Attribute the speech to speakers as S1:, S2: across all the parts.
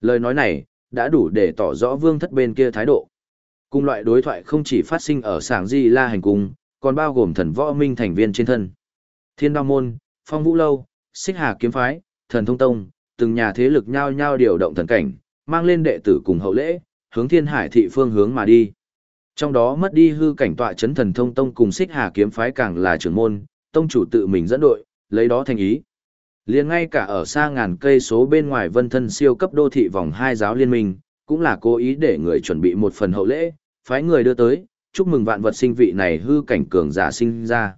S1: Lời nói này, đã đủ để tỏ rõ vương thất bên kia thái độ. Cùng loại đối thoại không chỉ phát sinh ở sảng di la hành cung, còn bao gồm thần võ minh thành viên trên thân. Thiên đao môn, phong vũ lâu, xích hà kiếm phái, thần thông tông, từng nhà thế lực nhao nhao điều động thần cảnh, mang lên đệ tử cùng hậu lễ, hướng thiên hải thị phương hướng mà đi. Trong đó mất đi hư cảnh tọa chấn thần thông tông cùng xích hà kiếm phái càng là trưởng môn, tông chủ tự mình dẫn đội, lấy đó thành ý liền ngay cả ở xa ngàn cây số bên ngoài vân thân siêu cấp đô thị vòng hai giáo liên minh, cũng là cố ý để người chuẩn bị một phần hậu lễ, phái người đưa tới, chúc mừng vạn vật sinh vị này hư cảnh cường giả sinh ra.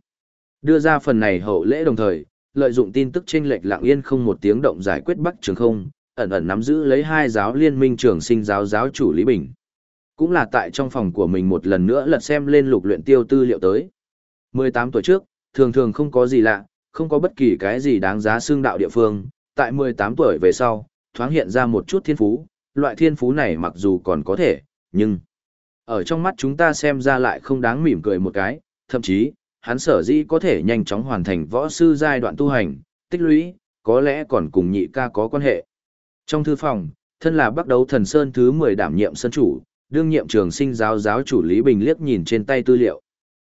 S1: Đưa ra phần này hậu lễ đồng thời, lợi dụng tin tức trên lệch lặng yên không một tiếng động giải quyết Bắc Trường Không, ẩn ẩn nắm giữ lấy hai giáo liên minh trường sinh giáo giáo chủ Lý Bình. Cũng là tại trong phòng của mình một lần nữa lật xem lên lục luyện tiêu tư liệu tới. 18 tuổi trước, thường thường không có gì lạ, không có bất kỳ cái gì đáng giá xương đạo địa phương, tại 18 tuổi về sau, thoáng hiện ra một chút thiên phú, loại thiên phú này mặc dù còn có thể, nhưng ở trong mắt chúng ta xem ra lại không đáng mỉm cười một cái, thậm chí, hắn sở dĩ có thể nhanh chóng hoàn thành võ sư giai đoạn tu hành, tích lũy, có lẽ còn cùng nhị ca có quan hệ. Trong thư phòng, thân là bắt đầu thần sơn thứ 10 đảm nhiệm sân chủ, đương nhiệm trường sinh giáo giáo chủ Lý Bình liếc nhìn trên tay tư liệu.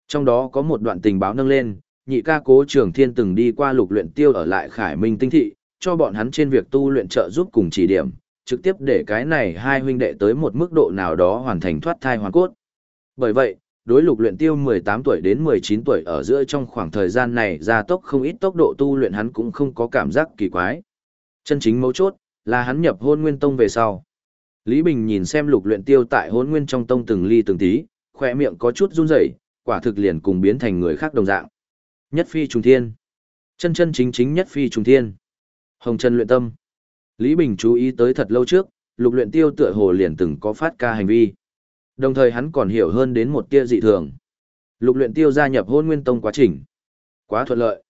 S1: Trong đó có một đoạn tình báo nâng lên, nhị ca cố trường thiên từng đi qua lục luyện tiêu ở lại khải minh tinh thị, cho bọn hắn trên việc tu luyện trợ giúp cùng chỉ điểm, trực tiếp để cái này hai huynh đệ tới một mức độ nào đó hoàn thành thoát thai hoàn cốt. Bởi vậy, đối lục luyện tiêu 18 tuổi đến 19 tuổi ở giữa trong khoảng thời gian này gia tốc không ít tốc độ tu luyện hắn cũng không có cảm giác kỳ quái. Chân chính mấu chốt, là hắn nhập hôn nguyên tông về sau. Lý Bình nhìn xem lục luyện tiêu tại hôn nguyên trong tông từng ly từng tí, khỏe miệng có chút run rẩy, quả thực liền cùng biến thành người khác đồng dạng. Nhất phi trùng thiên. Chân chân chính chính nhất phi trùng thiên. Hồng chân luyện tâm. Lý Bình chú ý tới thật lâu trước, lục luyện tiêu tựa hồ liền từng có phát ca hành vi. Đồng thời hắn còn hiểu hơn đến một tia dị thường. Lục luyện tiêu gia nhập hôn nguyên tông quá trình. Quá thuận lợi.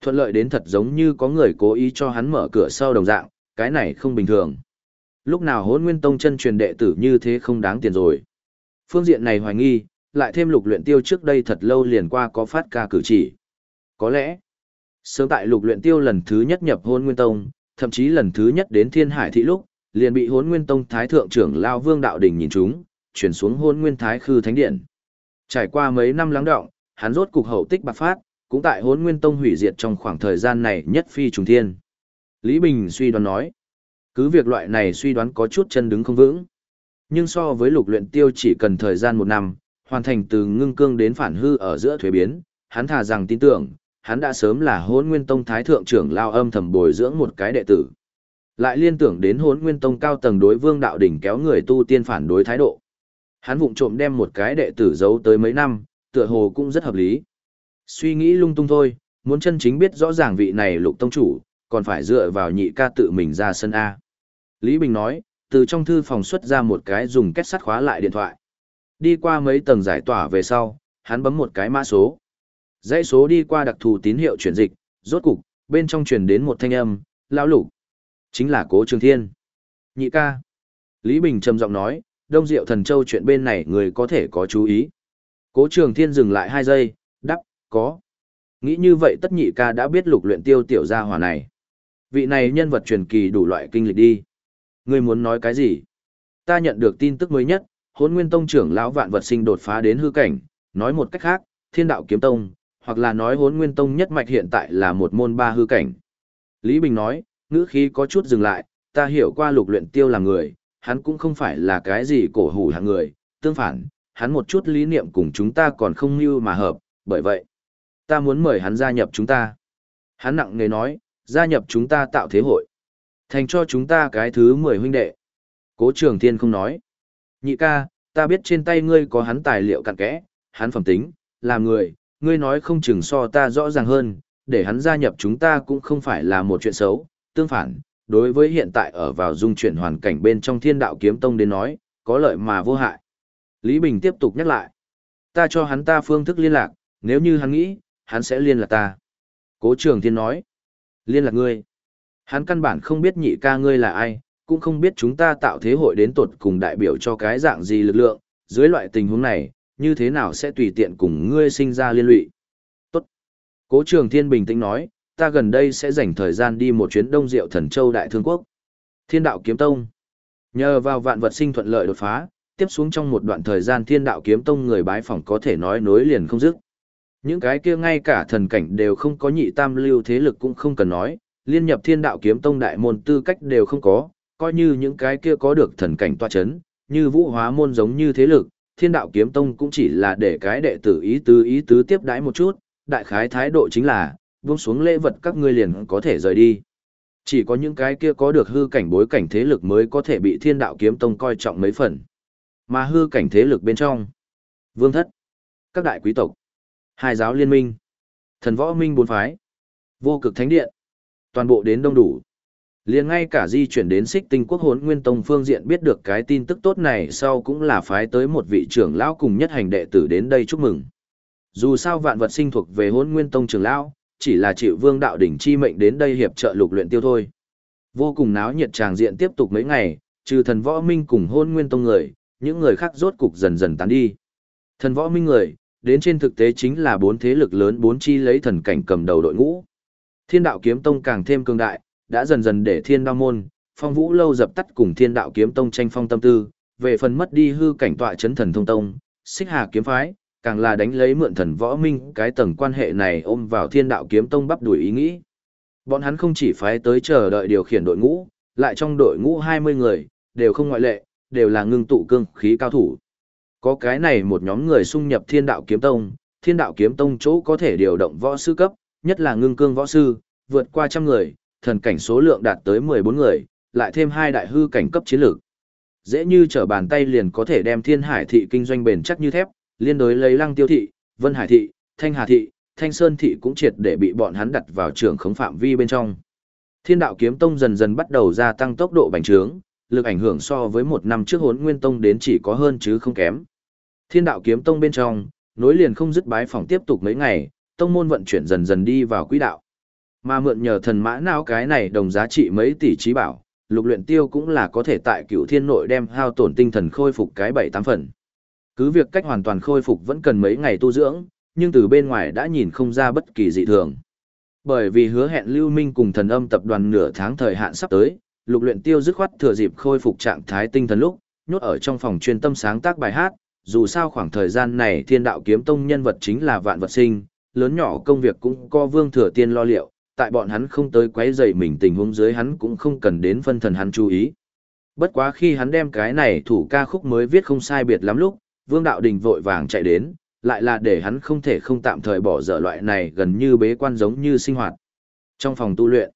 S1: Thuận lợi đến thật giống như có người cố ý cho hắn mở cửa sau đồng dạng, cái này không bình thường. Lúc nào hôn nguyên tông chân truyền đệ tử như thế không đáng tiền rồi. Phương diện này hoài nghi, lại thêm lục luyện tiêu trước đây thật lâu liền qua có phát ca cử chỉ. Có lẽ, sớm tại lục luyện tiêu lần thứ nhất nhập hôn nguyên tông, thậm chí lần thứ nhất đến thiên hải thị lúc, liền bị hôn nguyên tông thái thượng trưởng lao vương đạo đình nhìn chúng, chuyển xuống hôn nguyên thái khư thánh điện. Trải qua mấy năm lắng đọng, hắn rốt cục hậu tích bạc phát, cũng tại hôn nguyên tông hủy diệt trong khoảng thời gian này nhất phi trùng thiên. Lý Bình suy đoán nói, cứ việc loại này suy đoán có chút chân đứng không vững. Nhưng so với lục luyện tiêu chỉ cần thời gian một năm, hoàn thành từ ngưng cương đến phản hư ở giữa thuế biến, hắn thà rằng tin tưởng, hắn đã sớm là hôn nguyên tông thái thượng trưởng lao âm thầm bồi dưỡng một cái đệ tử. Lại liên tưởng đến hôn nguyên tông cao tầng đối vương đạo đỉnh kéo người tu tiên phản đối thái độ. Hắn vụng trộm đem một cái đệ tử giấu tới mấy năm, tựa hồ cũng rất hợp lý. Suy nghĩ lung tung thôi, muốn chân chính biết rõ ràng vị này lục tông chủ, còn phải dựa vào nhị ca tự mình ra sân A. Lý Bình nói, từ trong thư phòng xuất ra một cái dùng kết sắt khóa lại điện thoại. Đi qua mấy tầng giải tỏa về sau, hắn bấm một cái mã số. Dãy số đi qua đặc thù tín hiệu chuyển dịch, rốt cục, bên trong truyền đến một thanh âm, lão lục. Chính là cố trường thiên. Nhị ca. Lý Bình trầm giọng nói, Đông Diệu Thần Châu chuyện bên này người có thể có chú ý. Cố Trường Thiên dừng lại hai giây, đắp, có. Nghĩ như vậy tất nhị ca đã biết lục luyện tiêu tiểu gia hỏa này. Vị này nhân vật truyền kỳ đủ loại kinh lịch đi. Ngươi muốn nói cái gì? Ta nhận được tin tức mới nhất, hốn nguyên tông trưởng lão vạn vật sinh đột phá đến hư cảnh, nói một cách khác, thiên đạo kiếm tông, hoặc là nói hốn nguyên tông nhất mạch hiện tại là một môn ba hư cảnh. Lý Bình nói, ngữ khí có chút dừng lại, ta hiểu qua lục luyện tiêu là người, hắn cũng không phải là cái gì cổ hủ hạng người, tương phản, hắn một chút lý niệm cùng chúng ta còn không như mà hợp, bởi vậy, ta muốn mời hắn gia nhập chúng ta. Hắn nặng nề nói, gia nhập chúng ta tạo thế hội. Thành cho chúng ta cái thứ 10 huynh đệ. Cố trường thiên không nói. Nhị ca, ta biết trên tay ngươi có hắn tài liệu cặn kẽ, hắn phẩm tính, làm người, ngươi nói không chừng so ta rõ ràng hơn, để hắn gia nhập chúng ta cũng không phải là một chuyện xấu, tương phản, đối với hiện tại ở vào dung chuyển hoàn cảnh bên trong thiên đạo kiếm tông đến nói, có lợi mà vô hại. Lý Bình tiếp tục nhắc lại. Ta cho hắn ta phương thức liên lạc, nếu như hắn nghĩ, hắn sẽ liên lạc ta. Cố trường thiên nói. Liên lạc ngươi. Hắn căn bản không biết nhị ca ngươi là ai, cũng không biết chúng ta tạo thế hội đến tột cùng đại biểu cho cái dạng gì lực lượng, dưới loại tình huống này, như thế nào sẽ tùy tiện cùng ngươi sinh ra liên lụy. Tốt. Cố trường thiên bình tĩnh nói, ta gần đây sẽ dành thời gian đi một chuyến đông diệu thần châu đại thương quốc. Thiên đạo kiếm tông. Nhờ vào vạn vật sinh thuận lợi đột phá, tiếp xuống trong một đoạn thời gian thiên đạo kiếm tông người bái phỏng có thể nói nối liền không dứt. Những cái kia ngay cả thần cảnh đều không có nhị tam lưu thế lực cũng không cần nói, liên nhập thiên đạo kiếm tông đại môn tư cách đều không có, coi như những cái kia có được thần cảnh tọa chấn, như vũ hóa môn giống như thế lực, thiên đạo kiếm tông cũng chỉ là để cái đệ tử ý tứ ý tứ tiếp đãi một chút, đại khái thái độ chính là, buông xuống lễ vật các ngươi liền có thể rời đi. Chỉ có những cái kia có được hư cảnh bối cảnh thế lực mới có thể bị thiên đạo kiếm tông coi trọng mấy phần. Mà hư cảnh thế lực bên trong, vương thất, các đại quý tộc, hai giáo liên minh, thần võ minh bốn phái, vô cực thánh điện, toàn bộ đến đông đủ liền ngay cả di chuyển đến xích tinh quốc hốn nguyên tông phương diện biết được cái tin tức tốt này sau cũng là phái tới một vị trưởng lão cùng nhất hành đệ tử đến đây chúc mừng. Dù sao vạn vật sinh thuộc về hốn nguyên tông trưởng lão, chỉ là chịu vương đạo đỉnh chi mệnh đến đây hiệp trợ lục luyện tiêu thôi. Vô cùng náo nhiệt tràng diện tiếp tục mấy ngày, trừ thần võ minh cùng hôn nguyên tông người, những người khác rốt cục dần dần tán đi. Thần võ minh người, đến trên thực tế chính là bốn thế lực lớn bốn chi lấy thần cảnh cầm đầu đội ngũ. Thiên đạo kiếm tông càng thêm cường đại, đã dần dần để thiên đao môn, phong vũ lâu dập tắt cùng thiên đạo kiếm tông tranh phong tâm tư, về phần mất đi hư cảnh tọa chấn thần thông tông, xích hà kiếm phái, càng là đánh lấy mượn thần võ minh cái tầng quan hệ này ôm vào thiên đạo kiếm tông bắp đuổi ý nghĩ. Bọn hắn không chỉ phái tới chờ đợi điều khiển đội ngũ, lại trong đội ngũ 20 người, đều không ngoại lệ, đều là ngưng tụ cương khí cao thủ. Có cái này một nhóm người xung nhập thiên đạo kiếm tông, thiên đạo kiếm tông chỗ có thể điều động võ sư cấp, nhất là ngưng cương võ sư, vượt qua trăm người, thần cảnh số lượng đạt tới 14 người, lại thêm hai đại hư cảnh cấp chiến lược. Dễ như trở bàn tay liền có thể đem thiên hải thị kinh doanh bền chắc như thép, liên đối lấy lăng tiêu thị, vân hải thị, thanh hà thị, thanh sơn thị cũng triệt để bị bọn hắn đặt vào trường khống phạm vi bên trong. Thiên đạo kiếm tông dần dần bắt đầu gia tăng tốc độ bành trướng, lực ảnh hưởng so với một năm trước hốn nguyên tông đến chỉ có hơn chứ không kém. Thiên đạo kiếm tông bên trong, nối liền không dứt bái phòng tiếp tục mấy ngày, tông môn vận chuyển dần dần đi vào quỹ đạo. Mà mượn nhờ thần mã não cái này đồng giá trị mấy tỷ trí bảo, lục luyện tiêu cũng là có thể tại cựu thiên nội đem hao tổn tinh thần khôi phục cái bảy tám phần. Cứ việc cách hoàn toàn khôi phục vẫn cần mấy ngày tu dưỡng, nhưng từ bên ngoài đã nhìn không ra bất kỳ dị thường. Bởi vì hứa hẹn Lưu Minh cùng thần âm tập đoàn nửa tháng thời hạn sắp tới, lục luyện tiêu dứt khoát thừa dịp khôi phục trạng thái tinh thần lúc, nhốt ở trong phòng chuyên tâm sáng tác bài hát, dù sao khoảng thời gian này thiên đạo kiếm tông nhân vật chính là vạn vật sinh, lớn nhỏ công việc cũng có vương thừa tiên lo liệu, tại bọn hắn không tới quấy rầy mình tình huống dưới hắn cũng không cần đến phân thần hắn chú ý. Bất quá khi hắn đem cái này thủ ca khúc mới viết không sai biệt lắm lúc, Vương Đạo Đình vội vàng chạy đến, lại là để hắn không thể không tạm thời bỏ dở loại này gần như bế quan giống như sinh hoạt. Trong phòng tu luyện,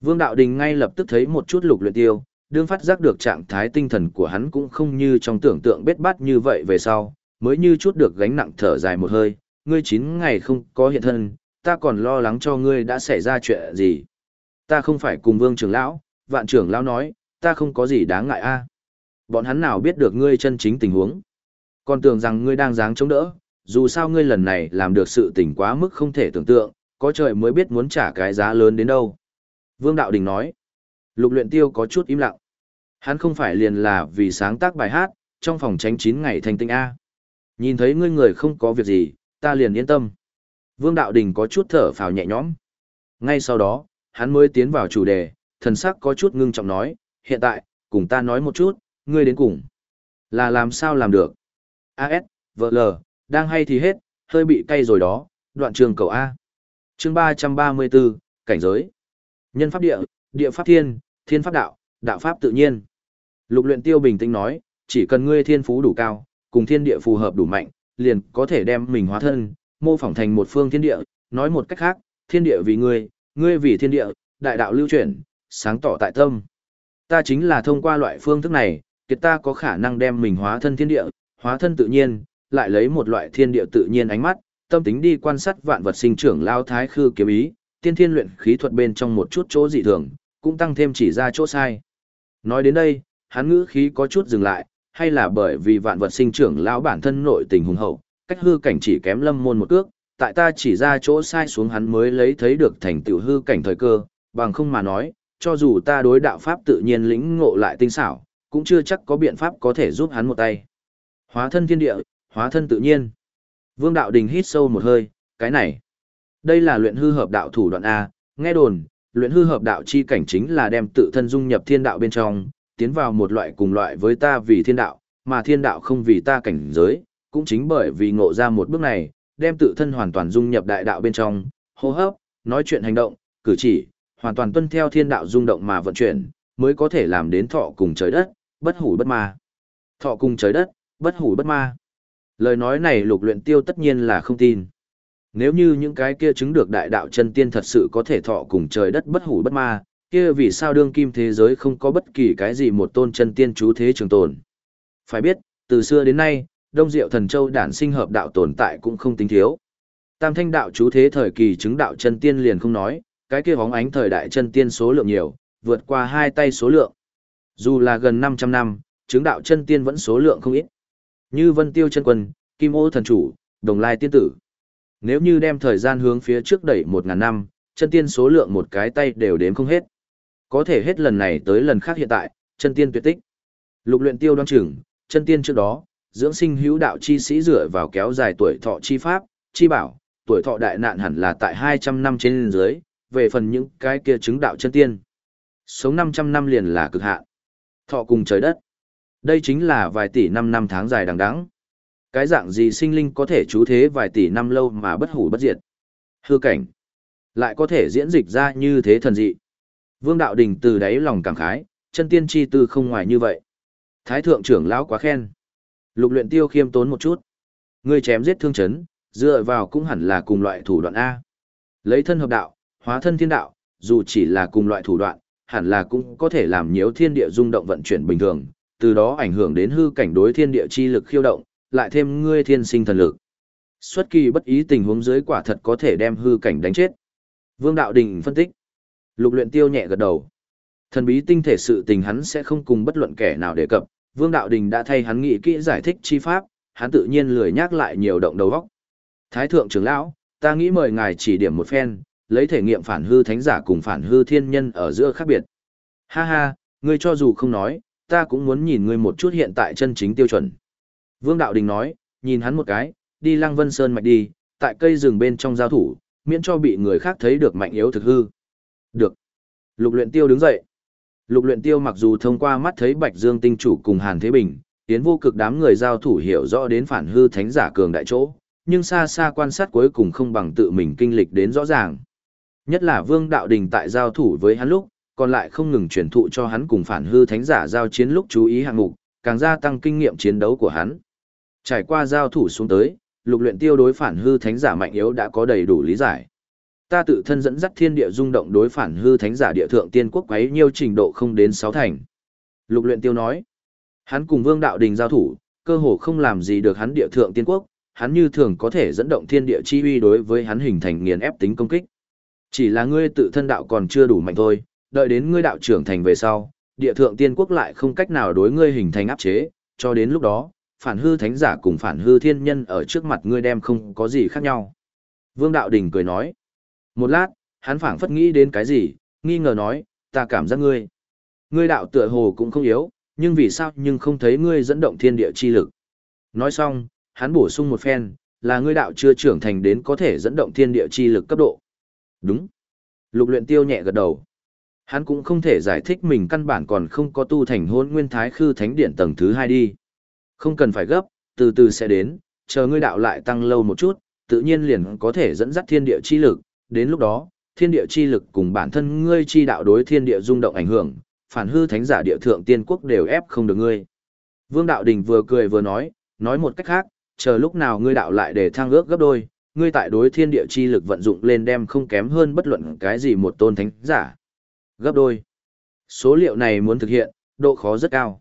S1: Vương Đạo Đình ngay lập tức thấy một chút lục luyện tiêu, đương phát giác được trạng thái tinh thần của hắn cũng không như trong tưởng tượng bết bát như vậy về sau, mới như chút được gánh nặng thở dài một hơi, ngươi chín ngày không có hiện thân, ta còn lo lắng cho ngươi đã xảy ra chuyện gì. Ta không phải cùng vương trưởng lão, vạn trưởng lão nói, ta không có gì đáng ngại a. Bọn hắn nào biết được ngươi chân chính tình huống. Còn tưởng rằng ngươi đang dáng chống đỡ, dù sao ngươi lần này làm được sự tình quá mức không thể tưởng tượng, có trời mới biết muốn trả cái giá lớn đến đâu. Vương Đạo Đình nói, lục luyện tiêu có chút im lặng. Hắn không phải liền là vì sáng tác bài hát, trong phòng tránh 9 ngày thành tinh A. Nhìn thấy ngươi người không có việc gì, ta liền yên tâm. Vương Đạo Đình có chút thở phào nhẹ nhõm. Ngay sau đó, hắn mới tiến vào chủ đề, thần sắc có chút ngưng trọng nói, hiện tại, cùng ta nói một chút, ngươi đến cùng. Là làm sao làm được? AS, VL, đang hay thì hết, hơi bị cay rồi đó, đoạn trường cầu A. chương 334, cảnh giới. Nhân pháp địa, địa pháp thiên, thiên pháp đạo, đạo pháp tự nhiên. Lục luyện tiêu bình tĩnh nói, chỉ cần ngươi thiên phú đủ cao, cùng thiên địa phù hợp đủ mạnh, liền có thể đem mình hóa thân, mô phỏng thành một phương thiên địa, nói một cách khác, thiên địa vì ngươi, ngươi vì thiên địa, đại đạo lưu chuyển, sáng tỏ tại tâm. Ta chính là thông qua loại phương thức này, kiệt ta có khả năng đem mình hóa thân thiên địa, hóa thân tự nhiên, lại lấy một loại thiên địa tự nhiên ánh mắt, tâm tính đi quan sát vạn vật sinh trưởng lao thái khư kiếm ý, tiên thiên luyện khí thuật bên trong một chút chỗ dị thường, cũng tăng thêm chỉ ra chỗ sai. Nói đến đây, hắn ngữ khí có chút dừng lại, hay là bởi vì vạn vật sinh trưởng lão bản thân nội tình hùng hậu, cách hư cảnh chỉ kém lâm môn một cước, tại ta chỉ ra chỗ sai xuống hắn mới lấy thấy được thành tựu hư cảnh thời cơ, bằng không mà nói, cho dù ta đối đạo pháp tự nhiên lĩnh ngộ lại tinh xảo, cũng chưa chắc có biện pháp có thể giúp hắn một tay. Hóa thân thiên địa, hóa thân tự nhiên. Vương Đạo Đình hít sâu một hơi, cái này. Đây là luyện hư hợp đạo thủ đoạn A, nghe đồn, luyện hư hợp đạo chi cảnh chính là đem tự thân dung nhập thiên đạo bên trong, tiến vào một loại cùng loại với ta vì thiên đạo, mà thiên đạo không vì ta cảnh giới, cũng chính bởi vì ngộ ra một bước này, đem tự thân hoàn toàn dung nhập đại đạo bên trong, hô hấp, nói chuyện hành động, cử chỉ, hoàn toàn tuân theo thiên đạo dung động mà vận chuyển, mới có thể làm đến thọ cùng trời đất, bất hủ bất ma. Thọ cùng trời đất, bất hủ bất ma. Lời nói này lục luyện tiêu tất nhiên là không tin. Nếu như những cái kia chứng được đại đạo chân tiên thật sự có thể thọ cùng trời đất bất hủ bất ma, kia vì sao đương kim thế giới không có bất kỳ cái gì một tôn chân tiên chú thế trường tồn. Phải biết, từ xưa đến nay, Đông Diệu Thần Châu đản sinh hợp đạo tồn tại cũng không tính thiếu. Tam thanh đạo chú thế thời kỳ chứng đạo chân tiên liền không nói, cái kia bóng ánh thời đại chân tiên số lượng nhiều, vượt qua hai tay số lượng. Dù là gần 500 năm, chứng đạo chân tiên vẫn số lượng không ít. Như Vân Tiêu chân quân, Kim Ô thần chủ, Đồng Lai tiên tử. Nếu như đem thời gian hướng phía trước đẩy 1000 năm, chân tiên số lượng một cái tay đều đếm không hết. Có thể hết lần này tới lần khác hiện tại, chân tiên tuyệt tích. Lục luyện tiêu đoan chừng, chân tiên trước đó, dưỡng sinh hữu đạo chi sĩ dựa vào kéo dài tuổi thọ chi pháp, chi bảo, tuổi thọ đại nạn hẳn là tại 200 năm trên dưới, về phần những cái kia chứng đạo chân tiên. Sống 500 năm liền là cực hạn. Thọ cùng trời đất. Đây chính là vài tỷ năm năm tháng dài đằng đẵng. Cái dạng gì sinh linh có thể trú thế vài tỷ năm lâu mà bất hủ bất diệt. Hư cảnh. Lại có thể diễn dịch ra như thế thần dị. Vương Đạo Đình từ đáy lòng cảm khái, chân tiên chi tư không ngoài như vậy. Thái thượng trưởng lão quá khen. Lục luyện tiêu khiêm tốn một chút. Ngươi chém giết thương chấn, dựa vào cũng hẳn là cùng loại thủ đoạn A. Lấy thân hợp đạo, hóa thân thiên đạo, dù chỉ là cùng loại thủ đoạn, hẳn là cũng có thể làm nhiễu thiên địa rung động vận chuyển bình thường, từ đó ảnh hưởng đến hư cảnh đối thiên địa chi lực khiêu động, lại thêm ngươi thiên sinh thần lực. Xuất kỳ bất ý tình huống dưới quả thật có thể đem hư cảnh đánh chết. Vương Đạo Đình phân tích. Lục luyện tiêu nhẹ gật đầu. Thần bí tinh thể sự tình hắn sẽ không cùng bất luận kẻ nào đề cập, Vương Đạo Đình đã thay hắn nghĩ kỹ giải thích chi pháp, hắn tự nhiên lười nhắc lại nhiều động đầu óc. Thái thượng trưởng lão, ta nghĩ mời ngài chỉ điểm một phen, lấy thể nghiệm phản hư thánh giả cùng phản hư thiên nhân ở giữa khác biệt. Ha ha, ngươi cho dù không nói, ta cũng muốn nhìn ngươi một chút hiện tại chân chính tiêu chuẩn. Vương Đạo Đình nói, nhìn hắn một cái, đi Lăng Vân Sơn mạch đi, tại cây rừng bên trong giao thủ, miễn cho bị người khác thấy được mạnh yếu thực hư. Được. Lục luyện tiêu đứng dậy. Lục luyện tiêu mặc dù thông qua mắt thấy Bạch Dương tinh chủ cùng Hàn Thế Bình, tiến vô cực đám người giao thủ hiểu rõ đến phản hư thánh giả cường đại chỗ, nhưng xa xa quan sát cuối cùng không bằng tự mình kinh lịch đến rõ ràng. Nhất là Vương Đạo Đình tại giao thủ với hắn lúc, còn lại không ngừng truyền thụ cho hắn cùng phản hư thánh giả giao chiến lúc chú ý hạng mục, càng gia tăng kinh nghiệm chiến đấu của hắn. Trải qua giao thủ xuống tới, lục luyện tiêu đối phản hư thánh giả mạnh yếu đã có đầy đủ lý giải. Ta tự thân dẫn dắt thiên địa rung động đối phản hư thánh giả địa thượng tiên quốc quấy nhiêu trình độ không đến sáu thành. Lục luyện tiêu nói, hắn cùng vương đạo đình giao thủ, cơ hồ không làm gì được hắn địa thượng tiên quốc, hắn như thường có thể dẫn động thiên địa chi uy đối với hắn hình thành nghiền ép tính công kích. Chỉ là ngươi tự thân đạo còn chưa đủ mạnh thôi, đợi đến ngươi đạo trưởng thành về sau, địa thượng tiên quốc lại không cách nào đối ngươi hình thành áp chế, cho đến lúc đó, phản hư thánh giả cùng phản hư thiên nhân ở trước mặt ngươi đem không có gì khác nhau. Vương Đạo Đình cười nói. Một lát, hắn phảng phất nghĩ đến cái gì, nghi ngờ nói, ta cảm giác ngươi. Ngươi đạo tựa hồ cũng không yếu, nhưng vì sao nhưng không thấy ngươi dẫn động thiên địa chi lực. Nói xong, hắn bổ sung một phen, là ngươi đạo chưa trưởng thành đến có thể dẫn động thiên địa chi lực cấp độ. Đúng. Lục luyện tiêu nhẹ gật đầu. Hắn cũng không thể giải thích mình căn bản còn không có tu thành hôn nguyên thái khư thánh điện tầng thứ hai đi. Không cần phải gấp, từ từ sẽ đến, chờ ngươi đạo lại tăng lâu một chút, tự nhiên liền có thể dẫn dắt thiên địa chi lực, đến lúc đó, thiên địa chi lực cùng bản thân ngươi chi đạo đối thiên địa rung động ảnh hưởng, phản hư thánh giả địa thượng tiên quốc đều ép không được ngươi. Vương Đạo Đình vừa cười vừa nói, nói một cách khác, chờ lúc nào ngươi đạo lại để thăng ước gấp đôi, ngươi tại đối thiên địa chi lực vận dụng lên đem không kém hơn bất luận cái gì một tôn thánh giả. Gấp đôi. Số liệu này muốn thực hiện, độ khó rất cao.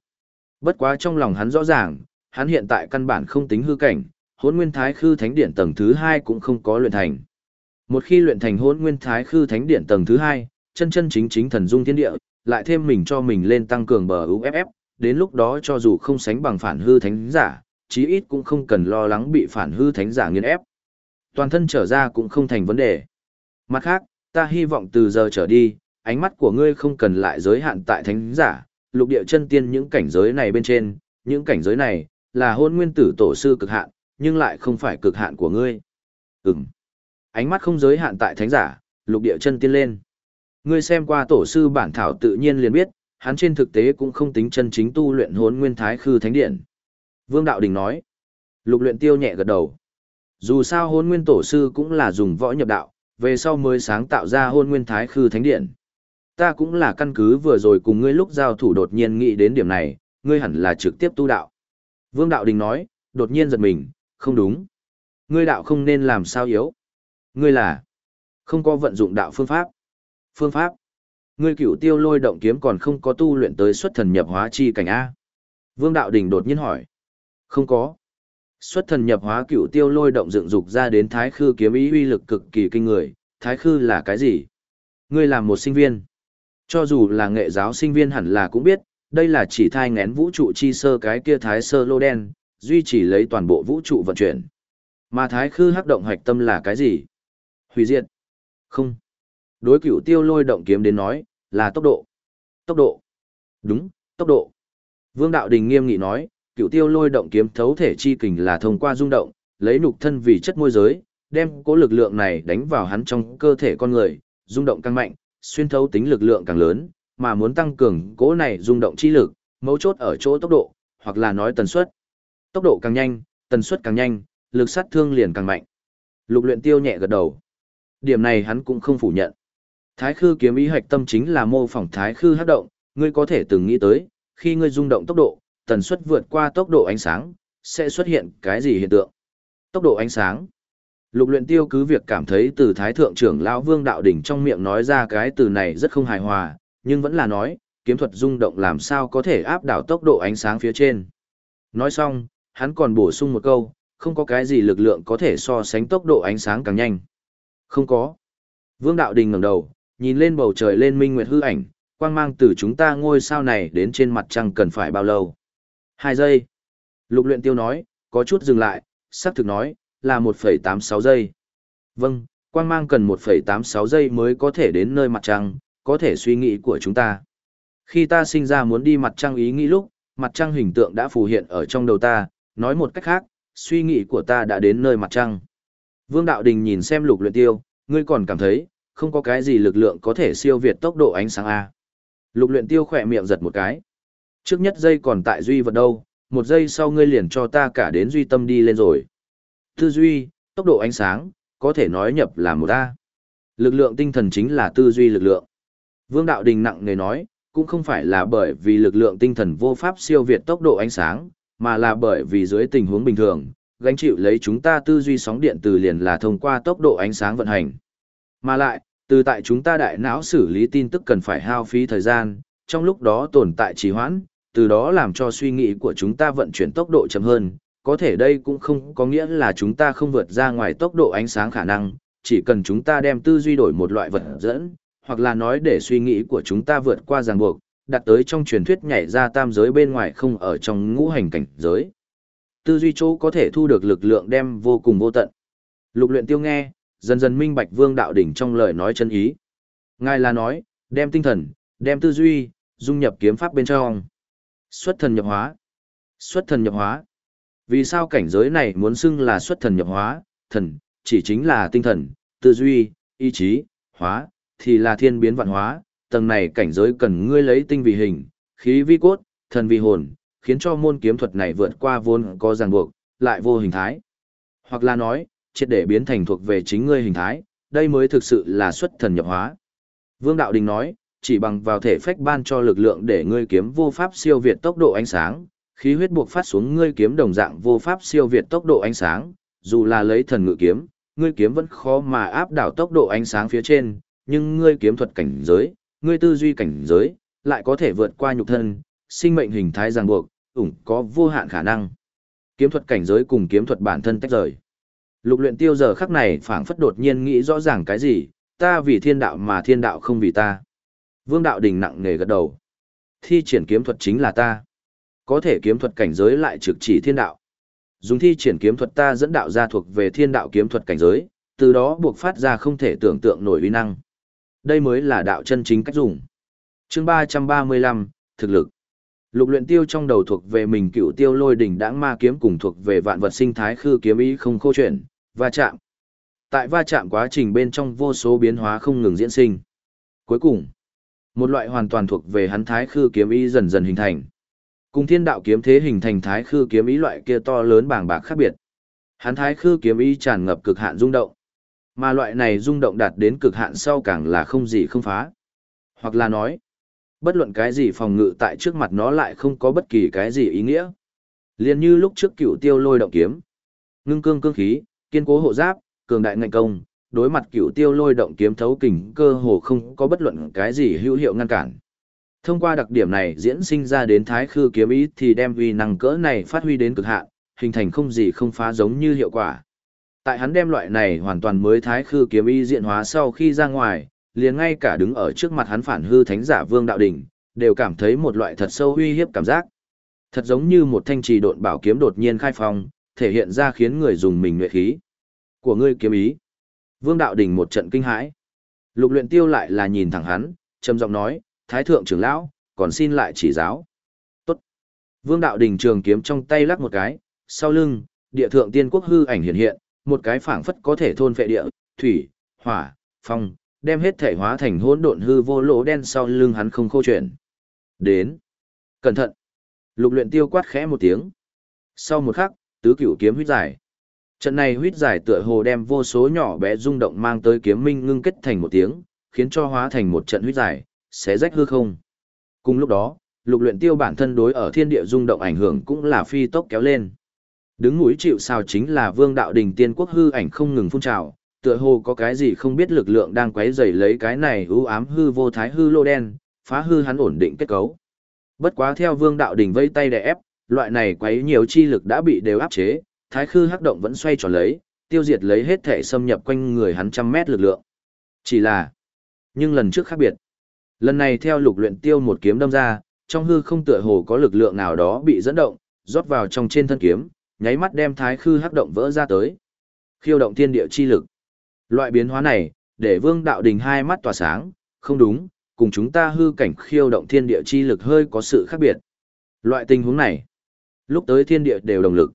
S1: Bất quá trong lòng hắn rõ ràng, hắn hiện tại căn bản không tính hư cảnh, hôn nguyên thái khư thánh điển tầng thứ hai cũng không có luyện thành. Một khi luyện thành hôn nguyên thái khư thánh điện tầng thứ hai, chân chân chính chính thần dung thiên địa, lại thêm mình cho mình lên tăng cường bờ UFF, đến lúc đó cho dù không sánh bằng phản hư thánh giả, chí ít cũng không cần lo lắng bị phản hư thánh giả nghiền ép. Toàn thân trở ra cũng không thành vấn đề. Mặt khác, ta hy vọng từ giờ trở đi, ánh mắt của ngươi không cần lại giới hạn tại thánh giả, lục địa chân tiên những cảnh giới này bên trên, những cảnh giới này, là hôn nguyên tử tổ sư cực hạn, nhưng lại không phải cực hạn của ngươi. Ừm. Ánh mắt không giới hạn tại thánh giả, lục địa chân tiên lên. Ngươi xem qua tổ sư bản thảo tự nhiên liền biết, hắn trên thực tế cũng không tính chân chính tu luyện hốn nguyên thái khư thánh điện. Vương Đạo Đình nói. Lục luyện tiêu nhẹ gật đầu. Dù sao hốn nguyên tổ sư cũng là dùng võ nhập đạo, về sau mới sáng tạo ra hôn nguyên thái khư thánh điện. Ta cũng là căn cứ vừa rồi cùng ngươi lúc giao thủ đột nhiên nghĩ đến điểm này, ngươi hẳn là trực tiếp tu đạo. Vương Đạo Đình nói, đột nhiên giật mình, không đúng. Ngươi đạo không nên làm sao yếu. Ngươi là không có vận dụng đạo phương pháp. Phương pháp. Ngươi cửu tiêu lôi động kiếm còn không có tu luyện tới xuất thần nhập hóa chi cảnh A. Vương Đạo Đình đột nhiên hỏi. Không có. Xuất thần nhập hóa cửu tiêu lôi động dựng dục ra đến thái khư kiếm ý uy lực cực kỳ kinh người. Thái khư là cái gì? Ngươi là một sinh viên. Cho dù là nghệ giáo sinh viên hẳn là cũng biết, đây là chỉ thai ngén vũ trụ chi sơ cái kia thái sơ lô đen, duy trì lấy toàn bộ vũ trụ vận chuyển. Mà thái khư hắc động hạch tâm là cái gì? Hủy diệt. Không. Đối cửu tiêu lôi động kiếm đến nói, là tốc độ. Tốc độ. Đúng, tốc độ. Vương Đạo Đình nghiêm nghị nói, cửu tiêu lôi động kiếm thấu thể chi kình là thông qua rung động, lấy nục thân vì chất môi giới, đem cố lực lượng này đánh vào hắn trong cơ thể con người, rung động càng mạnh, xuyên thấu tính lực lượng càng lớn, mà muốn tăng cường cố này rung động chi lực, mấu chốt ở chỗ tốc độ, hoặc là nói tần suất. Tốc độ càng nhanh, tần suất càng nhanh, lực sát thương liền càng mạnh. Lục luyện tiêu nhẹ gật đầu. Điểm này hắn cũng không phủ nhận. Thái khư kiếm ý hạch tâm chính là mô phỏng thái khư hấp động, ngươi có thể từng nghĩ tới, khi ngươi rung động tốc độ, tần suất vượt qua tốc độ ánh sáng, sẽ xuất hiện cái gì hiện tượng? Tốc độ ánh sáng. Lục luyện tiêu cứ việc cảm thấy từ thái thượng trưởng lão vương đạo đỉnh trong miệng nói ra cái từ này rất không hài hòa, nhưng vẫn là nói, kiếm thuật rung động làm sao có thể áp đảo tốc độ ánh sáng phía trên. Nói xong, hắn còn bổ sung một câu, không có cái gì lực lượng có thể so sánh tốc độ ánh sáng càng nhanh. Không có. Vương đạo đình ngẩng đầu, nhìn lên bầu trời lên minh nguyệt hư ảnh, quang mang từ chúng ta ngôi sao này đến trên mặt trăng cần phải bao lâu? Hai giây. Lục luyện tiêu nói, có chút dừng lại, sắc thực nói, là 1,86 giây. Vâng, quang mang cần 1,86 giây mới có thể đến nơi mặt trăng, có thể suy nghĩ của chúng ta. Khi ta sinh ra muốn đi mặt trăng ý nghĩ lúc, mặt trăng hình tượng đã phù hiện ở trong đầu ta, nói một cách khác, suy nghĩ của ta đã đến nơi mặt trăng. Vương Đạo Đình nhìn xem lục luyện tiêu, ngươi còn cảm thấy, không có cái gì lực lượng có thể siêu việt tốc độ ánh sáng A. Lục luyện tiêu khỏe miệng giật một cái. Trước nhất giây còn tại duy vật đâu, một giây sau ngươi liền cho ta cả đến duy tâm đi lên rồi. Tư duy, tốc độ ánh sáng, có thể nói nhập là một A. Lực lượng tinh thần chính là tư duy lực lượng. Vương Đạo Đình nặng nề nói, cũng không phải là bởi vì lực lượng tinh thần vô pháp siêu việt tốc độ ánh sáng, mà là bởi vì dưới tình huống bình thường, gánh chịu lấy chúng ta tư duy sóng điện từ liền là thông qua tốc độ ánh sáng vận hành. Mà lại, từ tại chúng ta đại não xử lý tin tức cần phải hao phí thời gian, trong lúc đó tồn tại trì hoãn, từ đó làm cho suy nghĩ của chúng ta vận chuyển tốc độ chậm hơn. Có thể đây cũng không có nghĩa là chúng ta không vượt ra ngoài tốc độ ánh sáng khả năng, chỉ cần chúng ta đem tư duy đổi một loại vật dẫn, hoặc là nói để suy nghĩ của chúng ta vượt qua ràng buộc, đặt tới trong truyền thuyết nhảy ra tam giới bên ngoài không ở trong ngũ hành cảnh giới. Tư duy chỗ có thể thu được lực lượng đem vô cùng vô tận. Lục luyện tiêu nghe, dần dần minh bạch vương đạo đỉnh trong lời nói chân ý. Ngài là nói, đem tinh thần, đem tư duy, dung nhập kiếm pháp bên trong. Xuất thần nhập hóa. Xuất thần nhập hóa. Vì sao cảnh giới này muốn xưng là xuất thần nhập hóa, thần, chỉ chính là tinh thần, tư duy, ý chí, hóa, thì là thiên biến vạn hóa, tầng này cảnh giới cần ngươi lấy tinh vì hình, khí vi cốt, thần vi hồn, khiến cho môn kiếm thuật này vượt qua vốn có ràng buộc, lại vô hình thái. Hoặc là nói, triệt để biến thành thuộc về chính ngươi hình thái, đây mới thực sự là xuất thần nhập hóa. Vương Đạo Đình nói, chỉ bằng vào thể phách ban cho lực lượng để ngươi kiếm vô pháp siêu việt tốc độ ánh sáng, khí huyết buộc phát xuống ngươi kiếm đồng dạng vô pháp siêu việt tốc độ ánh sáng, dù là lấy thần ngự kiếm, ngươi kiếm vẫn khó mà áp đảo tốc độ ánh sáng phía trên, nhưng ngươi kiếm thuật cảnh giới, ngươi tư duy cảnh giới, lại có thể vượt qua nhục thân, sinh mệnh hình thái ràng buộc, ủng có vô hạn khả năng. Kiếm thuật cảnh giới cùng kiếm thuật bản thân tách rời. Lục luyện tiêu giờ khắc này phảng phất đột nhiên nghĩ rõ ràng cái gì, ta vì thiên đạo mà thiên đạo không vì ta. Vương đạo đình nặng nề gật đầu. Thi triển kiếm thuật chính là ta. Có thể kiếm thuật cảnh giới lại trực chỉ thiên đạo. Dùng thi triển kiếm thuật ta dẫn đạo ra thuộc về thiên đạo kiếm thuật cảnh giới, từ đó buộc phát ra không thể tưởng tượng nổi uy năng. Đây mới là đạo chân chính cách dùng. Chương 335, thực lực. Lục luyện tiêu trong đầu thuộc về mình cựu tiêu lôi đỉnh đãng ma kiếm cùng thuộc về vạn vật sinh thái khư kiếm ý không khô chuyển, va chạm. Tại va chạm quá trình bên trong vô số biến hóa không ngừng diễn sinh. Cuối cùng, Một loại hoàn toàn thuộc về hắn thái khư kiếm ý dần dần hình thành. Cùng thiên đạo kiếm thế hình thành thái khư kiếm ý loại kia to lớn bàng bạc khác biệt. Hắn thái khư kiếm ý tràn ngập cực hạn rung động. Mà loại này rung động đạt đến cực hạn sau càng là không gì không phá. Hoặc là nói, bất luận cái gì phòng ngự tại trước mặt nó lại không có bất kỳ cái gì ý nghĩa. Liên như lúc trước cựu tiêu lôi động kiếm. Ngưng cương cương khí, kiên cố hộ giáp, cường đại ngạnh công, đối mặt cựu tiêu lôi động kiếm thấu kình cơ hồ không có bất luận cái gì hữu hiệu ngăn cản. Thông qua đặc điểm này diễn sinh ra đến thái khư kiếm ý thì đem uy năng cỡ này phát huy đến cực hạn, hình thành không gì không phá giống như hiệu quả. Tại hắn đem loại này hoàn toàn mới thái khư kiếm ý diện hóa sau khi ra ngoài, liền ngay cả đứng ở trước mặt hắn phản hư thánh giả Vương Đạo Đỉnh, đều cảm thấy một loại thật sâu uy hiếp cảm giác. Thật giống như một thanh trì độn bảo kiếm đột nhiên khai phong, thể hiện ra khiến người dùng mình nhuệ khí. Của ngươi kiếm ý. Vương Đạo Đỉnh một trận kinh hãi. Lục luyện tiêu lại là nhìn thẳng hắn, trầm giọng nói, Thái thượng trưởng lão, còn xin lại chỉ giáo. Tốt. Vương Đạo Đỉnh trường kiếm trong tay lắc một cái, sau lưng, địa thượng tiên quốc hư ảnh hiện hiện, một cái phảng phất có thể thôn phệ địa, thủy, hỏa, phong, đem hết thể hóa thành hỗn độn hư vô lỗ đen sau lưng hắn không khô chuyển. Đến. Cẩn thận. Lục luyện tiêu quát khẽ một tiếng. Sau một khắc, tứ cửu kiếm huyết giải. Trận này huyết giải tựa hồ đem vô số nhỏ bé rung động mang tới kiếm minh ngưng kết thành một tiếng, khiến cho hóa thành một trận huyết giải, xé rách hư không. Cùng lúc đó, lục luyện tiêu bản thân đối ở thiên địa rung động ảnh hưởng cũng là phi tốc kéo lên. Đứng núi chịu sao chính là vương đạo đình tiên quốc hư ảnh không ngừng phun trào, tựa hồ có cái gì không biết lực lượng đang quấy rầy lấy cái này ưu ám hư vô thái hư lô đen, phá hư hắn ổn định kết cấu. Bất quá theo vương đạo đình vây tay đè ép, loại này quấy nhiều chi lực đã bị đều áp chế, thái khư hắc động vẫn xoay tròn lấy, tiêu diệt lấy hết thể xâm nhập quanh người hắn trăm mét lực lượng. Chỉ là, nhưng lần trước khác biệt. Lần này theo lục luyện tiêu một kiếm đâm ra, trong hư không tựa hồ có lực lượng nào đó bị dẫn động, rót vào trong trên thân kiếm, nháy mắt đem thái khư hắc động vỡ ra tới. Khiêu động thiên địa chi lực. Loại biến hóa này, để vương đạo đình hai mắt tỏa sáng, không đúng, cùng chúng ta hư cảnh khiêu động thiên địa chi lực hơi có sự khác biệt. Loại tình huống này, lúc tới thiên địa đều đồng lực.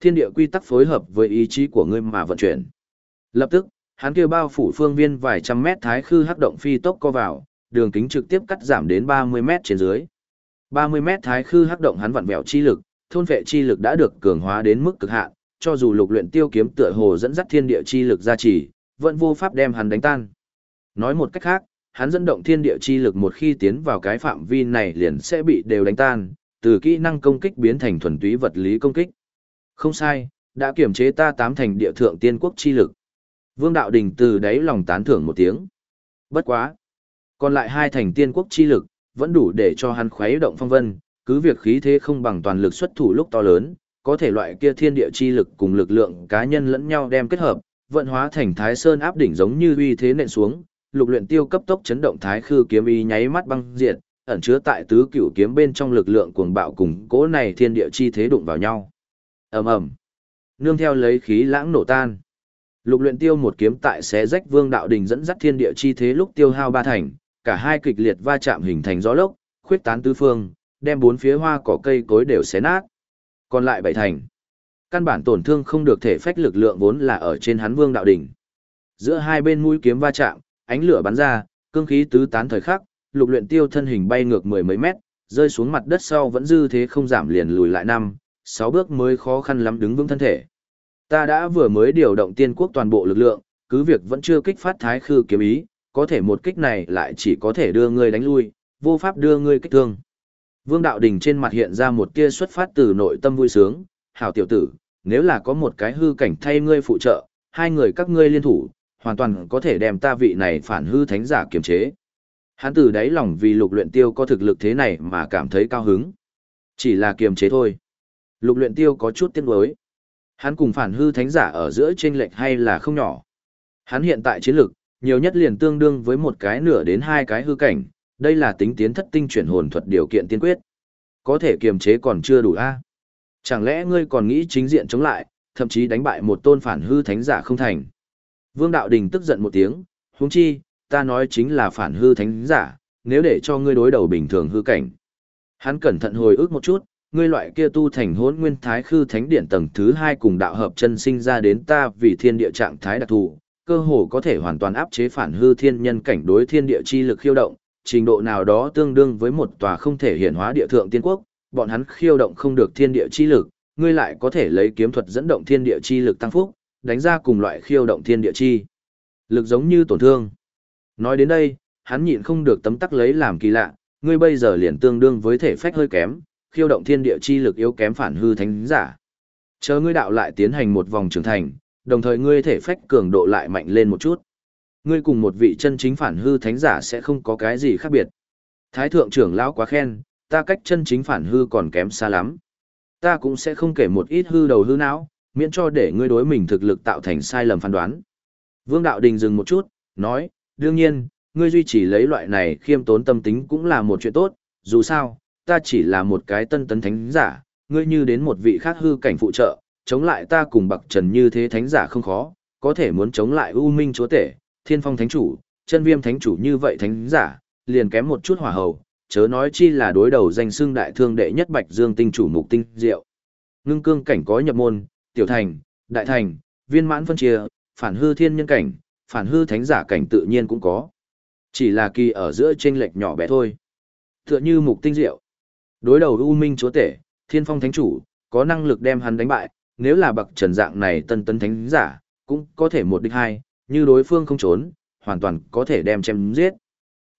S1: Thiên địa quy tắc phối hợp với ý chí của ngươi mà vận chuyển. Lập tức, hắn kia bao phủ phương viên vài trăm mét thái khư hắc động phi tốc co vào, đường kính trực tiếp cắt giảm đến 30 mét trên dưới. 30 mét thái khư hắc động hắn vặn vẹo chi lực, thôn vệ chi lực đã được cường hóa đến mức cực hạn, cho dù lục luyện tiêu kiếm tựa hồ dẫn dắt thiên địa chi lực ra chỉ, vẫn vô pháp đem hắn đánh tan. Nói một cách khác, hắn dẫn động thiên địa chi lực một khi tiến vào cái phạm vi này liền sẽ bị đều đánh tan, từ kỹ năng công kích biến thành thuần túy vật lý công kích. Không sai, đã kiểm chế ta tám thành địa thượng tiên quốc chi lực. Vương Đạo Đình từ đáy lòng tán thưởng một tiếng. Bất quá. Còn lại hai thành tiên quốc chi lực, vẫn đủ để cho hắn khuấy động phong vân, cứ việc khí thế không bằng toàn lực xuất thủ lúc to lớn, có thể loại kia thiên địa chi lực cùng lực lượng cá nhân lẫn nhau đem kết hợp, vận hóa thành Thái Sơn áp đỉnh giống như uy thế nện xuống, lục luyện tiêu cấp tốc chấn động Thái Khư kiếm ý nháy mắt băng diệt, ẩn chứa tại tứ cửu kiếm bên trong lực lượng cuồng bạo cùng cố này thiên địa chi thế đụng vào nhau. Ầm ầm. Nương theo lấy khí lãng nổ tan. Lục luyện tiêu một kiếm tại xé rách vương đạo đỉnh dẫn dắt thiên địa chi thế lúc tiêu hao ba thành, cả hai kịch liệt va chạm hình thành gió lốc, khuyết tán tứ phương, đem bốn phía hoa cỏ cây cối đều xé nát. Còn lại bảy thành. Căn bản tổn thương không được thể phách lực lượng vốn là ở trên hắn vương đạo đỉnh. Giữa hai bên mũi kiếm va chạm, ánh lửa bắn ra, cương khí tứ tán thời khắc, lục luyện tiêu thân hình bay ngược mười mấy mét, rơi xuống mặt đất sau vẫn dư thế không giảm liền lùi lại năm, sáu bước mới khó khăn lắm đứng vững thân thể. Ta đã vừa mới điều động tiên quốc toàn bộ lực lượng, cứ việc vẫn chưa kích phát thái khư kiếm ý, có thể một kích này lại chỉ có thể đưa ngươi đánh lui, vô pháp đưa ngươi kích thương. Vương Đạo Đình trên mặt hiện ra một tia xuất phát từ nội tâm vui sướng, hảo tiểu tử, nếu là có một cái hư cảnh thay ngươi phụ trợ, hai người các ngươi liên thủ, hoàn toàn có thể đem ta vị này phản hư thánh giả kiềm chế. Hắn từ đáy lòng vì lục luyện tiêu có thực lực thế này mà cảm thấy cao hứng. Chỉ là kiềm chế thôi. Lục luyện tiêu có chút tiếc nuối. Hắn cùng phản hư thánh giả ở giữa trên lệch hay là không nhỏ. Hắn hiện tại chiến lực, nhiều nhất liền tương đương với một cái nửa đến hai cái hư cảnh, đây là tính tiến thất tinh chuyển hồn thuật điều kiện tiên quyết. Có thể kiềm chế còn chưa đủ a. Chẳng lẽ ngươi còn nghĩ chính diện chống lại, thậm chí đánh bại một tôn phản hư thánh giả không thành? Vương Đạo Đình tức giận một tiếng, huống chi, ta nói chính là phản hư thánh giả, nếu để cho ngươi đối đầu bình thường hư cảnh. Hắn cẩn thận hồi ức một chút, ngươi loại kia tu thành hỗn nguyên thái khư thánh điện tầng thứ hai cùng đạo hợp chân sinh ra đến ta vì thiên địa trạng thái đặc thù, cơ hồ có thể hoàn toàn áp chế phản hư thiên nhân cảnh đối thiên địa chi lực khiêu động, trình độ nào đó tương đương với một tòa không thể hiển hóa địa thượng tiên quốc, bọn hắn khiêu động không được thiên địa chi lực, ngươi lại có thể lấy kiếm thuật dẫn động thiên địa chi lực tăng phúc, đánh ra cùng loại khiêu động thiên địa chi. Lực giống như tổn thương. Nói đến đây, hắn nhịn không được tấm tắc lấy làm kỳ lạ, ngươi bây giờ liền tương đương với thể phách hơi kém, khiêu động thiên địa chi lực yếu kém phản hư thánh giả. Chờ ngươi đạo lại tiến hành một vòng trưởng thành, đồng thời ngươi thể phách cường độ lại mạnh lên một chút. Ngươi cùng một vị chân chính phản hư thánh giả sẽ không có cái gì khác biệt. Thái thượng trưởng lão quá khen, ta cách chân chính phản hư còn kém xa lắm. Ta cũng sẽ không kể một ít hư đầu hư não, miễn cho để ngươi đối mình thực lực tạo thành sai lầm phán đoán. Vương Đạo Đình dừng một chút, nói, đương nhiên, ngươi duy trì lấy loại này khiêm tốn tâm tính cũng là một chuyện tốt, dù sao, ta chỉ là một cái tân tấn thánh giả, ngươi như đến một vị khác hư cảnh phụ trợ, chống lại ta cùng bậc trần như thế thánh giả không khó, có thể muốn chống lại U Minh chúa tể, Thiên Phong thánh chủ, chân viêm thánh chủ như vậy thánh giả, liền kém một chút hỏa hầu, chớ nói chi là đối đầu danh xưng đại thương đệ nhất Bạch Dương tinh chủ mục tinh diệu. Ngưng cương cảnh có nhập môn, tiểu thành, đại thành, viên mãn phân chia, phản hư thiên nhân cảnh, phản hư thánh giả cảnh tự nhiên cũng có. Chỉ là kỳ ở giữa chênh lệch nhỏ bé thôi. Tựa như mục tinh diệu. Đối đầu U Minh chúa tể, Thiên Phong thánh chủ, có năng lực đem hắn đánh bại, nếu là bậc trần dạng này tân tân thánh giả, cũng có thể một địch hai, như đối phương không trốn, hoàn toàn có thể đem chém giết.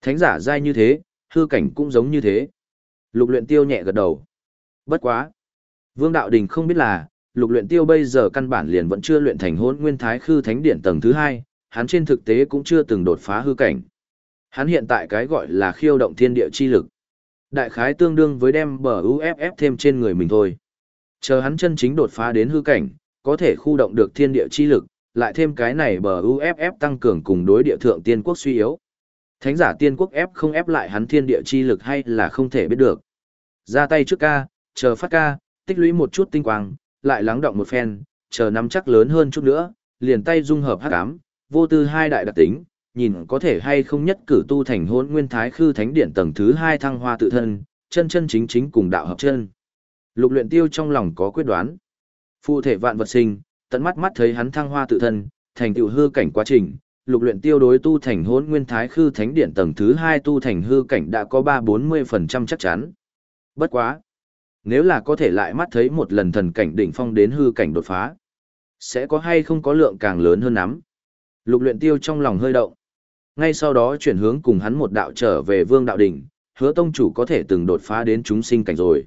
S1: Thánh giả dai như thế, hư cảnh cũng giống như thế. Lục luyện tiêu nhẹ gật đầu. Bất quá. Vương Đạo Đình không biết là, lục luyện tiêu bây giờ căn bản liền vẫn chưa luyện thành hôn nguyên thái khư thánh điện tầng thứ hai, hắn trên thực tế cũng chưa từng đột phá hư cảnh. Hắn hiện tại cái gọi là khiêu động thiên địa chi lực. Đại khái tương đương với đem bờ UFF thêm trên người mình thôi. Chờ hắn chân chính đột phá đến hư cảnh, có thể khu động được thiên địa chi lực, lại thêm cái này bờ UFF tăng cường cùng đối địa thượng tiên quốc suy yếu. Thánh giả tiên quốc ép không ép lại hắn thiên địa chi lực hay là không thể biết được. Ra tay trước ca, chờ phát ca, tích lũy một chút tinh quang, lại lắng động một phen, chờ nắm chắc lớn hơn chút nữa, liền tay dung hợp hắc ám, vô tư hai đại đặc tính, nhìn có thể hay không nhất cử tu thành hôn nguyên thái khư thánh điện tầng thứ hai thăng hoa tự thân, chân chân chính chính cùng đạo hợp chân. Lục luyện tiêu trong lòng có quyết đoán. Phụ thể vạn vật sinh, tận mắt mắt thấy hắn thăng hoa tự thân, thành tựu hư cảnh quá trình, lục luyện tiêu đối tu thành hỗn nguyên thái khư thánh điện tầng thứ hai tu thành hư cảnh đã có ba bốn mươi phần trăm chắc chắn. Bất quá. Nếu là có thể lại mắt thấy một lần thần cảnh đỉnh phong đến hư cảnh đột phá, sẽ có hay không có lượng càng lớn hơn lắm. Lục luyện tiêu trong lòng hơi động. Ngay sau đó chuyển hướng cùng hắn một đạo trở về vương đạo đỉnh, hứa tông chủ có thể từng đột phá đến chúng sinh cảnh rồi.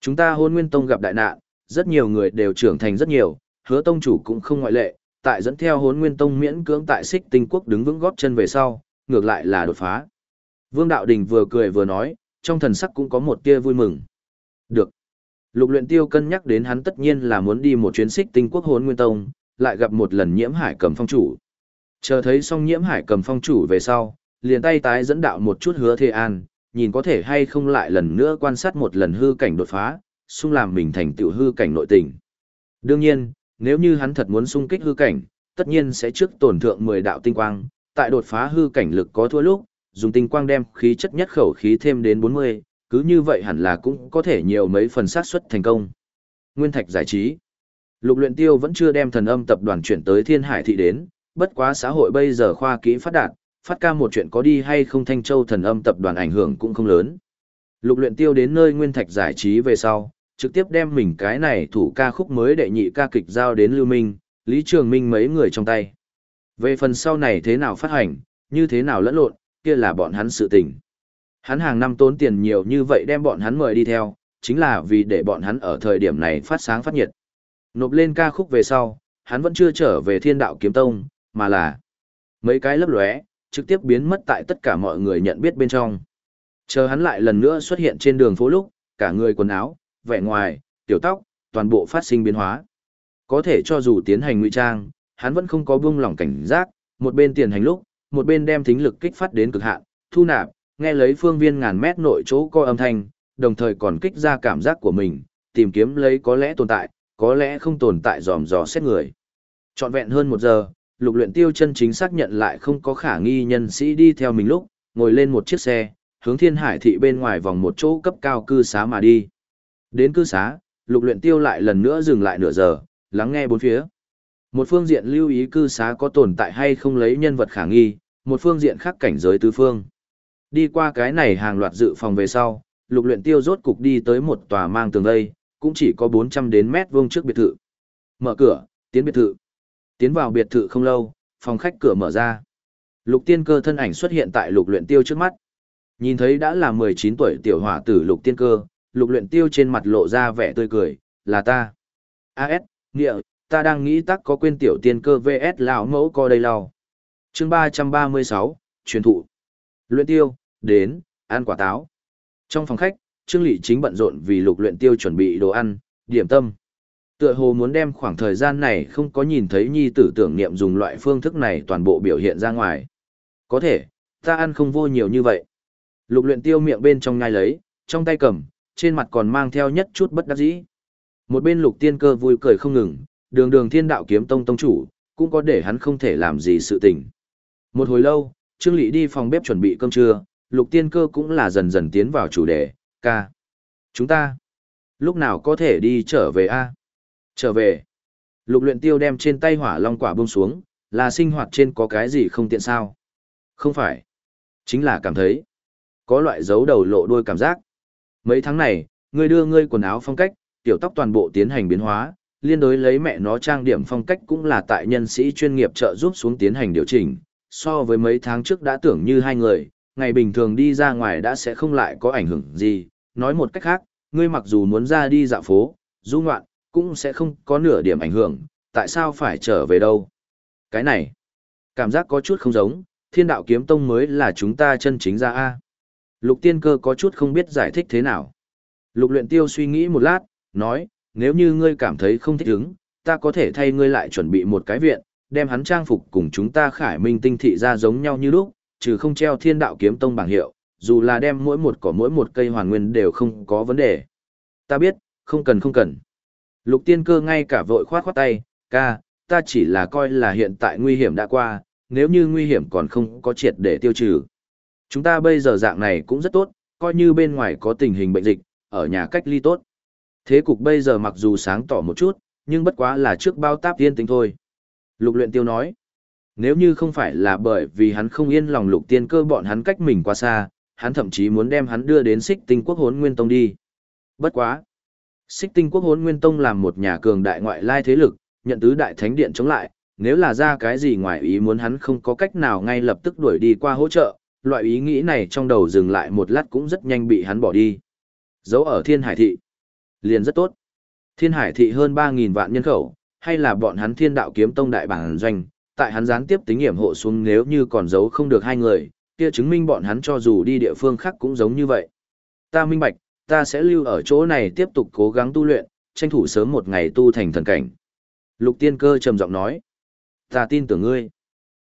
S1: Chúng ta hôn nguyên tông gặp đại nạn, rất nhiều người đều trưởng thành rất nhiều, hứa tông chủ cũng không ngoại lệ, tại dẫn theo hốn nguyên tông miễn cưỡng tại xích tinh quốc đứng vững góp chân về sau, ngược lại là đột phá. Vương Đạo Đình vừa cười vừa nói, trong thần sắc cũng có một tia vui mừng. Được. Lục luyện tiêu cân nhắc đến hắn tất nhiên là muốn đi một chuyến xích tinh quốc hốn nguyên tông, lại gặp một lần nhiễm hải cầm phong chủ. Chờ thấy xong nhiễm hải cầm phong chủ về sau, liền tay tái dẫn đạo một chút hứa thê an, nhìn có thể hay không lại lần nữa quan sát một lần hư cảnh đột phá, xung làm mình thành tiểu hư cảnh nội tình. Đương nhiên, nếu như hắn thật muốn xung kích hư cảnh, tất nhiên sẽ trước tổn thượng 10 đạo tinh quang, tại đột phá hư cảnh lực có thua lúc, dùng tinh quang đem khí chất nhất khẩu khí thêm đến 40, cứ như vậy hẳn là cũng có thể nhiều mấy phần xác suất thành công. Nguyên Thạch giải trí. Lục Luyện Tiêu vẫn chưa đem thần âm tập đoàn chuyển tới Thiên Hải thị đến, bất quá xã hội bây giờ khoa kỹ phát đạt, phát ca một chuyện có đi hay không Thanh Châu thần âm tập đoàn ảnh hưởng cũng không lớn. Lục Luyện Tiêu đến nơi Nguyên Thạch giải trí về sau, trực tiếp đem mình cái này thủ ca khúc mới đệ nhị ca kịch giao đến Lưu Minh, Lý Trường Minh mấy người trong tay. Về phần sau này thế nào phát hành, như thế nào lẫn lộn, kia là bọn hắn sự tình. Hắn hàng năm tốn tiền nhiều như vậy đem bọn hắn mời đi theo, chính là vì để bọn hắn ở thời điểm này phát sáng phát nhiệt. Nộp lên ca khúc về sau, hắn vẫn chưa trở về thiên đạo kiếm tông, mà là mấy cái lấp lóe, trực tiếp biến mất tại tất cả mọi người nhận biết bên trong. Chờ hắn lại lần nữa xuất hiện trên đường phố lúc, cả người quần áo, vẻ ngoài, tiểu tóc, toàn bộ phát sinh biến hóa. Có thể cho dù tiến hành ngụy trang, hắn vẫn không có buông lỏng cảnh giác, một bên tiền hành lúc, một bên đem thính lực kích phát đến cực hạn, thu nạp, nghe lấy phương viên ngàn mét nội chỗ co âm thanh, đồng thời còn kích ra cảm giác của mình, tìm kiếm lấy có lẽ tồn tại, có lẽ không tồn tại dòm dò xét người. Trọn vẹn hơn một giờ, lục luyện tiêu chân chính xác nhận lại không có khả nghi nhân sĩ đi theo mình lúc, ngồi lên một chiếc xe, hướng thiên hải thị bên ngoài vòng một chỗ cấp cao cư xá mà đi. Đến cư xá, lục luyện tiêu lại lần nữa dừng lại nửa giờ, lắng nghe bốn phía. Một phương diện lưu ý cư xá có tồn tại hay không lấy nhân vật khả nghi, một phương diện khác cảnh giới tứ phương. Đi qua cái này hàng loạt dự phòng về sau, lục luyện tiêu rốt cục đi tới một tòa mang tường đây, cũng chỉ có 400 đến mét vuông trước biệt thự. Mở cửa, tiến biệt thự. Tiến vào biệt thự không lâu, phòng khách cửa mở ra. Lục tiên cơ thân ảnh xuất hiện tại lục luyện tiêu trước mắt. Nhìn thấy đã là 19 tuổi tiểu hỏa tử lục tiên cơ, lục luyện tiêu trên mặt lộ ra vẻ tươi cười, là ta. A.S. Nghĩa, ta đang nghĩ tắc có quên tiểu tiên cơ VS lão mẫu co đây lau. Chương 336, truyền thụ. Luyện tiêu, đến, ăn quả táo. Trong phòng khách, Trương Lệ chính bận rộn vì lục luyện tiêu chuẩn bị đồ ăn, điểm tâm. Tựa hồ muốn đem khoảng thời gian này không có nhìn thấy nhi tử tưởng niệm dùng loại phương thức này toàn bộ biểu hiện ra ngoài. Có thể, ta ăn không vô nhiều như vậy. Lục luyện tiêu miệng bên trong nhai lấy, trong tay cầm, trên mặt còn mang theo nhất chút bất đắc dĩ. Một bên lục tiên cơ vui cười không ngừng, đường đường thiên đạo kiếm tông tông chủ, cũng có để hắn không thể làm gì sự tình. Một hồi lâu, Trương Lị đi phòng bếp chuẩn bị cơm trưa, lục tiên cơ cũng là dần dần tiến vào chủ đề, ca. Chúng ta, lúc nào có thể đi trở về a Trở về. Lục luyện tiêu đem trên tay hỏa long quả buông xuống, là sinh hoạt trên có cái gì không tiện sao? Không phải. Chính là cảm thấy. Có loại dấu đầu lộ đuôi cảm giác. Mấy tháng này, ngươi đưa ngươi quần áo phong cách, tiểu tóc toàn bộ tiến hành biến hóa, liên đối lấy mẹ nó trang điểm phong cách cũng là tại nhân sĩ chuyên nghiệp trợ giúp xuống tiến hành điều chỉnh. So với mấy tháng trước đã tưởng như hai người, ngày bình thường đi ra ngoài đã sẽ không lại có ảnh hưởng gì. Nói một cách khác, ngươi mặc dù muốn ra đi dạo phố, du ngoạn, cũng sẽ không có nửa điểm ảnh hưởng, tại sao phải trở về đâu? Cái này, cảm giác có chút không giống, thiên đạo kiếm tông mới là chúng ta chân chính ra A. Lục tiên cơ có chút không biết giải thích thế nào. Lục luyện tiêu suy nghĩ một lát, nói, nếu như ngươi cảm thấy không thích ứng, ta có thể thay ngươi lại chuẩn bị một cái viện, đem hắn trang phục cùng chúng ta khải minh tinh thị ra giống nhau như lúc, trừ không treo thiên đạo kiếm tông bảng hiệu, dù là đem mỗi một cỏ mỗi một cây hoàn nguyên đều không có vấn đề. Ta biết, không cần không cần. Lục tiên cơ ngay cả vội khoát khoát tay, ca, ta chỉ là coi là hiện tại nguy hiểm đã qua, nếu như nguy hiểm còn không có triệt để tiêu trừ. Chúng ta bây giờ dạng này cũng rất tốt, coi như bên ngoài có tình hình bệnh dịch, ở nhà cách ly tốt. Thế cục bây giờ mặc dù sáng tỏ một chút, nhưng bất quá là trước bao táp tiên tính thôi. Lục luyện tiêu nói, nếu như không phải là bởi vì hắn không yên lòng lục tiên cơ bọn hắn cách mình quá xa, hắn thậm chí muốn đem hắn đưa đến xích tinh quốc hốn nguyên tông đi. Bất quá. Xích tinh quốc hốn nguyên tông làm một nhà cường đại ngoại lai thế lực, nhận tứ đại thánh điện chống lại, nếu là ra cái gì ngoài ý muốn hắn không có cách nào ngay lập tức đuổi đi qua hỗ trợ, loại ý nghĩ này trong đầu dừng lại một lát cũng rất nhanh bị hắn bỏ đi. Giấu ở thiên hải thị. Liền rất tốt. Thiên hải thị hơn 3.000 vạn nhân khẩu, hay là bọn hắn thiên đạo kiếm tông đại bản doanh, tại hắn gián tiếp tính nghiệm hộ xuống nếu như còn giấu không được hai người, kia chứng minh bọn hắn cho dù đi địa phương khác cũng giống như vậy. Ta minh bạch, ta sẽ lưu ở chỗ này tiếp tục cố gắng tu luyện, tranh thủ sớm một ngày tu thành thần cảnh. Lục tiên cơ trầm giọng nói. Ta tin tưởng ngươi.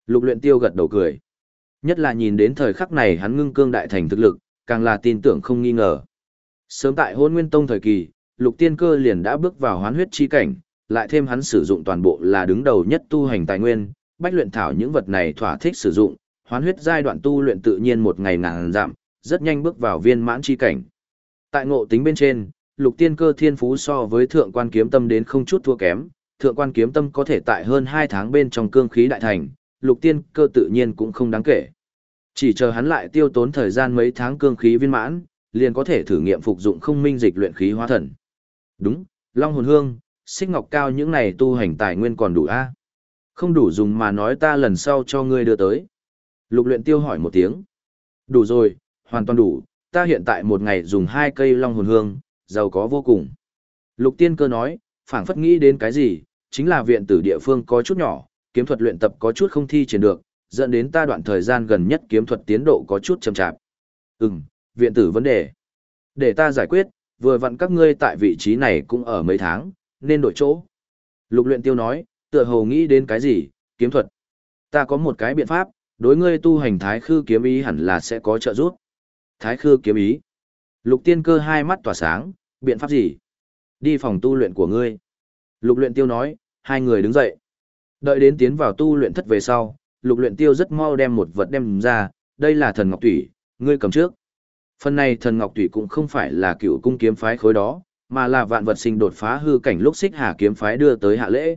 S1: Lục luyện tiêu gật đầu cười. Nhất là nhìn đến thời khắc này hắn ngưng cương đại thành thực lực, càng là tin tưởng không nghi ngờ. Sớm tại hôn nguyên tông thời kỳ, lục tiên cơ liền đã bước vào hoán huyết chi cảnh, lại thêm hắn sử dụng toàn bộ là đứng đầu nhất tu hành tài nguyên, bách luyện thảo những vật này thỏa thích sử dụng, hoán huyết giai đoạn tu luyện tự nhiên một ngày ngàn giảm, rất nhanh bước vào viên mãn chi cảnh. Tại ngộ tính bên trên, lục tiên cơ thiên phú so với thượng quan kiếm tâm đến không chút thua kém, thượng quan kiếm tâm có thể tại hơn 2 tháng bên trong cương khí đại thành, lục tiên cơ tự nhiên cũng không đáng kể. Chỉ chờ hắn lại tiêu tốn thời gian mấy tháng cương khí viên mãn, liền có thể thử nghiệm phục dụng không minh dịch luyện khí hóa thần. Đúng, Long hồn hương, xích ngọc cao những này tu hành tài nguyên còn đủ a Không đủ dùng mà nói ta lần sau cho ngươi đưa tới. Lục luyện tiêu hỏi một tiếng. Đủ rồi, hoàn toàn đủ, ta hiện tại một ngày dùng hai cây long hồn hương, giàu có vô cùng. Lục tiên cơ nói, phảng phất nghĩ đến cái gì, chính là viện tử địa phương có chút nhỏ, kiếm thuật luyện tập có chút không thi triển được, dẫn đến ta đoạn thời gian gần nhất kiếm thuật tiến độ có chút chậm chạp. Ừm, viện tử vấn đề. Để ta giải quyết, vừa vặn các ngươi tại vị trí này cũng ở mấy tháng, nên đổi chỗ. Lục luyện tiêu nói, tựa hồ nghĩ đến cái gì, kiếm thuật. Ta có một cái biện pháp, đối ngươi tu hành thái khư kiếm ý hẳn là sẽ có trợ giúp. Thái khư kiếm ý. Lục tiên cơ hai mắt tỏa sáng, biện pháp gì? Đi phòng tu luyện của ngươi. Lục luyện tiêu nói, hai người đứng dậy. Đợi đến tiến vào tu luyện thất về sau, lục luyện tiêu rất mau đem một vật đem ra, đây là thần ngọc tủy, ngươi cầm trước. Phần này thần ngọc tủy cũng không phải là cựu cung kiếm phái khối đó, mà là vạn vật sinh đột phá hư cảnh lúc xích hà kiếm phái đưa tới hạ lễ.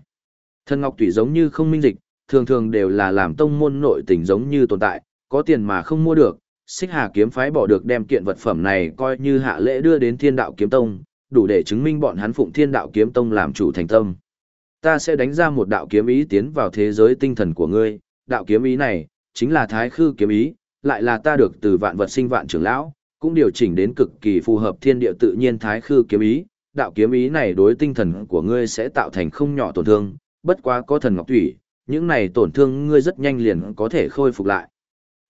S1: Thần ngọc tủy giống như không minh dịch, thường thường đều là làm tông môn nội tình giống như tồn tại, có tiền mà không mua được, xích hà kiếm phái bỏ được đem kiện vật phẩm này coi như hạ lễ đưa đến thiên đạo kiếm tông, đủ để chứng minh bọn hắn phụng thiên đạo kiếm tông làm chủ thành tâm. Ta sẽ đánh ra một đạo kiếm ý tiến vào thế giới tinh thần của ngươi, đạo kiếm ý này, chính là thái khư kiếm ý, lại là ta được từ vạn vật sinh vạn trưởng lão, cũng điều chỉnh đến cực kỳ phù hợp thiên địa tự nhiên thái khư kiếm ý, đạo kiếm ý này đối tinh thần của ngươi sẽ tạo thành không nhỏ tổn thương, bất quá có thần ngọc thủy, những này tổn thương ngươi rất nhanh liền có thể khôi phục lại.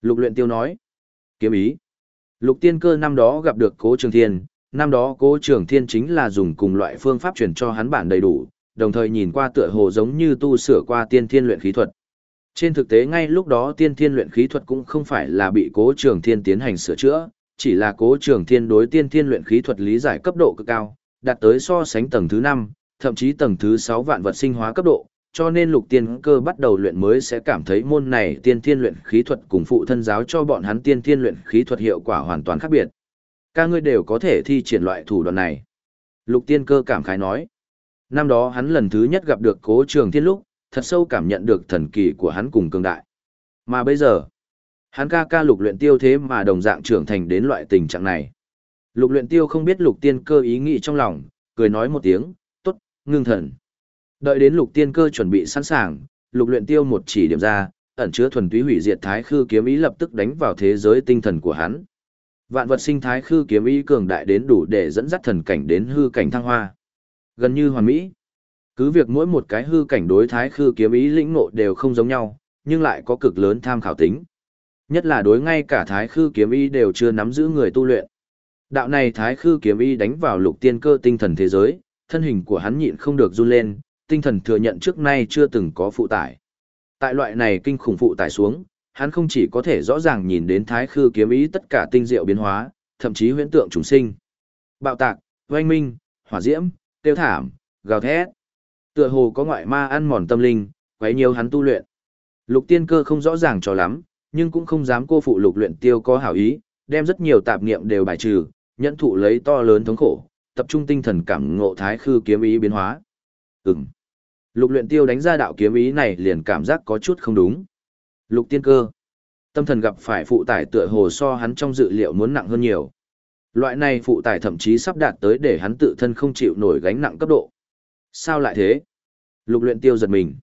S1: Lục luyện tiêu nói, kiếm ý. Lục tiên cơ năm đó gặp được cố trường thiên, năm đó cố trường thiên chính là dùng cùng loại phương pháp truyền cho hắn bản đầy đủ, đồng thời nhìn qua tựa hồ giống như tu sửa qua tiên thiên luyện khí thuật. Trên thực tế ngay lúc đó tiên thiên luyện khí thuật cũng không phải là bị cố trường thiên tiến hành sửa chữa, chỉ là cố trường thiên đối tiên thiên luyện khí thuật lý giải cấp độ cực cao, đạt tới so sánh tầng thứ 5, thậm chí tầng thứ 6 vạn vật sinh hóa cấp độ, cho nên lục tiên cơ bắt đầu luyện mới sẽ cảm thấy môn này tiên thiên luyện khí thuật cùng phụ thân giáo cho bọn hắn tiên thiên luyện khí thuật hiệu quả hoàn toàn khác biệt. Các ngươi đều có thể thi triển loại thủ đoạn này. Lục tiên cơ cảm khái nói. Năm đó hắn lần thứ nhất gặp được cố trường thiên lúc, thật sâu cảm nhận được thần kỳ của hắn cùng cường đại. Mà bây giờ, hắn ca ca lục luyện tiêu thế mà đồng dạng trưởng thành đến loại tình trạng này. Lục luyện tiêu không biết lục tiên cơ ý nghĩ trong lòng, cười nói một tiếng, tốt, ngưng thần. Đợi đến lục tiên cơ chuẩn bị sẵn sàng, lục luyện tiêu một chỉ điểm ra, ẩn chứa thuần túy hủy diệt thái khư kiếm ý lập tức đánh vào thế giới tinh thần của hắn. Vạn vật sinh thái khư kiếm ý cường đại đến đủ để dẫn dắt thần cảnh đến hư cảnh thăng hoa. Gần như hoàn mỹ. Cứ việc mỗi một cái hư cảnh đối thái khư kiếm ý lĩnh ngộ đều không giống nhau, nhưng lại có cực lớn tham khảo tính. Nhất là đối ngay cả thái khư kiếm ý đều chưa nắm giữ người tu luyện. Đạo này thái khư kiếm ý đánh vào lục tiên cơ tinh thần thế giới, thân hình của hắn nhịn không được run lên, tinh thần thừa nhận trước nay chưa từng có phụ tải. Tại loại này kinh khủng phụ tải xuống, hắn không chỉ có thể rõ ràng nhìn đến thái khư kiếm ý tất cả tinh diệu biến hóa, thậm chí huyễn tượng trùng sinh. Bạo tạc, oanh minh, hỏa diễm, tiêu thảm, gào thét. Tựa hồ có ngoại ma ăn mòn tâm linh, quấy nhiều hắn tu luyện. Lục tiên cơ không rõ ràng cho lắm, nhưng cũng không dám cô phụ lục luyện tiêu có hảo ý, đem rất nhiều tạp niệm đều bài trừ, nhận thụ lấy to lớn thống khổ, tập trung tinh thần cảm ngộ thái khư kiếm ý biến hóa. Ừm. Lục luyện tiêu đánh ra đạo kiếm ý này liền cảm giác có chút không đúng. Lục tiên cơ. Tâm thần gặp phải phụ tải tựa hồ so hắn trong dự liệu muốn nặng hơn nhiều. Loại này phụ tải thậm chí sắp đạt tới để hắn tự thân không chịu nổi gánh nặng cấp độ. Sao lại thế? Lục luyện tiêu giật mình.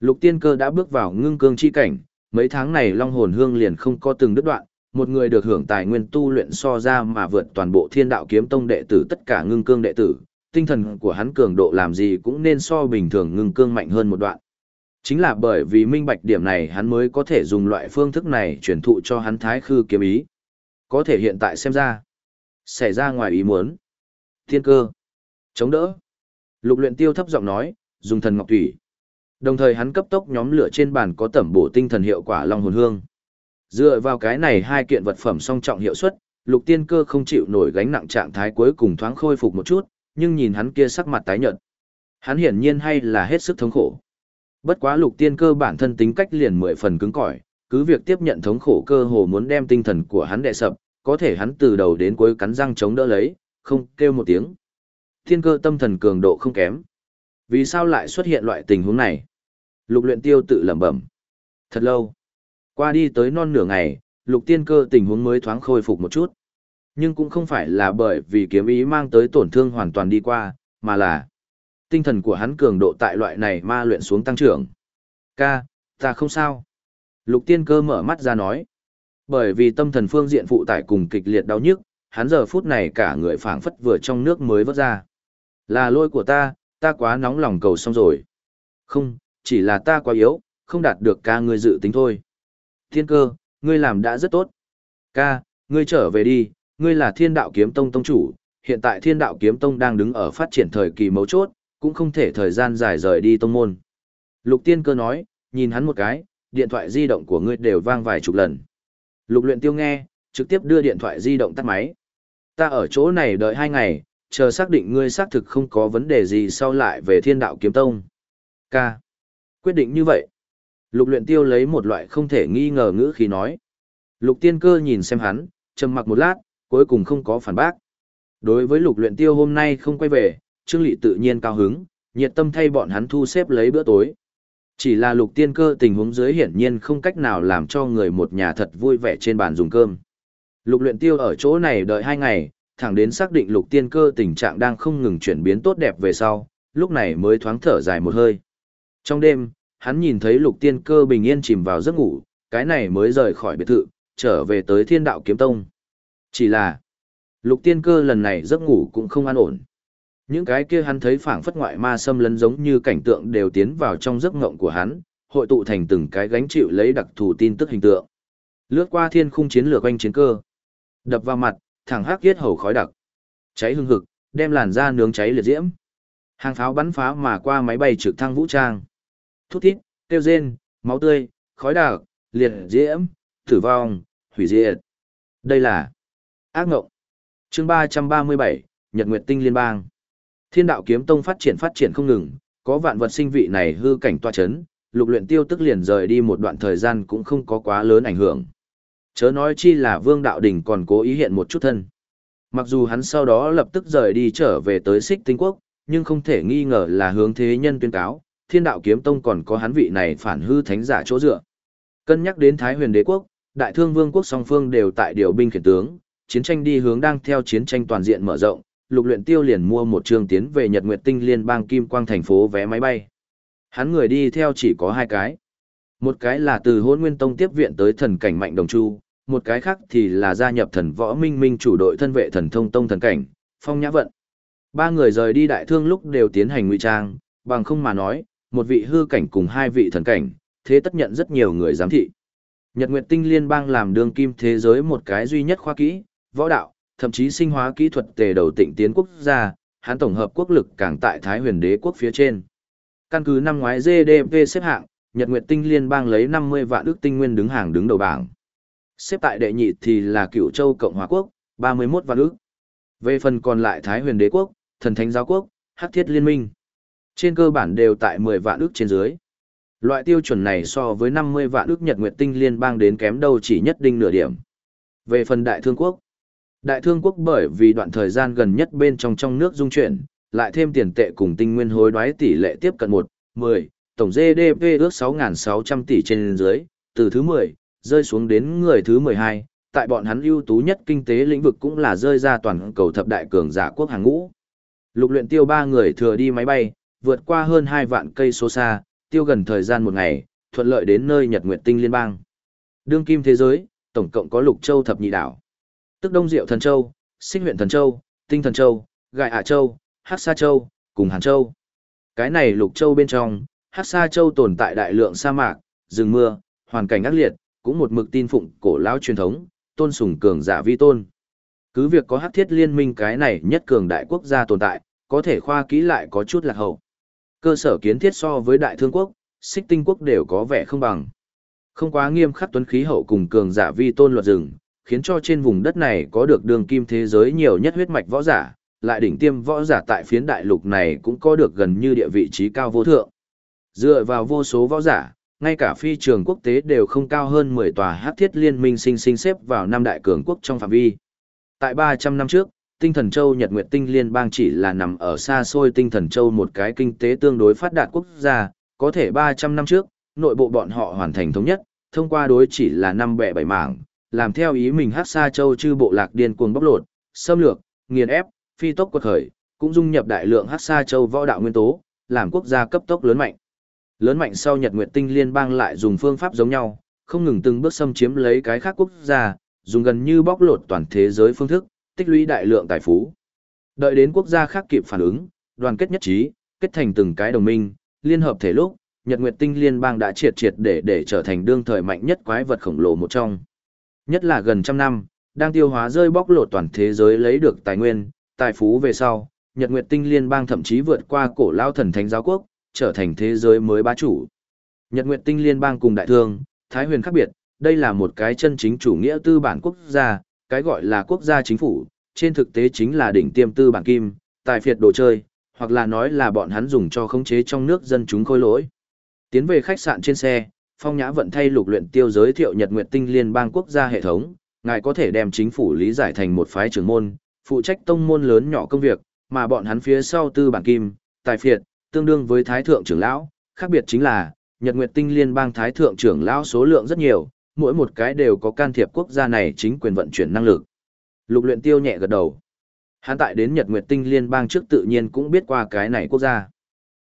S1: Lục tiên cơ đã bước vào ngưng cương chi cảnh, mấy tháng này long hồn hương liền không có từng đứt đoạn, một người được hưởng tài nguyên tu luyện so ra mà vượt toàn bộ thiên đạo kiếm tông đệ tử tất cả ngưng cương đệ tử, tinh thần của hắn cường độ làm gì cũng nên so bình thường ngưng cương mạnh hơn một đoạn. Chính là bởi vì minh bạch điểm này hắn mới có thể dùng loại phương thức này truyền thụ cho hắn thái khư kiếm ý. Có thể hiện tại xem ra, xảy ra ngoài ý muốn. Thiên cơ, chống đỡ. Lục luyện tiêu thấp giọng nói, dùng thần ngọc thủy. Đồng thời hắn cấp tốc nhóm lửa trên bàn có tẩm bổ tinh thần hiệu quả long hồn hương. Dựa vào cái này hai kiện vật phẩm song trọng hiệu suất, lục tiên cơ không chịu nổi gánh nặng trạng thái cuối cùng thoáng khôi phục một chút, nhưng nhìn hắn kia sắc mặt tái nhợt. Hắn hiển nhiên hay là hết sức thống khổ. Bất quá lục tiên cơ bản thân tính cách liền mười phần cứng cỏi, cứ việc tiếp nhận thống khổ cơ hồ muốn đem tinh thần của hắn đè sập, có thể hắn từ đầu đến cuối cắn răng chống đỡ lấy, không kêu một tiếng. Thiên cơ tâm thần cường độ không kém. Vì sao lại xuất hiện loại tình huống này? Lục luyện tiêu tự lẩm bẩm. Thật lâu. Qua đi tới non nửa ngày, lục tiên cơ tình huống mới thoáng khôi phục một chút. Nhưng cũng không phải là bởi vì kiếm ý mang tới tổn thương hoàn toàn đi qua, mà là tinh thần của hắn cường độ tại loại này ma luyện xuống tăng trưởng. Ca, ta không sao. Lục tiên cơ mở mắt ra nói. Bởi vì tâm thần phương diện phụ tải cùng kịch liệt đau nhức, hắn giờ phút này cả người phảng phất vừa trong nước mới vớt ra. Là lôi của ta, ta quá nóng lòng cầu xong rồi. Không, chỉ là ta quá yếu, không đạt được ca ngươi dự tính thôi. Thiên cơ, ngươi làm đã rất tốt. Ca, ngươi trở về đi, ngươi là thiên đạo kiếm tông tông chủ, hiện tại thiên đạo kiếm tông đang đứng ở phát triển thời kỳ mấu chốt, cũng không thể thời gian dài rời đi tông môn. Lục tiên cơ nói, nhìn hắn một cái, điện thoại di động của ngươi đều vang vài chục lần. Lục luyện tiêu nghe, trực tiếp đưa điện thoại di động tắt máy. Ta ở chỗ này đợi hai ngày, chờ xác định ngươi xác thực không có vấn đề gì sau lại về thiên đạo kiếm tông. Ca. Quyết định như vậy. Lục luyện tiêu lấy một loại không thể nghi ngờ ngữ khí nói. Lục tiên cơ nhìn xem hắn, trầm mặc một lát, cuối cùng không có phản bác. Đối với lục luyện tiêu hôm nay không quay về, Trương Lị tự nhiên cao hứng, nhiệt tâm thay bọn hắn thu xếp lấy bữa tối. Chỉ là lục tiên cơ tình huống dưới hiển nhiên không cách nào làm cho người một nhà thật vui vẻ trên bàn dùng cơm. Lục luyện tiêu ở chỗ này đợi hai ngày, thẳng đến xác định lục tiên cơ tình trạng đang không ngừng chuyển biến tốt đẹp về sau, lúc này mới thoáng thở dài một hơi. Trong đêm, hắn nhìn thấy lục tiên cơ bình yên chìm vào giấc ngủ, cái này mới rời khỏi biệt thự, trở về tới thiên đạo kiếm tông. Chỉ là, lục tiên cơ lần này giấc ngủ cũng không an ổn. Những cái kia hắn thấy phảng phất ngoại ma xâm lấn giống như cảnh tượng đều tiến vào trong giấc ngộng của hắn, hội tụ thành từng cái gánh chịu lấy đặc thù tin tức hình tượng. Lướt qua thiên khung chiến lược quanh chiến cơ. Đập vào mặt, thẳng hắc yết hầu khói đặc. Cháy hương hực, đem làn da nướng cháy liệt diễm. Hàng pháo bắn phá mà qua máy bay trực thăng vũ trang. Thút thít, tiêu rên, máu tươi, khói đặc, liệt diễm, tử vong, hủy diệt. Đây là ác ngộng. Chương ba ba mươi bảy Nhật Nguyệt Tinh Liên bang. Thiên đạo kiếm tông phát triển phát triển không ngừng, có vạn vật sinh vị này hư cảnh toa chấn, lục luyện tiêu tức liền rời đi một đoạn thời gian cũng không có quá lớn ảnh hưởng. Chớ nói chi là Vương Đạo Đình còn cố ý hiện một chút thân. Mặc dù hắn sau đó lập tức rời đi trở về tới xích tinh quốc, nhưng không thể nghi ngờ là hướng thế nhân tuyên cáo, thiên đạo kiếm tông còn có hắn vị này phản hư thánh giả chỗ dựa. Cân nhắc đến Thái huyền đế quốc, đại thương vương quốc song phương đều tại điều binh khiển tướng, chiến tranh đi hướng đang theo chiến tranh toàn diện mở rộng, lục luyện tiêu liền mua một trường tiến về Nhật Nguyệt Tinh liên bang Kim Quang thành phố vé máy bay. Hắn người đi theo chỉ có hai cái. Một cái là từ hôn nguyên tông tiếp viện tới thần cảnh mạnh đồng chu, một cái khác thì là gia nhập thần võ minh minh chủ đội thân vệ thần thông tông thần cảnh, phong nhã vận. Ba người rời đi đại thương lúc đều tiến hành ngụy trang, bằng không mà nói, một vị hư cảnh cùng hai vị thần cảnh, thế tất nhận rất nhiều người giám thị. Nhật Nguyệt Tinh Liên bang làm đường kim thế giới một cái duy nhất khoa kỹ, võ đạo, thậm chí sinh hóa kỹ thuật tề đầu tịnh tiến quốc gia, hắn tổng hợp quốc lực càng tại Thái huyền đế quốc phía trên. Căn cứ năm ngoái GDP xếp hạng, Nhật Nguyệt Tinh Liên bang lấy 50 vạn ước tinh nguyên đứng hàng đứng đầu bảng. Xếp tại đệ nhị thì là Cựu Châu Cộng hòa quốc, 31 vạn ước. Về phần còn lại Thái Huyền Đế quốc, Thần Thánh giáo quốc, Hắc Thiết Liên minh, trên cơ bản đều tại 10 vạn ước trên dưới. Loại tiêu chuẩn này so với 50 vạn ước Nhật Nguyệt Tinh Liên bang đến kém đâu chỉ nhất định nửa điểm. Về phần Đại Thương quốc, Đại Thương quốc bởi vì đoạn thời gian gần nhất bên trong trong nước dung chuyển, lại thêm tiền tệ cùng tinh nguyên hối đoái tỷ lệ tiếp cận 1, 10, tổng GDP ước 6.600 tỷ trên dưới, từ thứ 10, rơi xuống đến người thứ 12, tại bọn hắn ưu tú nhất kinh tế lĩnh vực cũng là rơi ra toàn cầu thập đại cường giả quốc hàng ngũ. Lục luyện tiêu ba người thừa đi máy bay, vượt qua hơn 2 vạn cây số xa, tiêu gần thời gian một ngày, thuận lợi đến nơi Nhật Nguyệt Tinh Liên bang. Đương kim thế giới, tổng cộng có lục châu thập nhị đảo. Tức Đông Diệu Thần Châu, Sinh huyện Thần Châu, Tinh Thần Châu, Gại Hạ Châu, Hắc Sa Châu, cùng Hàn Châu. Cái này lục châu bên trong, Hắc Sa Châu tồn tại đại lượng sa mạc, rừng mưa, hoàn cảnh ác liệt, cũng một mực tin phụng cổ lão truyền thống, tôn sùng cường giả vi tôn. Cứ việc có hắc thiết liên minh cái này nhất cường đại quốc gia tồn tại, có thể khoa kỹ lại có chút lạc hậu. Cơ sở kiến thiết so với đại thương quốc, xích tinh quốc đều có vẻ không bằng. Không quá nghiêm khắc tuấn khí hậu cùng cường giả vi tôn luật rừng, khiến cho trên vùng đất này có được đường kim thế giới nhiều nhất huyết mạch võ giả, lại đỉnh tiêm võ giả tại phiến đại lục này cũng có được gần như địa vị trí cao vô thượng. Dựa vào vô số võ giả, ngay cả phi trường quốc tế đều không cao hơn 10 tòa hát thiết liên minh sinh sinh xếp vào năm đại cường quốc trong phạm vi. Tại 300 năm trước, tinh thần châu Nhật Nguyệt Tinh Liên bang chỉ là nằm ở xa xôi tinh thần châu một cái kinh tế tương đối phát đạt quốc gia, có thể 300 năm trước, nội bộ bọn họ hoàn thành thống nhất, thông qua đối chỉ là năm bẻ bảy mảng, làm theo ý mình hát xa châu chư bộ lạc điên cuồng bóc lột, xâm lược, nghiền ép, phi tốc quật khởi, cũng dung nhập đại lượng hát xa châu võ đạo nguyên tố, làm quốc gia cấp tốc lớn mạnh. Lớn mạnh sau Nhật Nguyệt Tinh Liên bang lại dùng phương pháp giống nhau, không ngừng từng bước xâm chiếm lấy cái khác quốc gia, dùng gần như bóc lột toàn thế giới phương thức, tích lũy đại lượng tài phú. Đợi đến quốc gia khác kịp phản ứng, đoàn kết nhất trí, kết thành từng cái đồng minh, liên hợp thể lúc, Nhật Nguyệt Tinh Liên bang đã triệt triệt để để trở thành đương thời mạnh nhất quái vật khổng lồ một trong. Nhất là gần trăm năm, đang tiêu hóa rơi bóc lột toàn thế giới lấy được tài nguyên, tài phú về sau, Nhật Nguyệt Tinh Liên bang thậm chí vượt qua cổ lao thần thánh giáo quốc, trở thành thế giới mới bá chủ. Nhật Nguyệt Tinh Liên bang cùng đại thương, Thái Huyền khác biệt, đây là một cái chân chính chủ nghĩa tư bản quốc gia, cái gọi là quốc gia chính phủ, trên thực tế chính là đỉnh tiêm tư bản kim, tài phiệt đồ chơi, hoặc là nói là bọn hắn dùng cho khống chế trong nước dân chúng khôi lỗi. Tiến về khách sạn trên xe, Phong Nhã vận thay lục luyện tiêu giới thiệu Nhật Nguyệt Tinh Liên bang quốc gia hệ thống, ngài có thể đem chính phủ lý giải thành một phái trưởng môn, phụ trách tông môn lớn nhỏ công việc, mà bọn hắn phía sau tư bản kim, tài phiệt, tương đương với thái thượng trưởng lão, khác biệt chính là, Nhật Nguyệt Tinh Liên bang thái thượng trưởng lão số lượng rất nhiều, mỗi một cái đều có can thiệp quốc gia này chính quyền vận chuyển năng lực. Lục luyện tiêu nhẹ gật đầu. Hắn tại đến Nhật Nguyệt Tinh Liên bang trước tự nhiên cũng biết qua cái này quốc gia.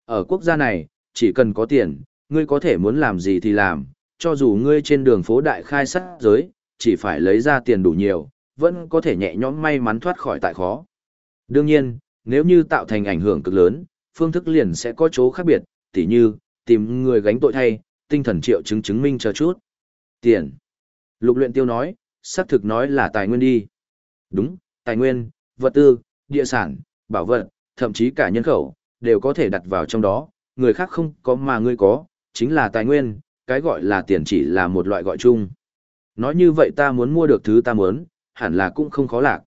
S1: Ở quốc gia này, chỉ cần có tiền, ngươi có thể muốn làm gì thì làm, cho dù ngươi trên đường phố đại khai sát giới, chỉ phải lấy ra tiền đủ nhiều, vẫn có thể nhẹ nhõm may mắn thoát khỏi tại khó. Đương nhiên, nếu như tạo thành ảnh hưởng cực lớn, phương thức liền sẽ có chỗ khác biệt, tỉ như, tìm người gánh tội thay, tinh thần triệu chứng chứng minh chờ chút. Tiền. Lục luyện tiêu nói, xác thực nói là tài nguyên đi. Đúng, tài nguyên, vật tư, địa sản, bảo vật, thậm chí cả nhân khẩu, đều có thể đặt vào trong đó, người khác không có mà ngươi có, chính là tài nguyên, cái gọi là tiền chỉ là một loại gọi chung. Nói như vậy ta muốn mua được thứ ta muốn, hẳn là cũng không khó lạc.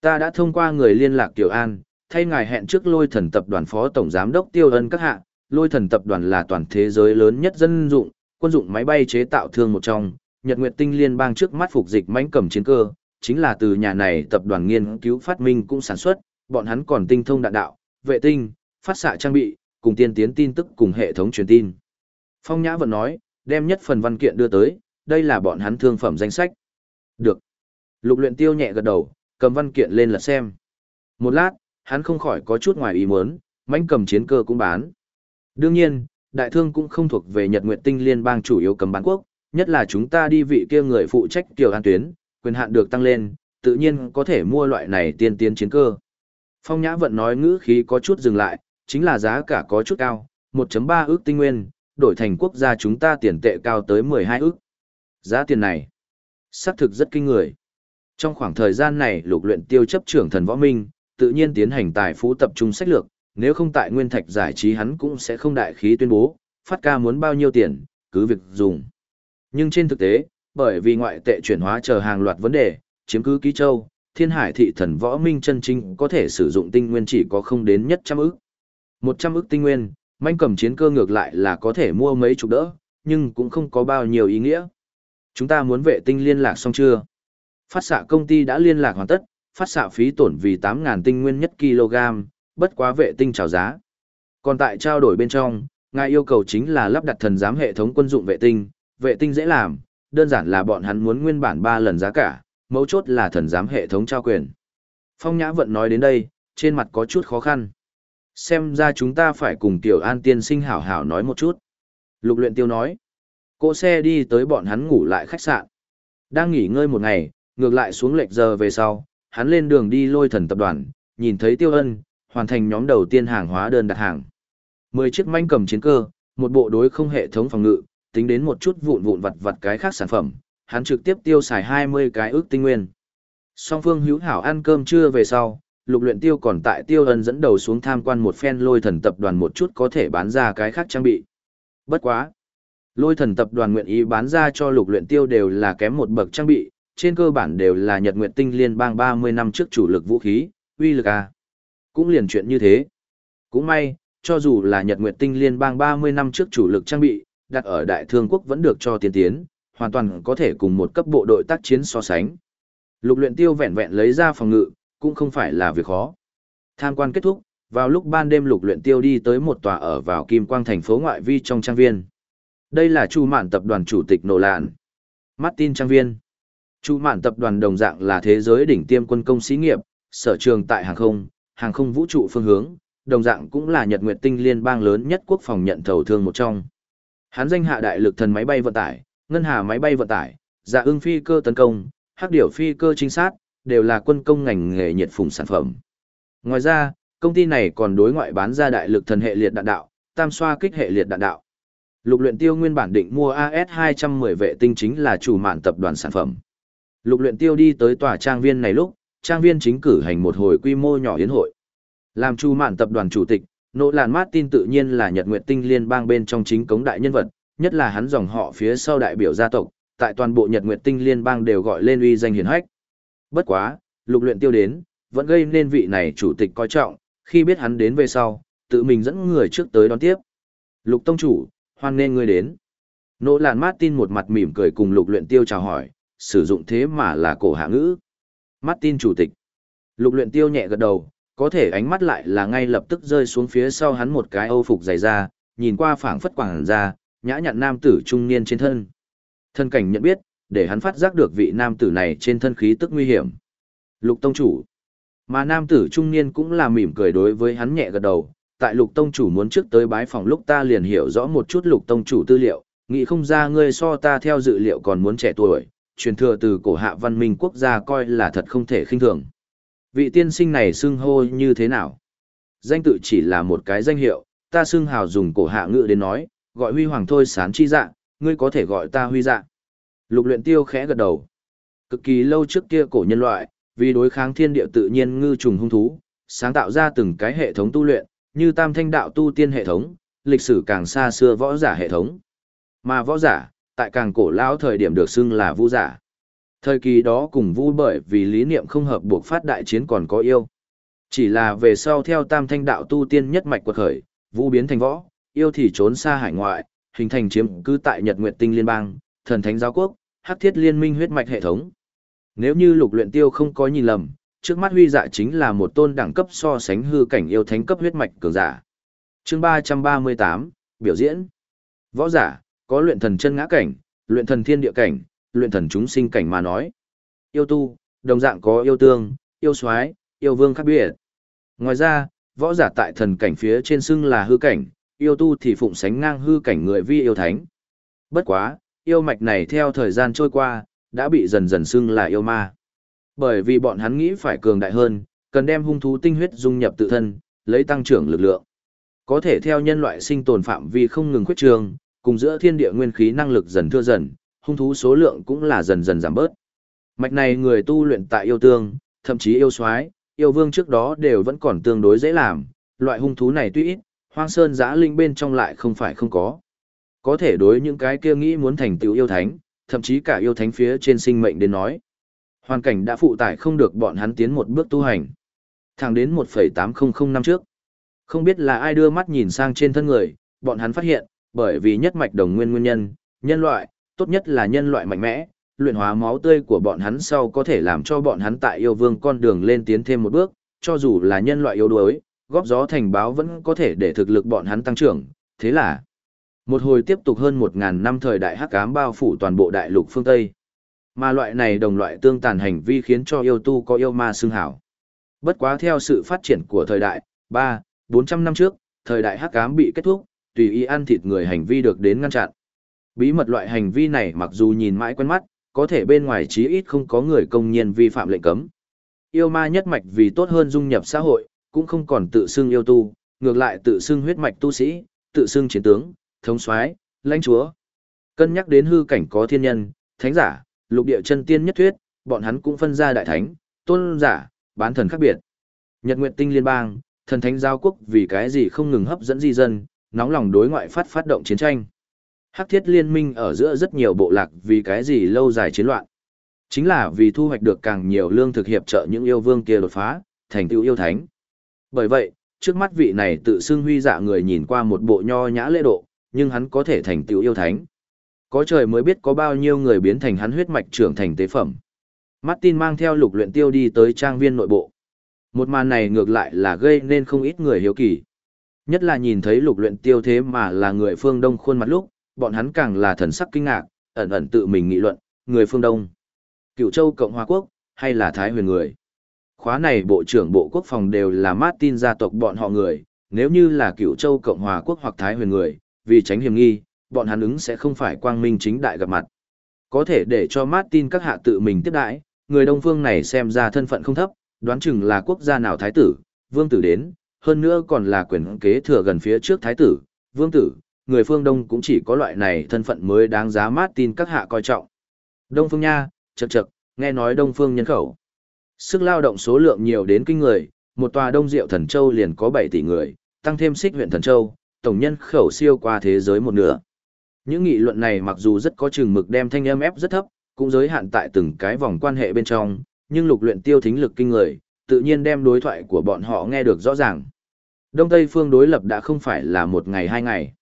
S1: Ta đã thông qua người liên lạc Tiểu An, thay ngài hẹn trước lôi thần tập đoàn phó tổng giám đốc Tiêu Ân các hạ, lôi thần tập đoàn là toàn thế giới lớn nhất dân dụng, quân dụng máy bay chế tạo thương một trong, Nhật Nguyệt Tinh Liên bang trước mắt phục dịch mãnh cầm chiến cơ, chính là từ nhà này tập đoàn nghiên cứu phát minh cũng sản xuất, bọn hắn còn tinh thông đạn đạo, vệ tinh, phát xạ trang bị, cùng tiên tiến tin tức cùng hệ thống truyền tin. Phong Nhã vẫn nói, đem nhất phần văn kiện đưa tới, đây là bọn hắn thương phẩm danh sách. Được. Lục luyện tiêu nhẹ gật đầu, cầm văn kiện lên là xem. Một lát, hắn không khỏi có chút ngoài ý muốn, mãnh cầm chiến cơ cũng bán. Đương nhiên, đại thương cũng không thuộc về Nhật Nguyệt Tinh Liên bang chủ yếu cầm bán quốc, nhất là chúng ta đi vị kia người phụ trách tiểu an tuyến, quyền hạn được tăng lên, tự nhiên có thể mua loại này tiên tiến chiến cơ. Phong Nhã vận nói ngữ khí có chút dừng lại, chính là giá cả có chút cao, 1.3 ước tinh nguyên, đổi thành quốc gia chúng ta tiền tệ cao tới 12 ước. Giá tiền này, xác thực rất kinh người. Trong khoảng thời gian này lục luyện tiêu chấp trưởng thần võ minh, tự nhiên tiến hành tài phú tập trung sách lược, nếu không tại nguyên thạch giải trí hắn cũng sẽ không đại khí tuyên bố, phát ca muốn bao nhiêu tiền, cứ việc dùng. Nhưng trên thực tế, bởi vì ngoại tệ chuyển hóa chờ hàng loạt vấn đề, chiếm cứ ký châu, thiên hải thị thần võ minh chân chính có thể sử dụng tinh nguyên chỉ có không đến nhất trăm ức. Một trăm ức tinh nguyên, manh cầm chiến cơ ngược lại là có thể mua mấy chục đỡ, nhưng cũng không có bao nhiêu ý nghĩa. Chúng ta muốn vệ tinh liên lạc xong chưa? Phát xạ công ty đã liên lạc hoàn tất, phát xạ phí tổn vì 8.000 tinh nguyên nhất kg, bất quá vệ tinh trào giá. Còn tại trao đổi bên trong, ngài yêu cầu chính là lắp đặt thần giám hệ thống quân dụng vệ tinh, vệ tinh dễ làm, đơn giản là bọn hắn muốn nguyên bản 3 lần giá cả, mấu chốt là thần giám hệ thống trao quyền. Phong Nhã Vận nói đến đây, trên mặt có chút khó khăn. Xem ra chúng ta phải cùng Tiểu An tiên sinh hảo hảo nói một chút. Lục luyện tiêu nói. cô xe đi tới bọn hắn ngủ lại khách sạn. Đang nghỉ ngơi một ngày, ngược lại xuống lệch giờ về sau, hắn lên đường đi lôi thần tập đoàn, nhìn thấy Tiêu Ân, hoàn thành nhóm đầu tiên hàng hóa đơn đặt hàng. 10 chiếc manh cầm chiến cơ, một bộ đối không hệ thống phòng ngự, tính đến một chút vụn vụn vặt vặt cái khác sản phẩm, hắn trực tiếp tiêu xài 20 cái ước tinh nguyên. Song phương hữu hảo ăn cơm trưa về sau, lục luyện tiêu còn tại tiêu ân dẫn đầu xuống tham quan một phen lôi thần tập đoàn một chút có thể bán ra cái khác trang bị. Bất quá. Lôi thần tập đoàn nguyện ý bán ra cho lục luyện tiêu đều là kém một bậc trang bị, trên cơ bản đều là Nhật Nguyệt Tinh Liên bang 30 năm trước chủ lực vũ khí, uy lực à Cũng liền chuyện như thế. Cũng may, cho dù là Nhật Nguyệt Tinh Liên bang 30 năm trước chủ lực trang bị, đặt ở Đại Thương quốc vẫn được cho tiên tiến, hoàn toàn có thể cùng một cấp bộ đội tác chiến so sánh. Lục luyện tiêu vẹn vẹn lấy ra phòng ngự, cũng không phải là việc khó. Tham quan kết thúc, vào lúc ban đêm lục luyện tiêu đi tới một tòa ở vào Kim Quang thành phố ngoại vi trong trang viên. Đây là Chu Mạn tập đoàn chủ tịch nổ lạn. Martin trang viên. Chu Mạn tập đoàn đồng dạng là thế giới đỉnh tiêm quân công xí nghiệp, sở trường tại hàng không, hàng không vũ trụ phương hướng, đồng dạng cũng là Nhật Nguyệt Tinh liên bang lớn nhất quốc phòng nhận thầu thương một trong. Hắn danh hạ đại lực thần máy bay vận tải, ngân hà máy bay vận tải, dạ ưng phi cơ tấn công, hắc điểu phi cơ trinh sát, đều là quân công ngành nghề nhiệt phùng sản phẩm. Ngoài ra, công ty này còn đối ngoại bán ra đại lực thần hệ liệt đạn đạo, tam xoa kích hệ liệt đạn đạo. Lục luyện tiêu nguyên bản định mua AS-210 vệ tinh chính là chủ mạn tập đoàn sản phẩm. Lục luyện tiêu đi tới tòa trang viên này lúc, trang viên chính cử hành một hồi quy mô nhỏ yến hội. Làm chủ mạn tập đoàn chủ tịch, nỗ làn Martin tự nhiên là Nhật Nguyệt Tinh liên bang bên trong chính cống đại nhân vật, nhất là hắn dòng họ phía sau đại biểu gia tộc, tại toàn bộ Nhật Nguyệt Tinh liên bang đều gọi lên uy danh hiển hách. Bất quá, lục luyện tiêu đến, vẫn gây nên vị này chủ tịch coi trọng, khi biết hắn đến về sau, tự mình dẫn người trước tới đón tiếp. Lục tông chủ, hoan nên ngươi đến. Nỗ làn Martin một mặt mỉm cười cùng lục luyện tiêu chào hỏi, sử dụng thế mà là cổ hạ ngữ. Martin chủ tịch. Lục luyện tiêu nhẹ gật đầu, có thể ánh mắt lại là ngay lập tức rơi xuống phía sau hắn một cái âu phục dày da, nhìn qua phảng phất quảng ra, nhã nhặn nam tử trung niên trên thân. Thân cảnh nhận biết, để hắn phát giác được vị nam tử này trên thân khí tức nguy hiểm. Lục tông chủ. Mà nam tử trung niên cũng là mỉm cười đối với hắn nhẹ gật đầu, tại lục tông chủ muốn trước tới bái phòng lúc ta liền hiểu rõ một chút lục tông chủ tư liệu, nghĩ không ra ngươi so ta theo dự liệu còn muốn trẻ tuổi, truyền thừa từ cổ hạ văn minh quốc gia coi là thật không thể khinh thường. Vị tiên sinh này xưng hô như thế nào? Danh tự chỉ là một cái danh hiệu, ta xưng hào dùng cổ hạ ngữ đến nói, gọi huy hoàng thôi sán chi dạ, ngươi có thể gọi ta huy dạ. Lục luyện tiêu khẽ gật đầu. Cực kỳ lâu trước kia cổ nhân loại, vì đối kháng thiên địa tự nhiên ngư trùng hung thú, sáng tạo ra từng cái hệ thống tu luyện, như tam thanh đạo tu tiên hệ thống, lịch sử càng xa xưa võ giả hệ thống. Mà võ giả, tại càng cổ lão thời điểm được xưng là vu giả. Thời kỳ đó cùng vu bởi vì lý niệm không hợp buộc phát đại chiến còn có yêu. Chỉ là về sau theo tam thanh đạo tu tiên nhất mạch quật khởi, vu biến thành võ, yêu thì trốn xa hải ngoại, hình thành chiếm cứ tại Nhật Nguyệt Tinh Liên bang, thần thánh giáo quốc, hắc thiết liên minh huyết mạch hệ thống. Nếu như lục luyện tiêu không có nhìn lầm, trước mắt huy dạ chính là một tôn đẳng cấp so sánh hư cảnh yêu thánh cấp huyết mạch cường giả. Chương 338, biểu diễn. Võ giả, có luyện thần chân ngã cảnh, luyện thần thiên địa cảnh, luyện thần chúng sinh cảnh mà nói. Yêu tu, đồng dạng có yêu tương, yêu soái, yêu vương khác biệt. Ngoài ra, võ giả tại thần cảnh phía trên xưng là hư cảnh, yêu tu thì phụng sánh ngang hư cảnh người vi yêu thánh. Bất quá, yêu mạch này theo thời gian trôi qua, đã bị dần dần xưng là yêu ma. Bởi vì bọn hắn nghĩ phải cường đại hơn, cần đem hung thú tinh huyết dung nhập tự thân, lấy tăng trưởng lực lượng. Có thể theo nhân loại sinh tồn phạm vi không ngừng khuyết trường, cùng giữa thiên địa nguyên khí năng lực dần thưa dần, hung thú số lượng cũng là dần dần giảm bớt. Mạch này người tu luyện tại yêu tương, thậm chí yêu soái, yêu vương trước đó đều vẫn còn tương đối dễ làm, loại hung thú này tuy ít, hoang sơn giã linh bên trong lại không phải không có. Có thể đối những cái kia nghĩ muốn thành tựu yêu thánh, thậm chí cả yêu thánh phía trên sinh mệnh đến nói. Hoàn cảnh đã phụ tải không được bọn hắn tiến một bước tu hành. Thẳng đến 1,800 năm trước. Không biết là ai đưa mắt nhìn sang trên thân người, bọn hắn phát hiện, bởi vì nhất mạch đồng nguyên nguyên nhân, nhân loại, tốt nhất là nhân loại mạnh mẽ, luyện hóa máu tươi của bọn hắn sau có thể làm cho bọn hắn tại yêu vương con đường lên tiến thêm một bước, cho dù là nhân loại yếu đuối, góp gió thành báo vẫn có thể để thực lực bọn hắn tăng trưởng, thế là một hồi tiếp tục hơn 1.000 năm thời đại hắc ám bao phủ toàn bộ đại lục phương Tây. Mà loại này đồng loại tương tàn hành vi khiến cho yêu tu có yêu ma xưng hảo. Bất quá theo sự phát triển của thời đại, 3, 400 năm trước, thời đại hắc ám bị kết thúc, tùy ý ăn thịt người hành vi được đến ngăn chặn. Bí mật loại hành vi này mặc dù nhìn mãi quen mắt, có thể bên ngoài chí ít không có người công nhiên vi phạm lệnh cấm. Yêu ma nhất mạch vì tốt hơn dung nhập xã hội, cũng không còn tự xưng yêu tu, ngược lại tự xưng huyết mạch tu sĩ, tự xưng chiến tướng, thống soái, lãnh chúa. Cân nhắc đến hư cảnh có thiên nhân, thánh giả, lục địa chân tiên nhất thuyết, bọn hắn cũng phân ra đại thánh, tôn giả, bán thần khác biệt. Nhật Nguyệt Tinh Liên bang, thần thánh giao quốc vì cái gì không ngừng hấp dẫn di dân, nóng lòng đối ngoại phát phát động chiến tranh. Hắc thiết liên minh ở giữa rất nhiều bộ lạc vì cái gì lâu dài chiến loạn. Chính là vì thu hoạch được càng nhiều lương thực hiệp trợ những yêu vương kia đột phá, thành tựu yêu thánh. Bởi vậy, trước mắt vị này tự xưng huy dạ người nhìn qua một bộ nho nhã lễ độ, nhưng hắn có thể thành tựu yêu thánh. Có trời mới biết có bao nhiêu người biến thành hắn huyết mạch trưởng thành tế phẩm. Martin mang theo lục luyện tiêu đi tới trang viên nội bộ. Một màn này ngược lại là gây nên không ít người hiếu kỳ. Nhất là nhìn thấy lục luyện tiêu thế mà là người phương Đông khuôn mặt lúc, bọn hắn càng là thần sắc kinh ngạc, ẩn ẩn tự mình nghị luận, người phương Đông. Cựu châu Cộng hòa quốc, hay là Thái huyền người. Khóa này Bộ trưởng Bộ Quốc phòng đều là Martin gia tộc bọn họ người, nếu như là cựu châu Cộng hòa quốc hoặc Thái huyền người, vì tránh hiểm nghi, bọn hắn ứng sẽ không phải quang minh chính đại gặp mặt. Có thể để cho Martin các hạ tự mình tiếp đãi, người Đông phương này xem ra thân phận không thấp, đoán chừng là quốc gia nào thái tử, vương tử đến, hơn nữa còn là quyền kế thừa gần phía trước thái tử, vương tử, người phương Đông cũng chỉ có loại này thân phận mới đáng giá mát tin các hạ coi trọng. Đông phương nha, chậc chậc, nghe nói Đông phương nhân khẩu. Sức lao động số lượng nhiều đến kinh người, một tòa Đông Diệu Thần Châu liền có 7 tỷ người, tăng thêm xích huyện Thần Châu, tổng nhân khẩu siêu qua thế giới một nửa. Những nghị luận này mặc dù rất có chừng mực đem thanh âm ép rất thấp, cũng giới hạn tại từng cái vòng quan hệ bên trong, nhưng lục luyện tiêu thính lực kinh người, tự nhiên đem đối thoại của bọn họ nghe được rõ ràng. Đông Tây phương đối lập đã không phải là một ngày hai ngày.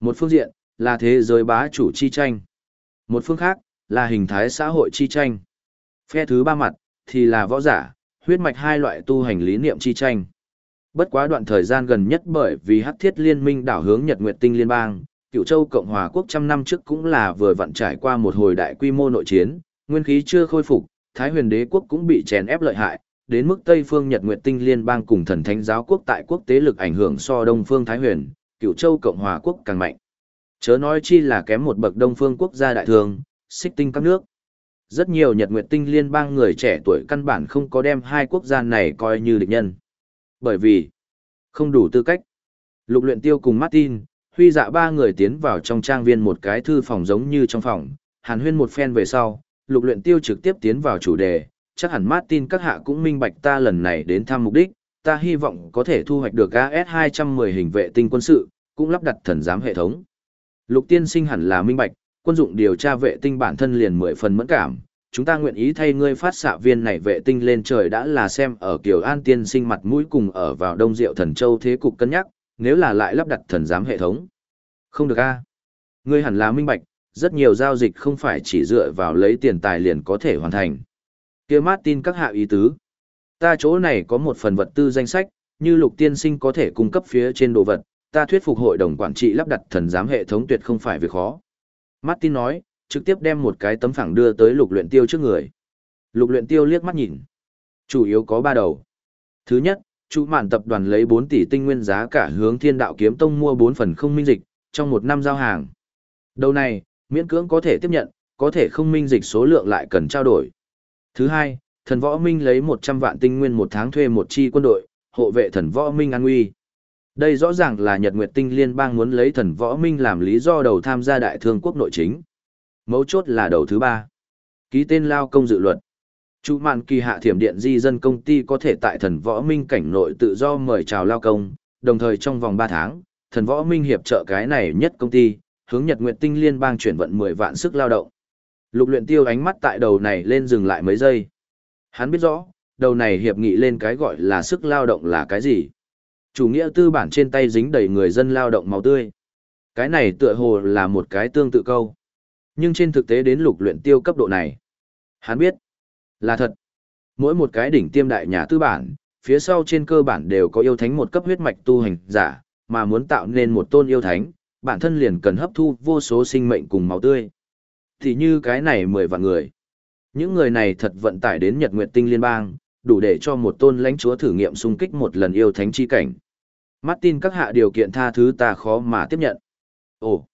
S1: Một phương diện, là thế giới bá chủ chi tranh. Một phương khác, là hình thái xã hội chi tranh. Phe thứ ba mặt, thì là võ giả, huyết mạch hai loại tu hành lý niệm chi tranh. Bất quá đoạn thời gian gần nhất bởi vì hắc thiết liên minh đảo hướng Nhật Nguyệt Tinh Liên bang, cựu châu Cộng hòa quốc trăm năm trước cũng là vừa vặn trải qua một hồi đại quy mô nội chiến, nguyên khí chưa khôi phục, Thái huyền đế quốc cũng bị chèn ép lợi hại, đến mức Tây phương Nhật Nguyệt Tinh liên bang cùng thần thánh giáo quốc tại quốc tế lực ảnh hưởng so Đông phương Thái huyền, cựu châu Cộng hòa quốc càng mạnh. Chớ nói chi là kém một bậc Đông phương quốc gia đại thường, xích tinh các nước. Rất nhiều Nhật Nguyệt Tinh liên bang người trẻ tuổi căn bản không có đem hai quốc gia này coi như địch nhân. Bởi vì, không đủ tư cách. Lục luyện tiêu cùng Martin, huy dạ ba người tiến vào trong trang viên một cái thư phòng giống như trong phòng, hàn huyên một phen về sau, lục luyện tiêu trực tiếp tiến vào chủ đề, chắc hẳn Martin các hạ cũng minh bạch ta lần này đến thăm mục đích, ta hy vọng có thể thu hoạch được AS-210 hình vệ tinh quân sự, cũng lắp đặt thần giám hệ thống. Lục tiên sinh hẳn là minh bạch, quân dụng điều tra vệ tinh bản thân liền mười phần mẫn cảm, chúng ta nguyện ý thay ngươi phát xạ viên này vệ tinh lên trời đã là xem ở Kiều An tiên sinh mặt mũi cùng ở vào Đông Diệu Thần Châu thế cục cân nhắc, nếu là lại lắp đặt thần giám hệ thống. Không được a. Ngươi hẳn là minh bạch, rất nhiều giao dịch không phải chỉ dựa vào lấy tiền tài liền có thể hoàn thành. Kia Martin các hạ ý tứ. Ta chỗ này có một phần vật tư danh sách, như lục tiên sinh có thể cung cấp phía trên đồ vật, ta thuyết phục hội đồng quản trị lắp đặt thần giám hệ thống tuyệt không phải việc khó. Martin nói, trực tiếp đem một cái tấm phẳng đưa tới lục luyện tiêu trước người. Lục luyện tiêu liếc mắt nhìn. Chủ yếu có ba đầu. Thứ nhất, chủ mạn tập đoàn lấy 4 tỷ tinh nguyên giá cả hướng thiên đạo kiếm tông mua 4 phần không minh dịch, trong một năm giao hàng. Đầu này, miễn cưỡng có thể tiếp nhận, có thể không minh dịch số lượng lại cần trao đổi. Thứ hai, thần võ minh lấy 100 vạn tinh nguyên một tháng thuê một chi quân đội, hộ vệ thần võ minh an nguy. Đây rõ ràng là Nhật Nguyệt Tinh Liên bang muốn lấy thần võ minh làm lý do đầu tham gia đại thương quốc nội chính. Mấu chốt là đầu thứ ba. Ký tên lao công dự luật. Chủ mạn kỳ hạ thiểm điện di dân công ty có thể tại thần võ minh cảnh nội tự do mời chào lao công, đồng thời trong vòng 3 tháng, thần võ minh hiệp trợ cái này nhất công ty, hướng Nhật Nguyệt Tinh Liên bang chuyển vận 10 vạn sức lao động. Lục luyện tiêu ánh mắt tại đầu này lên dừng lại mấy giây. Hắn biết rõ, đầu này hiệp nghị lên cái gọi là sức lao động là cái gì. Chủ nghĩa tư bản trên tay dính đầy người dân lao động máu tươi. Cái này tựa hồ là một cái tương tự câu. Nhưng trên thực tế đến lục luyện tiêu cấp độ này. Hắn biết, là thật. Mỗi một cái đỉnh tiêm đại nhà tư bản, phía sau trên cơ bản đều có yêu thánh một cấp huyết mạch tu hành giả, mà muốn tạo nên một tôn yêu thánh, bản thân liền cần hấp thu vô số sinh mệnh cùng máu tươi. Thì như cái này mười vạn người. Những người này thật vận tải đến Nhật Nguyệt Tinh Liên bang, đủ để cho một tôn lãnh chúa thử nghiệm xung kích một lần yêu thánh chi cảnh. Martin các hạ điều kiện tha thứ ta khó mà tiếp nhận. Ồ,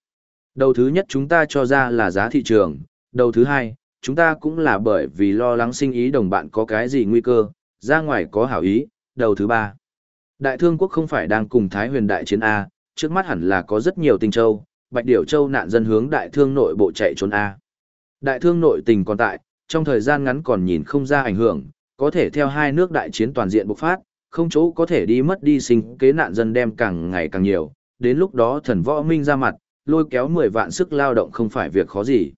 S1: đầu thứ nhất chúng ta cho ra là giá thị trường, đầu thứ hai, chúng ta cũng là bởi vì lo lắng sinh ý đồng bạn có cái gì nguy cơ, ra ngoài có hảo ý, đầu thứ ba. Đại thương quốc không phải đang cùng Thái huyền đại chiến A, trước mắt hẳn là có rất nhiều tinh châu, bạch điểu châu nạn dân hướng đại thương nội bộ chạy trốn A. Đại thương nội tình còn tại, trong thời gian ngắn còn nhìn không ra ảnh hưởng, có thể theo hai nước đại chiến toàn diện bộc phát, không chỗ có thể đi mất đi sinh kế nạn dân đem càng ngày càng nhiều, đến lúc đó thần võ minh ra mặt, lôi kéo 10 vạn sức lao động không phải việc khó gì.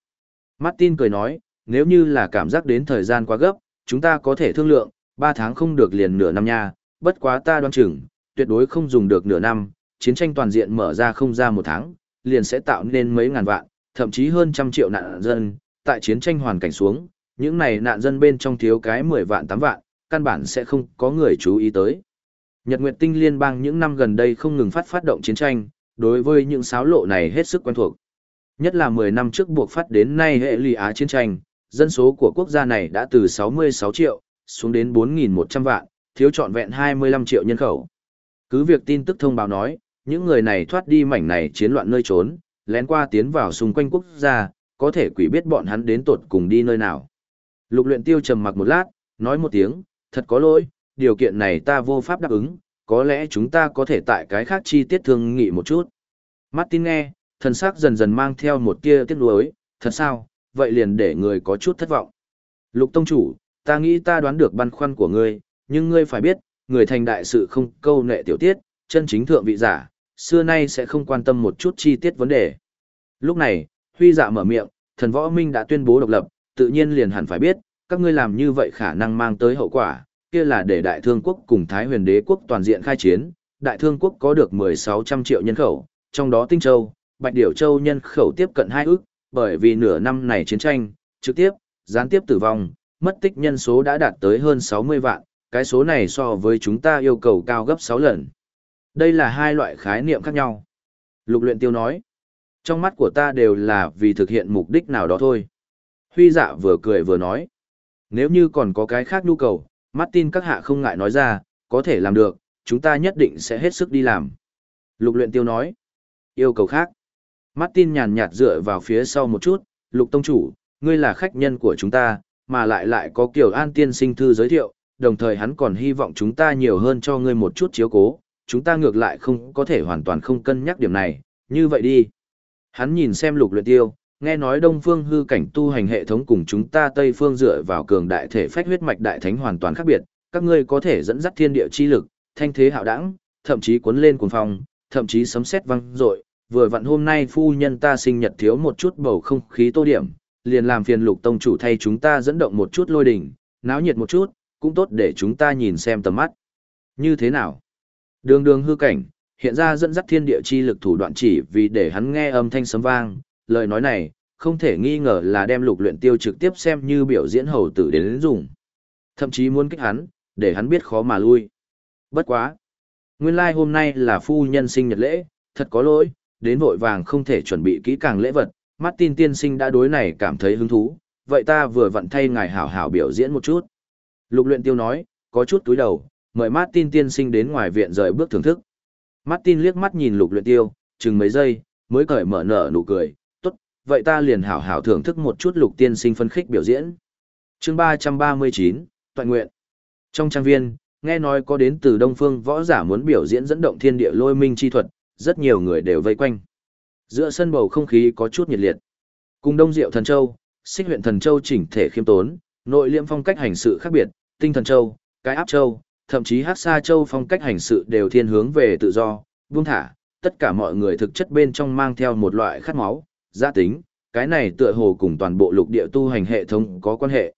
S1: Martin cười nói, nếu như là cảm giác đến thời gian quá gấp, chúng ta có thể thương lượng, 3 tháng không được liền nửa năm nha, bất quá ta đoán chừng, tuyệt đối không dùng được nửa năm, chiến tranh toàn diện mở ra không ra một tháng, liền sẽ tạo nên mấy ngàn vạn, thậm chí hơn trăm triệu nạn dân, tại chiến tranh hoàn cảnh xuống, những này nạn dân bên trong thiếu cái 10 vạn 8 vạn, căn bản sẽ không có người chú ý tới. Nhật Nguyệt Tinh Liên bang những năm gần đây không ngừng phát phát động chiến tranh, đối với những xáo lộ này hết sức quen thuộc. Nhất là 10 năm trước buộc phát đến nay hệ lì Á chiến tranh, dân số của quốc gia này đã từ 66 triệu, xuống đến 4.100 vạn, thiếu trọn vẹn 25 triệu nhân khẩu. Cứ việc tin tức thông báo nói, những người này thoát đi mảnh này chiến loạn nơi trốn, lén qua tiến vào xung quanh quốc gia, có thể quỷ biết bọn hắn đến tột cùng đi nơi nào. Lục luyện tiêu trầm mặc một lát, nói một tiếng, thật có lỗi, điều kiện này ta vô pháp đáp ứng, có lẽ chúng ta có thể tại cái khác chi tiết thương nghị một chút. Martin nghe, thần sắc dần dần mang theo một tia tiếc nuối, thật sao, vậy liền để người có chút thất vọng. Lục tông chủ, ta nghĩ ta đoán được băn khoăn của ngươi, nhưng ngươi phải biết, người thành đại sự không câu nệ tiểu tiết, chân chính thượng vị giả, xưa nay sẽ không quan tâm một chút chi tiết vấn đề. Lúc này, huy dạ mở miệng, thần võ minh đã tuyên bố độc lập, tự nhiên liền hẳn phải biết, các ngươi làm như vậy khả năng mang tới hậu quả, kia là để đại thương quốc cùng Thái huyền đế quốc toàn diện khai chiến, đại thương quốc có được 1600 triệu nhân khẩu, trong đó Tinh Châu, Bạch Điểu Châu nhân khẩu tiếp cận hai ước, bởi vì nửa năm này chiến tranh, trực tiếp, gián tiếp tử vong, mất tích nhân số đã đạt tới hơn 60 vạn, cái số này so với chúng ta yêu cầu cao gấp 6 lần. Đây là hai loại khái niệm khác nhau. Lục luyện tiêu nói, Trong mắt của ta đều là vì thực hiện mục đích nào đó thôi. Huy dạ vừa cười vừa nói. Nếu như còn có cái khác nhu cầu, Martin các hạ không ngại nói ra, có thể làm được, chúng ta nhất định sẽ hết sức đi làm. Lục luyện tiêu nói. Yêu cầu khác. Martin nhàn nhạt dựa vào phía sau một chút, lục tông chủ, ngươi là khách nhân của chúng ta, mà lại lại có kiểu an tiên sinh thư giới thiệu, đồng thời hắn còn hy vọng chúng ta nhiều hơn cho ngươi một chút chiếu cố, chúng ta ngược lại không có thể hoàn toàn không cân nhắc điểm này, như vậy đi. Hắn nhìn xem lục luyện tiêu, nghe nói đông phương hư cảnh tu hành hệ thống cùng chúng ta tây phương dựa vào cường đại thể phách huyết mạch đại thánh hoàn toàn khác biệt, các ngươi có thể dẫn dắt thiên địa chi lực, thanh thế hạo đẳng, thậm chí cuốn lên cuồng phong, thậm chí sấm sét vang rội. Vừa vặn hôm nay phu nhân ta sinh nhật thiếu một chút bầu không khí tô điểm, liền làm phiền lục tông chủ thay chúng ta dẫn động một chút lôi đỉnh, náo nhiệt một chút, cũng tốt để chúng ta nhìn xem tầm mắt. Như thế nào? Đường đường hư cảnh, hiện ra dẫn dắt thiên địa chi lực thủ đoạn chỉ vì để hắn nghe âm thanh sấm vang, lời nói này, không thể nghi ngờ là đem lục luyện tiêu trực tiếp xem như biểu diễn hầu tử đến, đến dùng. Thậm chí muốn kích hắn, để hắn biết khó mà lui. Bất quá. Nguyên lai like hôm nay là phu nhân sinh nhật lễ, thật có lỗi, đến vội vàng không thể chuẩn bị kỹ càng lễ vật, Martin tiên sinh đã đối này cảm thấy hứng thú, vậy ta vừa vặn thay ngài hảo hảo biểu diễn một chút. Lục luyện tiêu nói, có chút túi đầu, mời Martin tiên sinh đến ngoài viện rời bước thưởng thức. Martin liếc mắt nhìn lục luyện tiêu, chừng mấy giây, mới cởi mở nở nụ cười, tốt, vậy ta liền hảo hảo thưởng thức một chút lục tiên sinh phân khích biểu diễn. Chương 339, Toàn nguyện. Trong trang viên, nghe nói có đến từ Đông Phương võ giả muốn biểu diễn dẫn động thiên địa lôi minh chi thuật, rất nhiều người đều vây quanh. Giữa sân bầu không khí có chút nhiệt liệt. Cùng Đông Diệu Thần Châu, Xích huyện Thần Châu chỉnh thể khiêm tốn, nội liêm phong cách hành sự khác biệt, Tinh Thần Châu, Cái Áp Châu, thậm chí Hắc Sa Châu phong cách hành sự đều thiên hướng về tự do, buông thả, tất cả mọi người thực chất bên trong mang theo một loại khát máu, gia tính, cái này tựa hồ cùng toàn bộ lục địa tu hành hệ thống có quan hệ.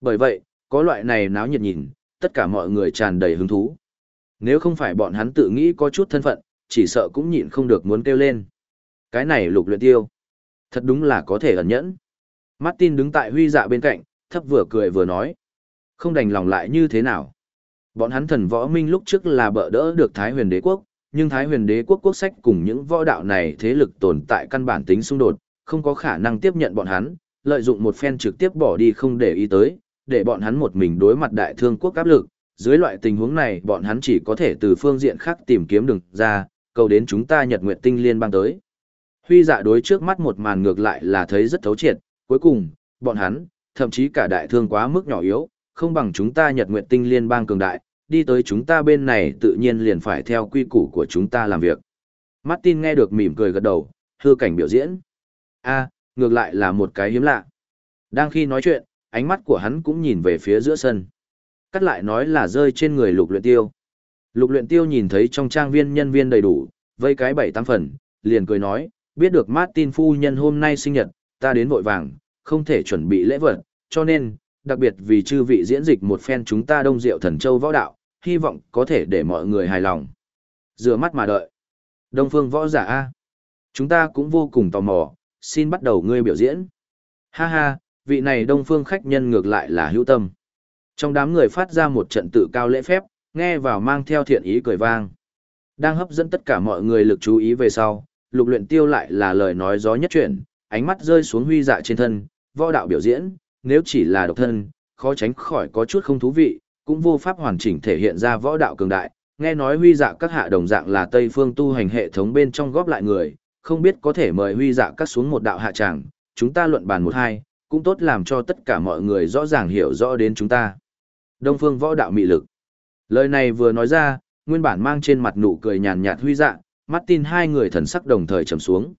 S1: Bởi vậy, có loại này náo nhiệt nhìn, tất cả mọi người tràn đầy hứng thú. Nếu không phải bọn hắn tự nghĩ có chút thân phận, chỉ sợ cũng nhịn không được muốn kêu lên. Cái này lục luyện tiêu. Thật đúng là có thể ẩn nhẫn. Martin đứng tại huy dạ bên cạnh, thấp vừa cười vừa nói. Không đành lòng lại như thế nào. Bọn hắn thần võ minh lúc trước là bỡ đỡ được Thái huyền đế quốc, nhưng Thái huyền đế quốc quốc sách cùng những võ đạo này thế lực tồn tại căn bản tính xung đột, không có khả năng tiếp nhận bọn hắn, lợi dụng một phen trực tiếp bỏ đi không để ý tới, để bọn hắn một mình đối mặt đại thương quốc áp lực. Dưới loại tình huống này bọn hắn chỉ có thể từ phương diện khác tìm kiếm đường ra, cầu đến chúng ta Nhật nguyện Tinh Liên bang tới. Huy dạ đối trước mắt một màn ngược lại là thấy rất thấu triệt, cuối cùng, bọn hắn, thậm chí cả đại thương quá mức nhỏ yếu, không bằng chúng ta Nhật nguyện Tinh Liên bang cường đại, đi tới chúng ta bên này tự nhiên liền phải theo quy củ của chúng ta làm việc. Martin nghe được mỉm cười gật đầu, hư cảnh biểu diễn. a ngược lại là một cái hiếm lạ. Đang khi nói chuyện, ánh mắt của hắn cũng nhìn về phía giữa sân. Cắt lại nói là rơi trên người lục luyện tiêu. Lục luyện tiêu nhìn thấy trong trang viên nhân viên đầy đủ, vây cái bảy tám phần, liền cười nói, biết được Martin phu nhân hôm nay sinh nhật, ta đến vội vàng, không thể chuẩn bị lễ vật, cho nên, đặc biệt vì chư vị diễn dịch một phen chúng ta đông diệu thần châu võ đạo, hy vọng có thể để mọi người hài lòng. Rửa mắt mà đợi. Đông phương võ giả A. Chúng ta cũng vô cùng tò mò, xin bắt đầu ngươi biểu diễn. Ha ha, vị này đông phương khách nhân ngược lại là hữu tâm. Trong đám người phát ra một trận tự cao lễ phép, nghe vào mang theo thiện ý cười vang. Đang hấp dẫn tất cả mọi người lực chú ý về sau, lục luyện tiêu lại là lời nói gió nhất chuyển, ánh mắt rơi xuống huy dạ trên thân, võ đạo biểu diễn, nếu chỉ là độc thân, khó tránh khỏi có chút không thú vị, cũng vô pháp hoàn chỉnh thể hiện ra võ đạo cường đại. Nghe nói huy dạ các hạ đồng dạng là Tây phương tu hành hệ thống bên trong góp lại người, không biết có thể mời huy dạ các xuống một đạo hạ tràng, chúng ta luận bàn một hai, cũng tốt làm cho tất cả mọi người rõ ràng hiểu rõ đến chúng ta. Đông phương võ đạo mị lực. Lời này vừa nói ra, nguyên bản mang trên mặt nụ cười nhàn nhạt huy dạ, Martin hai người thần sắc đồng thời trầm xuống.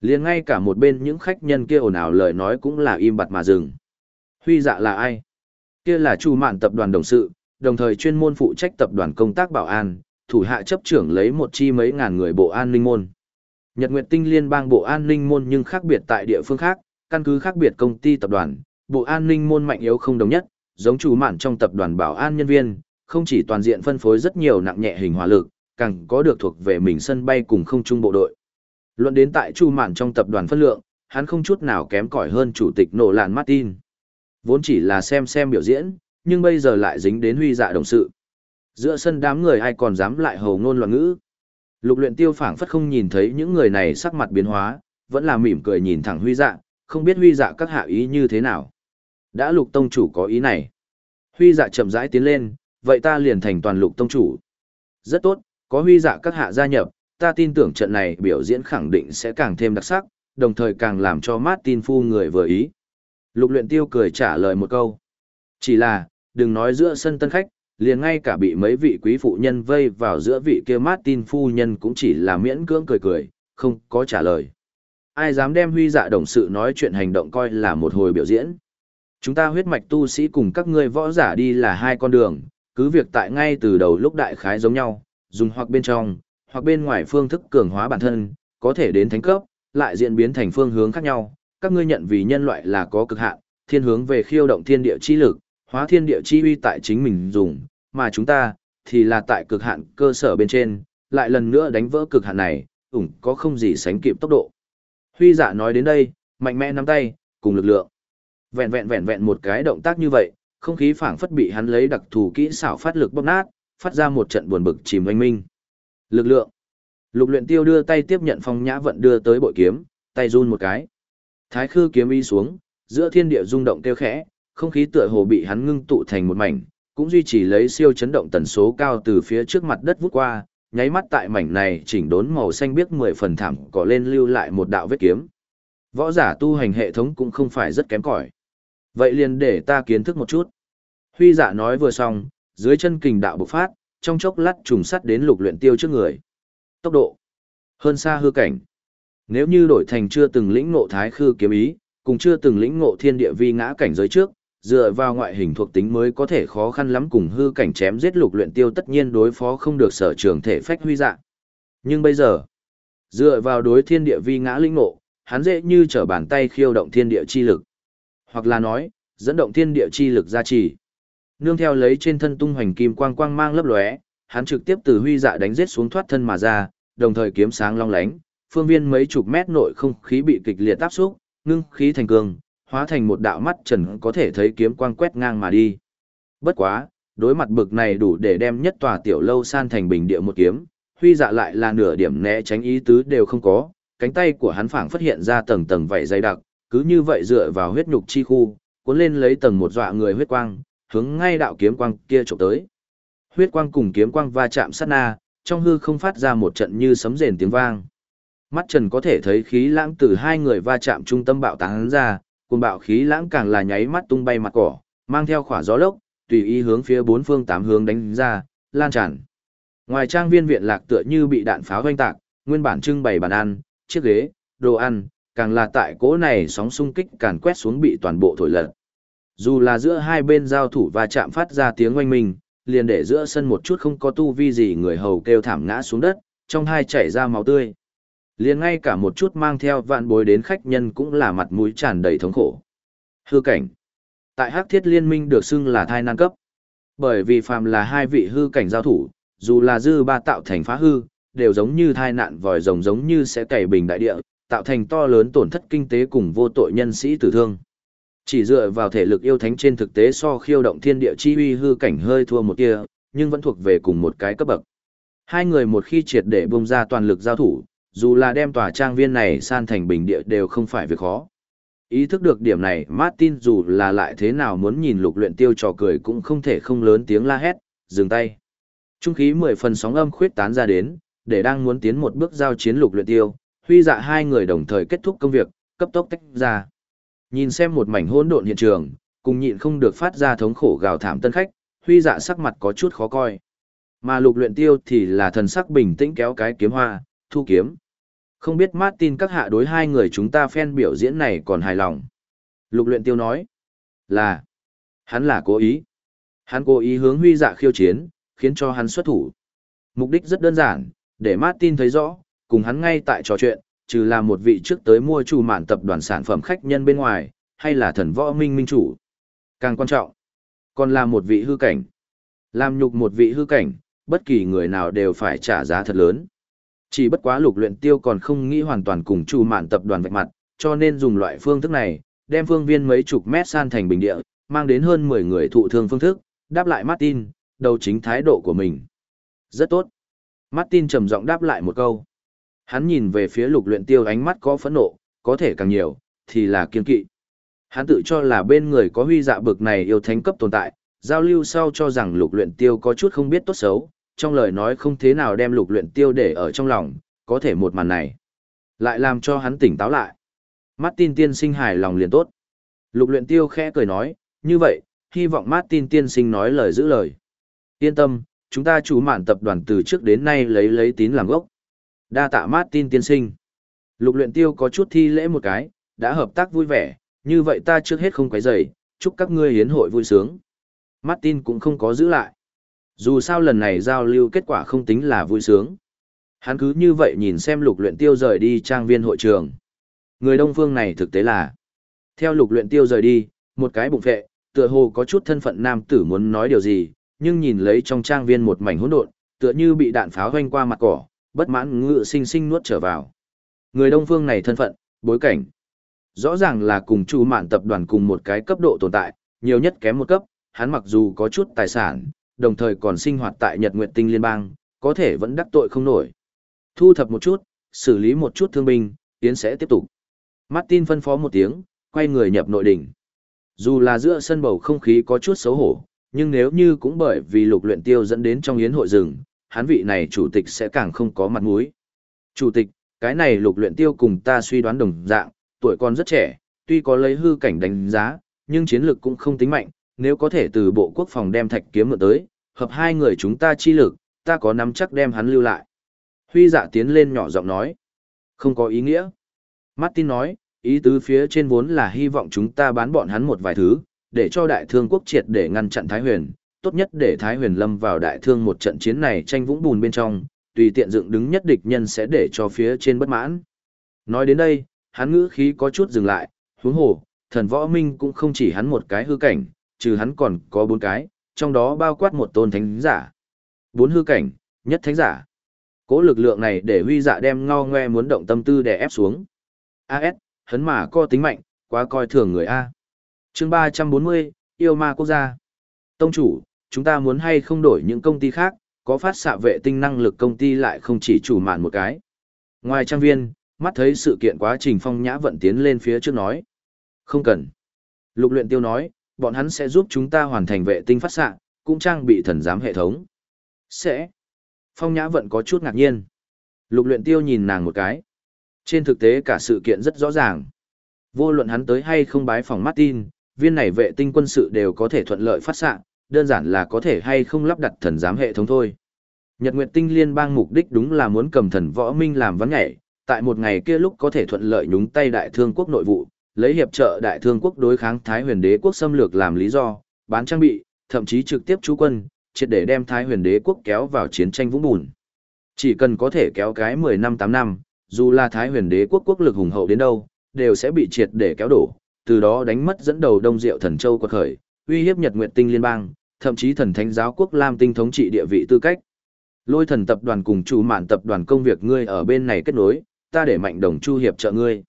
S1: liền ngay cả một bên những khách nhân kia ồn ào lời nói cũng là im bặt mà dừng. Huy dạ là ai? Kia là chủ mạn tập đoàn đồng sự, đồng thời chuyên môn phụ trách tập đoàn công tác bảo an, thủ hạ chấp trưởng lấy một chi mấy ngàn người bộ an ninh môn. Nhật Nguyệt Tinh liên bang bộ an ninh môn nhưng khác biệt tại địa phương khác, căn cứ khác biệt công ty tập đoàn, bộ an ninh môn mạnh yếu không đồng nhất, giống chủ mạn trong tập đoàn bảo an nhân viên, không chỉ toàn diện phân phối rất nhiều nặng nhẹ hình hỏa lực, càng có được thuộc về mình sân bay cùng không trung bộ đội. Luận đến tại Chu Mạn trong tập đoàn phân lượng, hắn không chút nào kém cỏi hơn chủ tịch nổ làn Martin. Vốn chỉ là xem xem biểu diễn, nhưng bây giờ lại dính đến huy dạ đồng sự. Giữa sân đám người ai còn dám lại hầu ngôn loạn ngữ. Lục luyện tiêu phảng phất không nhìn thấy những người này sắc mặt biến hóa, vẫn là mỉm cười nhìn thẳng huy dạ, không biết huy dạ các hạ ý như thế nào. Đã lục tông chủ có ý này. Huy dạ chậm rãi tiến lên, vậy ta liền thành toàn lục tông chủ. Rất tốt, có huy dạ các hạ gia nhập, ta tin tưởng trận này biểu diễn khẳng định sẽ càng thêm đặc sắc, đồng thời càng làm cho Martin phu người vừa ý. Lục luyện tiêu cười trả lời một câu. Chỉ là, đừng nói giữa sân tân khách, liền ngay cả bị mấy vị quý phụ nhân vây vào giữa vị kia Martin phu nhân cũng chỉ là miễn cưỡng cười cười, không có trả lời. Ai dám đem huy dạ đồng sự nói chuyện hành động coi là một hồi biểu diễn. Chúng ta huyết mạch tu sĩ cùng các ngươi võ giả đi là hai con đường, cứ việc tại ngay từ đầu lúc đại khái giống nhau, dùng hoặc bên trong, hoặc bên ngoài phương thức cường hóa bản thân, có thể đến thánh cấp, lại diễn biến thành phương hướng khác nhau, các ngươi nhận vì nhân loại là có cực hạn, thiên hướng về khiêu động thiên địa chi lực, hóa thiên địa chi uy tại chính mình dùng, mà chúng ta thì là tại cực hạn cơ sở bên trên, lại lần nữa đánh vỡ cực hạn này, ủng có không gì sánh kịp tốc độ. Huy dạ nói đến đây, mạnh mẽ nắm tay, cùng lực lượng. Vẹn vẹn vẹn vẹn một cái động tác như vậy, không khí phảng phất bị hắn lấy đặc thù kỹ xảo phát lực bóp nát, phát ra một trận buồn bực chìm oanh minh. Lực lượng. Lục luyện tiêu đưa tay tiếp nhận phong nhã vận đưa tới bội kiếm, tay run một cái. Thái khư kiếm y xuống, giữa thiên địa rung động kêu khẽ, không khí tựa hồ bị hắn ngưng tụ thành một mảnh, cũng duy trì lấy siêu chấn động tần số cao từ phía trước mặt đất vút qua, nháy mắt tại mảnh này chỉnh đốn màu xanh biếc mười phần thảm cỏ lên lưu lại một đạo vết kiếm. Võ giả tu hành hệ thống cũng không phải rất kém cỏi. Vậy liền để ta kiến thức một chút. Huy dạ nói vừa xong, dưới chân kình đạo bộc phát, trong chốc lát trùng sắt đến lục luyện tiêu trước người. Tốc độ hơn xa hư cảnh. Nếu như đổi thành chưa từng lĩnh ngộ thái khư kiếm ý, cùng chưa từng lĩnh ngộ thiên địa vi ngã cảnh giới trước, dựa vào ngoại hình thuộc tính mới có thể khó khăn lắm cùng hư cảnh chém giết lục luyện tiêu tất nhiên đối phó không được sở trường thể phách huy dạng. Nhưng bây giờ, dựa vào đối thiên địa vi ngã lĩnh ngộ, hắn dễ như trở bàn tay khiêu động thiên địa chi lực. Hoặc là nói, dẫn động thiên địa chi lực gia trì. Nương theo lấy trên thân tung hoành kim quang quang mang lấp lóe, hắn trực tiếp từ huy dạ đánh giết xuống thoát thân mà ra, đồng thời kiếm sáng long lánh, phương viên mấy chục mét nội không khí bị kịch liệt áp xúc, ngưng khí thành cường, hóa thành một đạo mắt trần có thể thấy kiếm quang quét ngang mà đi. Bất quá, đối mặt bực này đủ để đem nhất tòa tiểu lâu san thành bình địa một kiếm, huy dạ lại là nửa điểm né tránh ý tứ đều không có, cánh tay của hắn phảng phát hiện ra tầng tầng vảy dày đặc, cứ như vậy dựa vào huyết nhục chi khu, cuốn lên lấy tầng một dọa người huyết quang, hướng ngay đạo kiếm quang kia chụp tới. Huyết quang cùng kiếm quang va chạm sát na, trong hư không phát ra một trận như sấm rền tiếng vang. Mắt Trần có thể thấy khí lãng từ hai người va chạm trung tâm bạo tán ra, cùng bạo khí lãng càng là nháy mắt tung bay mặt cỏ, mang theo khỏa gió lốc, tùy ý hướng phía bốn phương tám hướng đánh ra, lan tràn. Ngoài trang viên viện lạc tựa như bị đạn pháo hoanh tạc, nguyên bản trưng bày bàn ăn, chiếc ghế, đồ ăn, càng là tại cỗ này sóng xung kích càn quét xuống bị toàn bộ thổi lật. Dù là giữa hai bên giao thủ và chạm phát ra tiếng oanh minh, liền để giữa sân một chút không có tu vi gì người hầu kêu thảm ngã xuống đất, trong hai chảy ra máu tươi. Liền ngay cả một chút mang theo vạn bối đến khách nhân cũng là mặt mũi tràn đầy thống khổ. Hư cảnh. Tại Hắc Thiết Liên Minh được xưng là thai nan cấp. Bởi vì phàm là hai vị hư cảnh giao thủ, dù là dư ba tạo thành phá hư, đều giống như thai nạn vòi rồng giống như sẽ cày bình đại địa, tạo thành to lớn tổn thất kinh tế cùng vô tội nhân sĩ tử thương. Chỉ dựa vào thể lực yêu thánh trên thực tế so khiêu động thiên địa chi uy hư cảnh hơi thua một kia, nhưng vẫn thuộc về cùng một cái cấp bậc. Hai người một khi triệt để bung ra toàn lực giao thủ, dù là đem tòa trang viên này san thành bình địa đều không phải việc khó. Ý thức được điểm này, Martin dù là lại thế nào muốn nhìn lục luyện tiêu trò cười cũng không thể không lớn tiếng la hét, dừng tay. Trung khí mười phần sóng âm khuyết tán ra đến, để đang muốn tiến một bước giao chiến lục luyện tiêu, huy dạ hai người đồng thời kết thúc công việc, cấp tốc tách ra. Nhìn xem một mảnh hỗn độn hiện trường, cùng nhịn không được phát ra thống khổ gào thảm tân khách, huy dạ sắc mặt có chút khó coi. Mà lục luyện tiêu thì là thần sắc bình tĩnh kéo cái kiếm hoa, thu kiếm. Không biết Martin các hạ đối hai người chúng ta fan biểu diễn này còn hài lòng. Lục luyện tiêu nói, là, hắn là cố ý. Hắn cố ý hướng huy dạ khiêu chiến, khiến cho hắn xuất thủ. Mục đích rất đơn giản, để Martin thấy rõ, cùng hắn ngay tại trò chuyện, trừ là một vị trước tới mua chủ mạn tập đoàn sản phẩm khách nhân bên ngoài, hay là thần võ minh minh chủ. Càng quan trọng, còn là một vị hư cảnh. Làm nhục một vị hư cảnh, bất kỳ người nào đều phải trả giá thật lớn. Chỉ bất quá lục luyện tiêu còn không nghĩ hoàn toàn cùng chủ mạn tập đoàn vạch mặt, cho nên dùng loại phương thức này, đem phương viên mấy chục mét san thành bình địa, mang đến hơn 10 người thụ thương phương thức, đáp lại Martin, đầu chính thái độ của mình. Rất tốt. Martin trầm giọng đáp lại một câu. Hắn nhìn về phía lục luyện tiêu ánh mắt có phẫn nộ, có thể càng nhiều, thì là kiên kỵ. Hắn tự cho là bên người có huy dạ bực này yêu thánh cấp tồn tại, giao lưu sau cho rằng lục luyện tiêu có chút không biết tốt xấu, trong lời nói không thế nào đem lục luyện tiêu để ở trong lòng, có thể một màn này. Lại làm cho hắn tỉnh táo lại. Martin tiên sinh hài lòng liền tốt. Lục luyện tiêu khẽ cười nói, như vậy, hy vọng Martin tiên sinh nói lời giữ lời. Yên tâm, chúng ta chủ mạn tập đoàn từ trước đến nay lấy lấy tín làm gốc. Đa tạ Martin tiên sinh. Lục luyện tiêu có chút thi lễ một cái, đã hợp tác vui vẻ, như vậy ta trước hết không quấy rầy, chúc các ngươi hiến hội vui sướng. Martin cũng không có giữ lại. Dù sao lần này giao lưu kết quả không tính là vui sướng. Hắn cứ như vậy nhìn xem lục luyện tiêu rời đi trang viên hội trường. Người đông phương này thực tế là, theo lục luyện tiêu rời đi, một cái bụng vệ, tựa hồ có chút thân phận nam tử muốn nói điều gì, nhưng nhìn lấy trong trang viên một mảnh hỗn độn, tựa như bị đạn pháo hoanh qua mặt cỏ, bất mãn ngự sinh sinh nuốt trở vào. Người đông phương này thân phận, bối cảnh, rõ ràng là cùng chủ mạn tập đoàn cùng một cái cấp độ tồn tại, nhiều nhất kém một cấp, hắn mặc dù có chút tài sản, đồng thời còn sinh hoạt tại Nhật Nguyệt Tinh Liên bang, có thể vẫn đắc tội không nổi. Thu thập một chút, xử lý một chút thương binh, tiến sẽ tiếp tục. Martin phân phó một tiếng, quay người nhập nội đỉnh. Dù là giữa sân bầu không khí có chút xấu hổ, nhưng nếu như cũng bởi vì lục luyện tiêu dẫn đến trong yến hội rừng, hắn vị này chủ tịch sẽ càng không có mặt mũi. Chủ tịch, cái này lục luyện tiêu cùng ta suy đoán đồng dạng, tuổi còn rất trẻ, tuy có lấy hư cảnh đánh giá, nhưng chiến lược cũng không tính mạnh, nếu có thể từ bộ quốc phòng đem thạch kiếm mượn tới, hợp hai người chúng ta chi lực, ta có nắm chắc đem hắn lưu lại. Huy dạ tiến lên nhỏ giọng nói. Không có ý nghĩa. Martin nói, ý tứ phía trên vốn là hy vọng chúng ta bán bọn hắn một vài thứ, để cho đại thương quốc triệt để ngăn chặn Thái Huyền, tốt nhất để Thái Huyền lâm vào đại thương một trận chiến này tranh vũng bùn bên trong, tùy tiện dựng đứng nhất địch nhân sẽ để cho phía trên bất mãn. Nói đến đây, hắn ngữ khí có chút dừng lại, huống hồ, thần võ minh cũng không chỉ hắn một cái hư cảnh, trừ hắn còn có bốn cái, trong đó bao quát một tôn thánh giả. Bốn hư cảnh, nhất thánh giả. Cố lực lượng này để huy dạ đem ngao ngoe muốn động tâm tư để ép xuống. AS, hấn mà co tính mạnh, quá coi thường người A. chương 340, yêu ma quốc gia. Tông chủ, chúng ta muốn hay không đổi những công ty khác, có phát xạ vệ tinh năng lực công ty lại không chỉ chủ mạn một cái. Ngoài trang viên, mắt thấy sự kiện quá trình phong nhã vận tiến lên phía trước nói. Không cần. Lục luyện tiêu nói, bọn hắn sẽ giúp chúng ta hoàn thành vệ tinh phát xạ, cũng trang bị thần giám hệ thống. Sẽ. Phong nhã vẫn có chút ngạc nhiên. Lục luyện tiêu nhìn nàng một cái. Trên thực tế cả sự kiện rất rõ ràng. Vô luận hắn tới hay không bái phòng Martin, viên này vệ tinh quân sự đều có thể thuận lợi phát xạ, đơn giản là có thể hay không lắp đặt thần giám hệ thống thôi. Nhật Nguyệt Tinh Liên bang mục đích đúng là muốn cầm thần võ minh làm vắng nhảy, tại một ngày kia lúc có thể thuận lợi nhúng tay đại thương quốc nội vụ, lấy hiệp trợ đại thương quốc đối kháng Thái huyền đế quốc xâm lược làm lý do, bán trang bị, thậm chí trực tiếp chú quân, triệt để đem Thái huyền đế quốc kéo vào chiến tranh vũng bùn. Chỉ cần có thể kéo cái 10 năm 8 năm, dù là Thái huyền đế quốc quốc lực hùng hậu đến đâu, đều sẽ bị triệt để kéo đổ, từ đó đánh mất dẫn đầu Đông Diệu Thần Châu quật khởi, uy hiếp Nhật Nguyệt Tinh Liên bang, thậm chí thần thánh giáo quốc Lam Tinh thống trị địa vị tư cách. Lôi thần tập đoàn cùng chủ mạn tập đoàn công việc ngươi ở bên này kết nối, ta để mạnh đồng chu hiệp trợ ngươi.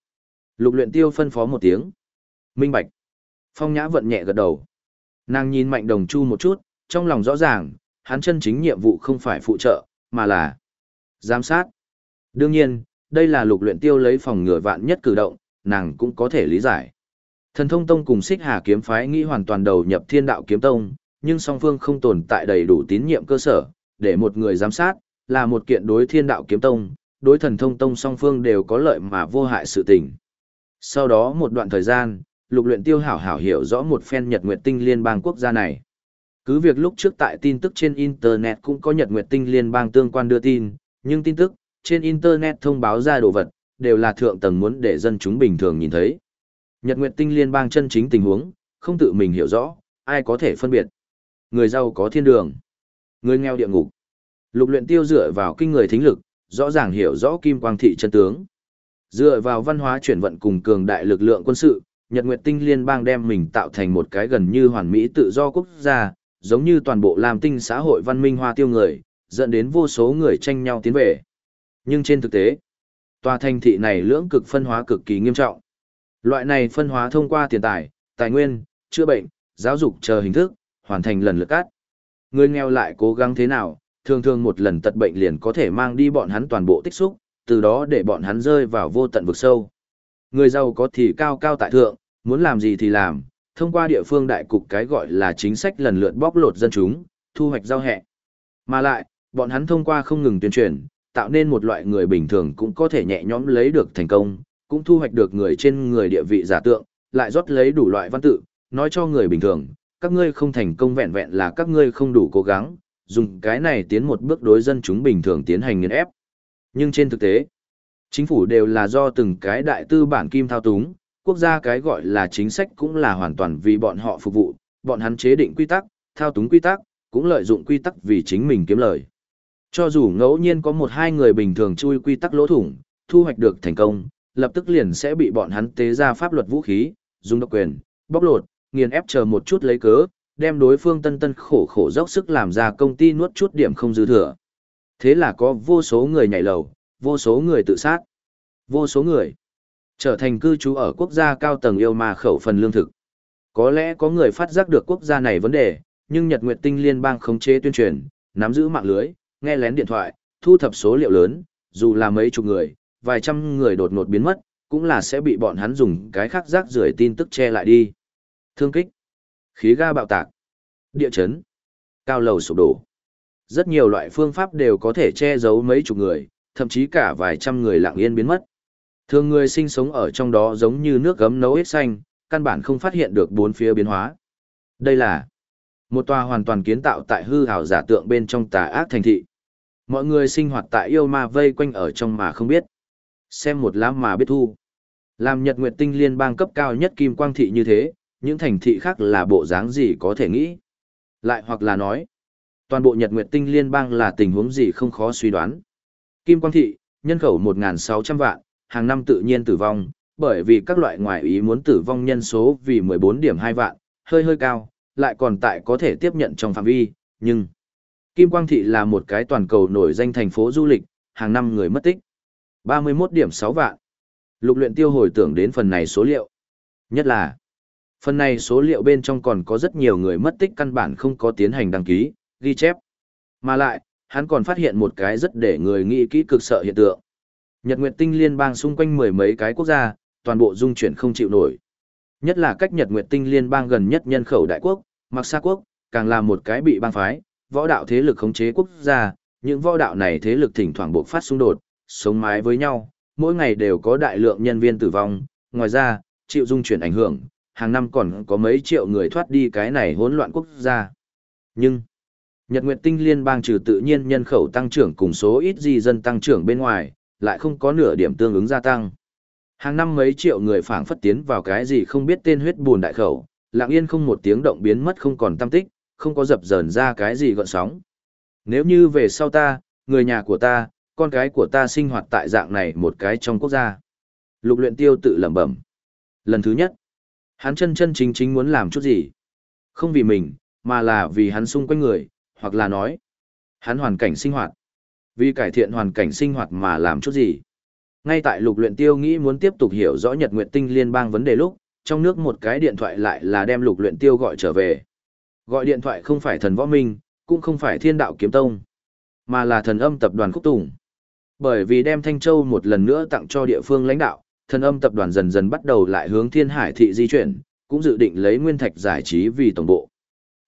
S1: Lục luyện tiêu phân phó một tiếng. Minh bạch. Phong nhã vận nhẹ gật đầu. Nàng nhìn mạnh đồng chu một chút, trong lòng rõ ràng, hắn chân chính nhiệm vụ không phải phụ trợ, mà là giám sát. Đương nhiên, đây là lục luyện tiêu lấy phòng ngừa vạn nhất cử động, nàng cũng có thể lý giải. Thần thông tông cùng xích hà kiếm phái nghĩ hoàn toàn đầu nhập thiên đạo kiếm tông, nhưng song phương không tồn tại đầy đủ tín nhiệm cơ sở, để một người giám sát, là một kiện đối thiên đạo kiếm tông, đối thần thông tông song phương đều có lợi mà vô hại sự tình. Sau đó một đoạn thời gian, lục luyện tiêu hảo hảo hiểu rõ một phen Nhật Nguyệt Tinh Liên bang quốc gia này. Cứ việc lúc trước tại tin tức trên Internet cũng có Nhật Nguyệt Tinh Liên bang tương quan đưa tin, nhưng tin tức trên Internet thông báo ra đồ vật, đều là thượng tầng muốn để dân chúng bình thường nhìn thấy. Nhật Nguyệt Tinh Liên bang chân chính tình huống, không tự mình hiểu rõ, ai có thể phân biệt. Người giàu có thiên đường, người nghèo địa ngục. Lục luyện tiêu dựa vào kinh người thính lực, rõ ràng hiểu rõ kim quang thị chân tướng. Dựa vào văn hóa chuyển vận cùng cường đại lực lượng quân sự, Nhật Nguyệt Tinh Liên bang đem mình tạo thành một cái gần như hoàn mỹ tự do quốc gia, giống như toàn bộ làm tinh xã hội văn minh hoa tiêu người, dẫn đến vô số người tranh nhau tiến về. Nhưng trên thực tế, tòa thành thị này lưỡng cực phân hóa cực kỳ nghiêm trọng. Loại này phân hóa thông qua tiền tài, tài nguyên, chữa bệnh, giáo dục chờ hình thức, hoàn thành lần lượt cắt. Người nghèo lại cố gắng thế nào, thường thường một lần tật bệnh liền có thể mang đi bọn hắn toàn bộ tích xúc, từ đó để bọn hắn rơi vào vô tận vực sâu. Người giàu có thì cao cao tại thượng, muốn làm gì thì làm, thông qua địa phương đại cục cái gọi là chính sách lần lượt bóc lột dân chúng, thu hoạch giao hẹ. Mà lại, bọn hắn thông qua không ngừng tuyên truyền, tạo nên một loại người bình thường cũng có thể nhẹ nhõm lấy được thành công, cũng thu hoạch được người trên người địa vị giả tượng, lại rót lấy đủ loại văn tự, nói cho người bình thường, các ngươi không thành công vẹn vẹn là các ngươi không đủ cố gắng, dùng cái này tiến một bước đối dân chúng bình thường tiến hành nghiền ép. Nhưng trên thực tế, chính phủ đều là do từng cái đại tư bản kim thao túng, quốc gia cái gọi là chính sách cũng là hoàn toàn vì bọn họ phục vụ, bọn hắn chế định quy tắc, thao túng quy tắc, cũng lợi dụng quy tắc vì chính mình kiếm lời. Cho dù ngẫu nhiên có một hai người bình thường chui quy tắc lỗ thủng, thu hoạch được thành công, lập tức liền sẽ bị bọn hắn tế ra pháp luật vũ khí, dùng độc quyền, bóc lột, nghiền ép chờ một chút lấy cớ, đem đối phương tân tân khổ khổ dốc sức làm ra công ty nuốt chút điểm không dư thừa. Thế là có vô số người nhảy lầu, vô số người tự sát, vô số người trở thành cư trú ở quốc gia cao tầng yêu mà khẩu phần lương thực. Có lẽ có người phát giác được quốc gia này vấn đề, nhưng Nhật Nguyệt Tinh Liên bang khống chế tuyên truyền, nắm giữ mạng lưới, nghe lén điện thoại, thu thập số liệu lớn, dù là mấy chục người, vài trăm người đột ngột biến mất, cũng là sẽ bị bọn hắn dùng cái khác rác rưởi tin tức che lại đi. Thương kích, khí ga bạo tạc, địa chấn, cao lầu sụp đổ. Rất nhiều loại phương pháp đều có thể che giấu mấy chục người, thậm chí cả vài trăm người lặng yên biến mất. Thường người sinh sống ở trong đó giống như nước gấm nấu hết xanh, căn bản không phát hiện được bốn phía biến hóa. Đây là một tòa hoàn toàn kiến tạo tại hư hào giả tượng bên trong tà ác thành thị. Mọi người sinh hoạt tại yêu ma vây quanh ở trong mà không biết. Xem một lá mà biết thu. Làm Nhật Nguyệt Tinh liên bang cấp cao nhất kim quang thị như thế, những thành thị khác là bộ dáng gì có thể nghĩ. Lại hoặc là nói, toàn bộ Nhật Nguyệt Tinh liên bang là tình huống gì không khó suy đoán. Kim quang thị, nhân khẩu 1.600 vạn, hàng năm tự nhiên tử vong, bởi vì các loại ngoại ý muốn tử vong nhân số vì 14 điểm 2 vạn, hơi hơi cao, lại còn tại có thể tiếp nhận trong phạm vi, nhưng Kim Quang Thị là một cái toàn cầu nổi danh thành phố du lịch, hàng năm người mất tích. 31 điểm 6 vạn. Lục luyện tiêu hồi tưởng đến phần này số liệu. Nhất là, phần này số liệu bên trong còn có rất nhiều người mất tích căn bản không có tiến hành đăng ký, ghi chép. Mà lại, hắn còn phát hiện một cái rất để người nghĩ kỹ cực sợ hiện tượng. Nhật Nguyệt Tinh liên bang xung quanh mười mấy cái quốc gia, toàn bộ dung chuyển không chịu nổi. Nhất là cách Nhật Nguyệt Tinh liên bang gần nhất nhân khẩu đại quốc, Mặc Sa quốc, càng là một cái bị bang phái, võ đạo thế lực khống chế quốc gia, những võ đạo này thế lực thỉnh thoảng bộc phát xung đột, sống mái với nhau, mỗi ngày đều có đại lượng nhân viên tử vong, ngoài ra, chịu dung chuyển ảnh hưởng, hàng năm còn có mấy triệu người thoát đi cái này hỗn loạn quốc gia. Nhưng, Nhật Nguyệt Tinh Liên bang trừ tự nhiên nhân khẩu tăng trưởng cùng số ít di dân tăng trưởng bên ngoài, lại không có nửa điểm tương ứng gia tăng. Hàng năm mấy triệu người phảng phất tiến vào cái gì không biết tên huyết buồn đại khẩu, lặng yên không một tiếng động biến mất không còn tâm tích, không có dập dờn ra cái gì gọn sóng. Nếu như về sau ta, người nhà của ta, con cái của ta sinh hoạt tại dạng này một cái trong quốc gia. Lục luyện tiêu tự lẩm bẩm. Lần thứ nhất, hắn chân chân chính chính muốn làm chút gì. Không vì mình, mà là vì hắn xung quanh người, hoặc là nói, hắn hoàn cảnh sinh hoạt. Vì cải thiện hoàn cảnh sinh hoạt mà làm chút gì. Ngay tại lục luyện tiêu nghĩ muốn tiếp tục hiểu rõ Nhật Nguyệt Tinh liên bang vấn đề lúc, trong nước một cái điện thoại lại là đem lục luyện tiêu gọi trở về. Gọi điện thoại không phải thần võ minh, cũng không phải thiên đạo kiếm tông, mà là thần âm tập đoàn Khúc Tùng. Bởi vì đem Thanh Châu một lần nữa tặng cho địa phương lãnh đạo, thần âm tập đoàn dần dần bắt đầu lại hướng thiên hải thị di chuyển, cũng dự định lấy nguyên thạch giải trí vì tổng bộ.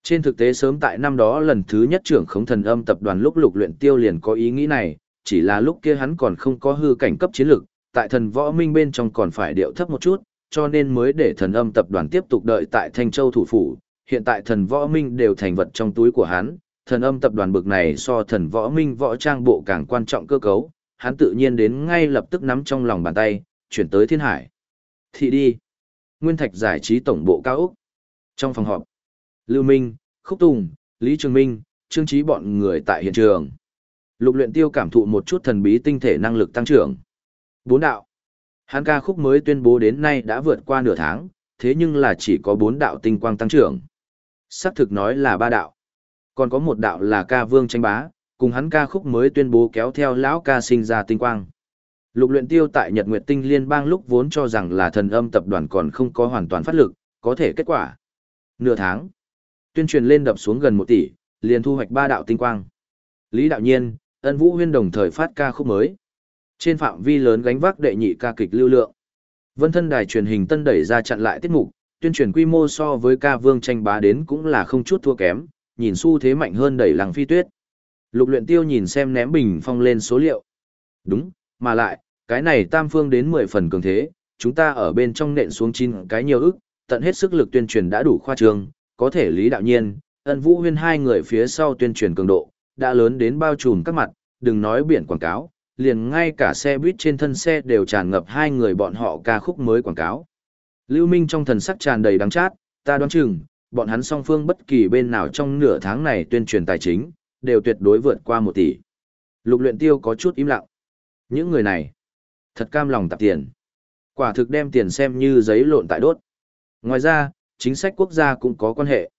S1: Trên thực tế sớm tại năm đó lần thứ nhất trưởng khống thần âm tập đoàn lúc lục luyện tiêu liền có ý nghĩ này, chỉ là lúc kia hắn còn không có hư cảnh cấp chiến lực, tại thần võ minh bên trong còn phải điệu thấp một chút, cho nên mới để thần âm tập đoàn tiếp tục đợi tại Thanh Châu thủ phủ, hiện tại thần võ minh đều thành vật trong túi của hắn, thần âm tập đoàn bực này so thần võ minh võ trang bộ càng quan trọng cơ cấu, hắn tự nhiên đến ngay lập tức nắm trong lòng bàn tay, chuyển tới thiên hải. Thị đi. Nguyên thạch giải trí tổng bộ cao Úc. Trong phòng họp, Lưu Minh, Khúc Tùng, Lý Trường Minh, Trương Chí bọn người tại hiện trường. Lục luyện tiêu cảm thụ một chút thần bí tinh thể năng lực tăng trưởng. Bốn đạo. Hắn ca khúc mới tuyên bố đến nay đã vượt qua nửa tháng, thế nhưng là chỉ có bốn đạo tinh quang tăng trưởng. Sắc thực nói là ba đạo. Còn có một đạo là ca vương tranh bá, cùng hắn ca khúc mới tuyên bố kéo theo lão ca sinh ra tinh quang. Lục luyện tiêu tại Nhật Nguyệt Tinh Liên bang lúc vốn cho rằng là thần âm tập đoàn còn không có hoàn toàn phát lực, có thể kết quả. Nửa tháng, tuyên truyền lên đập xuống gần một tỷ, liền thu hoạch ba đạo tinh quang. Lý đạo nhiên, ân vũ huyên đồng thời phát ca khúc mới. Trên phạm vi lớn gánh vác đệ nhị ca kịch lưu lượng. Vân thân đài truyền hình tân đẩy ra chặn lại tiết mục, tuyên truyền quy mô so với ca vương tranh bá đến cũng là không chút thua kém, nhìn xu thế mạnh hơn đẩy làng phi tuyết. Lục luyện tiêu nhìn xem ném bình phong lên số liệu. Đúng, mà lại, cái này tam phương đến 10 phần cường thế, chúng ta ở bên trong nện xuống chín cái nhiều ức, tận hết sức lực tuyên truyền đã đủ khoa trương, có thể lý đạo nhiên, ân vũ huyên hai người phía sau tuyên truyền cường độ, đã lớn đến bao trùm các mặt, đừng nói biển quảng cáo, liền ngay cả xe buýt trên thân xe đều tràn ngập hai người bọn họ ca khúc mới quảng cáo. Lưu Minh trong thần sắc tràn đầy đắng chát, ta đoán chừng, bọn hắn song phương bất kỳ bên nào trong nửa tháng này tuyên truyền tài chính, đều tuyệt đối vượt qua một tỷ. Lục luyện tiêu có chút im lặng. Những người này, thật cam lòng tạp tiền. Quả thực đem tiền xem như giấy lộn tại đốt. Ngoài ra, chính sách quốc gia cũng có quan hệ.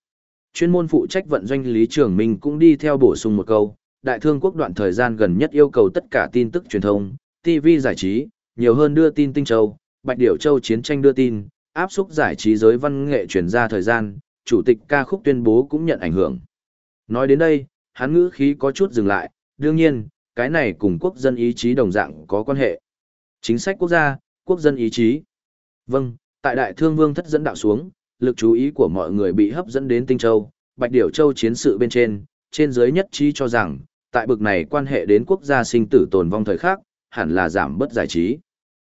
S1: Chuyên môn phụ trách vận doanh Lý Trường Minh cũng đi theo bổ sung một câu, đại thương quốc đoạn thời gian gần nhất yêu cầu tất cả tin tức truyền thông, TV giải trí, nhiều hơn đưa tin Tinh Châu, Bạch Điểu Châu chiến tranh đưa tin, áp xúc giải trí giới văn nghệ truyền ra thời gian, chủ tịch ca khúc tuyên bố cũng nhận ảnh hưởng. Nói đến đây, hắn ngữ khí có chút dừng lại, đương nhiên, cái này cùng quốc dân ý chí đồng dạng có quan hệ. Chính sách quốc gia, quốc dân ý chí. Vâng, tại đại thương vương thất dẫn đạo xuống, lực chú ý của mọi người bị hấp dẫn đến Tinh Châu, Bạch Điểu Châu chiến sự bên trên, trên giới nhất trí cho rằng, tại bực này quan hệ đến quốc gia sinh tử tồn vong thời khác, hẳn là giảm bất giải trí.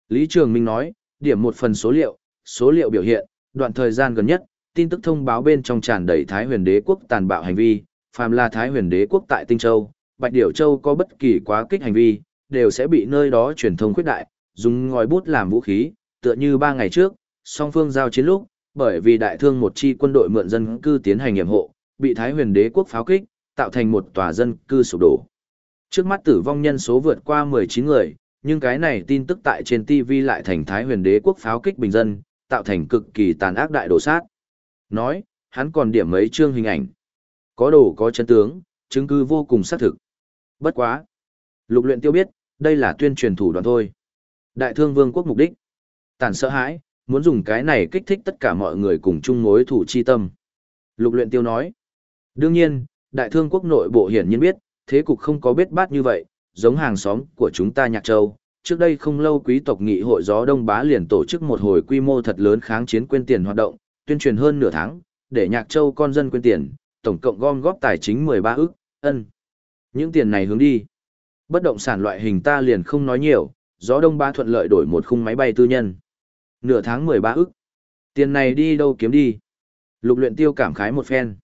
S1: Lý Trường Minh nói, điểm một phần số liệu, số liệu biểu hiện, đoạn thời gian gần nhất, tin tức thông báo bên trong tràn đầy Thái huyền đế quốc tàn bạo hành vi, phàm là Thái huyền đế quốc tại Tinh Châu, Bạch Điểu Châu có bất kỳ quá kích hành vi, đều sẽ bị nơi đó truyền thông khuyết đại, dùng ngòi bút làm vũ khí, tựa như ba ngày trước, song phương giao chiến lúc, bởi vì đại thương một chi quân đội mượn dân cư tiến hành nghiệm hộ, bị Thái huyền đế quốc pháo kích, tạo thành một tòa dân cư sụp đổ. Trước mắt tử vong nhân số vượt qua 19 người, nhưng cái này tin tức tại trên TV lại thành Thái huyền đế quốc pháo kích bình dân, tạo thành cực kỳ tàn ác đại đổ sát. Nói, hắn còn điểm mấy chương hình ảnh. Có đồ có chân tướng, chứng cứ vô cùng xác thực. Bất quá. Lục luyện tiêu biết, đây là tuyên truyền thủ đoạn thôi. Đại thương vương quốc mục đích. Tàn sợ hãi, muốn dùng cái này kích thích tất cả mọi người cùng chung mối thủ chi tâm. Lục luyện tiêu nói. Đương nhiên, đại thương quốc nội bộ hiển nhiên biết, thế cục không có biết bát như vậy, giống hàng xóm của chúng ta Nhạc Châu. Trước đây không lâu quý tộc nghị hội gió Đông Bá liền tổ chức một hồi quy mô thật lớn kháng chiến quên tiền hoạt động, tuyên truyền hơn nửa tháng, để Nhạc Châu con dân quên tiền, tổng cộng gom góp tài chính 13 ức, ân. Những tiền này hướng đi. Bất động sản loại hình ta liền không nói nhiều, gió Đông Bá thuận lợi đổi một khung máy bay tư nhân. Nửa tháng 13 ức. Tiền này đi đâu kiếm đi? Lục luyện tiêu cảm khái một phen.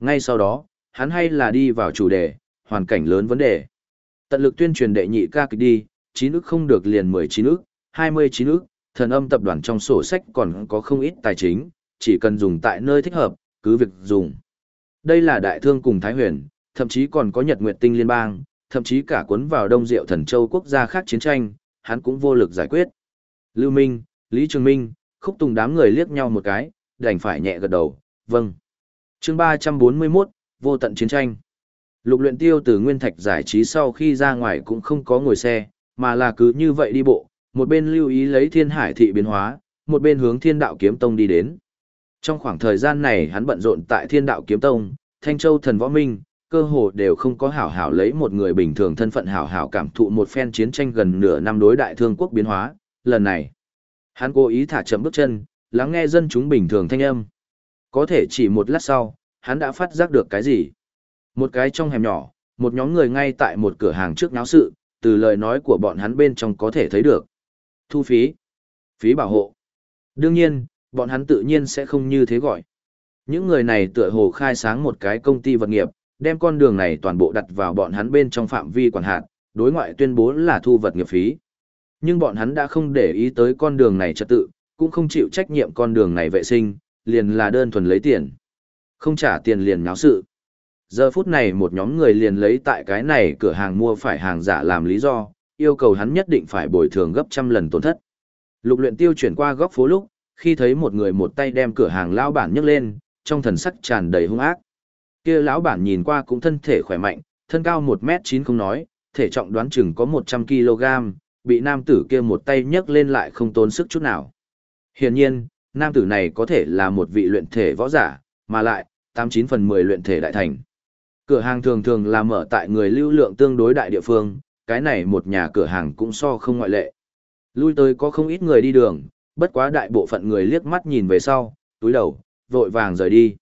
S1: Ngay sau đó, hắn hay là đi vào chủ đề, hoàn cảnh lớn vấn đề. Tận lực tuyên truyền đệ nhị ca kịch đi, 9 ức không được liền 19 ức, 29 ức, thần âm tập đoàn trong sổ sách còn có không ít tài chính, chỉ cần dùng tại nơi thích hợp, cứ việc dùng. Đây là đại thương cùng Thái huyền, thậm chí còn có Nhật Nguyệt Tinh Liên bang, thậm chí cả cuốn vào Đông Diệu Thần Châu quốc gia khác chiến tranh, hắn cũng vô lực giải quyết. Lưu Minh, Lý Trường Minh, khúc tùng đám người liếc nhau một cái, đành phải nhẹ gật đầu, vâng. chương 341, vô tận chiến tranh. Lục luyện tiêu từ Nguyên Thạch giải trí sau khi ra ngoài cũng không có ngồi xe, mà là cứ như vậy đi bộ, một bên lưu ý lấy thiên hải thị biến hóa, một bên hướng thiên đạo kiếm tông đi đến. Trong khoảng thời gian này hắn bận rộn tại thiên đạo kiếm tông, Thanh Châu thần võ minh, cơ hồ đều không có hảo hảo lấy một người bình thường thân phận hảo hảo cảm thụ một phen chiến tranh gần nửa năm đối đại thương quốc biến hóa, lần này. Hắn cố ý thả chậm bước chân, lắng nghe dân chúng bình thường thanh âm. Có thể chỉ một lát sau, hắn đã phát giác được cái gì. Một cái trong hẻm nhỏ, một nhóm người ngay tại một cửa hàng trước náo sự, từ lời nói của bọn hắn bên trong có thể thấy được. Thu phí. Phí bảo hộ. Đương nhiên, bọn hắn tự nhiên sẽ không như thế gọi. Những người này tựa hồ khai sáng một cái công ty vật nghiệp, đem con đường này toàn bộ đặt vào bọn hắn bên trong phạm vi quản hạt, đối ngoại tuyên bố là thu vật nghiệp phí. Nhưng bọn hắn đã không để ý tới con đường này trật tự, cũng không chịu trách nhiệm con đường này vệ sinh, liền là đơn thuần lấy tiền. Không trả tiền liền nháo sự. Giờ phút này một nhóm người liền lấy tại cái này cửa hàng mua phải hàng giả làm lý do, yêu cầu hắn nhất định phải bồi thường gấp trăm lần tổn thất. Lục luyện tiêu chuyển qua góc phố lúc, khi thấy một người một tay đem cửa hàng lão bản nhấc lên, trong thần sắc tràn đầy hung ác. Kia lão bản nhìn qua cũng thân thể khỏe mạnh, thân cao 1m9 không nói, thể trọng đoán chừng có 100kg, bị nam tử kia một tay nhấc lên lại không tốn sức chút nào. Hiển nhiên, nam tử này có thể là một vị luyện thể võ giả, mà lại, 89 phần 10 luyện thể đại thành. Cửa hàng thường thường là mở tại người lưu lượng tương đối đại địa phương, cái này một nhà cửa hàng cũng so không ngoại lệ. Lui tới có không ít người đi đường, bất quá đại bộ phận người liếc mắt nhìn về sau, túi đầu, vội vàng rời đi.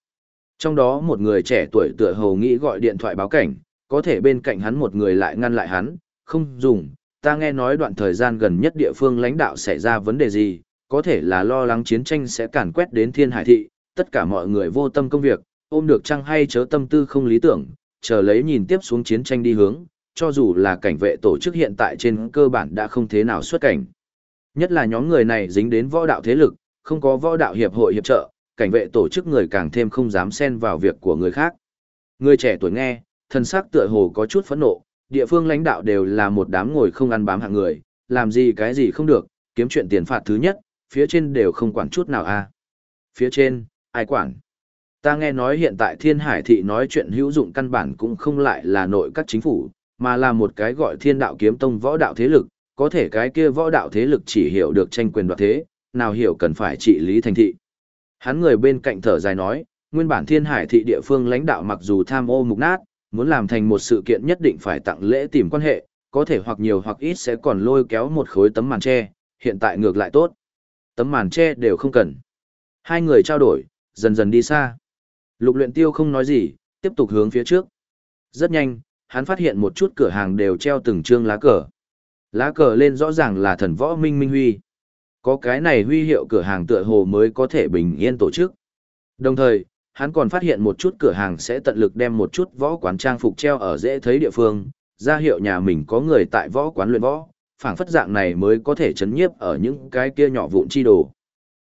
S1: Trong đó một người trẻ tuổi tựa hồ nghĩ gọi điện thoại báo cảnh, có thể bên cạnh hắn một người lại ngăn lại hắn, không dùng, ta nghe nói đoạn thời gian gần nhất địa phương lãnh đạo xảy ra vấn đề gì, có thể là lo lắng chiến tranh sẽ càn quét đến thiên hải thị, tất cả mọi người vô tâm công việc, ôm được chăng hay chớ tâm tư không lý tưởng, chờ lấy nhìn tiếp xuống chiến tranh đi hướng, cho dù là cảnh vệ tổ chức hiện tại trên cơ bản đã không thế nào xuất cảnh. Nhất là nhóm người này dính đến võ đạo thế lực, không có võ đạo hiệp hội hiệp trợ, cảnh vệ tổ chức người càng thêm không dám xen vào việc của người khác. Người trẻ tuổi nghe, thân xác tựa hồ có chút phẫn nộ, địa phương lãnh đạo đều là một đám ngồi không ăn bám hạng người, làm gì cái gì không được, kiếm chuyện tiền phạt thứ nhất, phía trên đều không quản chút nào a. À. Phía trên, ai quản? Ta nghe nói hiện tại Thiên Hải thị nói chuyện hữu dụng căn bản cũng không lại là nội các chính phủ, mà là một cái gọi Thiên Đạo Kiếm Tông võ đạo thế lực, có thể cái kia võ đạo thế lực chỉ hiểu được tranh quyền đoạt thế, nào hiểu cần phải trị lý thành thị. Hắn người bên cạnh thở dài nói, nguyên bản Thiên Hải thị địa phương lãnh đạo mặc dù tham ô mục nát, muốn làm thành một sự kiện nhất định phải tặng lễ tìm quan hệ, có thể hoặc nhiều hoặc ít sẽ còn lôi kéo một khối tấm màn tre, hiện tại ngược lại tốt. Tấm màn tre đều không cần. Hai người trao đổi, dần dần đi xa. Lục luyện tiêu không nói gì, tiếp tục hướng phía trước. Rất nhanh, hắn phát hiện một chút cửa hàng đều treo từng trương lá cờ. Lá cờ lên rõ ràng là thần võ minh minh huy. Có cái này huy hiệu cửa hàng tựa hồ mới có thể bình yên tổ chức. Đồng thời, hắn còn phát hiện một chút cửa hàng sẽ tận lực đem một chút võ quán trang phục treo ở dễ thấy địa phương, ra hiệu nhà mình có người tại võ quán luyện võ, phảng phất dạng này mới có thể chấn nhiếp ở những cái kia nhỏ vụn chi đồ.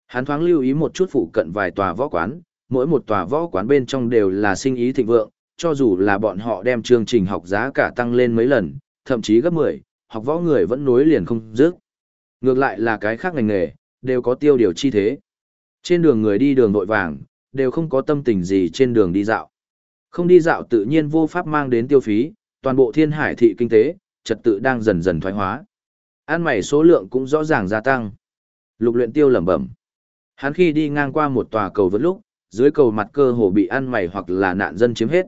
S1: Hắn thoáng lưu ý một chút phụ cận vài tòa võ quán, mỗi một tòa võ quán bên trong đều là sinh ý thịnh vượng, cho dù là bọn họ đem chương trình học giá cả tăng lên mấy lần, thậm chí gấp 10, học võ người vẫn nối liền không dứt. Ngược lại là cái khác ngành nghề, đều có tiêu điều chi thế. Trên đường người đi đường nội vàng, đều không có tâm tình gì trên đường đi dạo. Không đi dạo tự nhiên vô pháp mang đến tiêu phí, toàn bộ thiên hải thị kinh tế, trật tự đang dần dần thoái hóa. Ăn mày số lượng cũng rõ ràng gia tăng. Lục luyện tiêu lẩm bẩm. Hắn khi đi ngang qua một tòa cầu vượt lúc, dưới cầu mặt cơ hồ bị ăn mày hoặc là nạn dân chiếm hết.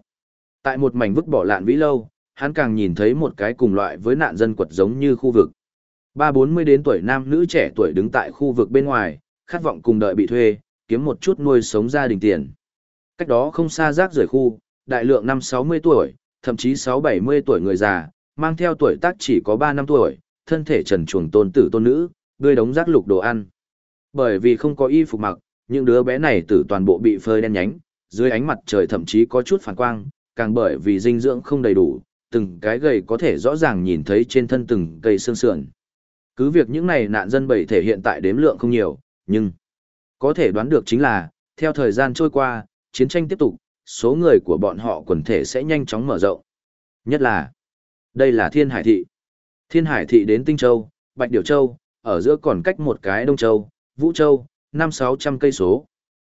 S1: Tại một mảnh vứt bỏ lạn vĩ lâu, hắn càng nhìn thấy một cái cùng loại với nạn dân quật giống như khu vực. Ba bốn mươi đến tuổi nam nữ trẻ tuổi đứng tại khu vực bên ngoài, khát vọng cùng đợi bị thuê, kiếm một chút nuôi sống gia đình tiền. Cách đó không xa rác rời khu, đại lượng năm sáu mươi tuổi, thậm chí sáu bảy mươi tuổi người già, mang theo tuổi tác chỉ có ba năm tuổi, thân thể trần chuồng tôn tử tôn nữ, bươi đống rác lục đồ ăn. Bởi vì không có y phục mặc, những đứa bé này tử toàn bộ bị phơi đen nhánh, dưới ánh mặt trời thậm chí có chút phản quang, càng bởi vì dinh dưỡng không đầy đủ, từng cái gầy có thể rõ ràng nhìn thấy trên thân từng cây xương sườn. Cứ việc những này nạn dân bảy thể hiện tại đếm lượng không nhiều, nhưng có thể đoán được chính là, theo thời gian trôi qua, chiến tranh tiếp tục, số người của bọn họ quần thể sẽ nhanh chóng mở rộng. Nhất là, đây là Thiên Hải Thị. Thiên Hải Thị đến Tinh Châu, Bạch Điểu Châu, ở giữa còn cách một cái Đông Châu, Vũ Châu, năm sáu trăm cây số.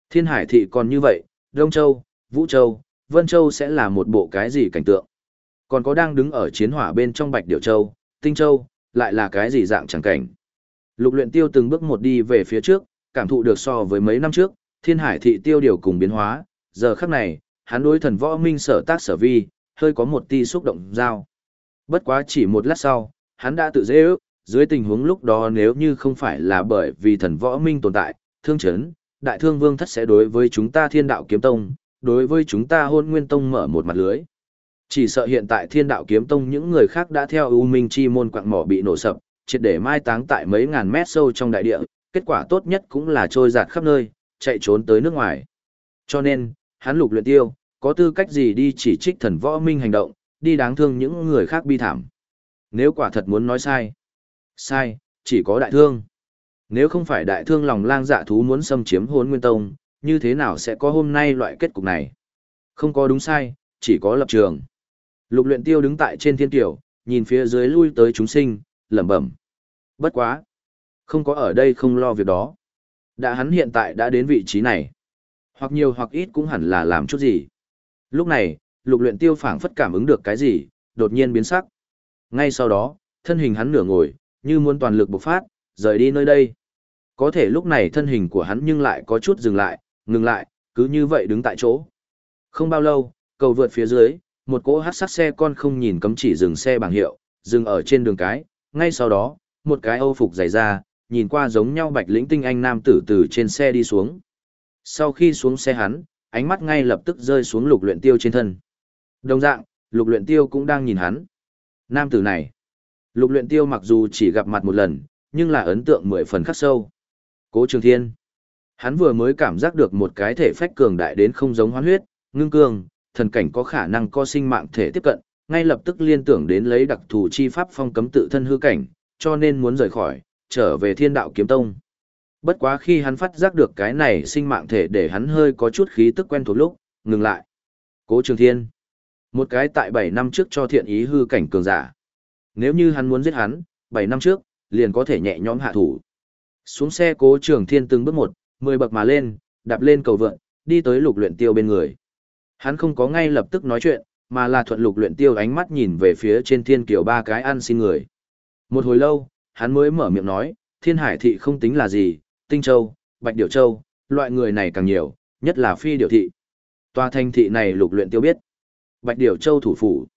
S1: Thiên Hải Thị còn như vậy, Đông Châu, Vũ Châu, Vân Châu sẽ là một bộ cái gì cảnh tượng. Còn có đang đứng ở chiến hỏa bên trong Bạch Điểu Châu, Tinh Châu, lại là cái gì dạng chẳng cảnh. Lục luyện tiêu từng bước một đi về phía trước, cảm thụ được so với mấy năm trước, Thiên Hải Thị tiêu điều cùng biến hóa, giờ khắc này, hắn đối thần võ minh sở tác sở vi, hơi có một ti xúc động giao. Bất quá chỉ một lát sau, hắn đã tự dễ ước, dưới tình huống lúc đó nếu như không phải là bởi vì thần võ minh tồn tại, thương chấn, đại thương vương thất sẽ đối với chúng ta thiên đạo kiếm tông, đối với chúng ta hôn nguyên tông mở một mặt lưới. Chỉ sợ hiện tại thiên đạo kiếm tông những người khác đã theo ưu minh chi môn quạng mỏ bị nổ sập, triệt để mai táng tại mấy ngàn mét sâu trong đại địa, kết quả tốt nhất cũng là trôi giạt khắp nơi, chạy trốn tới nước ngoài. Cho nên, hắn lục luyện tiêu, có tư cách gì đi chỉ trích thần võ minh hành động, đi đáng thương những người khác bi thảm. Nếu quả thật muốn nói sai, sai, chỉ có đại thương. Nếu không phải đại thương lòng lang dạ thú muốn xâm chiếm hốn nguyên tông, như thế nào sẽ có hôm nay loại kết cục này? Không có đúng sai, chỉ có lập trường. Lục luyện tiêu đứng tại trên thiên tiểu, nhìn phía dưới lui tới chúng sinh, lẩm bẩm. Bất quá. Không có ở đây không lo việc đó. Đã hắn hiện tại đã đến vị trí này. Hoặc nhiều hoặc ít cũng hẳn là làm chút gì. Lúc này, lục luyện tiêu phảng phất cảm ứng được cái gì, đột nhiên biến sắc. Ngay sau đó, thân hình hắn nửa ngồi, như muốn toàn lực bộc phát, rời đi nơi đây. Có thể lúc này thân hình của hắn nhưng lại có chút dừng lại, ngừng lại, cứ như vậy đứng tại chỗ. Không bao lâu, cầu vượt phía dưới, một cỗ hát sát xe con không nhìn cấm chỉ dừng xe bằng hiệu, dừng ở trên đường cái, ngay sau đó, một cái âu phục dày ra, nhìn qua giống nhau bạch lĩnh tinh anh nam tử từ trên xe đi xuống. Sau khi xuống xe hắn, ánh mắt ngay lập tức rơi xuống lục luyện tiêu trên thân. Đồng dạng, lục luyện tiêu cũng đang nhìn hắn. Nam tử này, lục luyện tiêu mặc dù chỉ gặp mặt một lần, nhưng là ấn tượng mười phần khắc sâu. Cố Trường Thiên, hắn vừa mới cảm giác được một cái thể phách cường đại đến không giống hoán huyết, ngưng cương, thần cảnh có khả năng co sinh mạng thể tiếp cận, ngay lập tức liên tưởng đến lấy đặc thù chi pháp phong cấm tự thân hư cảnh, cho nên muốn rời khỏi, trở về thiên đạo kiếm tông. Bất quá khi hắn phát giác được cái này sinh mạng thể để hắn hơi có chút khí tức quen thuộc lúc, ngừng lại. Cố Trường Thiên. Một cái tại 7 năm trước cho thiện ý hư cảnh cường giả. Nếu như hắn muốn giết hắn, 7 năm trước, liền có thể nhẹ nhõm hạ thủ. Xuống xe Cố Trường Thiên từng bước một, 10 bậc mà lên, đạp lên cầu vượn, đi tới lục luyện tiêu bên người. Hắn không có ngay lập tức nói chuyện, mà là thuận lục luyện tiêu ánh mắt nhìn về phía trên thiên kiều ba cái ăn xin người. Một hồi lâu, hắn mới mở miệng nói, thiên hải thị không tính là gì, tinh châu, bạch điểu châu, loại người này càng nhiều, nhất là phi điểu thị. Tòa thành thị này lục luyện tiêu biết. Bạch điểu châu thủ phủ.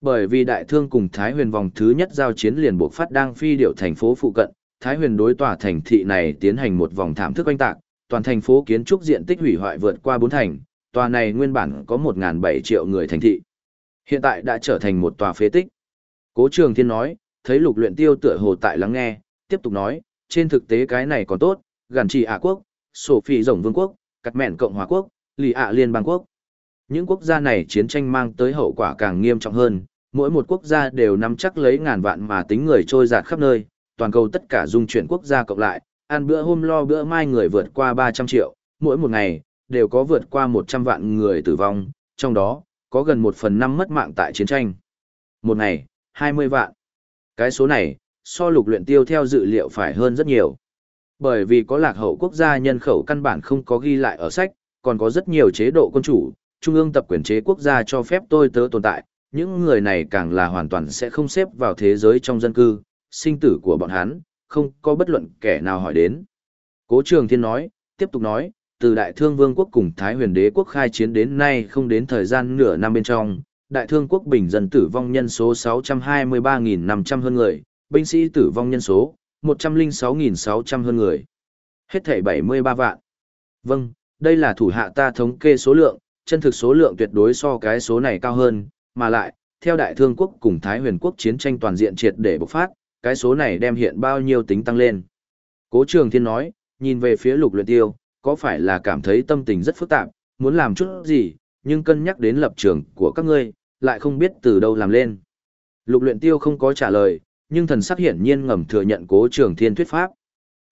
S1: Bởi vì đại thương cùng Thái huyền vòng thứ nhất giao chiến liền buộc phát đang phi điểu thành phố phụ cận, Thái huyền đối tòa thành thị này tiến hành một vòng thảm thức oanh tạc, toàn thành phố kiến trúc diện tích hủy hoại vượt qua bốn thành, tòa này nguyên bản có 1.700 triệu người thành thị. Hiện tại đã trở thành một tòa phế tích. Cố Trường Thiên nói, thấy lục luyện tiêu tựa hồ tại lắng nghe, tiếp tục nói, trên thực tế cái này còn tốt, gần chỉ Ả quốc, sổ phi rồng vương quốc, cắt mẹn cộng hòa quốc, lì Ả liên bang quốc. Những quốc gia này chiến tranh mang tới hậu quả càng nghiêm trọng hơn, mỗi một quốc gia đều nắm chắc lấy ngàn vạn mà tính người trôi dạt khắp nơi, toàn cầu tất cả dung chuyển quốc gia cộng lại, ăn bữa hôm lo bữa mai người vượt qua 300 triệu, mỗi một ngày, đều có vượt qua 100 vạn người tử vong, trong đó, có gần 1 phần 5 mất mạng tại chiến tranh. Một ngày, 20 vạn. Cái số này, so lục luyện tiêu theo dự liệu phải hơn rất nhiều. Bởi vì có lạc hậu quốc gia nhân khẩu căn bản không có ghi lại ở sách, còn có rất nhiều chế độ quân chủ, trung ương tập quyền chế quốc gia cho phép tôi tớ tồn tại, những người này càng là hoàn toàn sẽ không xếp vào thế giới trong dân cư, sinh tử của bọn hắn, không có bất luận kẻ nào hỏi đến. Cố Trường Thiên nói, tiếp tục nói, từ Đại Thương Vương quốc cùng Thái Huyền Đế quốc khai chiến đến nay không đến thời gian nửa năm bên trong, Đại Thương quốc bình dân tử vong nhân số 623.500 hơn người, binh sĩ tử vong nhân số 106.600 hơn người. Hết thảy 73 vạn. Vâng, đây là thủ hạ ta thống kê số lượng, chân thực số lượng tuyệt đối so cái số này cao hơn, mà lại, theo Đại Thương quốc cùng Thái Huyền quốc chiến tranh toàn diện triệt để bộc phát, cái số này đem hiện bao nhiêu tính tăng lên. Cố Trường Thiên nói, nhìn về phía lục luyện tiêu, có phải là cảm thấy tâm tình rất phức tạp, muốn làm chút gì, nhưng cân nhắc đến lập trường của các ngươi, lại không biết từ đâu làm lên. Lục luyện tiêu không có trả lời, nhưng thần sắc hiển nhiên ngầm thừa nhận cố trường thiên thuyết pháp.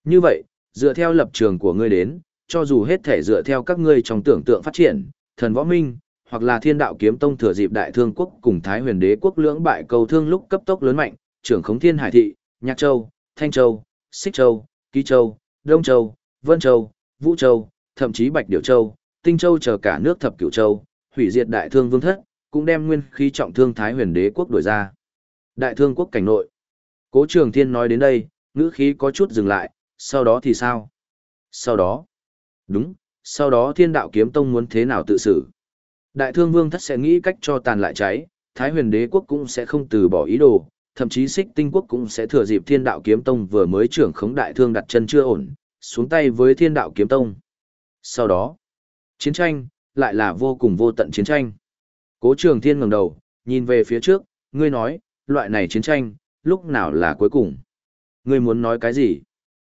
S1: Như vậy, dựa theo lập trường của ngươi đến, cho dù hết thể dựa theo các ngươi trong tưởng tượng phát triển, thần võ minh, hoặc là thiên đạo kiếm tông thừa dịp đại thương quốc cùng thái huyền đế quốc lưỡng bại cầu thương lúc cấp tốc lớn mạnh, trưởng khống thiên hải thị, nhạc châu, thanh châu, xích châu, ký châu, đông châu, vân châu, vũ châu, thậm chí bạch điểu châu, tinh châu chờ cả nước thập cửu châu, hủy diệt đại thương vương thất, cũng đem nguyên khí trọng thương thái huyền đế quốc đổi ra. Đại thương quốc cảnh nội. Cố Trường Thiên nói đến đây, ngữ khí có chút dừng lại, sau đó thì sao? Sau đó? Đúng, sau đó thiên đạo kiếm tông muốn thế nào tự xử? Đại thương vương thất sẽ nghĩ cách cho tàn lại cháy, Thái huyền đế quốc cũng sẽ không từ bỏ ý đồ, thậm chí xích tinh quốc cũng sẽ thừa dịp thiên đạo kiếm tông vừa mới trưởng khống đại thương đặt chân chưa ổn, xuống tay với thiên đạo kiếm tông. Sau đó, chiến tranh, lại là vô cùng vô tận chiến tranh. Cố trường thiên ngẩng đầu, nhìn về phía trước, ngươi nói, loại này chiến tranh, lúc nào là cuối cùng? Ngươi muốn nói cái gì?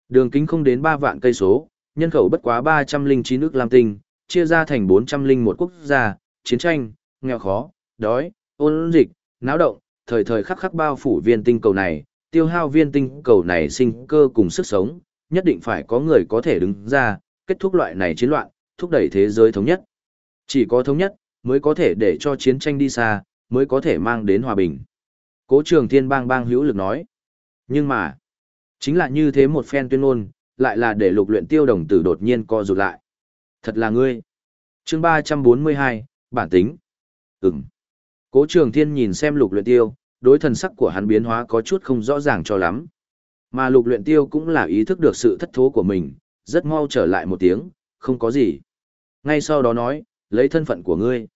S1: Đường kính không đến 3 vạn cây số, nhân khẩu bất quá 309 nước Lam Tinh, chia ra thành 401 quốc gia, chiến tranh, nghèo khó, đói, ôn dịch, náo động, thời thời khắc khắc bao phủ viên tinh cầu này, tiêu hao viên tinh cầu này sinh cơ cùng sức sống, nhất định phải có người có thể đứng ra, kết thúc loại này chiến loạn, thúc đẩy thế giới thống nhất. Chỉ có thống nhất, mới có thể để cho chiến tranh đi xa, mới có thể mang đến hòa bình. Cố trường thiên bang bang hữu lực nói. Nhưng mà, chính là như thế một phen tuyên ngôn, lại là để lục luyện tiêu đồng tử đột nhiên co rụt lại. Thật là ngươi. Chương 342, bản tính. Ừm. Cố trường thiên nhìn xem lục luyện tiêu, đối thần sắc của hắn biến hóa có chút không rõ ràng cho lắm. Mà lục luyện tiêu cũng là ý thức được sự thất thố của mình, rất mau trở lại một tiếng, không có gì. Ngay sau đó nói, lấy thân phận của ngươi.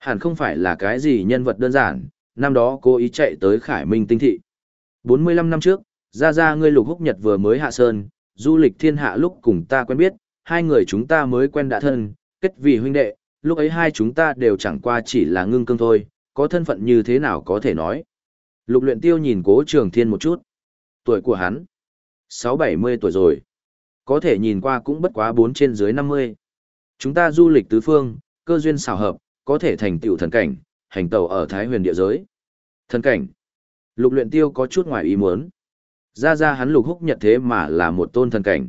S1: Hẳn không phải là cái gì nhân vật đơn giản, năm đó cố ý chạy tới Khải Minh tinh thị. 45 năm trước, ra ra ngươi lục húc nhật vừa mới hạ sơn, du lịch thiên hạ lúc cùng ta quen biết, hai người chúng ta mới quen đã thân, kết vì huynh đệ, lúc ấy hai chúng ta đều chẳng qua chỉ là ngưng cương thôi, có thân phận như thế nào có thể nói. Lục luyện tiêu nhìn cố trường thiên một chút. Tuổi của hắn, 6-70 tuổi rồi. Có thể nhìn qua cũng bất quá 4 trên dưới 50. Chúng ta du lịch tứ phương, cơ duyên xảo hợp, có thể thành tựu thần cảnh, hành tẩu ở Thái huyền địa giới. Thần cảnh. Lục luyện tiêu có chút ngoài ý muốn. Ra ra hắn lục húc nhật thế mà là một tôn thần cảnh.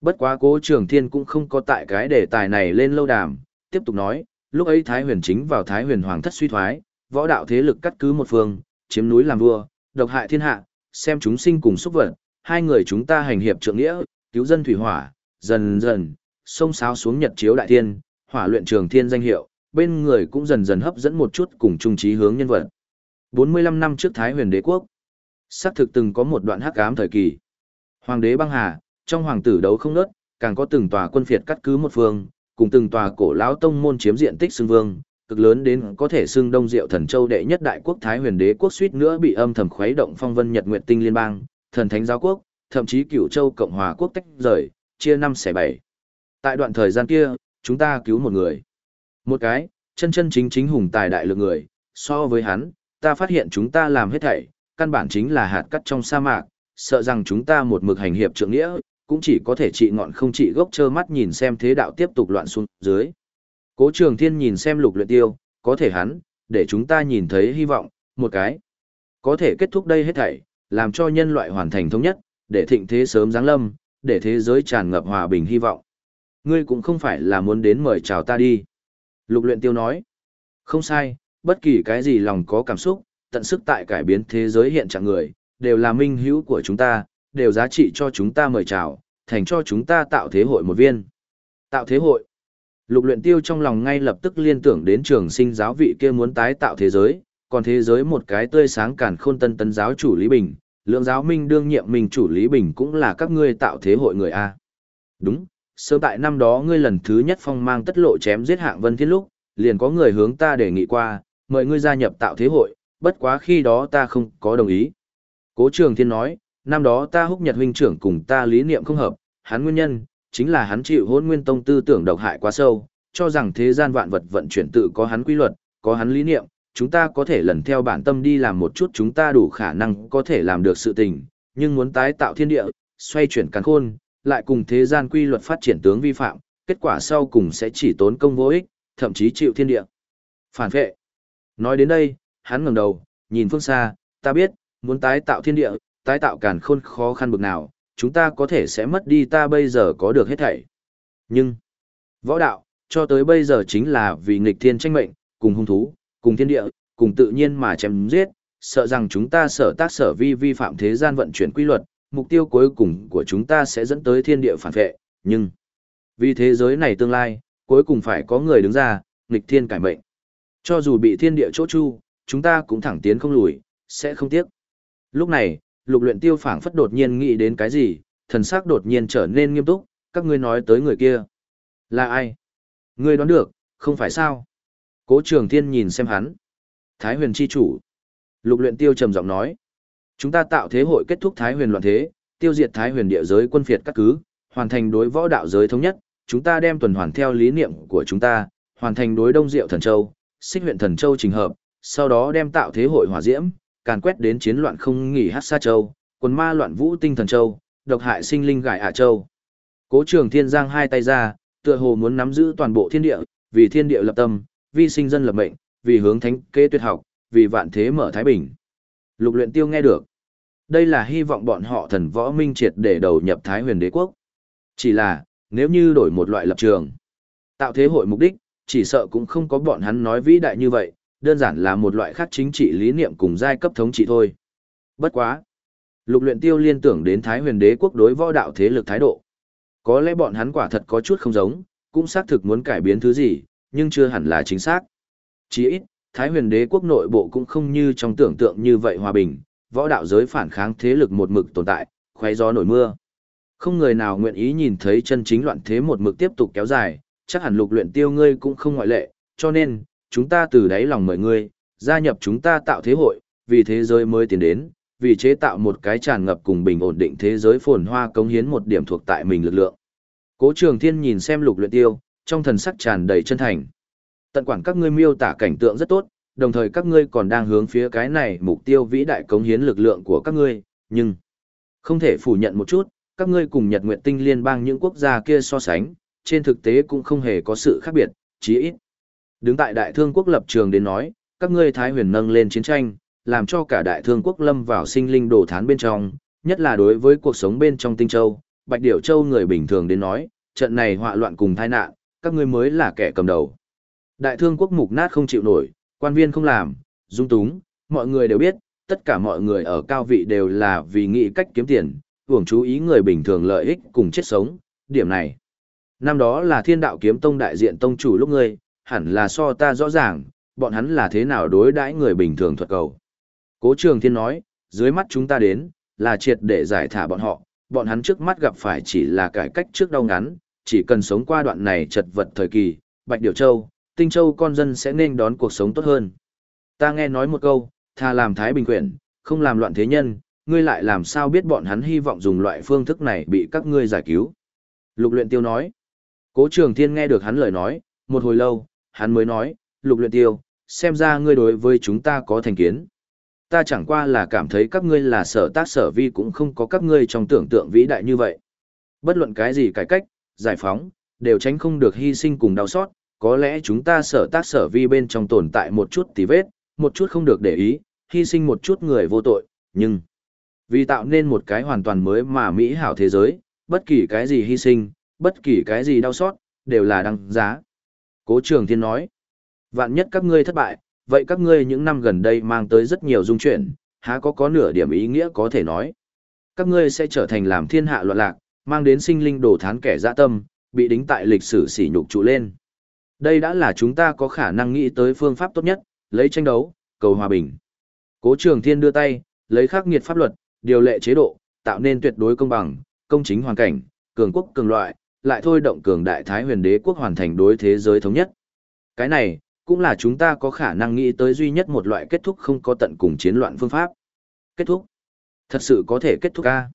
S1: Bất quá cố trường thiên cũng không có tại cái đề tài này lên lâu đàm, tiếp tục nói, lúc ấy Thái huyền chính vào Thái huyền hoàng thất suy thoái, võ đạo thế lực cắt cứ một phương, chiếm núi làm vua, độc hại thiên hạ, xem chúng sinh cùng xúc vật, hai người chúng ta hành hiệp trượng nghĩa, cứu dân thủy hỏa, dần dần, sông sáo xuống nhật chiếu đại thiên, hỏa luyện trường thiên danh hiệu, bên người cũng dần dần hấp dẫn một chút cùng trung trí hướng nhân vật. 45 năm trước Thái huyền đế quốc, xác thực từng có một đoạn hắc ám thời kỳ. Hoàng đế băng hà, trong hoàng tử đấu không nớt, càng có từng tòa quân phiệt cắt cứ một phương, cùng từng tòa cổ lão tông môn chiếm diện tích xưng vương, cực lớn đến có thể xưng Đông Diệu Thần Châu đệ nhất đại quốc Thái Huyền Đế quốc suýt nữa bị âm thầm khuấy động phong vân Nhật Nguyệt Tinh liên bang, thần thánh giáo quốc, thậm chí Cửu Châu Cộng hòa quốc tách rời, chia năm xẻ bảy. Tại đoạn thời gian kia, chúng ta cứu một người. Một cái, chân chân chính chính hùng tài đại lượng người, so với hắn, ta phát hiện chúng ta làm hết thảy, căn bản chính là hạt cát trong sa mạc, sợ rằng chúng ta một mực hành hiệp trượng nghĩa, cũng chỉ có thể trị ngọn không trị gốc trơ mắt nhìn xem thế đạo tiếp tục loạn xuống dưới. Cố trường thiên nhìn xem lục luyện tiêu, có thể hắn, để chúng ta nhìn thấy hy vọng, một cái. Có thể kết thúc đây hết thảy, làm cho nhân loại hoàn thành thống nhất, để thịnh thế sớm giáng lâm, để thế giới tràn ngập hòa bình hy vọng. Ngươi cũng không phải là muốn đến mời chào ta đi. Lục luyện tiêu nói. Không sai, bất kỳ cái gì lòng có cảm xúc, tận sức tại cải biến thế giới hiện trạng người, đều là minh hữu của chúng ta, đều giá trị cho chúng ta mời chào, thành cho chúng ta tạo thế hội một viên. Tạo thế hội. Lục luyện tiêu trong lòng ngay lập tức liên tưởng đến trường sinh giáo vị kia muốn tái tạo thế giới, còn thế giới một cái tươi sáng cản khôn tân tân giáo chủ Lý Bình, lượng giáo minh đương nhiệm mình chủ Lý Bình cũng là các ngươi tạo thế hội người A. Đúng, sớm tại năm đó ngươi lần thứ nhất phong mang tất lộ chém giết hạng vân thiên lúc, liền có người hướng ta đề nghị qua, mời ngươi gia nhập tạo thế hội, bất quá khi đó ta không có đồng ý. Cố trường thiên nói, năm đó ta húc nhật huynh trưởng cùng ta lý niệm không hợp, hắn nguyên nhân, chính là hắn chịu hôn nguyên tông tư tưởng độc hại quá sâu, cho rằng thế gian vạn vật vận chuyển tự có hắn quy luật, có hắn lý niệm, chúng ta có thể lần theo bản tâm đi làm một chút chúng ta đủ khả năng có thể làm được sự tình, nhưng muốn tái tạo thiên địa, xoay chuyển càn khôn, lại cùng thế gian quy luật phát triển tướng vi phạm, kết quả sau cùng sẽ chỉ tốn công vô ích, thậm chí chịu thiên địa. Phản vệ. Nói đến đây, hắn ngẩng đầu, nhìn phương xa, ta biết, muốn tái tạo thiên địa, tái tạo càn khôn khó khăn bực nào, chúng ta có thể sẽ mất đi ta bây giờ có được hết thảy. Nhưng, võ đạo, cho tới bây giờ chính là vì nghịch thiên tranh mệnh, cùng hung thú, cùng thiên địa, cùng tự nhiên mà chém giết, sợ rằng chúng ta sở tác sở vi vi phạm thế gian vận chuyển quy luật, mục tiêu cuối cùng của chúng ta sẽ dẫn tới thiên địa phản vệ, nhưng vì thế giới này tương lai, cuối cùng phải có người đứng ra, nghịch thiên cải mệnh. Cho dù bị thiên địa chỗ chu, chúng ta cũng thẳng tiến không lùi, sẽ không tiếc. Lúc này, lục luyện tiêu phảng phất đột nhiên nghĩ đến cái gì, thần sắc đột nhiên trở nên nghiêm túc, các ngươi nói tới người kia. Là ai? Ngươi đoán được, không phải sao? Cố trường thiên nhìn xem hắn. Thái huyền chi chủ. Lục luyện tiêu trầm giọng nói. Chúng ta tạo thế hội kết thúc Thái huyền loạn thế, tiêu diệt Thái huyền địa giới quân phiệt các cứ, hoàn thành đối võ đạo giới thống nhất. Chúng ta đem tuần hoàn theo lý niệm của chúng ta, hoàn thành đối đông diệu thần châu, xích huyện thần châu trình hợp, sau đó đem tạo thế hội hỏa diễm, càn quét đến chiến loạn không nghỉ hát xa châu, quần ma loạn vũ tinh thần châu, độc hại sinh linh gải ả châu. Cố trường thiên giang hai tay ra, tựa hồ muốn nắm giữ toàn bộ thiên địa, vì thiên địa lập tâm, vì sinh dân lập mệnh, vì hướng thánh kế tuyệt học, vì vạn thế mở thái bình. Lục luyện tiêu nghe được. Đây là hy vọng bọn họ thần võ minh triệt để đầu nhập thái huyền đế quốc. Chỉ là, nếu như đổi một loại lập trường, tạo thế hội mục đích, chỉ sợ cũng không có bọn hắn nói vĩ đại như vậy, đơn giản là một loại khác chính trị lý niệm cùng giai cấp thống trị thôi. Bất quá. Lục luyện tiêu liên tưởng đến Thái huyền đế quốc đối võ đạo thế lực thái độ. Có lẽ bọn hắn quả thật có chút không giống, cũng xác thực muốn cải biến thứ gì, nhưng chưa hẳn là chính xác. Chỉ ít, Thái huyền đế quốc nội bộ cũng không như trong tưởng tượng như vậy hòa bình, võ đạo giới phản kháng thế lực một mực tồn tại, khoé gió nổi mưa. Không người nào nguyện ý nhìn thấy chân chính loạn thế một mực tiếp tục kéo dài, chắc hẳn lục luyện tiêu ngươi cũng không ngoại lệ, cho nên, chúng ta từ đáy lòng mời ngươi, gia nhập chúng ta tạo thế hội, vì thế giới mới tiến đến, vì chế tạo một cái tràn ngập cùng bình ổn định thế giới phồn hoa cống hiến một điểm thuộc tại mình lực lượng. Cố Trường Thiên nhìn xem Lục Luyện Tiêu, trong thần sắc tràn đầy chân thành. Tận quản các ngươi miêu tả cảnh tượng rất tốt, đồng thời các ngươi còn đang hướng phía cái này mục tiêu vĩ đại cống hiến lực lượng của các ngươi, nhưng không thể phủ nhận một chút, các ngươi cùng Nhật Nguyệt Tinh Liên bang những quốc gia kia so sánh, trên thực tế cũng không hề có sự khác biệt, chí ít. Đứng tại đại thương quốc lập trường đến nói, các ngươi Thái huyền nâng lên chiến tranh, làm cho cả đại thương quốc lâm vào sinh linh đổ thán bên trong, nhất là đối với cuộc sống bên trong tinh châu, bạch điểu châu người bình thường đến nói, trận này họa loạn cùng tai nạn, các ngươi mới là kẻ cầm đầu. Đại thương quốc mục nát không chịu nổi, quan viên không làm, dung túng, mọi người đều biết, tất cả mọi người ở cao vị đều là vì nghĩ cách kiếm tiền, hưởng chú ý người bình thường lợi ích cùng chết sống, điểm này. Năm đó là thiên đạo kiếm tông đại diện tông chủ lúc ngươi, hẳn là so ta rõ ràng, bọn hắn là thế nào đối đãi người bình thường thuật cầu. Cố trường thiên nói, dưới mắt chúng ta đến, là triệt để giải thả bọn họ, bọn hắn trước mắt gặp phải chỉ là cải cách trước đau ngắn, chỉ cần sống qua đoạn này chật vật thời kỳ, Bạch Điều Châu, Tinh Châu con dân sẽ nên đón cuộc sống tốt hơn. Ta nghe nói một câu, tha làm thái bình quyển, không làm loạn thế nhân, ngươi lại làm sao biết bọn hắn hy vọng dùng loại phương thức này bị các ngươi giải cứu. Lục luyện tiêu nói. Cố trường thiên nghe được hắn lời nói, một hồi lâu, hắn mới nói, lục luyện tiêu, xem ra ngươi đối với chúng ta có thành kiến. Ta chẳng qua là cảm thấy các ngươi là sở tác sở vi cũng không có các ngươi trong tưởng tượng vĩ đại như vậy. Bất luận cái gì cải cách, giải phóng, đều tránh không được hy sinh cùng đau xót, có lẽ chúng ta sở tác sở vi bên trong tồn tại một chút tí vết, một chút không được để ý, hy sinh một chút người vô tội, nhưng vì tạo nên một cái hoàn toàn mới mà mỹ hảo thế giới, bất kỳ cái gì hy sinh, bất kỳ cái gì đau xót, đều là đăng giá. Cố trường thiên nói, vạn nhất các ngươi thất bại, vậy các ngươi những năm gần đây mang tới rất nhiều dung chuyển, há có có nửa điểm ý nghĩa có thể nói. Các ngươi sẽ trở thành làm thiên hạ loạn lạc, mang đến sinh linh đổ thán kẻ dã tâm, bị đính tại lịch sử sỉ nhục trụ lên. Đây đã là chúng ta có khả năng nghĩ tới phương pháp tốt nhất, lấy tranh đấu, cầu hòa bình. Cố Trường Thiên đưa tay, lấy khắc nghiệt pháp luật, điều lệ chế độ, tạo nên tuyệt đối công bằng, công chính hoàn cảnh, cường quốc cường loại, lại thôi động cường đại thái huyền đế quốc hoàn thành đối thế giới thống nhất. Cái này, cũng là chúng ta có khả năng nghĩ tới duy nhất một loại kết thúc không có tận cùng chiến loạn phương pháp. Kết thúc? Thật sự có thể kết thúc ca.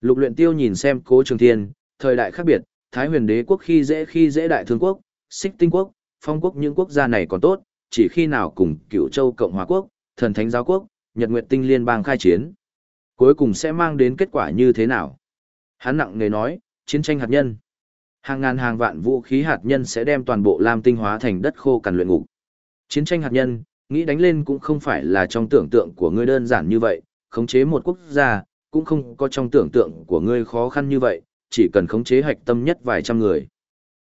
S1: Lục luyện tiêu nhìn xem cố trường thiên, thời đại khác biệt, thái huyền đế quốc khi dễ khi dễ đại thương quốc, xích tinh quốc, phong quốc những quốc gia này còn tốt, chỉ khi nào cùng cựu châu Cộng hòa quốc, thần thánh giáo quốc, nhật nguyệt tinh liên bang khai chiến. Cuối cùng sẽ mang đến kết quả như thế nào? Hắn nặng nề nói, chiến tranh hạt nhân. Hàng ngàn hàng vạn vũ khí hạt nhân sẽ đem toàn bộ Lam tinh hóa thành đất khô cằn luyện ngục. Chiến tranh hạt nhân, nghĩ đánh lên cũng không phải là trong tưởng tượng của ngươi đơn giản như vậy, khống chế một quốc gia, cũng không có trong tưởng tượng của ngươi khó khăn như vậy, chỉ cần khống chế hạch tâm nhất vài trăm người.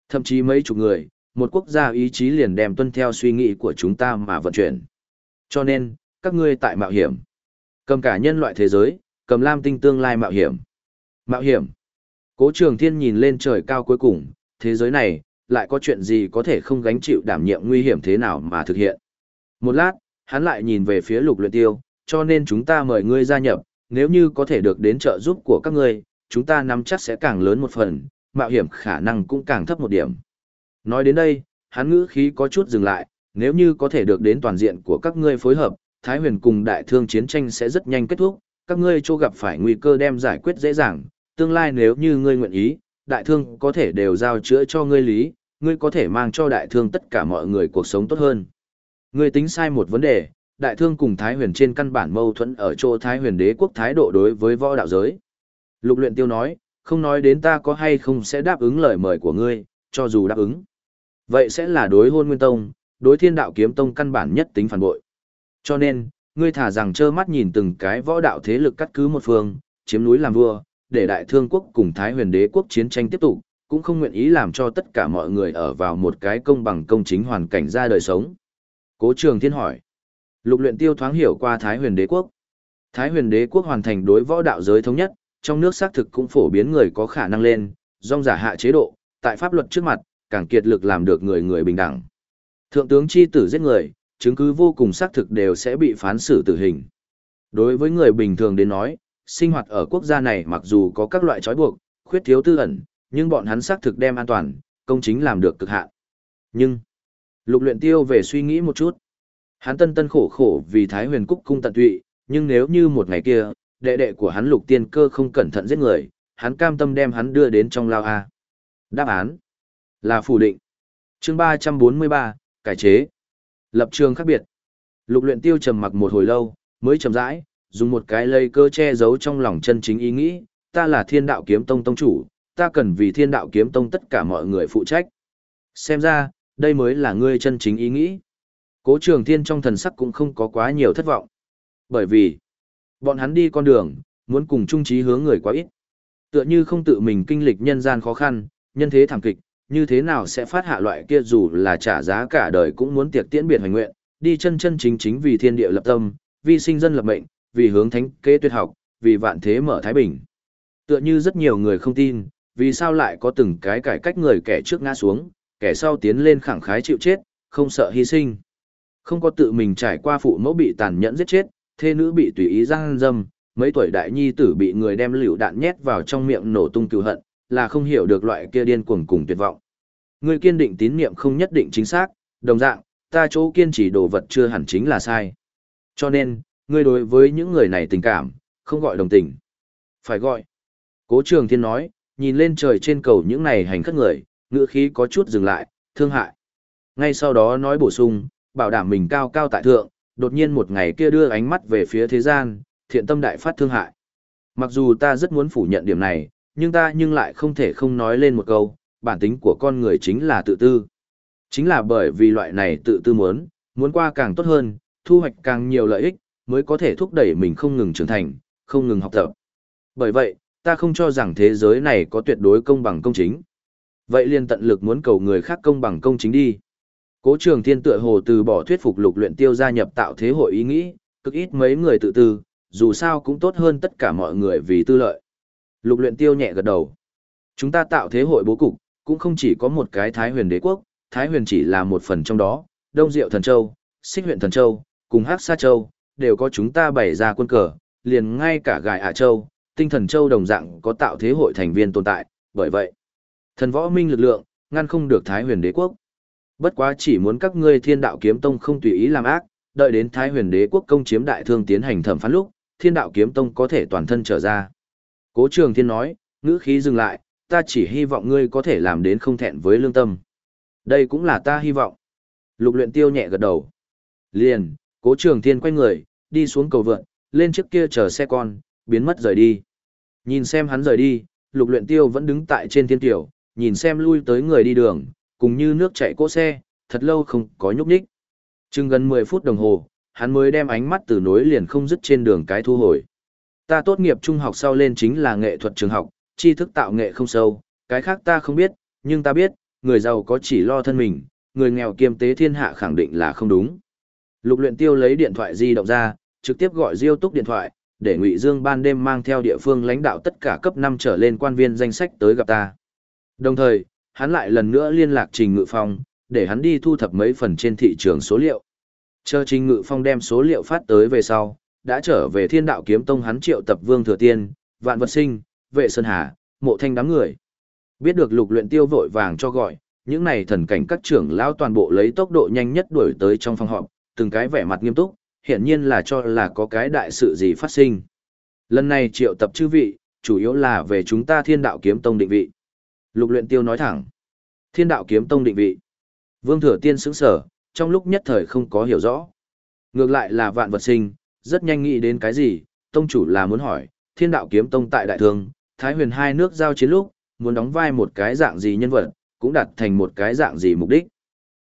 S1: Thậm chí mấy chục người, một quốc gia ý chí liền đem tuân theo suy nghĩ của chúng ta mà vận chuyển. Cho nên, các ngươi tại mạo hiểm. Cầm cả nhân loại thế giới, cầm lam tinh tương lai mạo hiểm. Mạo hiểm. Cố trường thiên nhìn lên trời cao cuối cùng, thế giới này, lại có chuyện gì có thể không gánh chịu đảm nhiệm nguy hiểm thế nào mà thực hiện. Một lát, hắn lại nhìn về phía lục luyện tiêu, cho nên chúng ta mời ngươi gia nhập, nếu như có thể được đến trợ giúp của các ngươi, chúng ta nắm chắc sẽ càng lớn một phần, mạo hiểm khả năng cũng càng thấp một điểm. Nói đến đây, hắn ngữ khí có chút dừng lại, nếu như có thể được đến toàn diện của các ngươi phối hợp, Thái huyền cùng đại thương chiến tranh sẽ rất nhanh kết thúc, các ngươi chỗ gặp phải nguy cơ đem giải quyết dễ dàng, tương lai nếu như ngươi nguyện ý, đại thương có thể đều giao chữa cho ngươi lý, ngươi có thể mang cho đại thương tất cả mọi người cuộc sống tốt hơn. Ngươi tính sai một vấn đề, đại thương cùng Thái huyền trên căn bản mâu thuẫn ở chỗ Thái huyền đế quốc thái độ đối với võ đạo giới. Lục luyện tiêu nói, không nói đến ta có hay không sẽ đáp ứng lời mời của ngươi, cho dù đáp ứng. Vậy sẽ là đối hôn nguyên tông, đối thiên đạo kiếm tông căn bản nhất tính phản bội. Cho nên, ngươi thả rằng trơ mắt nhìn từng cái võ đạo thế lực cắt cứ một phương, chiếm núi làm vua, để đại thương quốc cùng thái huyền đế quốc chiến tranh tiếp tục, cũng không nguyện ý làm cho tất cả mọi người ở vào một cái công bằng công chính hoàn cảnh ra đời sống. Cố trường thiên hỏi. Lục luyện tiêu thoáng hiểu qua thái huyền đế quốc. Thái huyền đế quốc hoàn thành đối võ đạo giới thống nhất, trong nước xác thực cũng phổ biến người có khả năng lên, dòng giả hạ chế độ, tại pháp luật trước mặt, càng kiệt lực làm được người người bình đẳng. Thượng tướng chi tử giết người, chứng cứ vô cùng xác thực đều sẽ bị phán xử tử hình. Đối với người bình thường đến nói, sinh hoạt ở quốc gia này mặc dù có các loại trói buộc, khuyết thiếu tư ẩn, nhưng bọn hắn xác thực đem an toàn, công chính làm được cực hạn. Nhưng, lục luyện tiêu về suy nghĩ một chút. Hắn tân tân khổ khổ vì Thái huyền cúc cung tận tụy, nhưng nếu như một ngày kia, đệ đệ của hắn lục tiên cơ không cẩn thận giết người, hắn cam tâm đem hắn đưa đến trong lao A. Đáp án là phủ định. chương 343, cải chế. Lập trường khác biệt. Lục luyện tiêu trầm mặc một hồi lâu, mới chậm rãi, dùng một cái lây cơ che giấu trong lòng chân chính ý nghĩ, ta là thiên đạo kiếm tông tông chủ, ta cần vì thiên đạo kiếm tông tất cả mọi người phụ trách. Xem ra, đây mới là ngươi chân chính ý nghĩ. Cố trường thiên trong thần sắc cũng không có quá nhiều thất vọng. Bởi vì, bọn hắn đi con đường, muốn cùng chung trí hướng người quá ít. Tựa như không tự mình kinh lịch nhân gian khó khăn, nhân thế thảm kịch, như thế nào sẽ phát hạ loại kia dù là trả giá cả đời cũng muốn tiệc tiễn biệt hoành nguyện, đi chân chân chính chính vì thiên địa lập tâm, vì sinh dân lập mệnh, vì hướng thánh kế tuyệt học, vì vạn thế mở thái bình. Tựa như rất nhiều người không tin, vì sao lại có từng cái cải cách người kẻ trước ngã xuống, kẻ sau tiến lên khẳng khái chịu chết, không sợ hy sinh. Không có tự mình trải qua phụ mẫu bị tàn nhẫn giết chết, thê nữ bị tùy ý giang dâm, mấy tuổi đại nhi tử bị người đem liều đạn nhét vào trong miệng nổ tung cừu hận, là không hiểu được loại kia điên cuồng cùng tuyệt vọng. Người kiên định tín niệm không nhất định chính xác, đồng dạng, ta chỗ kiên trì đồ vật chưa hẳn chính là sai. Cho nên, ngươi đối với những người này tình cảm, không gọi đồng tình. Phải gọi. Cố trường thiên nói, nhìn lên trời trên cầu những này hành khất người, ngựa khí có chút dừng lại, thương hại. Ngay sau đó nói bổ sung, bảo đảm mình cao cao tại thượng, đột nhiên một ngày kia đưa ánh mắt về phía thế gian, thiện tâm đại phát thương hại. Mặc dù ta rất muốn phủ nhận điểm này, nhưng ta nhưng lại không thể không nói lên một câu, bản tính của con người chính là tự tư. Chính là bởi vì loại này tự tư muốn, muốn qua càng tốt hơn, thu hoạch càng nhiều lợi ích, mới có thể thúc đẩy mình không ngừng trưởng thành, không ngừng học tập. Bởi vậy, ta không cho rằng thế giới này có tuyệt đối công bằng công chính. Vậy liền tận lực muốn cầu người khác công bằng công chính đi. Cố trường thiên tựa hồ từ bỏ thuyết phục lục luyện tiêu gia nhập tạo thế hội ý nghĩ, cực ít mấy người tự tư, dù sao cũng tốt hơn tất cả mọi người vì tư lợi. Lục luyện tiêu nhẹ gật đầu. Chúng ta tạo thế hội bố cục, cũng không chỉ có một cái Thái huyền đế quốc, Thái huyền chỉ là một phần trong đó, Đông Diệu Thần Châu, Xích huyện Thần Châu, cùng Hắc Sa Châu, đều có chúng ta bày ra quân cờ, liền ngay cả Gài Ả Châu, Tinh Thần Châu đồng dạng có tạo thế hội thành viên tồn tại, bởi vậy, thần võ minh lực lượng, ngăn không được Thái huyền đế quốc. Bất quá chỉ muốn các ngươi thiên đạo kiếm tông không tùy ý làm ác, đợi đến Thái huyền đế quốc công chiếm đại thương tiến hành thẩm phán lúc, thiên đạo kiếm tông có thể toàn thân trở ra. Cố trường thiên nói, ngữ khí dừng lại, ta chỉ hy vọng ngươi có thể làm đến không thẹn với lương tâm. Đây cũng là ta hy vọng. Lục luyện tiêu nhẹ gật đầu. Liền, cố trường thiên quay người, đi xuống cầu vượn, lên trước kia chờ xe con, biến mất rời đi. Nhìn xem hắn rời đi, lục luyện tiêu vẫn đứng tại trên thiên tiểu, nhìn xem lui tới người đi đường, cùng như nước chảy cỗ xe, thật lâu không có nhúc nhích. Chừng gần 10 phút đồng hồ, hắn mới đem ánh mắt từ nối liền không dứt trên đường cái thu hồi. Ta tốt nghiệp trung học sau lên chính là nghệ thuật trường học, tri thức tạo nghệ không sâu, cái khác ta không biết, nhưng ta biết, người giàu có chỉ lo thân mình, người nghèo kiêm tế thiên hạ khẳng định là không đúng. Lục luyện tiêu lấy điện thoại di động ra, trực tiếp gọi Diêu Túc điện thoại, để Ngụy Dương ban đêm mang theo địa phương lãnh đạo tất cả cấp 5 trở lên quan viên danh sách tới gặp ta. Đồng thời, hắn lại lần nữa liên lạc Trình Ngự Phong, để hắn đi thu thập mấy phần trên thị trường số liệu. Chờ Trình Ngự Phong đem số liệu phát tới về sau, đã trở về Thiên Đạo Kiếm Tông hắn triệu tập Vương Thừa Tiên, Vạn Vật Sinh, Vệ Sơn Hà, Mộ Thanh đám người. Biết được Lục Luyện Tiêu vội vàng cho gọi, những này thần cảnh các trưởng lão toàn bộ lấy tốc độ nhanh nhất đuổi tới trong phòng họp, từng cái vẻ mặt nghiêm túc, hiện nhiên là cho là có cái đại sự gì phát sinh. Lần này triệu tập chư vị, chủ yếu là về chúng ta thiên đạo kiếm tông định vị. Lục luyện tiêu nói thẳng. Thiên đạo kiếm tông định vị. Vương thừa tiên sững sở, trong lúc nhất thời không có hiểu rõ. Ngược lại là vạn vật sinh, rất nhanh nghĩ đến cái gì, tông chủ là muốn hỏi, thiên đạo kiếm tông tại đại thương, thái huyền hai nước giao chiến lúc, muốn đóng vai một cái dạng gì nhân vật, cũng đặt thành một cái dạng gì mục đích.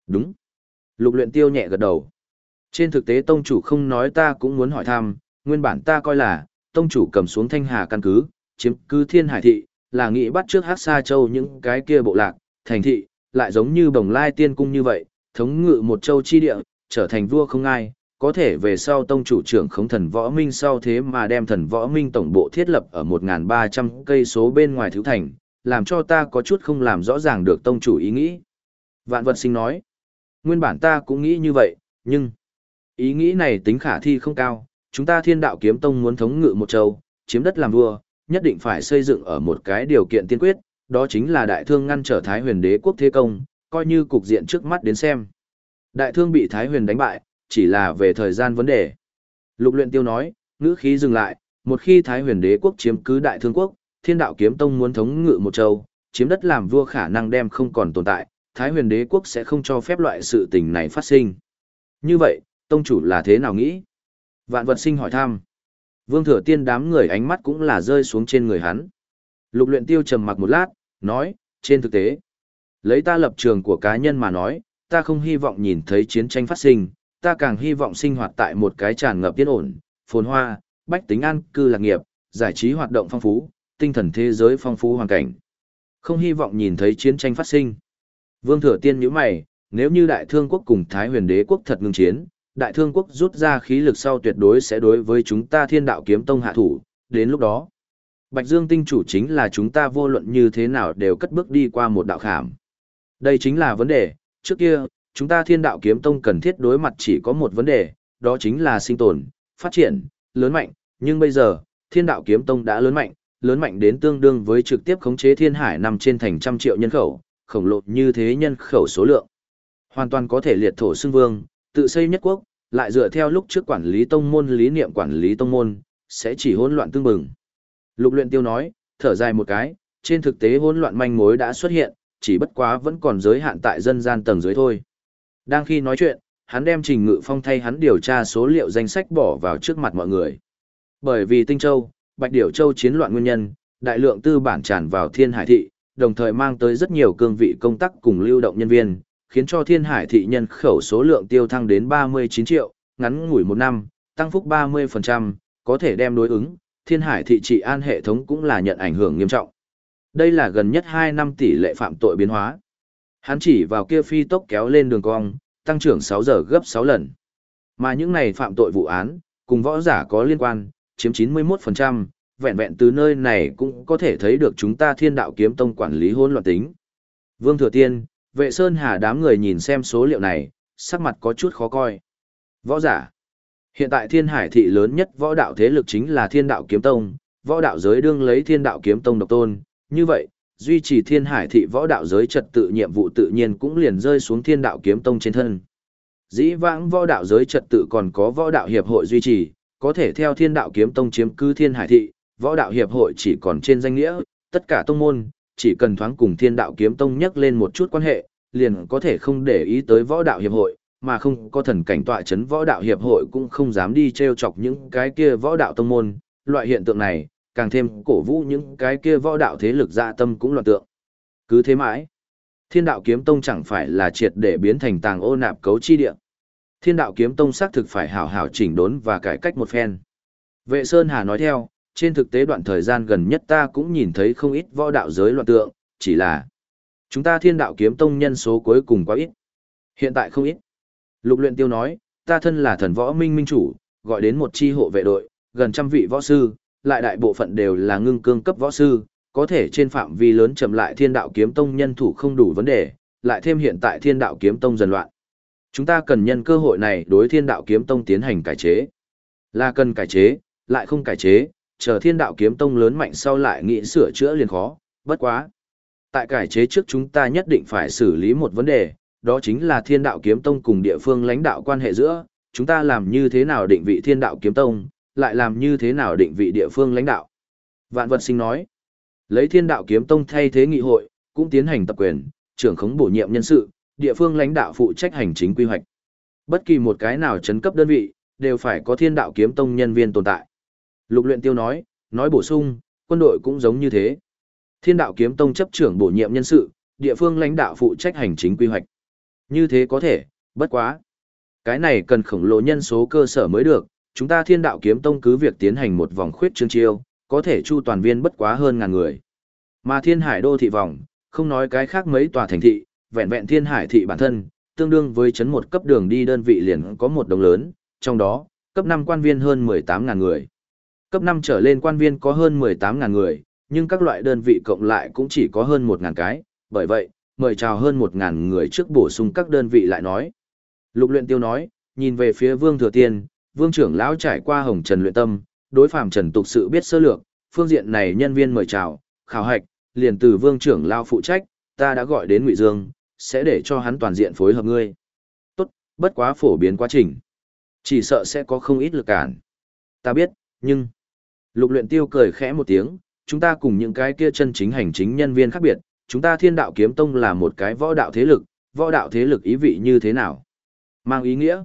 S1: Đúng. Lục luyện tiêu nhẹ gật đầu. Trên thực tế tông chủ không nói ta cũng muốn hỏi thăm, nguyên bản ta coi là, tông chủ cầm xuống thanh hà căn cứ, chiếm cứ thiên hải thị, là nghĩ bắt trước hát xa châu những cái kia bộ lạc, thành thị, lại giống như bồng lai tiên cung như vậy, thống ngự một châu chi địa, trở thành vua không ai, có thể về sau tông chủ trưởng khống thần võ minh sau thế mà đem thần võ minh tổng bộ thiết lập ở 1.300 cây số bên ngoài thứ thành, làm cho ta có chút không làm rõ ràng được tông chủ ý nghĩ. Vạn vật sinh nói, nguyên bản ta cũng nghĩ như vậy, nhưng Ý nghĩ này tính khả thi không cao, chúng ta thiên đạo kiếm tông muốn thống ngự một châu, chiếm đất làm vua, nhất định phải xây dựng ở một cái điều kiện tiên quyết, đó chính là đại thương ngăn trở Thái huyền đế quốc thế công, coi như cục diện trước mắt đến xem. Đại thương bị Thái huyền đánh bại, chỉ là về thời gian vấn đề. Lục luyện tiêu nói, ngữ khí dừng lại, một khi Thái huyền đế quốc chiếm cứ đại thương quốc, thiên đạo kiếm tông muốn thống ngự một châu, chiếm đất làm vua khả năng đem không còn tồn tại, Thái huyền đế quốc sẽ không cho phép loại sự tình này phát sinh. Như vậy, tông chủ là thế nào nghĩ? Vạn vật sinh hỏi thăm. Vương thừa tiên đám người ánh mắt cũng là rơi xuống trên người hắn. Lục luyện tiêu trầm mặc một lát, nói, trên thực tế, lấy ta lập trường của cá nhân mà nói, ta không hy vọng nhìn thấy chiến tranh phát sinh, ta càng hy vọng sinh hoạt tại một cái tràn ngập yên ổn, phồn hoa, bách tính an cư lạc nghiệp, giải trí hoạt động phong phú, tinh thần thế giới phong phú hoàn cảnh. Không hy vọng nhìn thấy chiến tranh phát sinh. Vương Thừa Tiên nhíu mày, nếu như Đại Thương quốc cùng Thái Huyền Đế quốc thật ngừng chiến, Đại Thương quốc rút ra khí lực sau tuyệt đối sẽ đối với chúng ta Thiên Đạo Kiếm Tông hạ thủ, đến lúc đó, Bạch Dương tinh chủ chính là chúng ta vô luận như thế nào đều cất bước đi qua một đạo khảm. Đây chính là vấn đề, trước kia, chúng ta Thiên Đạo Kiếm Tông cần thiết đối mặt chỉ có một vấn đề, đó chính là sinh tồn, phát triển, lớn mạnh, nhưng bây giờ, Thiên Đạo Kiếm Tông đã lớn mạnh, lớn mạnh đến tương đương với trực tiếp khống chế thiên hải nằm trên thành trăm triệu nhân khẩu, khổng lồ như thế nhân khẩu số lượng. Hoàn toàn có thể liệt thổ xưng vương, tự xây nhất quốc, lại dựa theo lúc trước quản lý tông môn lý niệm quản lý tông môn, sẽ chỉ hỗn loạn tương bừng. Lục luyện tiêu nói, thở dài một cái, trên thực tế hỗn loạn manh mối đã xuất hiện, chỉ bất quá vẫn còn giới hạn tại dân gian tầng dưới thôi. Đang khi nói chuyện, hắn đem trình ngự phong thay hắn điều tra số liệu danh sách bỏ vào trước mặt mọi người. Bởi vì Tinh Châu, Bạch Điểu Châu chiến loạn nguyên nhân, đại lượng tư bản tràn vào Thiên Hải Thị, đồng thời mang tới rất nhiều cương vị công tác cùng lưu động nhân viên, khiến cho Thiên Hải Thị nhân khẩu số lượng tiêu thăng đến 39 triệu, ngắn ngủi một năm, tăng phúc 30%, có thể đem đối ứng, Thiên Hải Thị trị an hệ thống cũng là nhận ảnh hưởng nghiêm trọng. Đây là gần nhất 2 năm tỷ lệ phạm tội biến hóa. Hắn chỉ vào kia phi tốc kéo lên đường cong, tăng trưởng 6 giờ gấp 6 lần. Mà những này phạm tội vụ án, cùng võ giả có liên quan, chiếm 91%, vẹn vẹn từ nơi này cũng có thể thấy được chúng ta thiên đạo kiếm tông quản lý hỗn loạn tính. Vương Thừa Tiên, vệ Sơn Hà đám người nhìn xem số liệu này, sắc mặt có chút khó coi. Võ giả. Hiện tại thiên hải thị lớn nhất võ đạo thế lực chính là thiên đạo kiếm tông, võ đạo giới đương lấy thiên đạo kiếm tông độc tôn. Như vậy, duy trì thiên hải thị võ đạo giới trật tự nhiệm vụ tự nhiên cũng liền rơi xuống thiên đạo kiếm tông trên thân. Dĩ vãng võ đạo giới trật tự còn có võ đạo hiệp hội duy trì, có thể theo thiên đạo kiếm tông chiếm cứ thiên hải thị, võ đạo hiệp hội chỉ còn trên danh nghĩa, tất cả tông môn, chỉ cần thoáng cùng thiên đạo kiếm tông nhắc lên một chút quan hệ, liền có thể không để ý tới võ đạo hiệp hội, mà không có thần cảnh tọa chấn võ đạo hiệp hội cũng không dám đi treo chọc những cái kia võ đạo tông môn, loại hiện tượng này, càng thêm cổ vũ những cái kia võ đạo thế lực dạ tâm cũng loạn tượng. Cứ thế mãi, thiên đạo kiếm tông chẳng phải là triệt để biến thành tàng ô nạp cấu chi địa. Thiên đạo kiếm tông xác thực phải hảo hảo chỉnh đốn và cải cách một phen. Vệ Sơn Hà nói theo, trên thực tế đoạn thời gian gần nhất ta cũng nhìn thấy không ít võ đạo giới loạn tượng, chỉ là chúng ta thiên đạo kiếm tông nhân số cuối cùng quá ít. Hiện tại không ít. Lục luyện tiêu nói, ta thân là thần võ minh minh chủ, gọi đến một chi hộ vệ đội, gần trăm vị võ sư, lại đại bộ phận đều là ngưng cương cấp võ sư, có thể trên phạm vi lớn chậm lại thiên đạo kiếm tông nhân thủ không đủ vấn đề, lại thêm hiện tại thiên đạo kiếm tông dần loạn. Chúng ta cần nhân cơ hội này đối thiên đạo kiếm tông tiến hành cải chế. Là cần cải chế, lại không cải chế, chờ thiên đạo kiếm tông lớn mạnh sau lại nghĩ sửa chữa liền khó, bất quá. Tại cải chế trước chúng ta nhất định phải xử lý một vấn đề, đó chính là thiên đạo kiếm tông cùng địa phương lãnh đạo quan hệ giữa, chúng ta làm như thế nào định vị thiên đạo kiếm tông, lại làm như thế nào định vị địa phương lãnh đạo. Vạn vật sinh nói, lấy thiên đạo kiếm tông thay thế nghị hội, cũng tiến hành tập quyền, trưởng khống bổ nhiệm nhân sự, địa phương lãnh đạo phụ trách hành chính quy hoạch. Bất kỳ một cái nào chấn cấp đơn vị, đều phải có thiên đạo kiếm tông nhân viên tồn tại. Lục luyện tiêu nói, nói bổ sung, quân đội cũng giống như thế. Thiên đạo kiếm tông chấp trưởng bổ nhiệm nhân sự, địa phương lãnh đạo phụ trách hành chính quy hoạch. Như thế có thể, bất quá. Cái này cần khổng lồ nhân số cơ sở mới được, chúng ta thiên đạo kiếm tông cứ việc tiến hành một vòng khuyết trương chiêu, có thể chu toàn viên bất quá hơn ngàn người. Mà thiên hải đô thị vòng, không nói cái khác mấy tòa thành thị, vẹn vẹn thiên hải thị bản thân, tương đương với chấn một cấp đường đi đơn vị liền có một đồng lớn, trong đó, cấp 5 quan viên hơn 18.000 người. Cấp 5 trở lên quan viên có hơn 18.000 người, nhưng các loại đơn vị cộng lại cũng chỉ có hơn 1.000 cái, bởi vậy, mời chào hơn 1.000 người trước bổ sung các đơn vị lại nói. Lục luyện tiêu nói, nhìn về phía vương thừa tiên, vương trưởng lão trải qua hồng trần luyện tâm, đối phạm trần tục sự biết sơ lược, phương diện này nhân viên mời chào, khảo hạch, liền từ vương trưởng lão phụ trách, ta đã gọi đến Ngụy Dương, sẽ để cho hắn toàn diện phối hợp ngươi. Tốt, bất quá phổ biến quá trình. Chỉ sợ sẽ có không ít lực cản. Ta biết, nhưng... Lục luyện tiêu cười khẽ một tiếng, chúng ta cùng những cái kia chân chính hành chính nhân viên khác biệt, chúng ta thiên đạo kiếm tông là một cái võ đạo thế lực, võ đạo thế lực ý vị như thế nào? Mang ý nghĩa,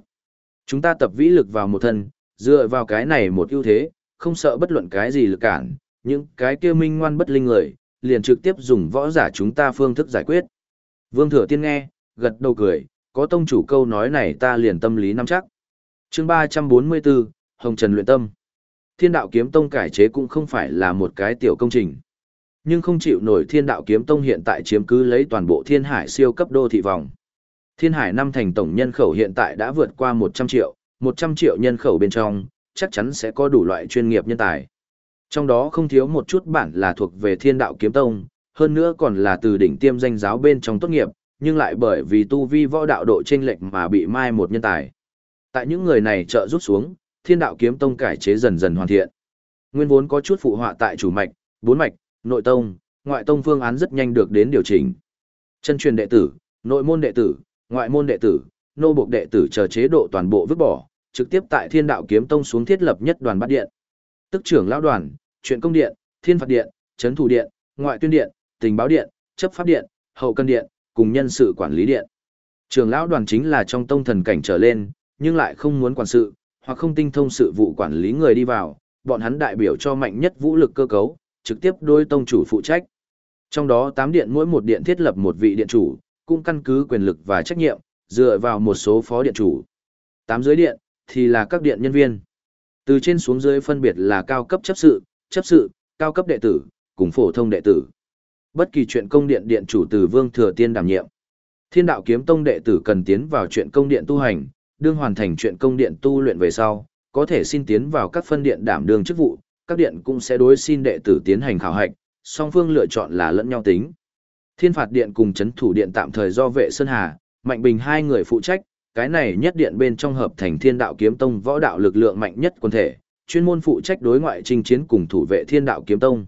S1: chúng ta tập vĩ lực vào một thân, dựa vào cái này một ưu thế, không sợ bất luận cái gì lực cản, những cái kia minh ngoan bất linh người, liền trực tiếp dùng võ giả chúng ta phương thức giải quyết. Vương Thừa Tiên nghe, gật đầu cười, có tông chủ câu nói này ta liền tâm lý nắm chắc. chương 344, Hồng Trần luyện tâm. Thiên đạo kiếm tông cải chế cũng không phải là một cái tiểu công trình. Nhưng không chịu nổi thiên đạo kiếm tông hiện tại chiếm cứ lấy toàn bộ thiên hải siêu cấp đô thị vòng. Thiên hải năm thành tổng nhân khẩu hiện tại đã vượt qua 100 triệu, 100 triệu nhân khẩu bên trong, chắc chắn sẽ có đủ loại chuyên nghiệp nhân tài. Trong đó không thiếu một chút bản là thuộc về thiên đạo kiếm tông, hơn nữa còn là từ đỉnh tiêm danh giáo bên trong tốt nghiệp, nhưng lại bởi vì tu vi võ đạo độ chênh lệch mà bị mai một nhân tài. Tại những người này trợ rút xuống, thiên đạo kiếm tông cải chế dần dần hoàn thiện. Nguyên vốn có chút phụ họa tại chủ mạch, bốn mạch, nội tông, ngoại tông phương án rất nhanh được đến điều chỉnh. Chân truyền đệ tử, nội môn đệ tử, ngoại môn đệ tử, nô buộc đệ tử chờ chế độ toàn bộ vứt bỏ, trực tiếp tại Thiên Đạo Kiếm Tông xuống thiết lập nhất đoàn bát điện. Tức trưởng lão đoàn, chuyện công điện, thiên phạt điện, chấn thủ điện, ngoại tuyên điện, tình báo điện, chấp pháp điện, hậu cân điện, cùng nhân sự quản lý điện. Trưởng lão đoàn chính là trong tông thần cảnh trở lên, nhưng lại không muốn quản sự, hoặc không tinh thông sự vụ quản lý người đi vào, bọn hắn đại biểu cho mạnh nhất vũ lực cơ cấu, trực tiếp đối tông chủ phụ trách. Trong đó 8 điện mỗi một điện thiết lập một vị điện chủ, cũng căn cứ quyền lực và trách nhiệm, dựa vào một số phó điện chủ. tám dưới điện, thì là các điện nhân viên. Từ trên xuống dưới phân biệt là cao cấp chấp sự, chấp sự, cao cấp đệ tử, cùng phổ thông đệ tử. Bất kỳ chuyện công điện điện chủ từ Vương Thừa Tiên đảm nhiệm. Thiên đạo kiếm tông đệ tử cần tiến vào chuyện công điện tu hành, đương hoàn thành chuyện công điện tu luyện về sau, có thể xin tiến vào các phân điện đảm đương chức vụ, các điện cũng sẽ đối xin đệ tử tiến hành khảo hạch, song phương lựa chọn là lẫn nhau tính. Thiên phạt điện cùng chấn thủ điện tạm thời do vệ Sơn Hà, Mạnh Bình hai người phụ trách, cái này nhất điện bên trong hợp thành thiên đạo kiếm tông võ đạo lực lượng mạnh nhất quân thể, chuyên môn phụ trách đối ngoại chinh chiến cùng thủ vệ thiên đạo kiếm tông.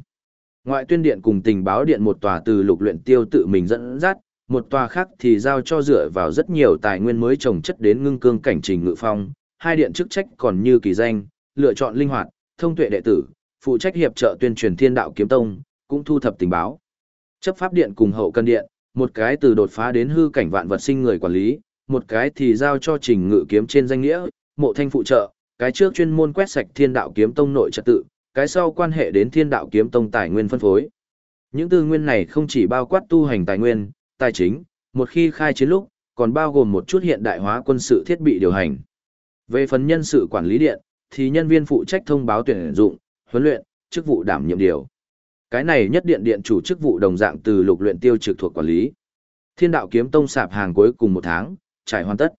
S1: Ngoại tuyên điện cùng tình báo điện một tòa từ lục luyện tiêu tự mình dẫn dắt, một tòa khác thì giao cho dựa vào rất nhiều tài nguyên mới trồng chất đến ngưng cương cảnh trình ngự phong, hai điện chức trách còn như kỳ danh, lựa chọn linh hoạt, thông tuệ đệ tử, phụ trách hiệp trợ tuyên truyền thiên đạo kiếm tông, cũng thu thập tình báo. Chấp pháp điện cùng hậu cân điện, một cái từ đột phá đến hư cảnh vạn vật sinh người quản lý, một cái thì giao cho trình ngự kiếm trên danh nghĩa, mộ thanh phụ trợ, cái trước chuyên môn quét sạch thiên đạo kiếm tông nội trật tự, cái sau quan hệ đến thiên đạo kiếm tông tài nguyên phân phối. Những tư nguyên này không chỉ bao quát tu hành tài nguyên, tài chính, một khi khai chiến lúc, còn bao gồm một chút hiện đại hóa quân sự thiết bị điều hành. Về phần nhân sự quản lý điện, thì nhân viên phụ trách thông báo tuyển dụng, huấn luyện, chức vụ đảm nhiệm điều. Cái này nhất điện điện chủ chức vụ đồng dạng từ lục luyện tiêu trực thuộc quản lý. Thiên đạo kiếm tông sạp hàng cuối cùng một tháng, trải hoàn tất.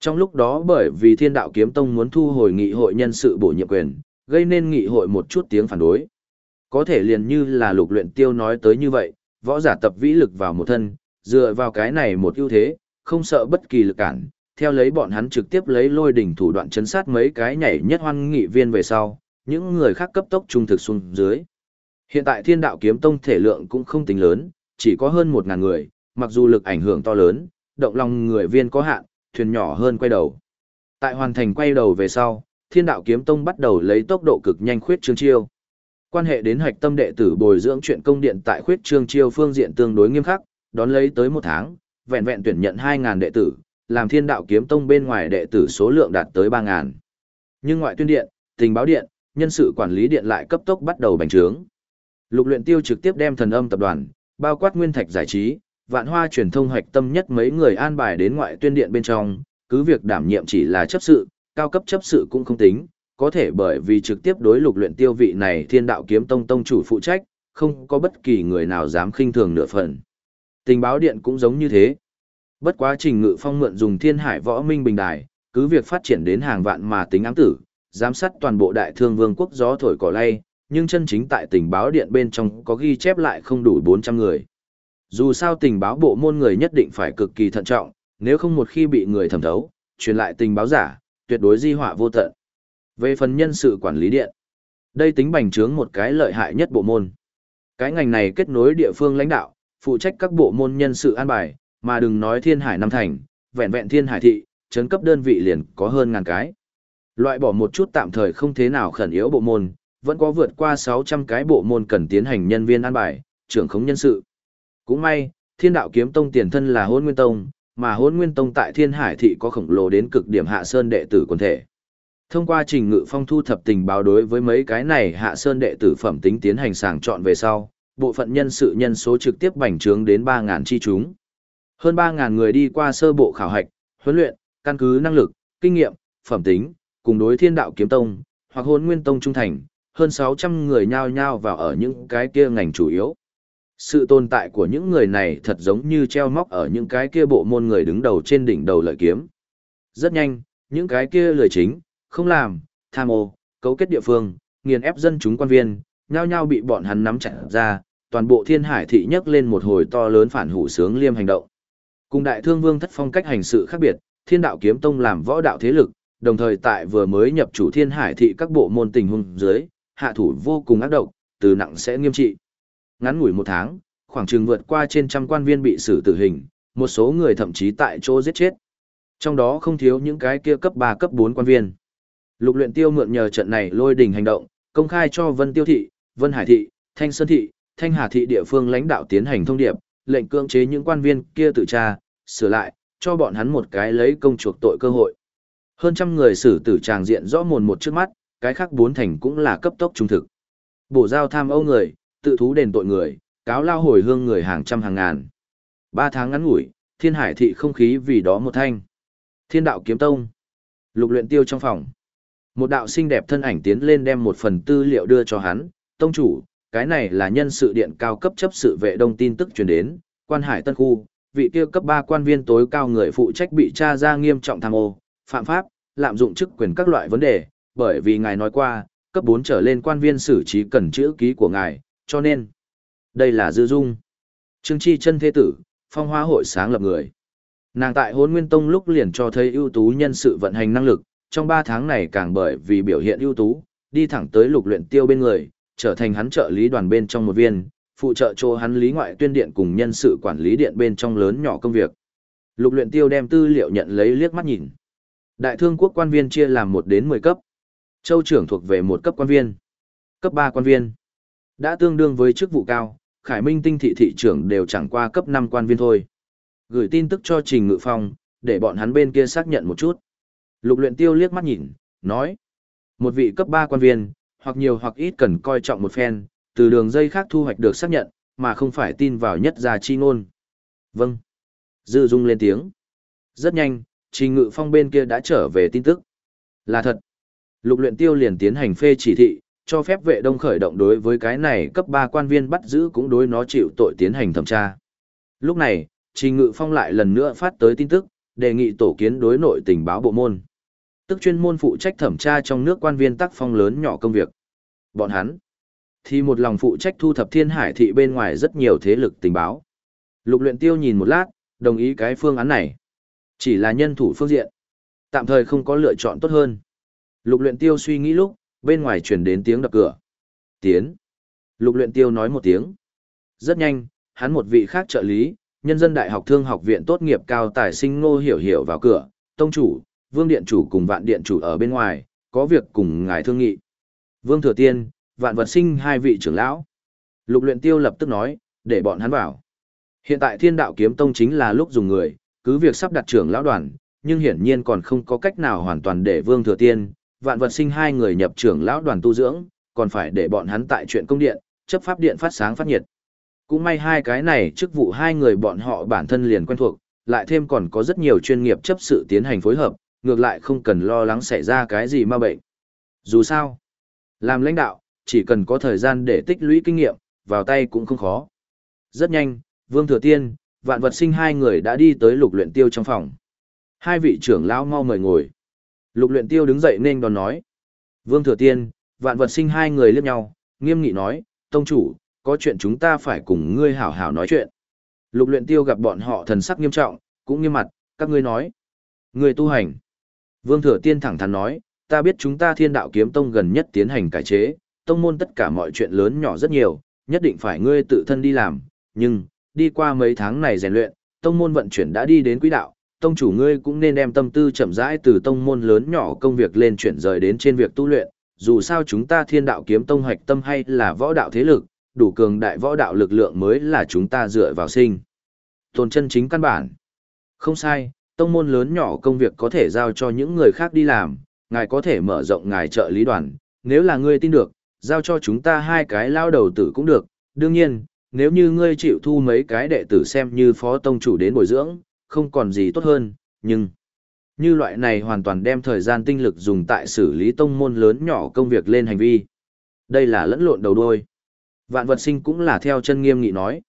S1: Trong lúc đó bởi vì thiên đạo kiếm tông muốn thu hồi nghị hội nhân sự bổ nhiệm quyền, gây nên nghị hội một chút tiếng phản đối. Có thể liền như là lục luyện tiêu nói tới như vậy, võ giả tập vĩ lực vào một thân, dựa vào cái này một ưu thế, không sợ bất kỳ lực cản, theo lấy bọn hắn trực tiếp lấy lôi đỉnh thủ đoạn chấn sát mấy cái nhảy nhất hoan nghị viên về sau, những người khác cấp tốc trung thực xuống dưới. Hiện tại thiên đạo kiếm tông thể lượng cũng không tính lớn, chỉ có hơn 1.000 người, mặc dù lực ảnh hưởng to lớn, động lòng người viên có hạn, thuyền nhỏ hơn quay đầu. Tại hoàn thành quay đầu về sau, thiên đạo kiếm tông bắt đầu lấy tốc độ cực nhanh khuyết trương chiêu. Quan hệ đến hoạch tâm đệ tử bồi dưỡng chuyện công điện tại khuyết trương chiêu phương diện tương đối nghiêm khắc, đón lấy tới một tháng, vẹn vẹn tuyển nhận 2.000 đệ tử, làm thiên đạo kiếm tông bên ngoài đệ tử số lượng đạt tới 3.000. Nhưng ngoại tuyên điện, tình báo điện, nhân sự quản lý điện lại cấp tốc bắt đầu bành trướng. Lục luyện tiêu trực tiếp đem thần âm tập đoàn, bao quát nguyên thạch giải trí, vạn hoa truyền thông hoạch tâm nhất mấy người an bài đến ngoại tuyên điện bên trong, cứ việc đảm nhiệm chỉ là chấp sự, cao cấp chấp sự cũng không tính, có thể bởi vì trực tiếp đối lục luyện tiêu vị này thiên đạo kiếm tông tông chủ phụ trách, không có bất kỳ người nào dám khinh thường nửa phần. Tình báo điện cũng giống như thế. Bất quá trình ngự phong mượn dùng thiên hải võ minh bình đài, cứ việc phát triển đến hàng vạn mà tính ám tử, giám sát toàn bộ đại thương vương quốc gió thổi cỏ lay, nhưng chân chính tại tình báo điện bên trong có ghi chép lại không đủ 400 người. Dù sao tình báo bộ môn người nhất định phải cực kỳ thận trọng, nếu không một khi bị người thẩm thấu, truyền lại tình báo giả, tuyệt đối di họa vô tận. Về phần nhân sự quản lý điện, đây tính bành trướng một cái lợi hại nhất bộ môn. Cái ngành này kết nối địa phương lãnh đạo, phụ trách các bộ môn nhân sự an bài, mà đừng nói thiên hải năm thành, vẹn vẹn thiên hải thị, chấn cấp đơn vị liền có hơn ngàn cái. Loại bỏ một chút tạm thời không thế nào khẩn yếu bộ môn, vẫn có vượt qua 600 cái bộ môn cần tiến hành nhân viên an bài, trưởng khống nhân sự. Cũng may, Thiên Đạo Kiếm Tông tiền thân là Hỗn Nguyên Tông, mà Hỗn Nguyên Tông tại Thiên Hải thị có khổng lồ đến cực điểm hạ sơn đệ tử quần thể. Thông qua trình ngự phong thu thập tình báo đối với mấy cái này hạ sơn đệ tử phẩm tính tiến hành sàng chọn về sau, bộ phận nhân sự nhân số trực tiếp bành trướng đến 3000 chi chúng. Hơn 3000 người đi qua sơ bộ khảo hạch, huấn luyện, căn cứ năng lực, kinh nghiệm, phẩm tính, cùng đối thiên đạo kiếm tông, hoặc Hỗn nguyên tông trung thành, hơn 600 người nhao nhao vào ở những cái kia ngành chủ yếu. Sự tồn tại của những người này thật giống như treo móc ở những cái kia bộ môn người đứng đầu trên đỉnh đầu lợi kiếm. Rất nhanh, những cái kia lời chính, không làm, tham ô, cấu kết địa phương, nghiền ép dân chúng quan viên, nhao nhao bị bọn hắn nắm chặt ra, toàn bộ thiên hải thị nhấc lên một hồi to lớn phản hủ sướng liêm hành động. Cùng đại thương vương thất phong cách hành sự khác biệt, thiên đạo kiếm tông làm võ đạo thế lực, đồng thời tại vừa mới nhập chủ thiên hải thị các bộ môn tình huống dưới, hạ thủ vô cùng ác độc, từ nặng sẽ nghiêm trị. Ngắn ngủi một tháng, khoảng chừng vượt qua trên trăm quan viên bị xử tử hình, một số người thậm chí tại chỗ giết chết. Trong đó không thiếu những cái kia cấp 3 cấp 4 quan viên. Lục luyện tiêu mượn nhờ trận này lôi đình hành động, công khai cho Vân Tiêu Thị, Vân Hải Thị, Thanh Sơn Thị, Thanh Hà Thị địa phương lãnh đạo tiến hành thông điệp, lệnh cưỡng chế những quan viên kia tự tra, sửa lại, cho bọn hắn một cái lấy công chuộc tội cơ hội. Hơn trăm người xử tử tràng diện rõ mồn một trước mắt, cái khác bốn thành cũng là cấp tốc trung thực. Bổ giao tham ô người, tự thú đền tội người, cáo lao hồi hương người hàng trăm hàng ngàn. Ba tháng ngắn ngủi, thiên hải thị không khí vì đó một thanh. Thiên đạo kiếm tông. Lục luyện tiêu trong phòng. Một đạo xinh đẹp thân ảnh tiến lên đem một phần tư liệu đưa cho hắn. Tông chủ, cái này là nhân sự điện cao cấp chấp sự vệ đông tin tức truyền đến, quan hải tân khu, vị kia cấp 3 quan viên tối cao người phụ trách bị tra ra nghiêm trọng tham ô, phạm pháp, lạm dụng chức quyền các loại vấn đề, bởi vì ngài nói qua, cấp 4 trở lên quan viên xử trí cần chữ ký của ngài, cho nên, đây là dư dung. Trương Chi chân thế tử, phong hoa hội sáng lập người. Nàng tại hôn nguyên tông lúc liền cho thấy ưu tú nhân sự vận hành năng lực, trong 3 tháng này càng bởi vì biểu hiện ưu tú, đi thẳng tới lục luyện tiêu bên người, trở thành hắn trợ lý đoàn bên trong một viên, phụ trợ cho hắn lý ngoại tuyên điện cùng nhân sự quản lý điện bên trong lớn nhỏ công việc. Lục luyện tiêu đem tư liệu nhận lấy liếc mắt nhìn. Đại thương quốc quan viên chia làm 1 đến 10 cấp. Châu trưởng thuộc về một cấp quan viên. Cấp 3 quan viên. Đã tương đương với chức vụ cao, Khải Minh tinh thị thị trưởng đều chẳng qua cấp 5 quan viên thôi. Gửi tin tức cho Trình Ngự Phong, để bọn hắn bên kia xác nhận một chút. Lục luyện tiêu liếc mắt nhìn, nói. Một vị cấp 3 quan viên, hoặc nhiều hoặc ít cần coi trọng một phen, từ đường dây khác thu hoạch được xác nhận, mà không phải tin vào nhất gia chi ngôn. Vâng. Dư Dung lên tiếng. Rất nhanh, Trình Ngự Phong bên kia đã trở về tin tức. Là thật. Lục luyện tiêu liền tiến hành phê chỉ thị, cho phép vệ đông khởi động đối với cái này cấp 3 quan viên bắt giữ cũng đối nó chịu tội tiến hành thẩm tra. Lúc này, Trình Ngự Phong lại lần nữa phát tới tin tức, đề nghị tổ kiến đối nội tình báo bộ môn. Tức chuyên môn phụ trách thẩm tra trong nước quan viên tác phong lớn nhỏ công việc. Bọn hắn thì một lòng phụ trách thu thập thiên hải thị bên ngoài rất nhiều thế lực tình báo. Lục luyện tiêu nhìn một lát, đồng ý cái phương án này. Chỉ là nhân thủ phương diện. Tạm thời không có lựa chọn tốt hơn. Lục luyện tiêu suy nghĩ lúc, bên ngoài truyền đến tiếng đập cửa. Tiến. Lục luyện tiêu nói một tiếng. Rất nhanh, hắn một vị khác trợ lý, nhân dân đại học thương học viện tốt nghiệp cao tài sinh ngô hiểu hiểu vào cửa, tông chủ, vương điện chủ cùng vạn điện chủ ở bên ngoài, có việc cùng ngài thương nghị. Vương thừa tiên, vạn vật sinh hai vị trưởng lão. Lục luyện tiêu lập tức nói, để bọn hắn vào. Hiện tại thiên đạo kiếm tông chính là lúc dùng người, cứ việc sắp đặt trưởng lão đoàn, nhưng hiển nhiên còn không có cách nào hoàn toàn để vương thừa tiên, vạn vật sinh hai người nhập trưởng lão đoàn tu dưỡng, còn phải để bọn hắn tại chuyện công điện, chấp pháp điện phát sáng phát nhiệt. Cũng may hai cái này chức vụ hai người bọn họ bản thân liền quen thuộc, lại thêm còn có rất nhiều chuyên nghiệp chấp sự tiến hành phối hợp, ngược lại không cần lo lắng xảy ra cái gì ma bệnh. Dù sao, làm lãnh đạo, chỉ cần có thời gian để tích lũy kinh nghiệm, vào tay cũng không khó. Rất nhanh, Vương Thừa Tiên, Vạn Vật Sinh hai người đã đi tới lục luyện tiêu trong phòng. Hai vị trưởng lão mau mời ngồi. Lục luyện tiêu đứng dậy nên đòn nói. Vương Thừa Tiên, Vạn Vật Sinh hai người liếc nhau, nghiêm nghị nói, Tông chủ, có chuyện chúng ta phải cùng ngươi hảo hảo nói chuyện. Lục luyện tiêu gặp bọn họ thần sắc nghiêm trọng, cũng nghiêm mặt, các ngươi nói. Người tu hành. Vương Thừa Tiên thẳng thắn nói, ta biết chúng ta thiên đạo kiếm tông gần nhất tiến hành cải chế, tông môn tất cả mọi chuyện lớn nhỏ rất nhiều, nhất định phải ngươi tự thân đi làm, nhưng, đi qua mấy tháng này rèn luyện, tông môn vận chuyển đã đi đến quỹ đạo, tông chủ ngươi cũng nên đem tâm tư chậm rãi từ tông môn lớn nhỏ công việc lên chuyển rời đến trên việc tu luyện, dù sao chúng ta thiên đạo kiếm tông hoạch tâm hay là võ đạo thế lực, đủ cường đại võ đạo lực lượng mới là chúng ta dựa vào sinh. Tồn chân chính căn bản. Không sai, tông môn lớn nhỏ công việc có thể giao cho những người khác đi làm, ngài có thể mở rộng ngài trợ lý đoàn, nếu là ngươi tin được, giao cho chúng ta hai cái lao đầu tử cũng được, đương nhiên, nếu như ngươi chịu thu mấy cái đệ tử xem như phó tông chủ đến bồi dưỡng, không còn gì tốt hơn, nhưng như loại này hoàn toàn đem thời gian tinh lực dùng tại xử lý tông môn lớn nhỏ công việc lên hành vi. Đây là lẫn lộn đầu đôi. Vạn vật sinh cũng là theo chân nghiêm nghị nói.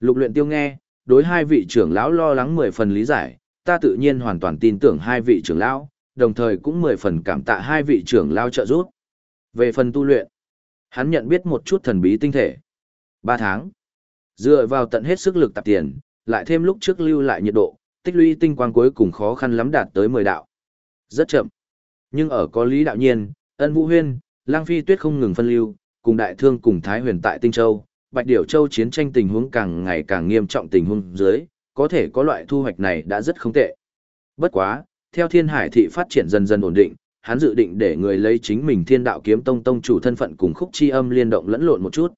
S1: Lục luyện tiêu nghe, đối hai vị trưởng lão lo lắng mười phần lý giải, ta tự nhiên hoàn toàn tin tưởng hai vị trưởng lão, đồng thời cũng mười phần cảm tạ hai vị trưởng lão trợ giúp. Về phần tu luyện, hắn nhận biết một chút thần bí tinh thể. Ba tháng. Dựa vào tận hết sức lực tạp tiền, lại thêm lúc trước lưu lại nhiệt độ, tích lũy tinh quang cuối cùng khó khăn lắm đạt tới 10 đạo. Rất chậm. Nhưng ở có lý đạo nhiên, ân vũ huyên, lang phi tuyết không ngừng phân lưu, cùng đại thương cùng Thái huyền tại Tinh Châu, Bạch Điểu Châu chiến tranh tình huống càng ngày càng nghiêm trọng tình huống dưới, có thể có loại thu hoạch này đã rất không tệ. Bất quá, theo thiên hải thị phát triển dần dần ổn định, hắn dự định để người lấy chính mình thiên đạo kiếm tông tông chủ thân phận cùng khúc chi âm liên động lẫn lộn một chút.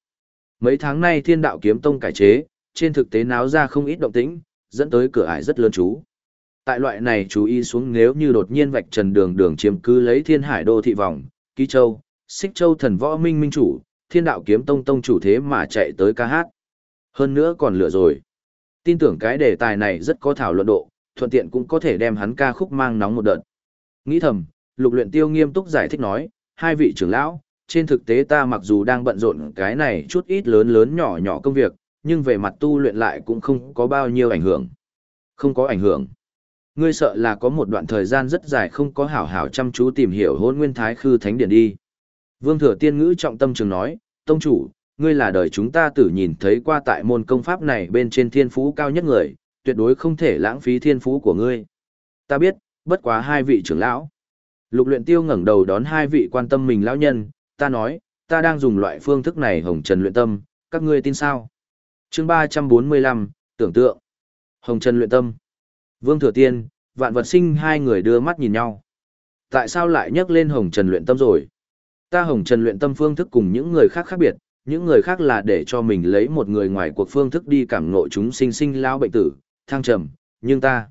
S1: Mấy tháng nay thiên đạo kiếm tông cải chế, trên thực tế náo ra không ít động tĩnh, dẫn tới cửa ải rất lớn chú. Tại loại này chú ý xuống nếu như đột nhiên vạch trần đường đường chiếm cứ lấy thiên hải đô thị vòng, ký châu, xích châu thần võ minh minh chủ, thiên đạo kiếm tông tông chủ thế mà chạy tới ca hát. Hơn nữa còn lựa rồi. Tin tưởng cái đề tài này rất có thảo luận độ, thuận tiện cũng có thể đem hắn ca khúc mang nóng một đợt. Nghĩ thầm, lục luyện tiêu nghiêm túc giải thích nói, hai vị trưởng lão, trên thực tế ta mặc dù đang bận rộn cái này chút ít lớn lớn nhỏ nhỏ công việc, nhưng về mặt tu luyện lại cũng không có bao nhiêu ảnh hưởng. Không có ảnh hưởng. Ngươi sợ là có một đoạn thời gian rất dài không có hảo hảo chăm chú tìm hiểu hôn nguyên thái khư thánh điển đi. Vương thừa tiên ngữ trọng tâm trường nói, tông chủ, ngươi là đời chúng ta tử nhìn thấy qua tại môn công pháp này bên trên thiên phú cao nhất người, tuyệt đối không thể lãng phí thiên phú của ngươi. Ta biết, bất quá hai vị trưởng lão. Lục luyện tiêu ngẩng đầu đón hai vị quan tâm mình lão nhân, ta nói, ta đang dùng loại phương thức này hồng trần luyện tâm, các ngươi tin sao? Chương 345, tưởng tượng. Hồng trần luyện tâm. Vương Thừa Tiên, Vạn Vật Sinh hai người đưa mắt nhìn nhau. Tại sao lại nhắc lên Hồng Trần luyện tâm rồi? Ta Hồng Trần luyện tâm phương thức cùng những người khác khác biệt, những người khác là để cho mình lấy một người ngoài cuộc phương thức đi cảm ngộ chúng sinh sinh lao bệnh tử, thăng trầm, nhưng ta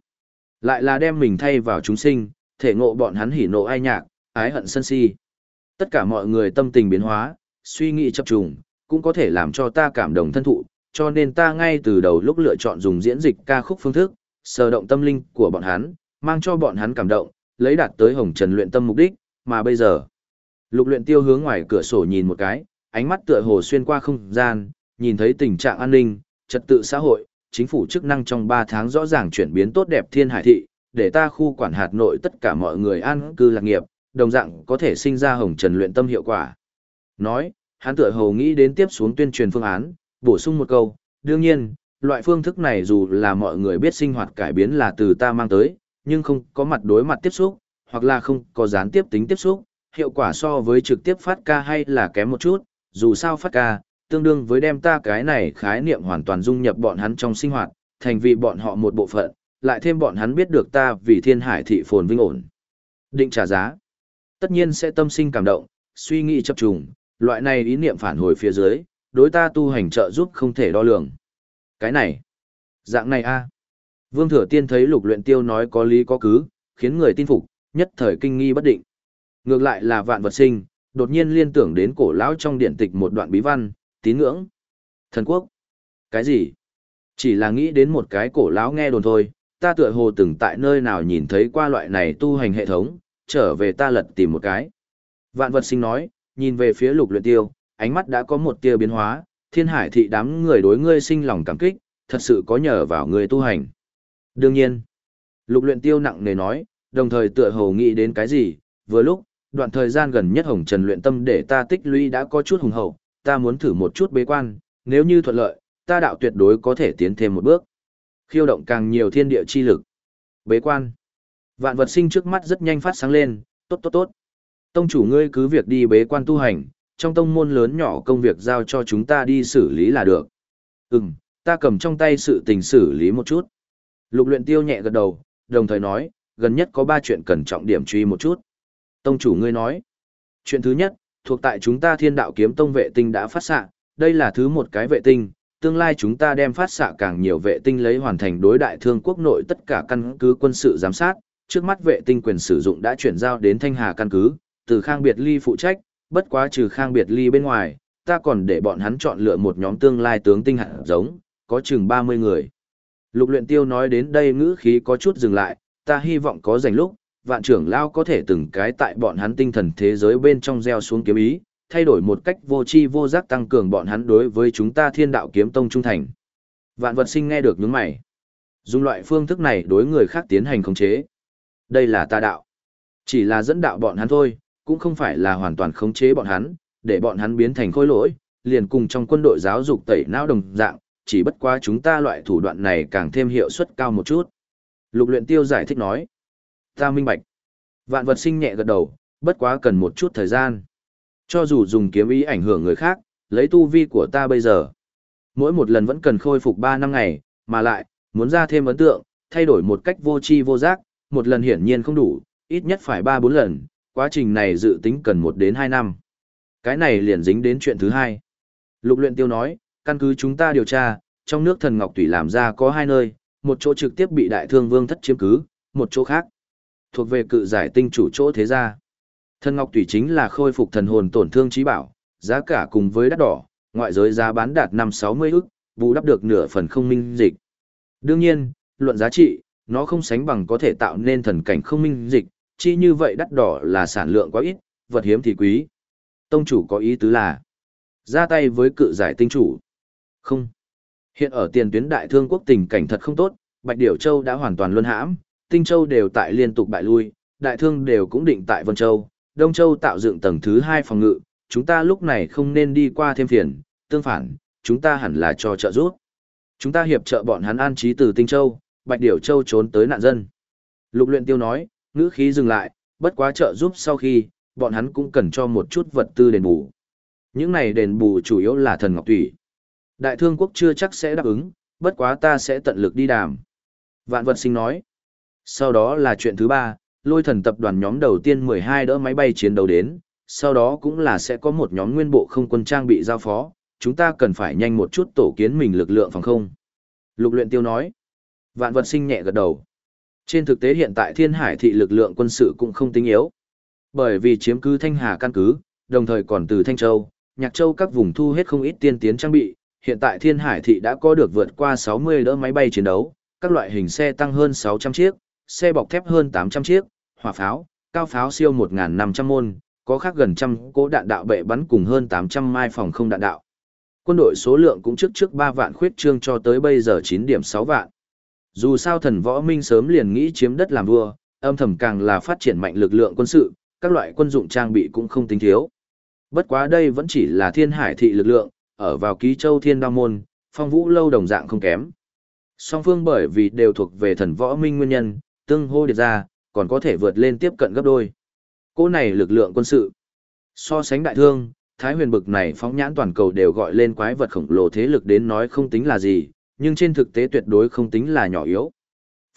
S1: lại là đem mình thay vào chúng sinh, thể ngộ bọn hắn hỉ nộ ai nhạc, ái hận sân si. Tất cả mọi người tâm tình biến hóa, suy nghĩ chập trùng, cũng có thể làm cho ta cảm động thân thụ, cho nên ta ngay từ đầu lúc lựa chọn dùng diễn dịch ca khúc phương thức, sờ động tâm linh của bọn hắn, mang cho bọn hắn cảm động, lấy đạt tới hồng trần luyện tâm mục đích, mà bây giờ. Lục luyện tiêu hướng ngoài cửa sổ nhìn một cái, ánh mắt tựa hồ xuyên qua không gian, nhìn thấy tình trạng an ninh, trật tự xã hội, chính phủ chức năng trong 3 tháng rõ ràng chuyển biến tốt đẹp thiên hải thị, để ta khu quản hạt nội tất cả mọi người an cư lạc nghiệp, đồng dạng có thể sinh ra hồng trần luyện tâm hiệu quả. Nói, hắn tựa hồ nghĩ đến tiếp xuống tuyên truyền phương án, bổ sung một câu, đương nhiên, loại phương thức này dù là mọi người biết sinh hoạt cải biến là từ ta mang tới, nhưng không có mặt đối mặt tiếp xúc, hoặc là không có gián tiếp tính tiếp xúc, hiệu quả so với trực tiếp phát ca hay là kém một chút, dù sao phát ca, tương đương với đem ta cái này khái niệm hoàn toàn dung nhập bọn hắn trong sinh hoạt, thành vì bọn họ một bộ phận, lại thêm bọn hắn biết được ta vì thiên hải thị phồn vinh ổn. Định trả giá. Tất nhiên sẽ tâm sinh cảm động, suy nghĩ chập trùng, loại này ý niệm phản hồi phía dưới, đối ta tu hành trợ giúp không thể đo lường. Cái này, dạng này a Vương Thừa Tiên thấy lục luyện tiêu nói có lý có cứ, khiến người tin phục, nhất thời kinh nghi bất định. Ngược lại là vạn vật sinh, đột nhiên liên tưởng đến cổ lão trong điện tịch một đoạn bí văn, tín ngưỡng. Thần quốc. Cái gì? Chỉ là nghĩ đến một cái cổ lão nghe đồn thôi, ta tựa hồ từng tại nơi nào nhìn thấy qua loại này tu hành hệ thống, trở về ta lật tìm một cái. Vạn vật sinh nói, nhìn về phía lục luyện tiêu, ánh mắt đã có một tia biến hóa, thiên hải thị đám người đối ngươi sinh lòng cảm kích, thật sự có nhờ vào ngươi tu hành. Đương nhiên, lục luyện tiêu nặng nề nói, đồng thời tựa hồ nghĩ đến cái gì, vừa lúc, đoạn thời gian gần nhất hồng trần luyện tâm để ta tích lũy đã có chút hùng hậu, ta muốn thử một chút bế quan, nếu như thuận lợi, ta đạo tuyệt đối có thể tiến thêm một bước. Khiêu động càng nhiều thiên địa chi lực. Bế quan. Vạn vật sinh trước mắt rất nhanh phát sáng lên, tốt tốt tốt. Tông chủ ngươi cứ việc đi bế quan tu hành, trong tông môn lớn nhỏ công việc giao cho chúng ta đi xử lý là được. Ừm, ta cầm trong tay sự tình xử lý một chút. Lục luyện tiêu nhẹ gật đầu, đồng thời nói, gần nhất có ba chuyện cần trọng điểm truy một chút. Tông chủ ngươi nói, chuyện thứ nhất, thuộc tại chúng ta thiên đạo kiếm tông vệ tinh đã phát xạ, đây là thứ một cái vệ tinh, tương lai chúng ta đem phát xạ càng nhiều vệ tinh lấy hoàn thành đối đại thương quốc nội tất cả căn cứ quân sự giám sát, trước mắt vệ tinh quyền sử dụng đã chuyển giao đến Thanh Hà căn cứ, từ Khang Biệt Ly phụ trách, bất quá trừ Khang Biệt Ly bên ngoài, ta còn để bọn hắn chọn lựa một nhóm tương lai tướng tinh hạt giống, có chừng 30 người. Lục luyện tiêu nói đến đây ngữ khí có chút dừng lại, ta hy vọng có rảnh lúc, vạn trưởng lao có thể từng cái tại bọn hắn tinh thần thế giới bên trong gieo xuống kiếm ý, thay đổi một cách vô tri vô giác tăng cường bọn hắn đối với chúng ta thiên đạo kiếm tông trung thành. Vạn vật sinh nghe được những mày. Dùng loại phương thức này đối người khác tiến hành khống chế. Đây là ta đạo. Chỉ là dẫn đạo bọn hắn thôi, cũng không phải là hoàn toàn khống chế bọn hắn, để bọn hắn biến thành khối lỗi, liền cùng trong quân đội giáo dục tẩy não đồng dạng, chỉ bất quá chúng ta loại thủ đoạn này càng thêm hiệu suất cao một chút. Lục luyện tiêu giải thích nói. Ta minh bạch. Vạn vật sinh nhẹ gật đầu, bất quá cần một chút thời gian. Cho dù dùng kiếm ý ảnh hưởng người khác, lấy tu vi của ta bây giờ. Mỗi một lần vẫn cần khôi phục 3 năm ngày, mà lại, muốn ra thêm ấn tượng, thay đổi một cách vô tri vô giác, một lần hiển nhiên không đủ, ít nhất phải 3-4 lần, quá trình này dự tính cần 1 đến 2 năm. Cái này liền dính đến chuyện thứ hai. Lục luyện tiêu nói, căn cứ chúng ta điều tra, trong nước thần ngọc tùy làm ra có hai nơi, một chỗ trực tiếp bị đại thương vương thất chiếm cứ, một chỗ khác thuộc về cự giải tinh chủ chỗ thế gia. Thần ngọc tùy chính là khôi phục thần hồn tổn thương trí bảo, giá cả cùng với đắt đỏ, ngoại giới giá bán đạt 5-60 ức, bù đắp được nửa phần không minh dịch. Đương nhiên, luận giá trị, nó không sánh bằng có thể tạo nên thần cảnh không minh dịch, chi như vậy đắt đỏ là sản lượng quá ít, vật hiếm thì quý. Tông chủ có ý tứ là ra tay với cự giải tinh chủ. Không. Hiện ở tiền tuyến đại thương quốc tình cảnh thật không tốt, Bạch Điểu Châu đã hoàn toàn luân hãm, Tinh Châu đều tại liên tục bại lui, đại thương đều cũng định tại Vân Châu, Đông Châu tạo dựng tầng thứ hai phòng ngự, chúng ta lúc này không nên đi qua thêm phiền, tương phản, chúng ta hẳn là cho trợ giúp. Chúng ta hiệp trợ bọn hắn an trí từ Tinh Châu, Bạch Điểu Châu trốn tới nạn dân. Lục luyện tiêu nói, ngữ khí dừng lại, bất quá trợ giúp sau khi, bọn hắn cũng cần cho một chút vật tư đền bù. Những này đền bù chủ yếu là thần ngọc thủy. Đại thương quốc chưa chắc sẽ đáp ứng, bất quá ta sẽ tận lực đi đàm. Vạn vật sinh nói, sau đó là chuyện thứ ba, lôi thần tập đoàn nhóm đầu tiên 12 đỡ máy bay chiến đấu đến, sau đó cũng là sẽ có một nhóm nguyên bộ không quân trang bị giao phó, chúng ta cần phải nhanh một chút tổ kiến mình lực lượng phòng không. Lục luyện tiêu nói, vạn vật sinh nhẹ gật đầu. Trên thực tế hiện tại thiên hải thị lực lượng quân sự cũng không tính yếu. Bởi vì chiếm cứ Thanh Hà căn cứ, đồng thời còn từ Thanh Châu, Nhạc Châu các vùng thu hết không ít tiên tiến trang bị, hiện tại thiên hải thị đã có được vượt qua 60 đỡ máy bay chiến đấu, các loại hình xe tăng hơn 600 chiếc, xe bọc thép hơn 800 chiếc, hỏa pháo, cao pháo siêu 1.500 môn, có khác gần trăm cố đạn đạo bệ bắn cùng hơn 800 mai phòng không đạn đạo. Quân đội số lượng cũng trước trước 3 vạn khuyết trương cho tới bây giờ 9 điểm 6 vạn. Dù sao thần võ minh sớm liền nghĩ chiếm đất làm vua, âm thầm càng là phát triển mạnh lực lượng quân sự, các loại quân dụng trang bị cũng không tính thiếu. Bất quá đây vẫn chỉ là thiên hải thị lực lượng, ở vào ký châu thiên đao môn, phong vũ lâu đồng dạng không kém. Song phương bởi vì đều thuộc về thần võ minh nguyên nhân, tương hô điệt ra, còn có thể vượt lên tiếp cận gấp đôi. Cô này lực lượng quân sự. So sánh đại thương, Thái huyền bực này phóng nhãn toàn cầu đều gọi lên quái vật khổng lồ thế lực đến nói không tính là gì, nhưng trên thực tế tuyệt đối không tính là nhỏ yếu.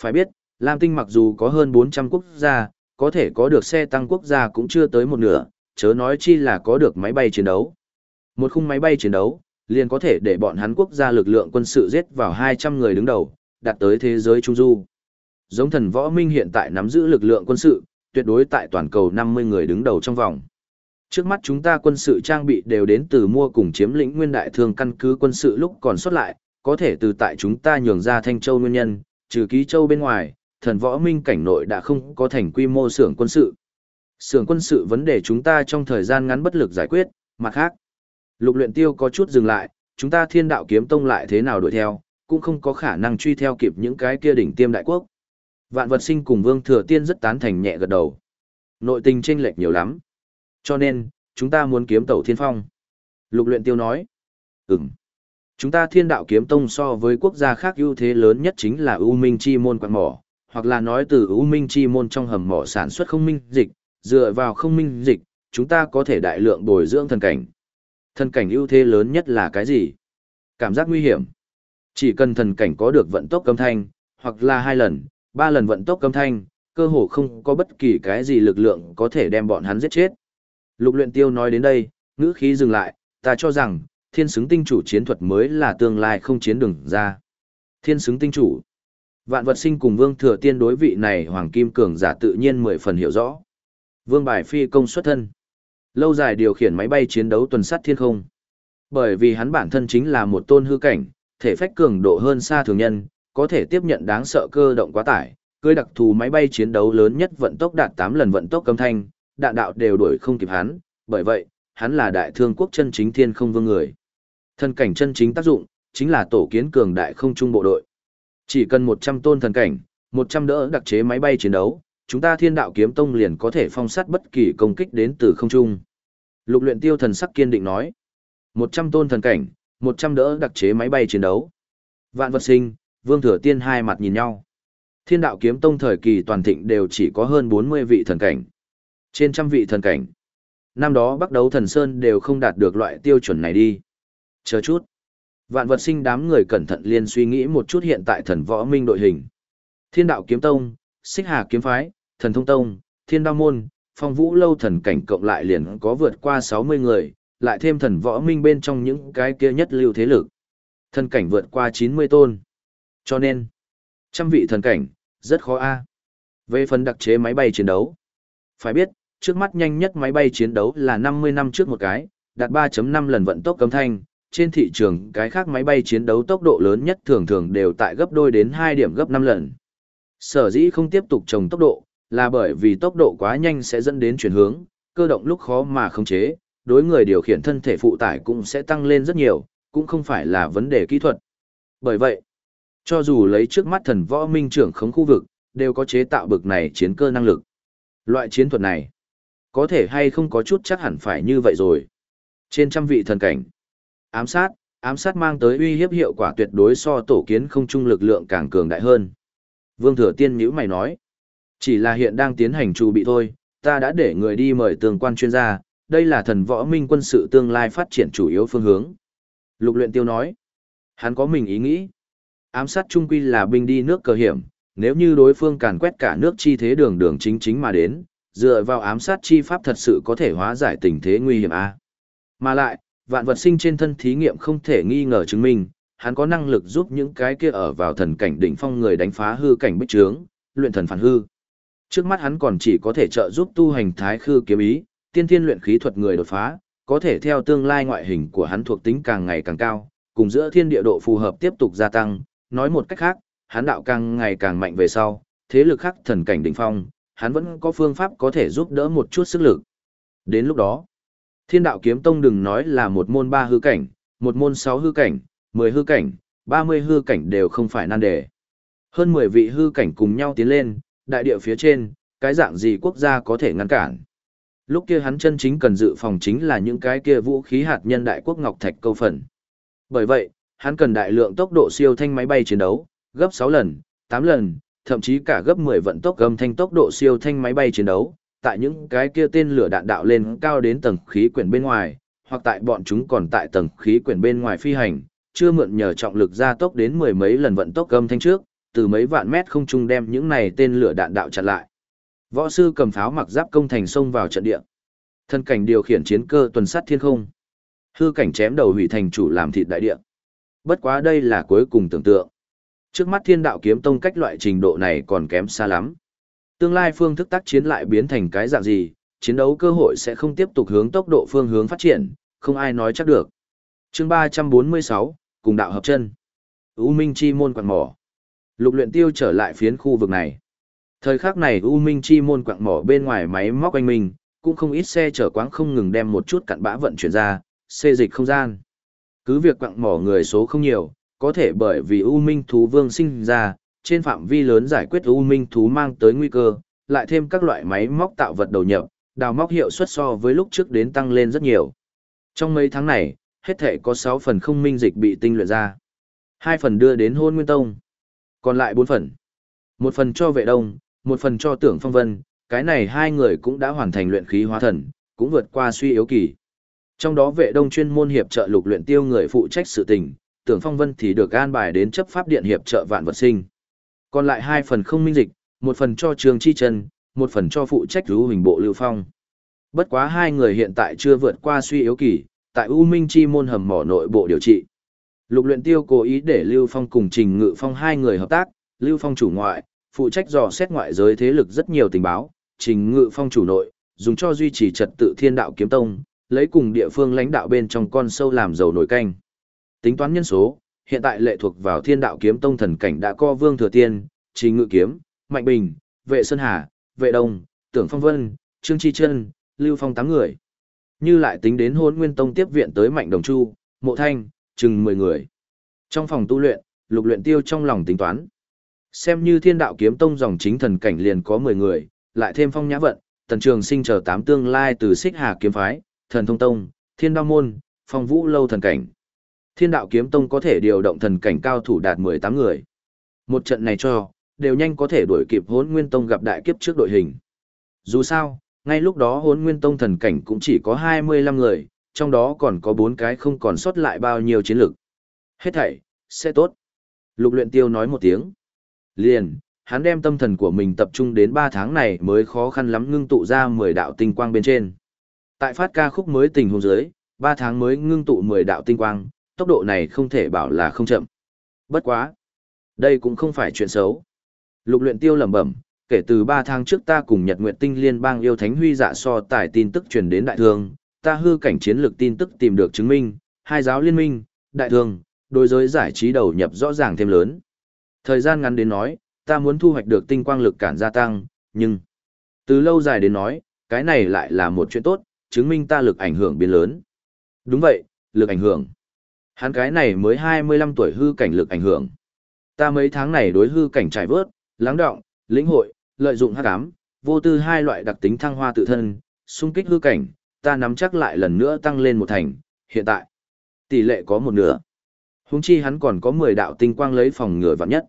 S1: Phải biết, Lam Tinh mặc dù có hơn 400 quốc gia, có thể có được xe tăng quốc gia cũng chưa tới một nửa, chớ nói chi là có được máy bay chiến đấu. Một khung máy bay chiến đấu, liền có thể để bọn hắn quốc gia lực lượng quân sự giết vào 200 người đứng đầu, đạt tới thế giới trung du giống thần võ minh hiện tại nắm giữ lực lượng quân sự, tuyệt đối tại toàn cầu 50 người đứng đầu trong vòng. Trước mắt chúng ta quân sự trang bị đều đến từ mua cùng chiếm lĩnh nguyên đại thương căn cứ quân sự lúc còn xuất lại, có thể từ tại chúng ta nhường ra Thanh Châu nguyên nhân, trừ ký châu bên ngoài, thần võ minh cảnh nội đã không có thành quy mô xưởng quân sự. Xưởng quân sự vấn đề chúng ta trong thời gian ngắn bất lực giải quyết, mặt khác. Lục luyện tiêu có chút dừng lại, chúng ta thiên đạo kiếm tông lại thế nào đuổi theo, cũng không có khả năng truy theo kịp những cái kia đỉnh tiêm đại quốc. Vạn vật sinh cùng Vương Thừa Tiên rất tán thành nhẹ gật đầu. Nội tình chênh lệch nhiều lắm. Cho nên, chúng ta muốn kiếm tẩu thiên phong. Lục luyện tiêu nói. Ừm. Chúng ta thiên đạo kiếm tông so với quốc gia khác ưu thế lớn nhất chính là ưu minh chi môn quạt mỏ, hoặc là nói từ ưu minh chi môn trong hầm mỏ sản xuất không minh dịch, dựa vào không minh dịch, chúng ta có thể đại lượng bồi dưỡng thần cảnh. Thần cảnh ưu thế lớn nhất là cái gì? Cảm giác nguy hiểm. Chỉ cần thần cảnh có được vận tốc âm thanh, hoặc là hai lần, Ba lần vận tốc âm thanh, cơ hồ không có bất kỳ cái gì lực lượng có thể đem bọn hắn giết chết. Lục luyện tiêu nói đến đây, ngữ khí dừng lại, ta cho rằng, thiên xứng tinh chủ chiến thuật mới là tương lai không chiến đường ra. Thiên xứng tinh chủ. Vạn vật sinh cùng vương thừa tiên đối vị này hoàng kim cường giả tự nhiên mười phần hiểu rõ. Vương bài phi công xuất thân. Lâu dài điều khiển máy bay chiến đấu tuần sát thiên không. Bởi vì hắn bản thân chính là một tôn hư cảnh, thể phách cường độ hơn xa thường nhân, có thể tiếp nhận đáng sợ cơ động quá tải, cưới đặc thù máy bay chiến đấu lớn nhất vận tốc đạt 8 lần vận tốc âm thanh, đạn đạo đều đuổi không kịp hắn, bởi vậy, hắn là đại thương quốc chân chính thiên không vương người. Thần cảnh chân chính tác dụng, chính là tổ kiến cường đại không trung bộ đội. Chỉ cần 100 tôn thần cảnh, 100 đỡ đặc chế máy bay chiến đấu, chúng ta thiên đạo kiếm tông liền có thể phong sát bất kỳ công kích đến từ không trung. Lục luyện tiêu thần sắc kiên định nói. 100 tôn thần cảnh, 100 đỡ đặc chế máy bay chiến đấu. Vạn vật sinh, vương thừa tiên hai mặt nhìn nhau. Thiên đạo kiếm tông thời kỳ toàn thịnh đều chỉ có hơn 40 vị thần cảnh. Trên trăm vị thần cảnh. Năm đó bắt đấu thần sơn đều không đạt được loại tiêu chuẩn này đi. Chờ chút. Vạn vật sinh đám người cẩn thận liên suy nghĩ một chút hiện tại thần võ minh đội hình. Thiên đạo kiếm tông, xích hà kiếm phái, thần thông tông, thiên đao môn, phong vũ lâu thần cảnh cộng lại liền có vượt qua 60 người, lại thêm thần võ minh bên trong những cái kia nhất lưu thế lực. Thần cảnh vượt qua 90 tôn. Cho nên, trăm vị thần cảnh, rất khó a. Về phần đặc chế máy bay chiến đấu, phải biết, trước mắt nhanh nhất máy bay chiến đấu là 50 năm trước một cái, đạt 3.5 lần vận tốc cấm thanh, trên thị trường cái khác máy bay chiến đấu tốc độ lớn nhất thường thường đều tại gấp đôi đến 2 điểm gấp 5 lần. Sở dĩ không tiếp tục trồng tốc độ, là bởi vì tốc độ quá nhanh sẽ dẫn đến chuyển hướng, cơ động lúc khó mà khống chế, đối người điều khiển thân thể phụ tải cũng sẽ tăng lên rất nhiều, cũng không phải là vấn đề kỹ thuật. Bởi vậy, cho dù lấy trước mắt thần võ minh trưởng khống khu vực, đều có chế tạo bực này chiến cơ năng lực. Loại chiến thuật này, có thể hay không có chút chắc hẳn phải như vậy rồi. Trên trăm vị thần cảnh, ám sát, ám sát mang tới uy hiếp hiệu quả tuyệt đối so tổ kiến không trung lực lượng càng cường đại hơn. Vương Thừa Tiên nhữ mày nói, chỉ là hiện đang tiến hành trù bị thôi, ta đã để người đi mời tương quan chuyên gia, đây là thần võ minh quân sự tương lai phát triển chủ yếu phương hướng. Lục luyện tiêu nói, hắn có mình ý nghĩ. Ám sát trung quy là binh đi nước cờ hiểm, nếu như đối phương càn quét cả nước chi thế đường đường chính chính mà đến, dựa vào ám sát chi pháp thật sự có thể hóa giải tình thế nguy hiểm a. À? Mà lại, vạn vật sinh trên thân thí nghiệm không thể nghi ngờ chứng minh, hắn có năng lực giúp những cái kia ở vào thần cảnh đỉnh phong người đánh phá hư cảnh bích trướng, luyện thần phản hư. Trước mắt hắn còn chỉ có thể trợ giúp tu hành thái khư kiếm ý, tiên thiên luyện khí thuật người đột phá, có thể theo tương lai ngoại hình của hắn thuộc tính càng ngày càng cao, cùng giữa thiên địa độ phù hợp tiếp tục gia tăng, nói một cách khác, hắn đạo càng ngày càng mạnh về sau, thế lực khác thần cảnh đỉnh phong, hắn vẫn có phương pháp có thể giúp đỡ một chút sức lực. Đến lúc đó, thiên đạo kiếm tông đừng nói là một môn ba hư cảnh, một môn sáu hư cảnh, mười hư cảnh, ba mươi hư cảnh đều không phải nan đề. Hơn mười vị hư cảnh cùng nhau tiến lên, đại địa phía trên, cái dạng gì quốc gia có thể ngăn cản. Lúc kia hắn chân chính cần dự phòng chính là những cái kia vũ khí hạt nhân đại quốc ngọc thạch câu phần. Bởi vậy, hắn cần đại lượng tốc độ siêu thanh máy bay chiến đấu, gấp 6 lần, 8 lần, thậm chí cả gấp 10 vận tốc gầm thanh tốc độ siêu thanh máy bay chiến đấu, tại những cái kia tên lửa đạn đạo lên cao đến tầng khí quyển bên ngoài, hoặc tại bọn chúng còn tại tầng khí quyển bên ngoài phi hành, chưa mượn nhờ trọng lực gia tốc đến mười mấy lần vận tốc âm thanh trước, từ mấy vạn mét không trung đem những này tên lửa đạn đạo chặn lại. Võ sư cầm pháo mặc giáp công thành xông vào trận địa. Thân cảnh điều khiển chiến cơ tuần sát thiên không. Hư cảnh chém đầu hủy thành chủ làm thịt đại địa. Bất quá đây là cuối cùng tưởng tượng. Trước mắt thiên đạo kiếm tông cách loại trình độ này còn kém xa lắm. Tương lai phương thức tác chiến lại biến thành cái dạng gì, chiến đấu cơ hội sẽ không tiếp tục hướng tốc độ phương hướng phát triển, không ai nói chắc được. chương 346, cùng đạo hợp chân. U Minh Chi môn quặng mỏ. Lục luyện tiêu trở lại phiến khu vực này. Thời khắc này U Minh Chi môn quặng mỏ bên ngoài máy móc quanh mình, cũng không ít xe chở quáng không ngừng đem một chút cặn bã vận chuyển ra, xê dịch không gian. Cứ việc quặng mỏ người số không nhiều, có thể bởi vì U Minh thú vương sinh ra, trên phạm vi lớn giải quyết U Minh thú mang tới nguy cơ, lại thêm các loại máy móc tạo vật đầu nhập, đào móc hiệu suất so với lúc trước đến tăng lên rất nhiều. Trong mấy tháng này, hết thể có 6 phần không minh dịch bị tinh luyện ra. hai phần đưa đến hôn nguyên tông. Còn lại 4 phần. Một phần cho vệ đông, một phần cho tưởng phong vân, cái này hai người cũng đã hoàn thành luyện khí hóa thần, cũng vượt qua suy yếu kỳ. Trong đó vệ đông chuyên môn hiệp trợ lục luyện tiêu người phụ trách sự tình, tưởng phong vân thì được an bài đến chấp pháp điện hiệp trợ vạn vật sinh. Còn lại hai phần không minh dịch, một phần cho Trường Chi Trần, một phần cho phụ trách lưu hình bộ Lưu Phong. Bất quá hai người hiện tại chưa vượt qua suy yếu kỳ, tại U Minh Chi môn hầm mỏ nội bộ điều trị. Lục luyện tiêu cố ý để Lưu Phong cùng Trình Ngự Phong hai người hợp tác, Lưu Phong chủ ngoại, phụ trách dò xét ngoại giới thế lực rất nhiều tình báo, Trình Ngự Phong chủ nội, dùng cho duy trì trật tự thiên đạo kiếm tông, lấy cùng địa phương lãnh đạo bên trong con sâu làm dầu nổi canh. Tính toán nhân số, hiện tại lệ thuộc vào thiên đạo kiếm tông thần cảnh đã co Vương Thừa Tiên, Trình Ngự Kiếm, Mạnh Bình, Vệ Sơn Hà, Vệ Đông, Tưởng Phong Vân, Trương Chi Trân, Lưu Phong tám người. Như lại tính đến hôn nguyên tông tiếp viện tới Mạnh Đồng Chu, Mộ Thanh, chừng 10 người. Trong phòng tu luyện, lục luyện tiêu trong lòng tính toán. Xem như thiên đạo kiếm tông dòng chính thần cảnh liền có 10 người, lại thêm phong nhã vận, tần trường sinh chờ tám tương lai từ xích hà kiếm phái, thần thông tông, thiên đao môn, phong vũ lâu thần cảnh. Thiên đạo kiếm tông có thể điều động thần cảnh cao thủ đạt 18 người. Một trận này cho, đều nhanh có thể đuổi kịp hốn nguyên tông gặp đại kiếp trước đội hình. Dù sao, ngay lúc đó hốn nguyên tông thần cảnh cũng chỉ có 25 người, trong đó còn có 4 cái không còn sót lại bao nhiêu chiến lực. Hết thảy, sẽ tốt. Lục luyện tiêu nói một tiếng. Liền, hắn đem tâm thần của mình tập trung đến 3 tháng này mới khó khăn lắm ngưng tụ ra 10 đạo tinh quang bên trên. Tại phát ca khúc mới tình huống dưới, 3 tháng mới ngưng tụ 10 đạo tinh quang, tốc độ này không thể bảo là không chậm. Bất quá. Đây cũng không phải chuyện xấu. Lục luyện tiêu lẩm bẩm, kể từ 3 tháng trước ta cùng Nhật Nguyệt Tinh Liên bang yêu thánh huy dạ so tải tin tức truyền đến đại thương, ta hư cảnh chiến lược tin tức tìm được chứng minh, hai giáo liên minh, đại thương, đối giới giải trí đầu nhập rõ ràng thêm lớn. Thời gian ngắn đến nói, ta muốn thu hoạch được tinh quang lực cản gia tăng, nhưng từ lâu dài đến nói, cái này lại là một chuyện tốt, chứng minh ta lực ảnh hưởng biến lớn. Đúng vậy, lực ảnh hưởng. Hắn cái này mới 25 tuổi hư cảnh lực ảnh hưởng. Ta mấy tháng này đối hư cảnh trải vớt, lắng động, lĩnh hội, lợi dụng hắc ám, vô tư hai loại đặc tính thăng hoa tự thân, xung kích hư cảnh, ta nắm chắc lại lần nữa tăng lên một thành, hiện tại tỷ lệ có một nửa. Huống chi hắn còn có 10 đạo tinh quang lấy phòng ngừa vạn nhất.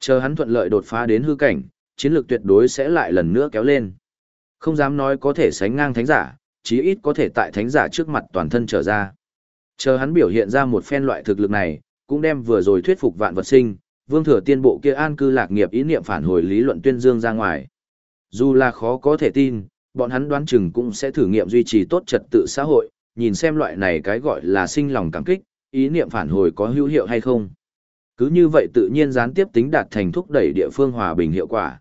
S1: Chờ hắn thuận lợi đột phá đến hư cảnh, chiến lược tuyệt đối sẽ lại lần nữa kéo lên. Không dám nói có thể sánh ngang thánh giả, chí ít có thể tại thánh giả trước mặt toàn thân trở ra. Chờ hắn biểu hiện ra một phen loại thực lực này, cũng đem vừa rồi thuyết phục vạn vật sinh, vương thừa tiên bộ kia an cư lạc nghiệp ý niệm phản hồi lý luận tuyên dương ra ngoài. Dù là khó có thể tin, bọn hắn đoán chừng cũng sẽ thử nghiệm duy trì tốt trật tự xã hội, nhìn xem loại này cái gọi là sinh lòng cảm kích, ý niệm phản hồi có hữu hiệu hay không. Cứ như vậy tự nhiên gián tiếp tính đạt thành thúc đẩy địa phương hòa bình hiệu quả.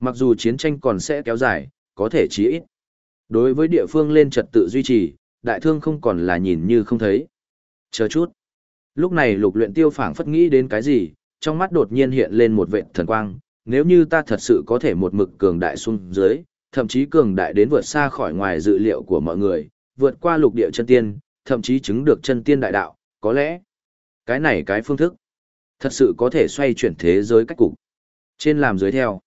S1: Mặc dù chiến tranh còn sẽ kéo dài, có thể chí ít. Đối với địa phương lên trật tự duy trì, đại thương không còn là nhìn như không thấy. Chờ chút. Lúc này lục luyện tiêu phảng phất nghĩ đến cái gì, trong mắt đột nhiên hiện lên một vệt thần quang, nếu như ta thật sự có thể một mực cường đại xuống dưới, thậm chí cường đại đến vượt xa khỏi ngoài dự liệu của mọi người, vượt qua lục địa chân tiên, thậm chí chứng được chân tiên đại đạo, có lẽ cái này cái phương thức thật sự có thể xoay chuyển thế giới cách cục. Trên làm dưới theo,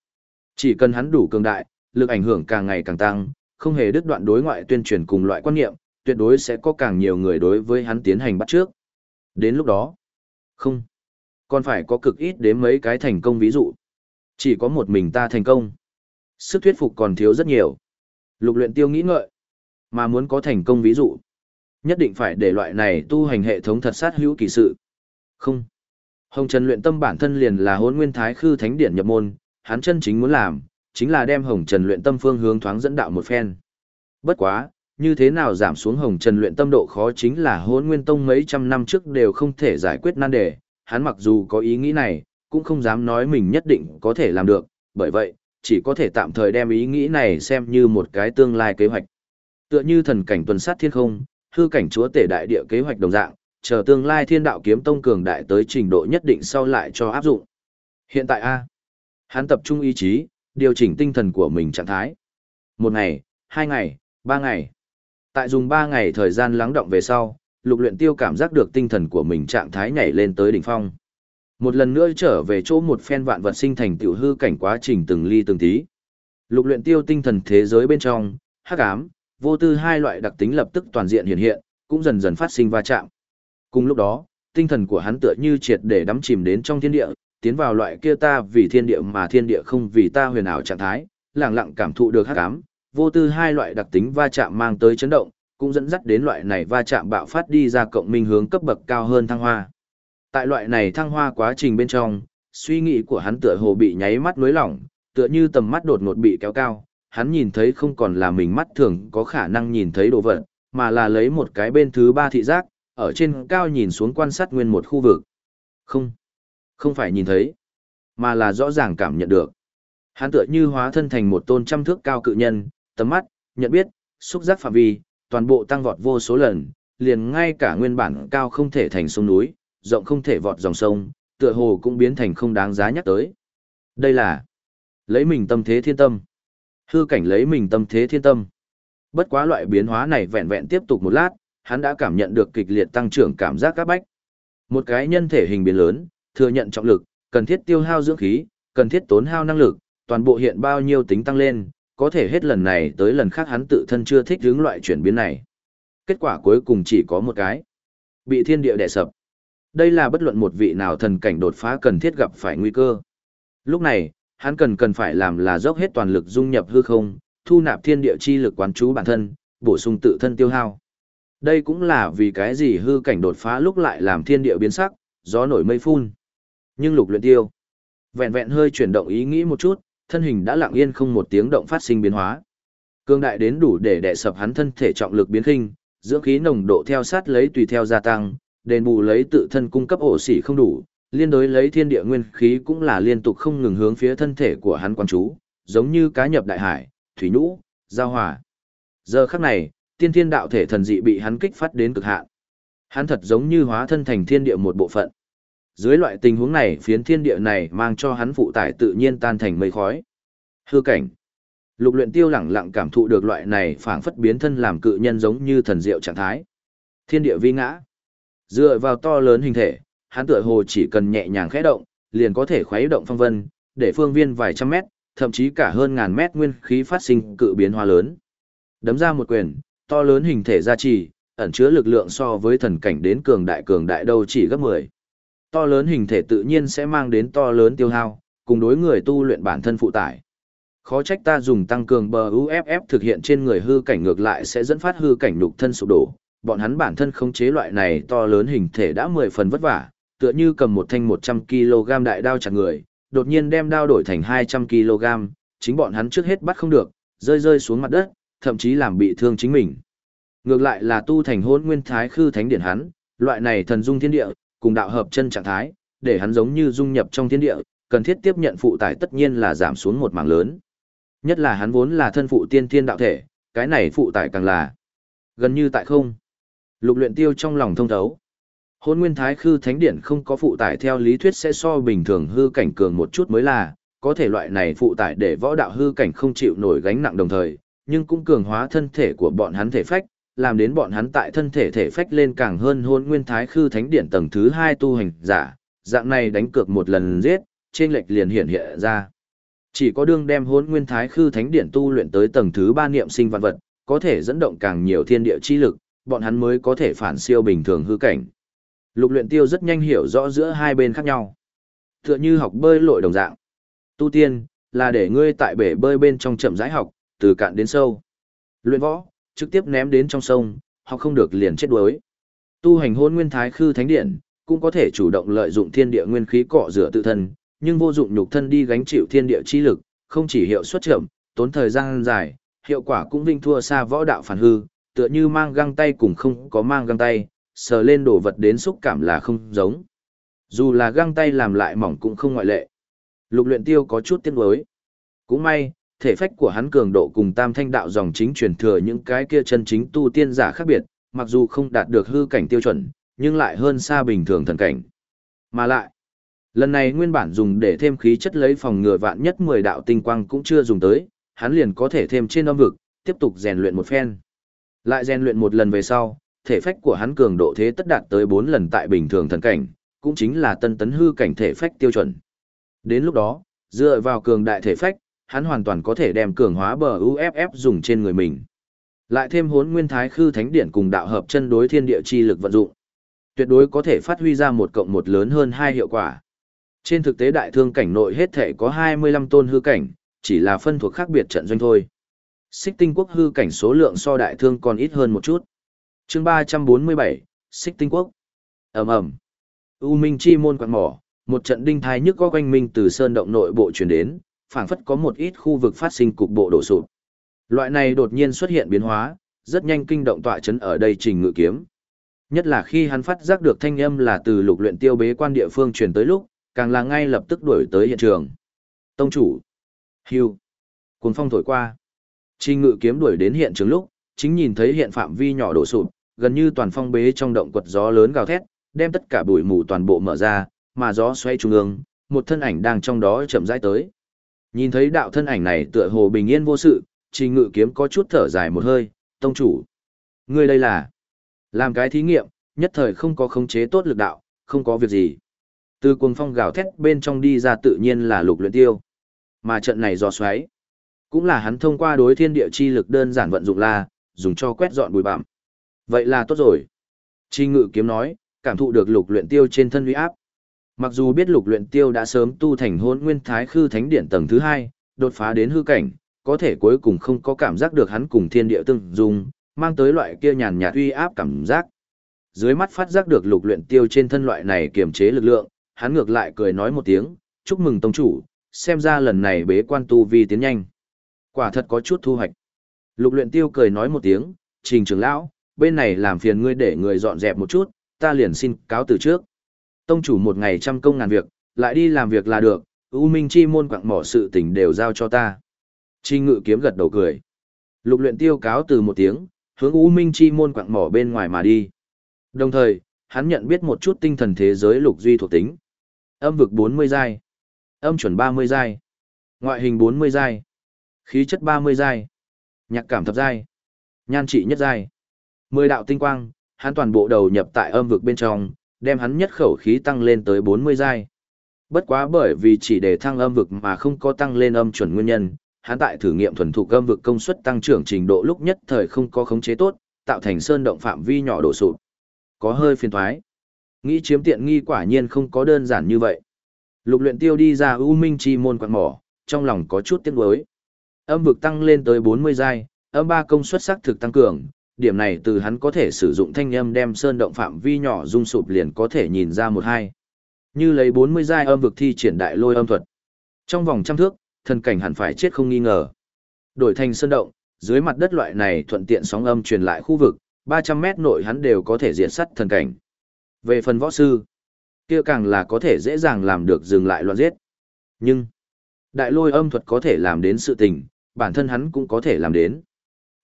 S1: chỉ cần hắn đủ cường đại, lực ảnh hưởng càng ngày càng tăng, không hề đứt đoạn đối ngoại tuyên truyền cùng loại quan niệm, tuyệt đối sẽ có càng nhiều người đối với hắn tiến hành bắt trước. Đến lúc đó, không, còn phải có cực ít đến mấy cái thành công ví dụ. Chỉ có một mình ta thành công. Sức thuyết phục còn thiếu rất nhiều. Lục luyện tiêu nghĩ ngợi. Mà muốn có thành công ví dụ. Nhất định phải để loại này tu hành hệ thống thật sát hữu kỳ sự. Không. Hồng Trần luyện tâm bản thân liền là hôn nguyên thái khư thánh điển nhập môn. Hắn chân chính muốn làm, chính là đem Hồng Trần luyện tâm phương hướng thoáng dẫn đạo một phen. Bất quá, như thế nào giảm xuống Hồng Trần luyện tâm độ khó chính là hôn nguyên tông mấy trăm năm trước đều không thể giải quyết nan đề. Hắn mặc dù có ý nghĩ này, cũng không dám nói mình nhất định có thể làm được, bởi vậy, chỉ có thể tạm thời đem ý nghĩ này xem như một cái tương lai kế hoạch. Tựa như thần cảnh tuần sát thiên không, hư cảnh chúa tể đại địa kế hoạch đồng dạng, chờ tương lai thiên đạo kiếm tông cường đại tới trình độ nhất định sau lại cho áp dụng. Hiện tại A, hắn tập trung ý chí, điều chỉnh tinh thần của mình trạng thái. Một ngày, hai ngày, ba ngày. Tại dùng ba ngày thời gian lắng động về sau, lục luyện tiêu cảm giác được tinh thần của mình trạng thái nhảy lên tới đỉnh phong. Một lần nữa trở về chỗ một phen vạn vật sinh thành tiểu hư cảnh quá trình từng ly từng tí. Lục luyện tiêu tinh thần thế giới bên trong, hắc ám, vô tư hai loại đặc tính lập tức toàn diện hiện hiện, cũng dần dần phát sinh va chạm. Cùng lúc đó, tinh thần của hắn tựa như triệt để đắm chìm đến trong thiên địa, tiến vào loại kia ta vì thiên địa mà thiên địa không vì ta huyền ảo trạng thái, lặng lặng cảm thụ được hắc ám, vô tư hai loại đặc tính va chạm mang tới chấn động, cũng dẫn dắt đến loại này va chạm bạo phát đi ra cộng minh hướng cấp bậc cao hơn thăng hoa. Tại loại này thăng hoa quá trình bên trong, suy nghĩ của hắn tựa hồ bị nháy mắt nối lỏng, tựa như tầm mắt đột ngột bị kéo cao, hắn nhìn thấy không còn là mình mắt thường có khả năng nhìn thấy đồ vật, mà là lấy một cái bên thứ ba thị giác, ở trên cao nhìn xuống quan sát nguyên một khu vực. Không, không phải nhìn thấy, mà là rõ ràng cảm nhận được. Hắn tựa như hóa thân thành một tôn trăm thước cao cự nhân, tầm mắt, nhận biết, xúc giác phạm vi, toàn bộ tăng vọt vô số lần, liền ngay cả nguyên bản cao không thể thành sông núi, rộng không thể vọt dòng sông, tựa hồ cũng biến thành không đáng giá nhắc tới. Đây là lấy mình tâm thế thiên tâm. Hư cảnh lấy mình tâm thế thiên tâm. Bất quá loại biến hóa này vẹn vẹn tiếp tục một lát, hắn đã cảm nhận được kịch liệt tăng trưởng cảm giác các bách. Một cái nhân thể hình biến lớn, thừa nhận trọng lực, cần thiết tiêu hao dưỡng khí, cần thiết tốn hao năng lực, toàn bộ hiện bao nhiêu tính tăng lên, có thể hết lần này tới lần khác hắn tự thân chưa thích hướng loại chuyển biến này. Kết quả cuối cùng chỉ có một cái. Bị thiên địa đè sập. Đây là bất luận một vị nào thần cảnh đột phá cần thiết gặp phải nguy cơ. Lúc này, hắn cần cần phải làm là dốc hết toàn lực dung nhập hư không, thu nạp thiên địa chi lực quán chú bản thân, bổ sung tự thân tiêu hao. Đây cũng là vì cái gì hư cảnh đột phá lúc lại làm thiên địa biến sắc, gió nổi mây phun. Nhưng lục luyện tiêu, vẹn vẹn hơi chuyển động ý nghĩ một chút, thân hình đã lặng yên không một tiếng động phát sinh biến hóa. Cương đại đến đủ để đè sập hắn thân thể trọng lực biến khinh, dưỡng khí nồng độ theo sát lấy tùy theo gia tăng, đền bù lấy tự thân cung cấp ổ xỉ không đủ, liên đối lấy thiên địa nguyên khí cũng là liên tục không ngừng hướng phía thân thể của hắn quan chú, giống như cá nhập đại hải, thủy nhũ, giao hòa. Giờ khắc này, tiên thiên đạo thể thần dị bị hắn kích phát đến cực hạn. Hắn thật giống như hóa thân thành thiên địa một bộ phận. Dưới loại tình huống này, phiến thiên địa này mang cho hắn phụ tải tự nhiên tan thành mây khói. Hư cảnh. Lục luyện tiêu lẳng lặng cảm thụ được loại này phảng phất biến thân làm cự nhân giống như thần diệu trạng thái. Thiên địa vi ngã. Dựa vào to lớn hình thể, hắn tựa hồ chỉ cần nhẹ nhàng khẽ động, liền có thể khuấy động phong vân, để phương viên vài trăm mét, thậm chí cả hơn ngàn mét nguyên khí phát sinh cự biến hóa lớn. Đấm ra một quyền, to lớn hình thể gia trì, ẩn chứa lực lượng so với thần cảnh đến cường đại cường đại đâu chỉ gấp 10. To lớn hình thể tự nhiên sẽ mang đến to lớn tiêu hao, cùng đối người tu luyện bản thân phụ tải. Khó trách ta dùng tăng cường bờ UFF thực hiện trên người hư cảnh ngược lại sẽ dẫn phát hư cảnh nhục thân sụp đổ. Bọn hắn bản thân không chế loại này to lớn hình thể đã 10 phần vất vả, tựa như cầm một thanh 100kg đại đao chặt người, đột nhiên đem đao đổi thành 200kg, chính bọn hắn trước hết bắt không được, rơi rơi xuống mặt đất, thậm chí làm bị thương chính mình. Ngược lại là tu thành hôn nguyên thái khư thánh điển hắn, loại này thần dung thiên địa, cùng đạo hợp chân trạng thái, để hắn giống như dung nhập trong thiên địa, cần thiết tiếp nhận phụ tải tất nhiên là giảm xuống một mảng lớn. Nhất là hắn vốn là thân phụ tiên thiên đạo thể, cái này phụ tải càng là gần như tại không. Lục luyện tiêu trong lòng thông thấu. Hôn nguyên thái khư thánh điển không có phụ tải theo lý thuyết sẽ so bình thường hư cảnh cường một chút mới là, có thể loại này phụ tải để võ đạo hư cảnh không chịu nổi gánh nặng đồng thời, nhưng cũng cường hóa thân thể của bọn hắn thể phách, làm đến bọn hắn tại thân thể thể phách lên càng hơn hôn nguyên thái khư thánh điển tầng thứ hai tu hành giả, dạng này đánh cược một lần giết, trên lệch liền hiện hiện ra. Chỉ có đương đem hôn nguyên thái khư thánh điển tu luyện tới tầng thứ ba niệm sinh vạn vật, có thể dẫn động càng nhiều thiên địa chi lực, bọn hắn mới có thể phản siêu bình thường hư cảnh. Lục luyện tiêu rất nhanh hiểu rõ giữa hai bên khác nhau. Tựa như học bơi lội đồng dạng. Tu tiên, là để ngươi tại bể bơi bên trong chậm rãi học, từ cạn đến sâu. Luyện võ, trực tiếp ném đến trong sông, họ không được liền chết đuối. Tu hành hôn nguyên thái khư thánh điện, cũng có thể chủ động lợi dụng thiên địa nguyên khí cọ rửa tự thân, nhưng vô dụng nhục thân đi gánh chịu thiên địa chi lực, không chỉ hiệu suất chậm, tốn thời gian dài, hiệu quả cũng vinh thua xa võ đạo phản hư, tựa như mang găng tay cùng không có mang găng tay, sờ lên đồ vật đến xúc cảm là không giống. Dù là găng tay làm lại mỏng cũng không ngoại lệ. Lục luyện tiêu có chút tiếc nuối. Cũng may, thể phách của hắn cường độ cùng tam thanh đạo dòng chính truyền thừa những cái kia chân chính tu tiên giả khác biệt, mặc dù không đạt được hư cảnh tiêu chuẩn, nhưng lại hơn xa bình thường thần cảnh. Mà lại, lần này nguyên bản dùng để thêm khí chất lấy phòng ngừa vạn nhất 10 đạo tinh quang cũng chưa dùng tới, hắn liền có thể thêm trên âm vực, tiếp tục rèn luyện một phen. Lại rèn luyện một lần về sau, thể phách của hắn cường độ thế tất đạt tới 4 lần tại bình thường thần cảnh, cũng chính là tân tấn hư cảnh thể phách tiêu chuẩn. Đến lúc đó, dựa vào cường đại thể phách, hắn hoàn toàn có thể đem cường hóa bờ UFF dùng trên người mình. Lại thêm hốn nguyên thái khư thánh điển cùng đạo hợp chân đối thiên địa chi lực vận dụng. Tuyệt đối có thể phát huy ra một cộng một lớn hơn hai hiệu quả. Trên thực tế đại thương cảnh nội hết thể có 25 tôn hư cảnh, chỉ là phân thuộc khác biệt trận doanh thôi. Xích tinh quốc hư cảnh số lượng so đại thương còn ít hơn một chút. chương 347, Xích tinh quốc. ầm ầm U Minh chi môn quạt mỏ, một trận đinh thai nhức có quanh minh từ sơn động nội bộ truyền đến, phảng phất có một ít khu vực phát sinh cục bộ đổ sụp. Loại này đột nhiên xuất hiện biến hóa, rất nhanh kinh động tọa chấn ở đây trình ngự kiếm. Nhất là khi hắn phát giác được thanh âm là từ lục luyện tiêu bế quan địa phương truyền tới lúc, càng là ngay lập tức đuổi tới hiện trường. Tông chủ. Hưu. Cuốn phong thổi qua. Trình ngự kiếm đuổi đến hiện trường lúc, chính nhìn thấy hiện phạm vi nhỏ đổ sụp, gần như toàn phong bế trong động quật gió lớn gào thét, đem tất cả bụi mù toàn bộ mở ra, mà gió xoay trung ương, một thân ảnh đang trong đó chậm rãi tới. Nhìn thấy đạo thân ảnh này tựa hồ bình yên vô sự, trình ngự kiếm có chút thở dài một hơi, tông chủ. Ngươi đây là làm cái thí nghiệm, nhất thời không có khống chế tốt lực đạo, không có việc gì. Từ cuồng phong gào thét bên trong đi ra tự nhiên là lục luyện tiêu. Mà trận này do xoáy, cũng là hắn thông qua đối thiên địa chi lực đơn giản vận dụng là, dùng cho quét dọn bụi bặm. Vậy là tốt rồi. Chi ngự kiếm nói, cảm thụ được lục luyện tiêu trên thân uy áp. Mặc dù biết lục luyện tiêu đã sớm tu thành hôn nguyên thái khư thánh điển tầng thứ hai, đột phá đến hư cảnh, có thể cuối cùng không có cảm giác được hắn cùng thiên địa tương dung, mang tới loại kia nhàn nhạt uy áp cảm giác. Dưới mắt phát giác được lục luyện tiêu trên thân loại này kiềm chế lực lượng, hắn ngược lại cười nói một tiếng, chúc mừng tông chủ, xem ra lần này bế quan tu vi tiến nhanh. Quả thật có chút thu hoạch. Lục luyện tiêu cười nói một tiếng, trình trưởng lão, bên này làm phiền ngươi để người dọn dẹp một chút, ta liền xin cáo từ trước. Tông chủ một ngày trăm công ngàn việc, lại đi làm việc là được, U Minh Chi môn quặng mỏ sự tình đều giao cho ta. Chi ngự kiếm gật đầu cười. Lục luyện tiêu cáo từ một tiếng, hướng U Minh Chi môn quặng mỏ bên ngoài mà đi. Đồng thời, hắn nhận biết một chút tinh thần thế giới lục duy thuộc tính. Âm vực 40 giai, âm chuẩn 30 giai, ngoại hình 40 giai, khí chất 30 giai, nhạc cảm thập giai, nhan trị nhất giai. Mười đạo tinh quang, hắn toàn bộ đầu nhập tại âm vực bên trong, đem hắn nhất khẩu khí tăng lên tới 40 giai. Bất quá bởi vì chỉ để thăng âm vực mà không có tăng lên âm chuẩn nguyên nhân, hắn tại thử nghiệm thuần thục âm vực công suất tăng trưởng trình độ lúc nhất thời không có khống chế tốt, tạo thành sơn động phạm vi nhỏ đổ sụp. Có hơi phiền thoái. Nghĩ chiếm tiện nghi quả nhiên không có đơn giản như vậy. Lục luyện tiêu đi ra U Minh Chi môn quạt mỏ, trong lòng có chút tiếc nuối. Âm vực tăng lên tới 40 giai, âm ba công suất sắc thực tăng cường, điểm này từ hắn có thể sử dụng thanh âm đem sơn động phạm vi nhỏ rung sụp liền có thể nhìn ra một hai. Như lấy 40 giai âm vực thi triển đại lôi âm thuật. Trong vòng trăm thước, thần cảnh hẳn phải chết không nghi ngờ. Đổi thành sơn động, dưới mặt đất loại này thuận tiện sóng âm truyền lại khu vực, 300 mét nội hắn đều có thể diệt sắt thần cảnh. Về phần võ sư, kia càng là có thể dễ dàng làm được dừng lại loạn giết. Nhưng, đại lôi âm thuật có thể làm đến sự tình, bản thân hắn cũng có thể làm đến.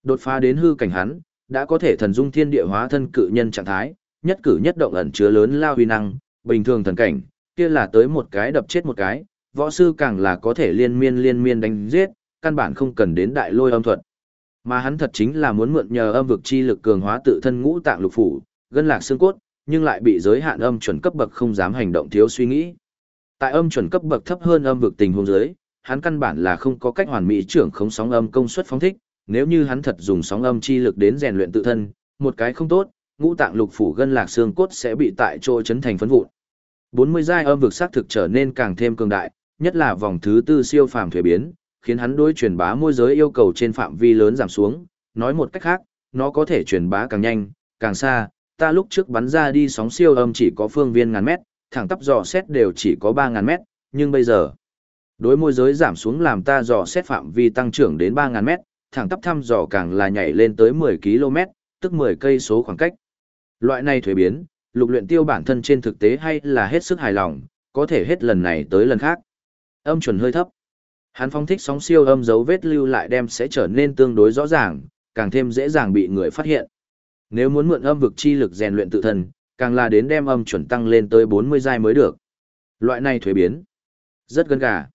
S1: Đột phá đến hư cảnh hắn, đã có thể thần dung thiên địa hóa thân cự nhân trạng thái, nhất cử nhất động ẩn chứa lớn lao huy năng, bình thường thần cảnh, kia là tới một cái đập chết một cái, võ sư càng là có thể liên miên liên miên đánh giết, căn bản không cần đến đại lôi âm thuật. Mà hắn thật chính là muốn mượn nhờ âm vực chi lực cường hóa tự thân ngũ tạng lục phủ, gân lạc xương cốt, nhưng lại bị giới hạn âm chuẩn cấp bậc không dám hành động thiếu suy nghĩ. Tại âm chuẩn cấp bậc thấp hơn âm vực tình huống giới, hắn căn bản là không có cách hoàn mỹ trưởng khống sóng âm công suất phóng thích, nếu như hắn thật dùng sóng âm chi lực đến rèn luyện tự thân, một cái không tốt, ngũ tạng lục phủ gân lạc xương cốt sẽ bị tại chỗ chấn thành phấn vụn. 40 giai âm vực sắc thực trở nên càng thêm cường đại, nhất là vòng thứ tư siêu phàm thuế biến, khiến hắn đối truyền bá môi giới yêu cầu trên phạm vi lớn giảm xuống, nói một cách khác, nó có thể truyền bá càng nhanh, càng xa, ta lúc trước bắn ra đi sóng siêu âm chỉ có phương viên ngàn mét, thẳng tắp dò xét đều chỉ có 3000 mét, nhưng bây giờ, đối môi giới giảm xuống làm ta dò xét phạm vi tăng trưởng đến 3.000 mét, thẳng tắp thăm dò càng là nhảy lên tới 10 km, tức 10 cây số khoảng cách. Loại này thuế biến, lục luyện tiêu bản thân trên thực tế hay là hết sức hài lòng, có thể hết lần này tới lần khác. Âm chuẩn hơi thấp. Hắn phong thích sóng siêu âm dấu vết lưu lại đem sẽ trở nên tương đối rõ ràng, càng thêm dễ dàng bị người phát hiện. Nếu muốn mượn âm vực chi lực rèn luyện tự thân, càng là đến đem âm chuẩn tăng lên tới 40 giai mới được. Loại này thuế biến. Rất gần gà.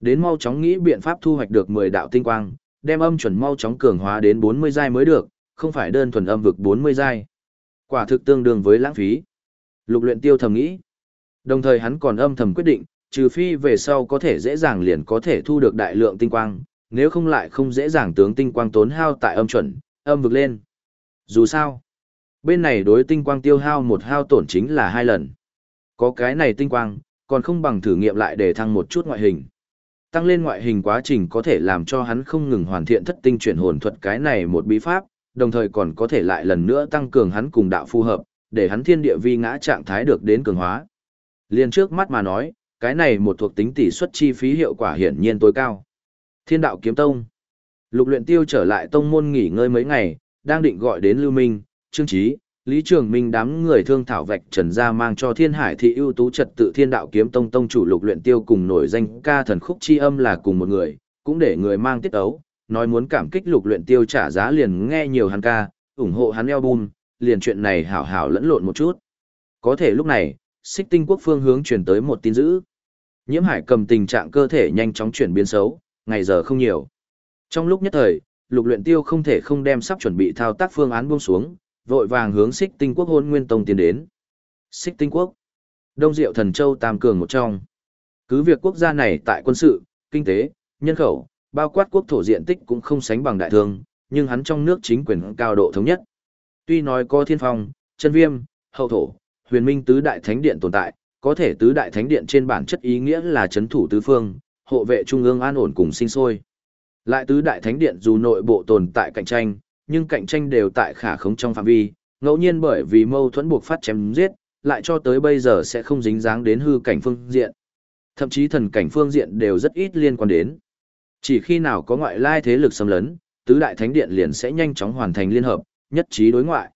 S1: Đến mau chóng nghĩ biện pháp thu hoạch được 10 đạo tinh quang, đem âm chuẩn mau chóng cường hóa đến 40 giai mới được, không phải đơn thuần âm vực 40 giai. Quả thực tương đương với lãng phí. Lục luyện tiêu thầm nghĩ. Đồng thời hắn còn âm thầm quyết định, trừ phi về sau có thể dễ dàng liền có thể thu được đại lượng tinh quang, nếu không lại không dễ dàng tướng tinh quang tốn hao tại âm chuẩn, âm vực lên. Dù sao, bên này đối tinh quang tiêu hao một hao tổn chính là hai lần. Có cái này tinh quang, còn không bằng thử nghiệm lại để thăng một chút ngoại hình. Tăng lên ngoại hình quá trình có thể làm cho hắn không ngừng hoàn thiện thất tinh chuyển hồn thuật cái này một bí pháp, đồng thời còn có thể lại lần nữa tăng cường hắn cùng đạo phù hợp, để hắn thiên địa vi ngã trạng thái được đến cường hóa. Liên trước mắt mà nói, cái này một thuộc tính tỷ suất chi phí hiệu quả hiển nhiên tối cao. Thiên đạo kiếm tông. Lục luyện tiêu trở lại tông môn nghỉ ngơi mấy ngày, đang định gọi đến Lưu Minh, Trương Chí, Lý Trường Minh đám người thương thảo vạch trần ra mang cho Thiên Hải thị ưu tú trật tự Thiên Đạo Kiếm Tông tông chủ Lục Luyện Tiêu cùng nổi danh ca thần khúc chi âm là cùng một người, cũng để người mang tiết ấu, nói muốn cảm kích Lục Luyện Tiêu trả giá liền nghe nhiều hắn ca, ủng hộ hắn album, liền chuyện này hảo hảo lẫn lộn một chút. Có thể lúc này, Xích Tinh Quốc phương hướng truyền tới một tin dữ. Nhiễm Hải cầm tình trạng cơ thể nhanh chóng chuyển biến xấu, ngày giờ không nhiều. Trong lúc nhất thời, Lục Luyện Tiêu không thể không đem sắp chuẩn bị thao tác phương án buông xuống, vội vàng hướng xích tinh quốc hôn nguyên tông tiến đến. Xích tinh quốc, Đông Diệu Thần Châu Tam Cường một trong. Cứ việc quốc gia này tại quân sự, kinh tế, nhân khẩu, bao quát quốc thổ diện tích cũng không sánh bằng đại thương, nhưng hắn trong nước chính quyền cao độ thống nhất. Tuy nói có thiên phong, chân viêm, hậu thổ, huyền minh tứ đại thánh điện tồn tại, có thể tứ đại thánh điện trên bản chất ý nghĩa là chấn thủ tứ phương, hộ vệ trung ương an ổn cùng sinh sôi. Lại tứ đại thánh điện dù nội bộ tồn tại cạnh tranh, nhưng cạnh tranh đều tại khả khống trong phạm vi, ngẫu nhiên bởi vì mâu thuẫn buộc phát chém giết, lại cho tới bây giờ sẽ không dính dáng đến hư cảnh phương diện. Thậm chí thần cảnh phương diện đều rất ít liên quan đến. Chỉ khi nào có ngoại lai thế lực xâm lấn, tứ đại thánh điện liền sẽ nhanh chóng hoàn thành liên hợp, nhất trí đối ngoại.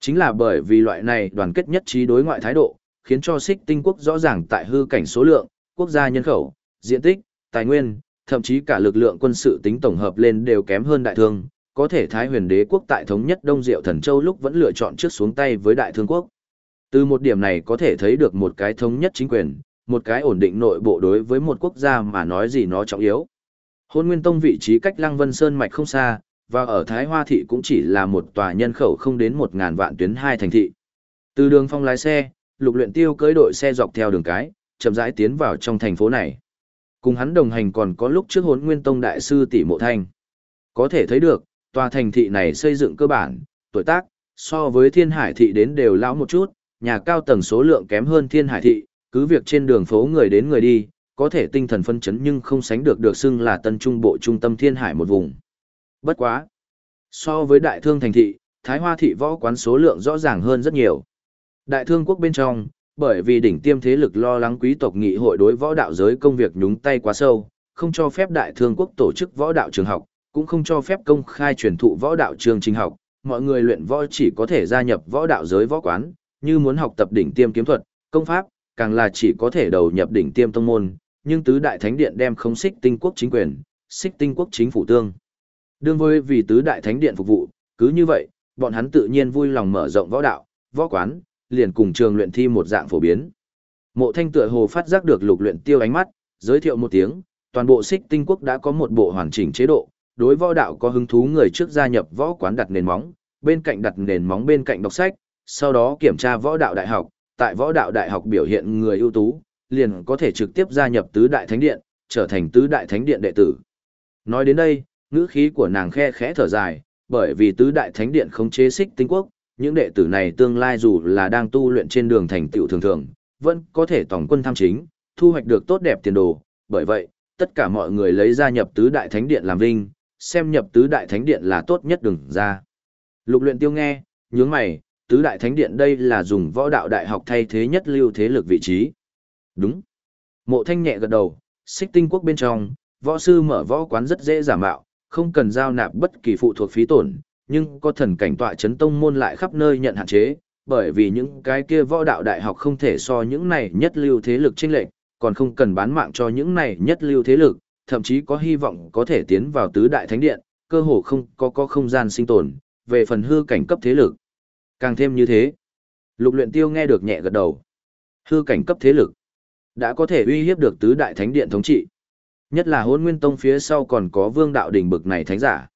S1: Chính là bởi vì loại này đoàn kết nhất trí đối ngoại thái độ, khiến cho xích tinh quốc rõ ràng tại hư cảnh số lượng, quốc gia nhân khẩu, diện tích, tài nguyên, thậm chí cả lực lượng quân sự tính tổng hợp lên đều kém hơn đại thương, có thể Thái huyền đế quốc tại thống nhất Đông Diệu Thần Châu lúc vẫn lựa chọn trước xuống tay với Đại Thương quốc. Từ một điểm này có thể thấy được một cái thống nhất chính quyền, một cái ổn định nội bộ đối với một quốc gia mà nói gì nó trọng yếu. Hôn Nguyên Tông vị trí cách Lăng Vân Sơn mạch không xa, và ở Thái Hoa thị cũng chỉ là một tòa nhân khẩu không đến một ngàn vạn tuyến hai thành thị. Từ đường phong lái xe, Lục Luyện Tiêu cưỡi đội xe dọc theo đường cái, chậm rãi tiến vào trong thành phố này. Cùng hắn đồng hành còn có lúc trước Hỗn Nguyên Tông đại sư tỷ Mộ Thanh. Có thể thấy được, tòa thành thị này xây dựng cơ bản, tuổi tác, so với thiên hải thị đến đều lão một chút, nhà cao tầng số lượng kém hơn thiên hải thị, cứ việc trên đường phố người đến người đi, có thể tinh thần phân chấn nhưng không sánh được được xưng là tân trung bộ trung tâm thiên hải một vùng. Bất quá. So với đại thương thành thị, Thái Hoa thị võ quán số lượng rõ ràng hơn rất nhiều. Đại thương quốc bên trong, bởi vì đỉnh tiêm thế lực lo lắng quý tộc nghị hội đối võ đạo giới công việc nhúng tay quá sâu, không cho phép đại thương quốc tổ chức võ đạo trường học, cũng không cho phép công khai truyền thụ võ đạo trường trình học, mọi người luyện võ chỉ có thể gia nhập võ đạo giới võ quán, như muốn học tập đỉnh tiêm kiếm thuật, công pháp, càng là chỉ có thể đầu nhập đỉnh tiêm tông môn, nhưng tứ đại thánh điện đem không xích tinh quốc chính quyền, xích tinh quốc chính phủ tương. Đương với vì tứ đại thánh điện phục vụ, cứ như vậy, bọn hắn tự nhiên vui lòng mở rộng võ đạo, võ quán, liền cùng trường luyện thi một dạng phổ biến. Mộ Thanh tựa hồ phát giác được lục luyện tiêu ánh mắt, giới thiệu một tiếng, toàn bộ xích tinh quốc đã có một bộ hoàn chỉnh chế độ, đối võ đạo có hứng thú người trước gia nhập võ quán đặt nền móng, bên cạnh đặt nền móng bên cạnh đọc sách, sau đó kiểm tra võ đạo đại học, tại võ đạo đại học biểu hiện người ưu tú, liền có thể trực tiếp gia nhập tứ đại thánh điện, trở thành tứ đại thánh điện đệ tử. Nói đến đây, ngữ khí của nàng khe khẽ thở dài, bởi vì tứ đại thánh điện không chế xích tinh quốc, những đệ tử này tương lai dù là đang tu luyện trên đường thành tựu thường thường, vẫn có thể tổng quân tham chính, thu hoạch được tốt đẹp tiền đồ, bởi vậy, tất cả mọi người lấy gia nhập tứ đại thánh điện làm vinh, xem nhập tứ đại thánh điện là tốt nhất đừng ra. Lục luyện tiêu nghe, nhướng mày, tứ đại thánh điện đây là dùng võ đạo đại học thay thế nhất lưu thế lực vị trí. Đúng. Mộ thanh nhẹ gật đầu, xích tinh quốc bên trong, võ sư mở võ quán rất dễ giả mạo, không cần giao nạp bất kỳ phụ thuộc phí tổn, nhưng có thần cảnh tọa chấn tông môn lại khắp nơi nhận hạn chế, bởi vì những cái kia võ đạo đại học không thể so những này nhất lưu thế lực chênh lệch, còn không cần bán mạng cho những này nhất lưu thế lực, thậm chí có hy vọng có thể tiến vào tứ đại thánh điện, cơ hồ không có có không gian sinh tồn, về phần hư cảnh cấp thế lực. Càng thêm như thế, lục luyện tiêu nghe được nhẹ gật đầu. Hư cảnh cấp thế lực, đã có thể uy hiếp được tứ đại thánh điện thống trị. Nhất là hôn nguyên tông phía sau còn có vương đạo đỉnh bực này thánh giả.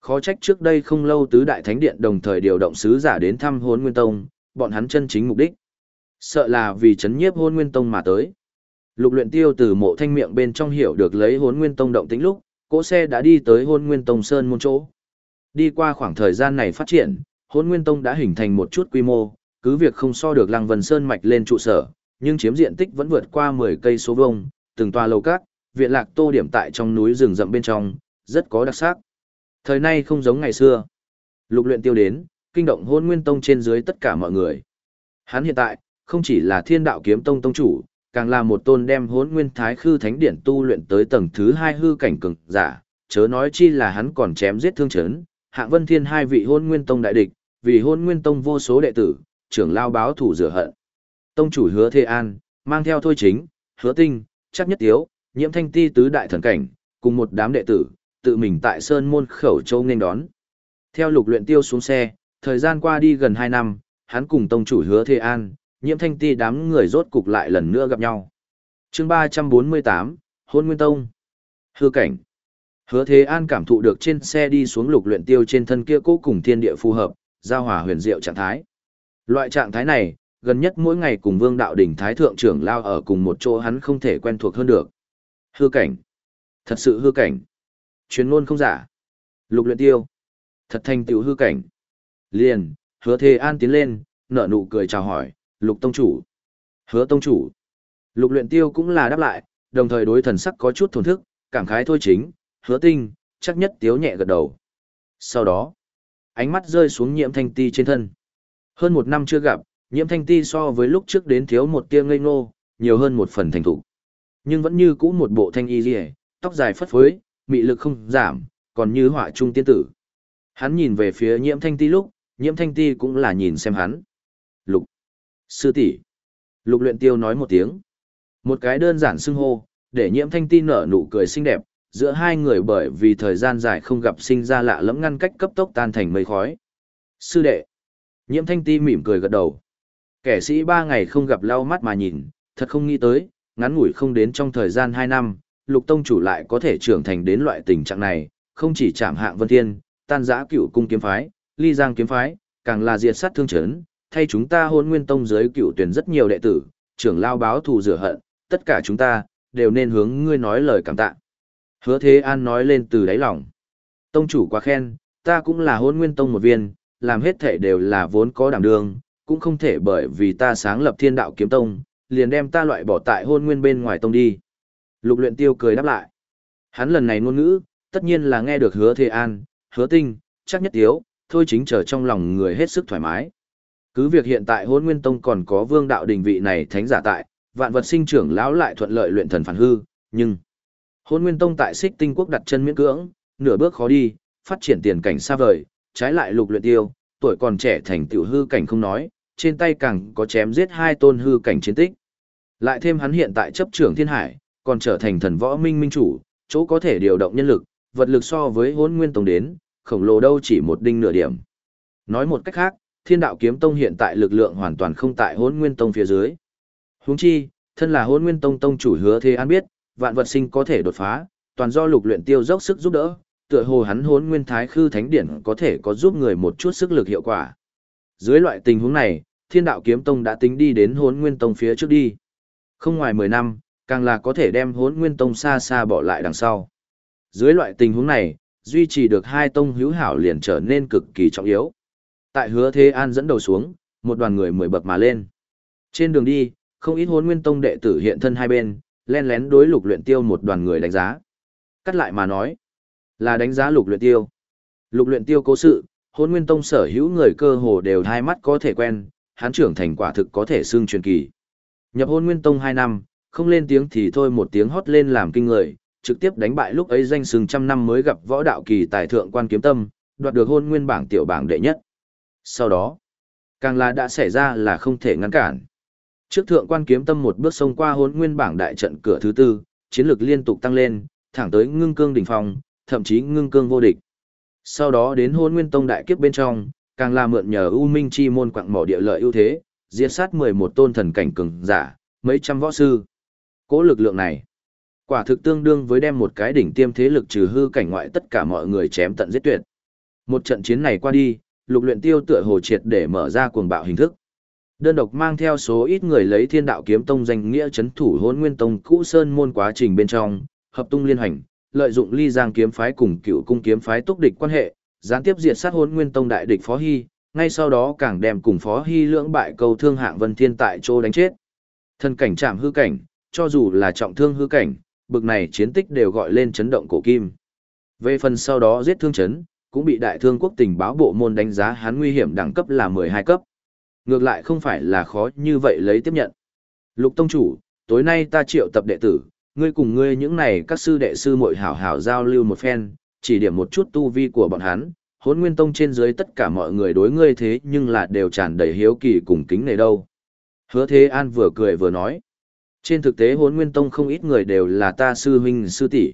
S1: Khó trách trước đây không lâu tứ đại thánh điện đồng thời điều động sứ giả đến thăm hôn nguyên tông, bọn hắn chân chính mục đích. Sợ là vì chấn nhiếp hôn nguyên tông mà tới. Lục luyện tiêu từ mộ thanh miệng bên trong hiểu được lấy hốn nguyên tông động tĩnh lúc, cỗ xe đã đi tới hôn nguyên tông sơn môn chỗ. Đi qua khoảng thời gian này phát triển, hôn nguyên tông đã hình thành một chút quy mô, cứ việc không so được lăng vân sơn mạch lên trụ sở, nhưng chiếm diện tích vẫn vượt qua 10 cây số vuông, từng tòa lầu cát, viện lạc tô điểm tại trong núi rừng rậm bên trong, rất có đặc sắc. Thời nay không giống ngày xưa. Lục luyện tiêu đến, kinh động hôn nguyên tông trên dưới tất cả mọi người. Hắn hiện tại, không chỉ là thiên đạo kiếm tông tông chủ, càng là một tôn đem hốn nguyên thái khư thánh điển tu luyện tới tầng thứ hai hư cảnh cường giả, chớ nói chi là hắn còn chém giết thương chấn, hạng vân thiên hai vị hôn nguyên tông đại địch, vì hôn nguyên tông vô số đệ tử, trưởng lao báo thủ rửa hận. Tông chủ hứa Thê An, mang theo thôi chính, hứa tinh, chắc nhất tiếu, nhiễm thanh ti tứ đại thần cảnh, cùng một đám đệ tử, tự mình tại Sơn Môn Khẩu Châu nên đón. Theo lục luyện tiêu xuống xe, thời gian qua đi gần 2 năm, hắn cùng tông chủ hứa Thê An, nhiễm thanh ti đám người rốt cục lại lần nữa gặp nhau. chương 348, Hôn Nguyên Tông. Hư cảnh. Hứa Thế An cảm thụ được trên xe đi xuống lục luyện tiêu trên thân kia cố cùng thiên địa phù hợp, giao hòa huyền diệu trạng thái. Loại trạng thái này, gần nhất mỗi ngày cùng Vương Đạo Đỉnh Thái Thượng trưởng lao ở cùng một chỗ hắn không thể quen thuộc hơn được. Hư cảnh. Thật sự hư cảnh. Chuyến ngôn không giả. Lục luyện tiêu. Thật thành tựu hư cảnh. Liền, hứa Thế An tiến lên, nở nụ cười chào hỏi, lục tông chủ. Hứa tông chủ. Lục luyện tiêu cũng là đáp lại, đồng thời đối thần sắc có chút thổn thức, cảm khái thôi chính, hứa tinh, chắc nhất tiếu nhẹ gật đầu. Sau đó, ánh mắt rơi xuống nhiễm thanh ti trên thân. Hơn một năm chưa gặp, nhiễm thanh ti so với lúc trước đến thiếu một tia ngây ngô, nhiều hơn một phần thành thục, Nhưng vẫn như cũ một bộ thanh y rìa, tóc dài phất phới, mị lực không giảm, còn như họa trung tiên tử. Hắn nhìn về phía nhiễm thanh ti lúc, nhiễm thanh ti cũng là nhìn xem hắn. Sư tỷ Lục luyện tiêu nói một tiếng. Một cái đơn giản xưng hô, để nhiễm thanh ti nở nụ cười xinh đẹp, giữa hai người bởi vì thời gian dài không gặp sinh ra lạ lẫm ngăn cách cấp tốc tan thành mây khói. Sư đệ. Nhiễm thanh ti mỉm cười gật đầu. Kẻ sĩ ba ngày không gặp lau mắt mà nhìn, thật không nghĩ tới, ngắn ngủi không đến trong thời gian hai năm, lục tông chủ lại có thể trưởng thành đến loại tình trạng này, không chỉ chạm hạng vân thiên, tan giã cựu cung kiếm phái, ly giang kiếm phái, càng là diệt sát thương chấn, thay chúng ta hôn nguyên tông giới cựu tuyển rất nhiều đệ tử, trưởng lao báo thù rửa hận, tất cả chúng ta, đều nên hướng ngươi nói lời cảm tạ. Hứa Thế An nói lên từ đáy lòng. Tông chủ quá khen, ta cũng là hôn nguyên tông một viên, làm hết thể đều là vốn có đảm đương, cũng không thể bởi vì ta sáng lập thiên đạo kiếm tông, liền đem ta loại bỏ tại hôn nguyên bên ngoài tông đi. Lục luyện tiêu cười đáp lại. Hắn lần này ngôn ngữ, tất nhiên là nghe được hứa Thế An, hứa tinh, chắc nhất tiếu, thôi chính trở trong lòng người hết sức thoải mái. Cứ việc hiện tại hôn nguyên tông còn có vương đạo đình vị này thánh giả tại, vạn vật sinh trưởng lão lại thuận lợi luyện thần phản hư, nhưng hôn nguyên tông tại xích tinh quốc đặt chân miễn cưỡng, nửa bước khó đi, phát triển tiền cảnh xa vời, trái lại lục luyện tiêu, tuổi còn trẻ thành tiểu hư cảnh không nói, trên tay càng có chém giết hai tôn hư cảnh chiến tích. Lại thêm hắn hiện tại chấp trưởng thiên hải, còn trở thành thần võ minh minh chủ, chỗ có thể điều động nhân lực, vật lực so với hôn nguyên tông đến, khổng lồ đâu chỉ một đinh nửa điểm. Nói một cách khác, thiên đạo kiếm tông hiện tại lực lượng hoàn toàn không tại hôn nguyên tông phía dưới. Huống chi, thân là hôn nguyên tông tông chủ hứa thế an biết, vạn vật sinh có thể đột phá, toàn do lục luyện tiêu dốc sức giúp đỡ, tựa hồ hắn hôn nguyên thái khư thánh điển có thể có giúp người một chút sức lực hiệu quả. Dưới loại tình huống này, thiên đạo kiếm tông đã tính đi đến hôn nguyên tông phía trước đi. Không ngoài 10 năm, càng là có thể đem hôn nguyên tông xa xa bỏ lại đằng sau. Dưới loại tình huống này, duy trì được hai tông hữu hảo liền trở nên cực kỳ trọng yếu. Tại hứa thế an dẫn đầu xuống, một đoàn người mười bậc mà lên. Trên đường đi, không ít hôn nguyên tông đệ tử hiện thân hai bên, len lén đối lục luyện tiêu một đoàn người đánh giá. Cắt lại mà nói, là đánh giá lục luyện tiêu. Lục luyện tiêu cố sự, hôn nguyên tông sở hữu người cơ hồ đều hai mắt có thể quen, hắn trưởng thành quả thực có thể xưng truyền kỳ. Nhập hôn nguyên tông hai năm, không lên tiếng thì thôi một tiếng hót lên làm kinh người, trực tiếp đánh bại lúc ấy danh sừng trăm năm mới gặp võ đạo kỳ tài thượng quan kiếm tâm, đoạt được hôn nguyên bảng tiểu bảng đệ nhất. Sau đó, càng là đã xảy ra là không thể ngăn cản. Trước thượng quan kiếm tâm một bước xông qua hôn nguyên bảng đại trận cửa thứ tư, chiến lược liên tục tăng lên, thẳng tới ngưng cương đỉnh phong, thậm chí ngưng cương vô địch. Sau đó đến hôn nguyên tông đại kiếp bên trong, càng là mượn nhờ U Minh chi môn quặng mỏ địa lợi ưu thế, diệt sát 11 tôn thần cảnh cường giả, mấy trăm võ sư. Cố lực lượng này, quả thực tương đương với đem một cái đỉnh tiêm thế lực trừ hư cảnh ngoại tất cả mọi người chém tận giết tuyệt. Một trận chiến này qua đi, lục luyện tiêu tựa hồ triệt để mở ra cuồng bạo hình thức. Đơn độc mang theo số ít người lấy thiên đạo kiếm tông danh nghĩa chấn thủ hôn nguyên tông cũ sơn môn quá trình bên trong, hợp tung liên hành, lợi dụng ly giang kiếm phái cùng cựu cung kiếm phái túc địch quan hệ, gián tiếp diệt sát hôn nguyên tông đại địch phó hy, ngay sau đó càng đem cùng phó hy lưỡng bại cầu thương hạng vân thiên tại chỗ đánh chết. Thân cảnh chạm hư cảnh, cho dù là trọng thương hư cảnh, bực này chiến tích đều gọi lên chấn động cổ kim. Về phần sau đó giết thương chấn, cũng bị đại thương quốc tình báo bộ môn đánh giá hắn nguy hiểm đẳng cấp là 12 cấp. Ngược lại không phải là khó như vậy lấy tiếp nhận. Lục Tông Chủ, tối nay ta triệu tập đệ tử, ngươi cùng ngươi những này các sư đệ sư muội hảo hảo giao lưu một phen, chỉ điểm một chút tu vi của bọn hắn, hốn nguyên tông trên dưới tất cả mọi người đối ngươi thế nhưng là đều tràn đầy hiếu kỳ cùng kính này đâu. Hứa Thế An vừa cười vừa nói. Trên thực tế hốn nguyên tông không ít người đều là ta sư huynh sư tỷ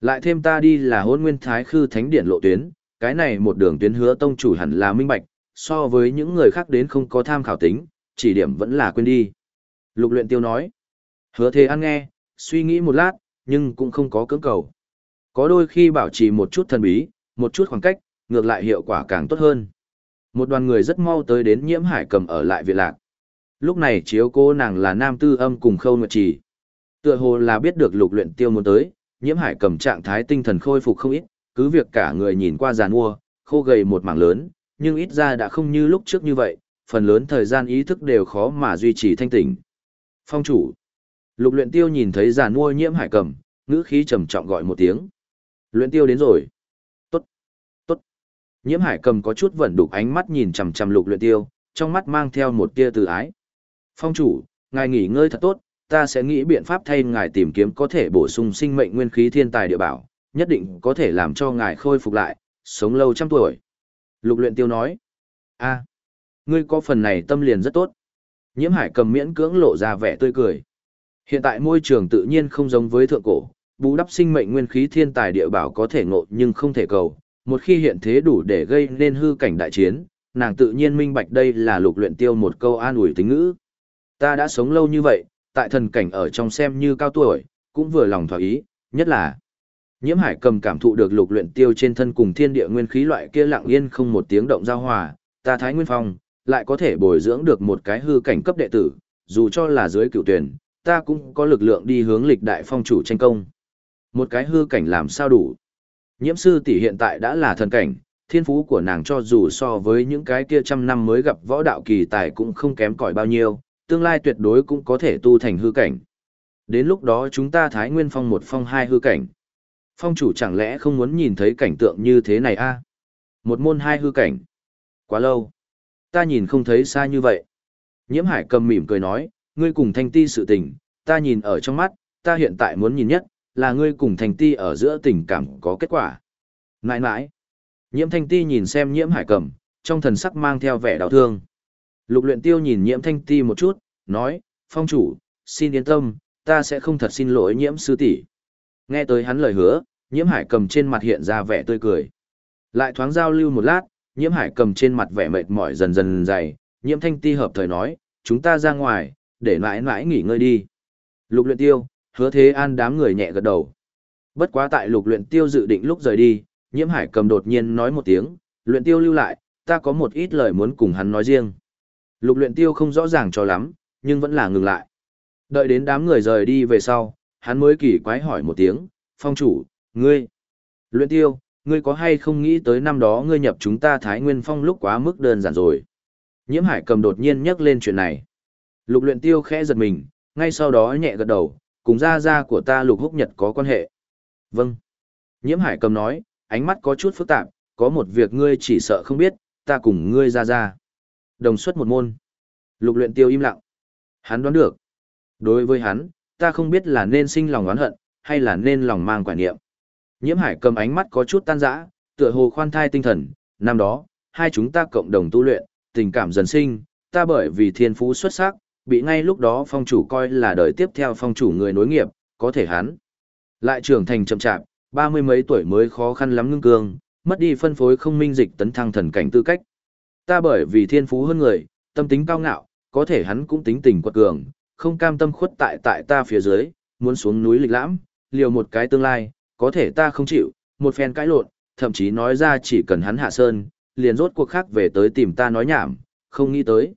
S1: Lại thêm ta đi là hốn nguyên thái khư thánh điển lộ tuyến, cái này một đường tuyến hứa tông chủ hẳn là minh bạch, so với những người khác đến không có tham khảo tính, chỉ điểm vẫn là quên đi. Lục luyện tiêu nói. Hứa Thế ăn nghe, suy nghĩ một lát, nhưng cũng không có cưỡng cầu. Có đôi khi bảo trì một chút thần bí, một chút khoảng cách, ngược lại hiệu quả càng tốt hơn. Một đoàn người rất mau tới đến nhiễm hải cầm ở lại viện lạc. Lúc này chiếu cô nàng là nam tư âm cùng khâu nguyệt trì. Tựa hồ là biết được lục luyện tiêu muốn tới, nhiễm hải cầm trạng thái tinh thần khôi phục không ít, cứ việc cả người nhìn qua giàn mua, khô gầy một mảng lớn, nhưng ít ra đã không như lúc trước như vậy, phần lớn thời gian ý thức đều khó mà duy trì thanh tỉnh. Phong chủ. Lục luyện tiêu nhìn thấy giàn mua nhiễm hải cầm, ngữ khí trầm trọng gọi một tiếng. Luyện tiêu đến rồi. Tốt. Tốt. Nhiễm hải cầm có chút vẩn đục ánh mắt nhìn chầm chầm lục luyện tiêu, trong mắt mang theo một tia từ ái. Phong chủ, ngài nghỉ ngơi thật tốt, ta sẽ nghĩ biện pháp thay ngài tìm kiếm có thể bổ sung sinh mệnh nguyên khí thiên tài địa bảo, nhất định có thể làm cho ngài khôi phục lại, sống lâu trăm tuổi. Lục luyện tiêu nói. a ngươi có phần này tâm liền rất tốt. Nhiễm hải cầm miễn cưỡng lộ ra vẻ tươi cười. Hiện tại môi trường tự nhiên không giống với thượng cổ, bù đắp sinh mệnh nguyên khí thiên tài địa bảo có thể ngộ nhưng không thể cầu. Một khi hiện thế đủ để gây nên hư cảnh đại chiến, nàng tự nhiên minh bạch đây là lục luyện tiêu một câu an ủi tính ngữ. Ta đã sống lâu như vậy, tại thần cảnh ở trong xem như cao tuổi, cũng vừa lòng thỏa ý, nhất là Nhiễm Hải cầm cảm thụ được lục luyện tiêu trên thân cùng thiên địa nguyên khí loại kia lặng yên không một tiếng động giao hòa, ta Thái Nguyên Phong lại có thể bồi dưỡng được một cái hư cảnh cấp đệ tử, dù cho là dưới cựu tuyển, ta cũng có lực lượng đi hướng lịch đại phong chủ tranh công. Một cái hư cảnh làm sao đủ? Nhiễm sư tỷ hiện tại đã là thần cảnh, thiên phú của nàng cho dù so với những cái kia trăm năm mới gặp võ đạo kỳ tài cũng không kém cỏi bao nhiêu, tương lai tuyệt đối cũng có thể tu thành hư cảnh. Đến lúc đó chúng ta Thái Nguyên Phong một phong hai hư cảnh. Phong chủ chẳng lẽ không muốn nhìn thấy cảnh tượng như thế này a? Một môn hai hư cảnh. Quá lâu. Ta nhìn không thấy xa như vậy. Nhiễm hải cầm mỉm cười nói, ngươi cùng thanh ti sự tình, ta nhìn ở trong mắt, ta hiện tại muốn nhìn nhất, là ngươi cùng thanh ti ở giữa tình cảm có kết quả. Nãi nãi. Nhiễm thanh ti nhìn xem nhiễm hải cầm, trong thần sắc mang theo vẻ đau thương. Lục luyện tiêu nhìn nhiễm thanh ti một chút, nói, phong chủ, xin yên tâm, ta sẽ không thật xin lỗi nhiễm sư tỷ. Nghe tới hắn lời hứa, nhiễm hải cầm trên mặt hiện ra vẻ tươi cười. Lại thoáng giao lưu một lát, nhiễm hải cầm trên mặt vẻ mệt mỏi dần dần dày, nhiễm thanh ti hợp thời nói, chúng ta ra ngoài, để mãi mãi nghỉ ngơi đi. Lục luyện tiêu, hứa thế an đám người nhẹ gật đầu. Bất quá tại lục luyện tiêu dự định lúc rời đi, nhiễm hải cầm đột nhiên nói một tiếng, luyện tiêu lưu lại, ta có một ít lời muốn cùng hắn nói riêng. Lục luyện tiêu không rõ ràng cho lắm, nhưng vẫn là ngừng lại. Đợi đến đám người rời đi về sau, hắn mới kỳ quái hỏi một tiếng, phong chủ, ngươi, luyện tiêu, ngươi có hay không nghĩ tới năm đó ngươi nhập chúng ta Thái Nguyên Phong lúc quá mức đơn giản rồi. Nhiễm hải cầm đột nhiên nhắc lên chuyện này. Lục luyện tiêu khẽ giật mình, ngay sau đó nhẹ gật đầu, cùng gia gia của ta lục húc nhật có quan hệ. Vâng. Nhiễm hải cầm nói, ánh mắt có chút phức tạp, có một việc ngươi chỉ sợ không biết, ta cùng ngươi gia gia. Đồng xuất một môn. Lục luyện tiêu im lặng. Hắn đoán được. Đối với hắn, ta không biết là nên sinh lòng oán hận, hay là nên lòng mang quả niệm. Nhiễm hải cầm ánh mắt có chút tan rã, tựa hồ khoan thai tinh thần, năm đó, hai chúng ta cộng đồng tu luyện, tình cảm dần sinh, ta bởi vì thiên phú xuất sắc, bị ngay lúc đó phong chủ coi là đời tiếp theo phong chủ người nối nghiệp, có thể hắn. Lại trưởng thành chậm chạp, ba mươi mấy tuổi mới khó khăn lắm ngưng cương, mất đi phân phối không minh dịch tấn thăng thần cảnh tư cách. Ta bởi vì thiên phú hơn người, tâm tính cao ngạo, có thể hắn cũng tính tình quật cường, không cam tâm khuất tại tại ta phía dưới, muốn xuống núi lịch lãm, liều một cái tương lai, có thể ta không chịu, một phen cãi lộn, thậm chí nói ra chỉ cần hắn hạ sơn, liền rốt cuộc khác về tới tìm ta nói nhảm, không nghĩ tới.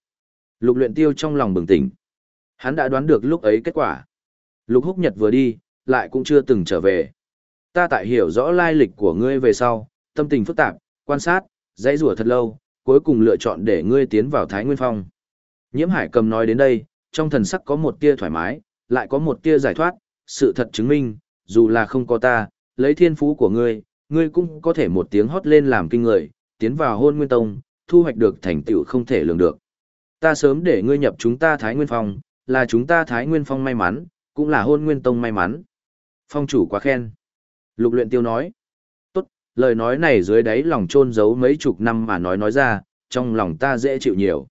S1: Lục luyện tiêu trong lòng bừng tỉnh. Hắn đã đoán được lúc ấy kết quả. Lục húc nhật vừa đi, lại cũng chưa từng trở về. Ta tại hiểu rõ lai lịch của ngươi về sau, tâm tình phức tạp, quan sát, dãy rủa thật lâu, cuối cùng lựa chọn để ngươi tiến vào Thái Nguyên Phong. Nhiễm Hải cầm nói đến đây, trong thần sắc có một tia thoải mái, lại có một tia giải thoát, sự thật chứng minh, dù là không có ta, lấy thiên phú của ngươi, ngươi cũng có thể một tiếng hót lên làm kinh người, tiến vào hôn nguyên tông, thu hoạch được thành tựu không thể lường được. Ta sớm để ngươi nhập chúng ta Thái Nguyên Phong, là chúng ta Thái Nguyên Phong may mắn, cũng là hôn nguyên tông may mắn. Phong chủ quá khen. Lục luyện tiêu nói. Tốt, lời nói này dưới đáy lòng trôn giấu mấy chục năm mà nói nói ra, trong lòng ta dễ chịu nhiều.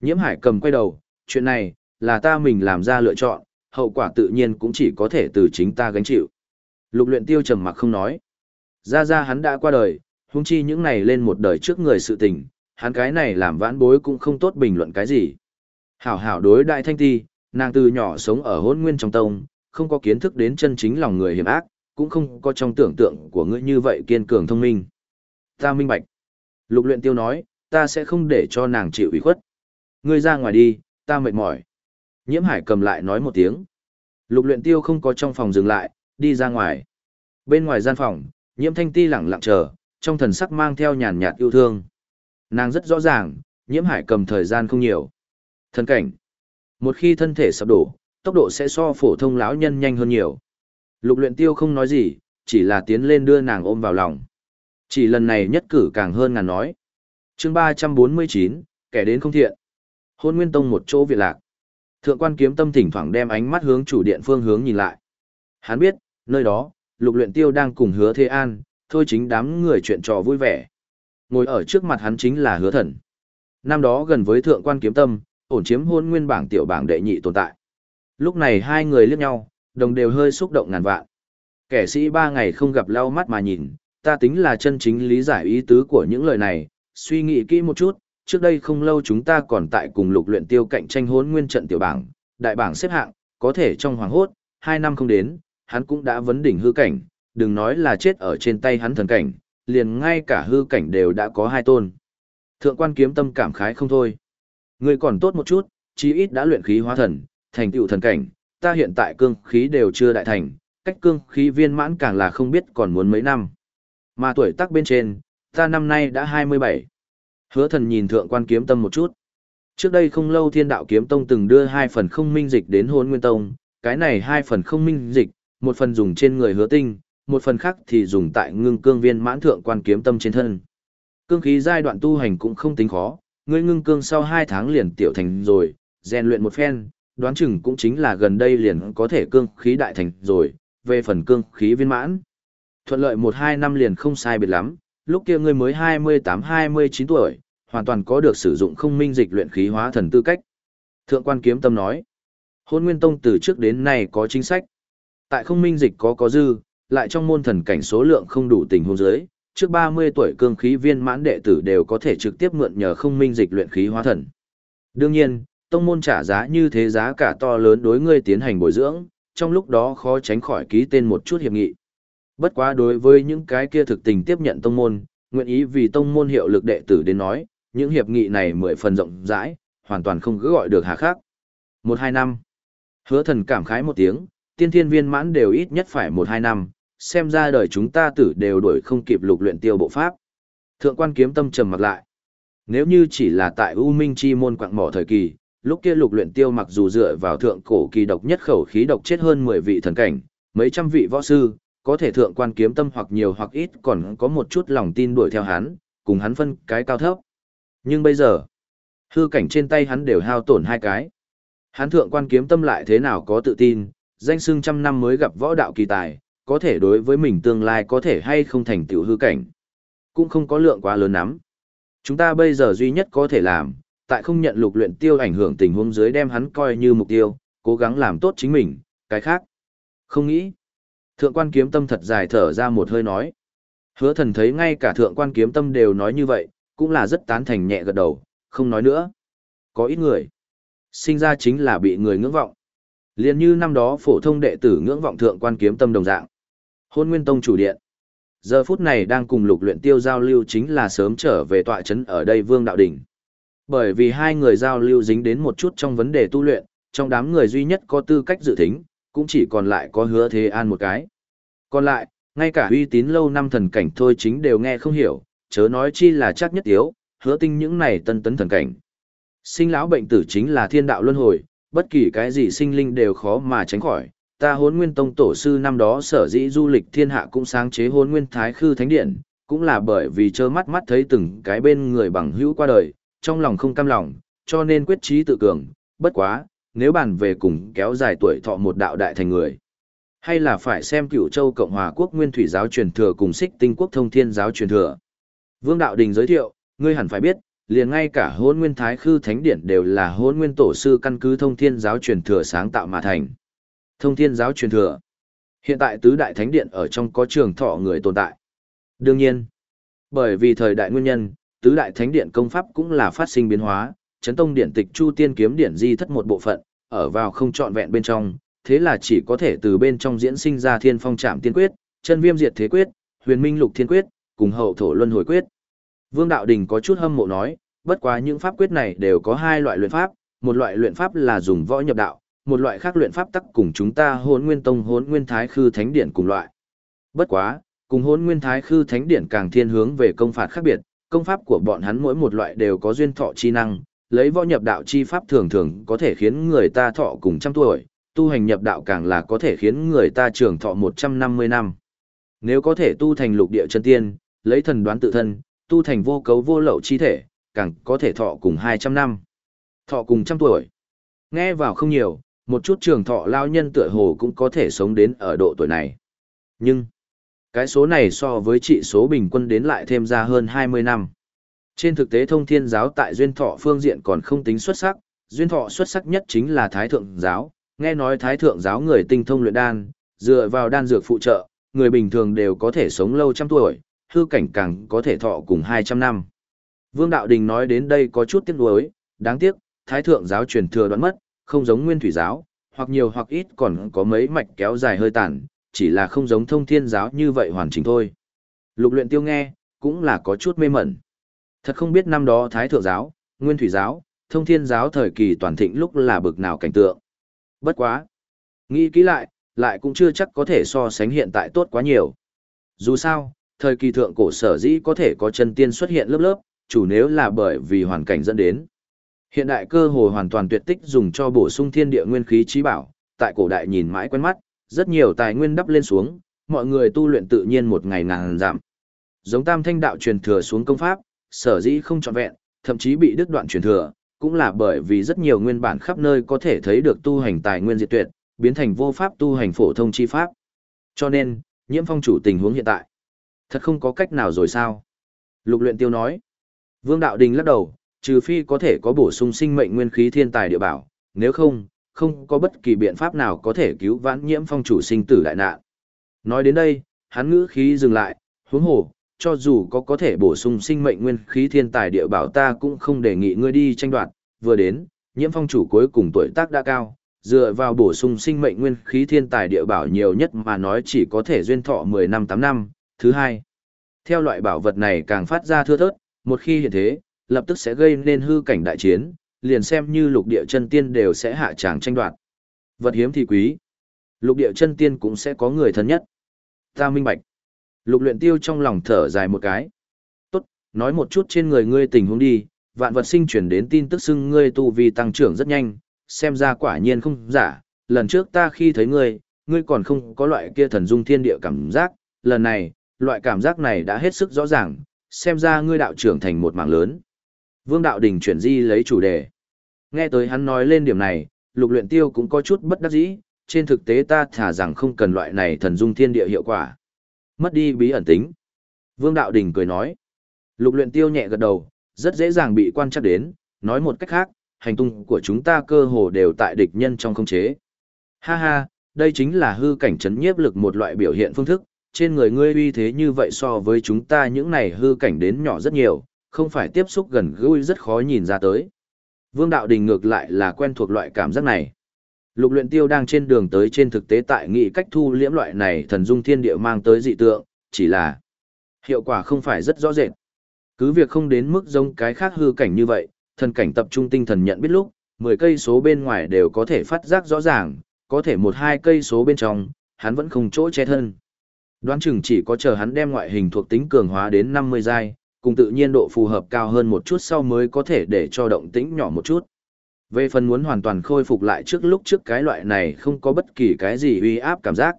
S1: Nhiễm hải cầm quay đầu, chuyện này, là ta mình làm ra lựa chọn, hậu quả tự nhiên cũng chỉ có thể từ chính ta gánh chịu. Lục luyện tiêu trầm mặc không nói. Ra ra hắn đã qua đời, huống chi những này lên một đời trước người sự tình, hắn cái này làm vãn bối cũng không tốt bình luận cái gì. Hảo hảo đối đại thanh ti, nàng từ nhỏ sống ở hôn nguyên trong tông, không có kiến thức đến chân chính lòng người hiểm ác, cũng không có trong tưởng tượng của ngươi như vậy kiên cường thông minh. Ta minh bạch. Lục luyện tiêu nói, ta sẽ không để cho nàng chịu ủy khuất. Ngươi ra ngoài đi, ta mệt mỏi. Nhiễm hải cầm lại nói một tiếng. Lục luyện tiêu không có trong phòng dừng lại, đi ra ngoài. Bên ngoài gian phòng, nhiễm thanh ti lặng lặng chờ, trong thần sắc mang theo nhàn nhạt yêu thương. Nàng rất rõ ràng, nhiễm hải cầm thời gian không nhiều. thân cảnh. Một khi thân thể sập đổ, tốc độ sẽ so phổ thông lão nhân nhanh hơn nhiều. Lục luyện tiêu không nói gì, chỉ là tiến lên đưa nàng ôm vào lòng. Chỉ lần này nhất cử càng hơn ngàn nói. Chương 349, kẻ đến không thiện. Hôn Nguyên Tông một chỗ việc lạc. Thượng quan kiếm tâm thỉnh thoảng đem ánh mắt hướng chủ điện phương hướng nhìn lại. Hắn biết, nơi đó, lục luyện tiêu đang cùng hứa thế an, thôi chính đám người chuyện trò vui vẻ. Ngồi ở trước mặt hắn chính là hứa thần. Năm đó gần với thượng quan kiếm tâm, ổn chiếm hôn nguyên bảng tiểu bảng đệ nhị tồn tại. Lúc này hai người liếc nhau, đồng đều hơi xúc động ngàn vạn. Kẻ sĩ ba ngày không gặp lau mắt mà nhìn, ta tính là chân chính lý giải ý tứ của những lời này, suy nghĩ kỹ một chút, trước đây không lâu chúng ta còn tại cùng lục luyện tiêu cạnh tranh hốn nguyên trận tiểu bảng, đại bảng xếp hạng, có thể trong hoàng hốt, hai năm không đến, hắn cũng đã vấn đỉnh hư cảnh, đừng nói là chết ở trên tay hắn thần cảnh, liền ngay cả hư cảnh đều đã có hai tôn. Thượng quan kiếm tâm cảm khái không thôi. Người còn tốt một chút, chí ít đã luyện khí hóa thần, thành tựu thần cảnh, ta hiện tại cương khí đều chưa đại thành, cách cương khí viên mãn càng là không biết còn muốn mấy năm. Mà tuổi tác bên trên, ta năm nay đã 27. Hứa thần nhìn thượng quan kiếm tâm một chút. Trước đây không lâu thiên đạo kiếm tông từng đưa hai phần không minh dịch đến hôn nguyên tông, cái này hai phần không minh dịch, một phần dùng trên người hứa tinh, một phần khác thì dùng tại ngưng cương viên mãn thượng quan kiếm tâm trên thân. Cương khí giai đoạn tu hành cũng không tính khó, ngươi ngưng cương sau hai tháng liền tiểu thành rồi, rèn luyện một phen, đoán chừng cũng chính là gần đây liền có thể cương khí đại thành rồi, về phần cương khí viên mãn. Thuận lợi một hai năm liền không sai biệt lắm, lúc kia ngươi mới 28-29 tuổi, hoàn toàn có được sử dụng không minh dịch luyện khí hóa thần tư cách. Thượng quan kiếm tâm nói, hôn nguyên tông từ trước đến nay có chính sách. Tại không minh dịch có có dư, lại trong môn thần cảnh số lượng không đủ tình huống giới, trước 30 tuổi cương khí viên mãn đệ tử đều có thể trực tiếp mượn nhờ không minh dịch luyện khí hóa thần. Đương nhiên, tông môn trả giá như thế giá cả to lớn đối ngươi tiến hành bồi dưỡng, trong lúc đó khó tránh khỏi ký tên một chút hiệp nghị. Bất quá đối với những cái kia thực tình tiếp nhận tông môn, nguyện ý vì tông môn hiệu lực đệ tử đến nói, những hiệp nghị này mười phần rộng rãi, hoàn toàn không cứ gọi được hà khắc. Một hai năm. Hứa thần cảm khái một tiếng, tiên thiên viên mãn đều ít nhất phải một hai năm, xem ra đời chúng ta tử đều đuổi không kịp lục luyện tiêu bộ pháp. Thượng quan kiếm tâm trầm mặt lại. Nếu như chỉ là tại U Minh Chi môn quạng mỏ thời kỳ, lúc kia lục luyện tiêu mặc dù dựa vào thượng cổ kỳ độc nhất khẩu khí độc chết hơn 10 vị thần cảnh, mấy trăm vị võ sư, có thể thượng quan kiếm tâm hoặc nhiều hoặc ít còn có một chút lòng tin đuổi theo hắn, cùng hắn phân cái cao thấp. Nhưng bây giờ, hư cảnh trên tay hắn đều hao tổn hai cái. Hắn thượng quan kiếm tâm lại thế nào có tự tin, danh xưng trăm năm mới gặp võ đạo kỳ tài, có thể đối với mình tương lai có thể hay không thành tiểu hư cảnh. Cũng không có lượng quá lớn lắm. Chúng ta bây giờ duy nhất có thể làm, tại không nhận lục luyện tiêu ảnh hưởng tình huống dưới đem hắn coi như mục tiêu, cố gắng làm tốt chính mình, cái khác. Không nghĩ. Thượng quan kiếm tâm thật dài thở ra một hơi nói. Hứa thần thấy ngay cả thượng quan kiếm tâm đều nói như vậy, cũng là rất tán thành nhẹ gật đầu, không nói nữa. Có ít người, sinh ra chính là bị người ngưỡng vọng. Liên như năm đó phổ thông đệ tử ngưỡng vọng thượng quan kiếm tâm đồng dạng. Hôn Nguyên Tông chủ điện. Giờ phút này đang cùng lục luyện tiêu giao lưu chính là sớm trở về tọa chấn ở đây Vương Đạo Đỉnh. Bởi vì hai người giao lưu dính đến một chút trong vấn đề tu luyện, trong đám người duy nhất có tư cách dự thính, cũng chỉ còn lại có hứa thế an một cái. Còn lại, ngay cả uy tín lâu năm thần cảnh thôi chính đều nghe không hiểu, chớ nói chi là chắc nhất yếu, hứa tinh những này tân tấn thần cảnh. Sinh lão bệnh tử chính là thiên đạo luân hồi, bất kỳ cái gì sinh linh đều khó mà tránh khỏi. Ta hốn nguyên tông tổ sư năm đó sở dĩ du lịch thiên hạ cũng sáng chế hốn nguyên thái khư thánh điện, cũng là bởi vì trơ mắt mắt thấy từng cái bên người bằng hữu qua đời, trong lòng không cam lòng, cho nên quyết trí tự cường, bất quá, nếu bàn về cùng kéo dài tuổi thọ một đạo đại thành người. Hay là phải xem cựu châu Cộng hòa quốc nguyên thủy giáo truyền thừa cùng xích tinh quốc thông thiên giáo truyền thừa. Vương Đạo Đình giới thiệu, ngươi hẳn phải biết, liền ngay cả hôn nguyên thái khư thánh điển đều là hôn nguyên tổ sư căn cứ thông thiên giáo truyền thừa sáng tạo mà thành. Thông thiên giáo truyền thừa. Hiện tại tứ đại thánh điện ở trong có trường thọ người tồn tại. Đương nhiên, bởi vì thời đại nguyên nhân, tứ đại thánh điện công pháp cũng là phát sinh biến hóa, chấn tông điện tịch chu tiên kiếm điện di thất một bộ phận, ở vào không trọn vẹn bên trong, thế là chỉ có thể từ bên trong diễn sinh ra thiên phong trạm tiên quyết, chân viêm diệt thế quyết, huyền minh lục thiên quyết, cùng hậu thổ luân hồi quyết. Vương Đạo Đình có chút hâm mộ nói, bất quá những pháp quyết này đều có hai loại luyện pháp, một loại luyện pháp là dùng võ nhập đạo, một loại khác luyện pháp tắc cùng chúng ta Hỗn nguyên tông Hỗn nguyên thái khư thánh điện cùng loại. Bất quá, cùng Hỗn nguyên thái khư thánh điện càng thiên hướng về công phạt khác biệt, công pháp của bọn hắn mỗi một loại đều có duyên thọ chi năng, lấy võ nhập đạo chi pháp thường thường có thể khiến người ta thọ cùng trăm tuổi, tu hành nhập đạo càng là có thể khiến người ta trường thọ 150 năm. Nếu có thể tu thành lục địa chân tiên, lấy thần đoán tự thân, tu thành vô cấu vô lậu chi thể, càng có thể thọ cùng 200 năm. Thọ cùng trăm tuổi. Nghe vào không nhiều, một chút trường thọ lao nhân tựa hồ cũng có thể sống đến ở độ tuổi này. Nhưng, cái số này so với trị số bình quân đến lại thêm ra hơn 20 năm. Trên thực tế thông thiên giáo tại duyên thọ phương diện còn không tính xuất sắc, duyên thọ xuất sắc nhất chính là thái thượng giáo, nghe nói thái thượng giáo người tinh thông luyện đan, dựa vào đan dược phụ trợ, người bình thường đều có thể sống lâu trăm tuổi, hư cảnh càng có thể thọ cùng 200 năm. Vương Đạo Đình nói đến đây có chút tiếc nuối, đáng tiếc, thái thượng giáo truyền thừa đoạn mất, không giống nguyên thủy giáo, hoặc nhiều hoặc ít còn có mấy mạch kéo dài hơi tàn, chỉ là không giống thông thiên giáo như vậy hoàn chỉnh thôi. Lục luyện tiêu nghe, cũng là có chút mê mẩn. Thật không biết năm đó thái thượng giáo, nguyên thủy giáo, thông thiên giáo thời kỳ toàn thịnh lúc là bực nào cảnh tượng. Bất quá. Nghĩ kỹ lại, lại cũng chưa chắc có thể so sánh hiện tại tốt quá nhiều. Dù sao, thời kỳ thượng cổ sở dĩ có thể có chân tiên xuất hiện lớp lớp, chủ nếu là bởi vì hoàn cảnh dẫn đến. Hiện đại cơ hồ hoàn toàn tuyệt tích dùng cho bổ sung thiên địa nguyên khí trí bảo, tại cổ đại nhìn mãi quen mắt, rất nhiều tài nguyên đắp lên xuống, mọi người tu luyện tự nhiên một ngày ngàn giảm. Giống tam thanh đạo truyền thừa xuống công pháp, sở dĩ không trọn vẹn, thậm chí bị đứt đoạn truyền thừa, cũng là bởi vì rất nhiều nguyên bản khắp nơi có thể thấy được tu hành tài nguyên diệt tuyệt, biến thành vô pháp tu hành phổ thông chi pháp. Cho nên, nhiễm phong chủ tình huống hiện tại, thật không có cách nào rồi sao? Lục luyện tiêu nói. Vương Đạo Đình lắc đầu, trừ phi có thể có bổ sung sinh mệnh nguyên khí thiên tài địa bảo, nếu không, không có bất kỳ biện pháp nào có thể cứu vãn nhiễm phong chủ sinh tử đại nạn. Nói đến đây, hắn ngữ khí dừng lại, huống hồ, cho dù có có thể bổ sung sinh mệnh nguyên khí thiên tài địa bảo ta cũng không đề nghị ngươi đi tranh đoạt, vừa đến, nhiễm phong chủ cuối cùng tuổi tác đã cao, dựa vào bổ sung sinh mệnh nguyên khí thiên tài địa bảo nhiều nhất mà nói chỉ có thể duyên thọ 10 năm 8 năm, thứ hai. Theo loại bảo vật này càng phát ra thưa thớt, một khi hiện thế, lập tức sẽ gây nên hư cảnh đại chiến, liền xem như lục địa chân tiên đều sẽ hạ tràng tranh đoạt. Vật hiếm thì quý. Lục địa chân tiên cũng sẽ có người thân nhất. Ta minh bạch. Lục luyện tiêu trong lòng thở dài một cái. Tốt, nói một chút trên người ngươi tình huống đi, vạn vật sinh chuyển đến tin tức xưng ngươi tu vi tăng trưởng rất nhanh, xem ra quả nhiên không giả, lần trước ta khi thấy ngươi, ngươi còn không có loại kia thần dung thiên địa cảm giác, lần này, loại cảm giác này đã hết sức rõ ràng, xem ra ngươi đạo trưởng thành một mảng lớn. Vương đạo đình chuyển di lấy chủ đề. Nghe tới hắn nói lên điểm này, lục luyện tiêu cũng có chút bất đắc dĩ, trên thực tế ta thả rằng không cần loại này thần dung thiên địa hiệu quả. Mất đi bí ẩn tính. Vương đạo đình cười nói. Lục luyện tiêu nhẹ gật đầu, rất dễ dàng bị quan trắc đến, nói một cách khác, hành tung của chúng ta cơ hồ đều tại địch nhân trong không chế. Ha ha, đây chính là hư cảnh chấn nhiếp lực một loại biểu hiện phương thức, trên người ngươi uy thế như vậy so với chúng ta những này hư cảnh đến nhỏ rất nhiều, không phải tiếp xúc gần gũi rất khó nhìn ra tới. Vương Đạo Đình ngược lại là quen thuộc loại cảm giác này. Lục luyện tiêu đang trên đường tới trên thực tế tại nghị cách thu liễm loại này thần dung thiên địa mang tới dị tượng, chỉ là hiệu quả không phải rất rõ rệt. Cứ việc không đến mức giống cái khác hư cảnh như vậy, thần cảnh tập trung tinh thần nhận biết lúc, 10 cây số bên ngoài đều có thể phát giác rõ ràng, có thể một hai cây số bên trong, hắn vẫn không chỗ che thân. Đoán chừng chỉ có chờ hắn đem ngoại hình thuộc tính cường hóa đến 50 giai, cùng tự nhiên độ phù hợp cao hơn một chút sau mới có thể để cho động tĩnh nhỏ một chút. Về phần muốn hoàn toàn khôi phục lại trước lúc trước cái loại này không có bất kỳ cái gì uy áp cảm giác.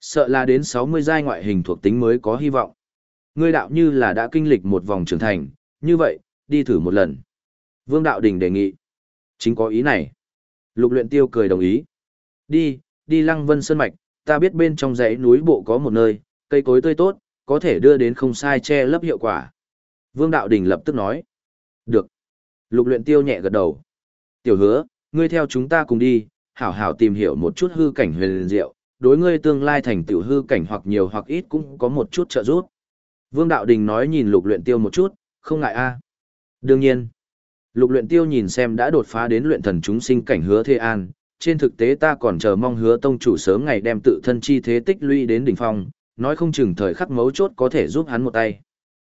S1: Sợ là đến 60 giai ngoại hình thuộc tính mới có hy vọng. Ngươi đạo như là đã kinh lịch một vòng trưởng thành, như vậy, đi thử một lần. Vương Đạo Đình đề nghị. Chính có ý này. Lục luyện tiêu cười đồng ý. Đi, đi lăng vân sơn mạch, ta biết bên trong dãy núi bộ có một nơi, cây cối tươi tốt, có thể đưa đến không sai che lấp hiệu quả. Vương Đạo Đình lập tức nói. Được. Lục luyện tiêu nhẹ gật đầu. Tiểu hứa, ngươi theo chúng ta cùng đi, hảo hảo tìm hiểu một chút hư cảnh huyền diệu, đối ngươi tương lai thành tiểu hư cảnh hoặc nhiều hoặc ít cũng có một chút trợ giúp. Vương Đạo Đình nói nhìn lục luyện tiêu một chút, không ngại a. Đương nhiên. Lục luyện tiêu nhìn xem đã đột phá đến luyện thần chúng sinh cảnh hứa thế an, trên thực tế ta còn chờ mong hứa tông chủ sớm ngày đem tự thân chi thế tích lũy đến đỉnh phong, nói không chừng thời khắc mấu chốt có thể giúp hắn một tay.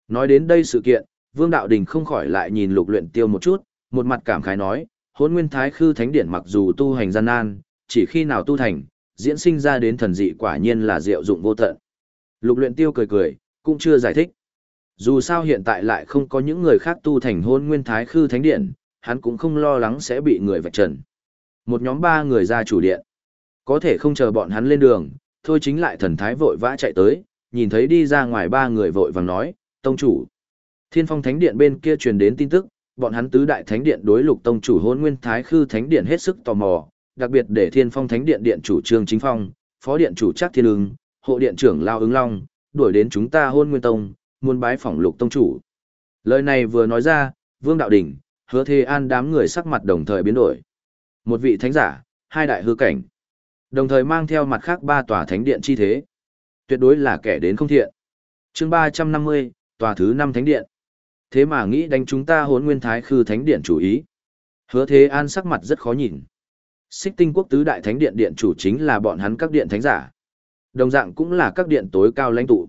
S1: Nói đến đây sự kiện, Vương Đạo Đình không khỏi lại nhìn lục luyện tiêu một chút, một mặt cảm khái nói, Hôn nguyên thái khư thánh điển mặc dù tu hành gian nan, chỉ khi nào tu thành, diễn sinh ra đến thần dị quả nhiên là diệu dụng vô tận. Lục luyện tiêu cười cười, cũng chưa giải thích. Dù sao hiện tại lại không có những người khác tu thành hôn nguyên thái khư thánh điện, hắn cũng không lo lắng sẽ bị người vạch trần. Một nhóm ba người ra chủ điện. Có thể không chờ bọn hắn lên đường, thôi chính lại thần thái vội vã chạy tới, nhìn thấy đi ra ngoài ba người vội vàng nói, tông chủ. Thiên phong thánh điện bên kia truyền đến tin tức, bọn hắn tứ đại thánh điện đối lục tông chủ hôn nguyên thái khư thánh điện hết sức tò mò, đặc biệt để thiên phong thánh điện điện chủ trương chính phong, phó điện chủ trác thiên ứng, hộ điện trưởng lao ứng long, đuổi đến chúng ta hôn nguyên tông, muốn bái phỏng lục tông chủ. Lời này vừa nói ra, vương đạo đỉnh, hứa thế an đám người sắc mặt đồng thời biến đổi. Một vị thánh giả, hai đại hư cảnh. Đồng thời mang theo mặt khác ba tòa thánh điện chi thế. Tuyệt đối là kẻ đến không thiện. chương 350, tòa thứ năm thánh điện. Thế mà nghĩ đánh chúng ta hốn nguyên thái khư thánh điện chủ ý. Hứa thế an sắc mặt rất khó nhìn. Xích tinh quốc tứ đại thánh điện điện chủ chính là bọn hắn các điện thánh giả. Đồng dạng cũng là các điện tối cao lãnh tụ.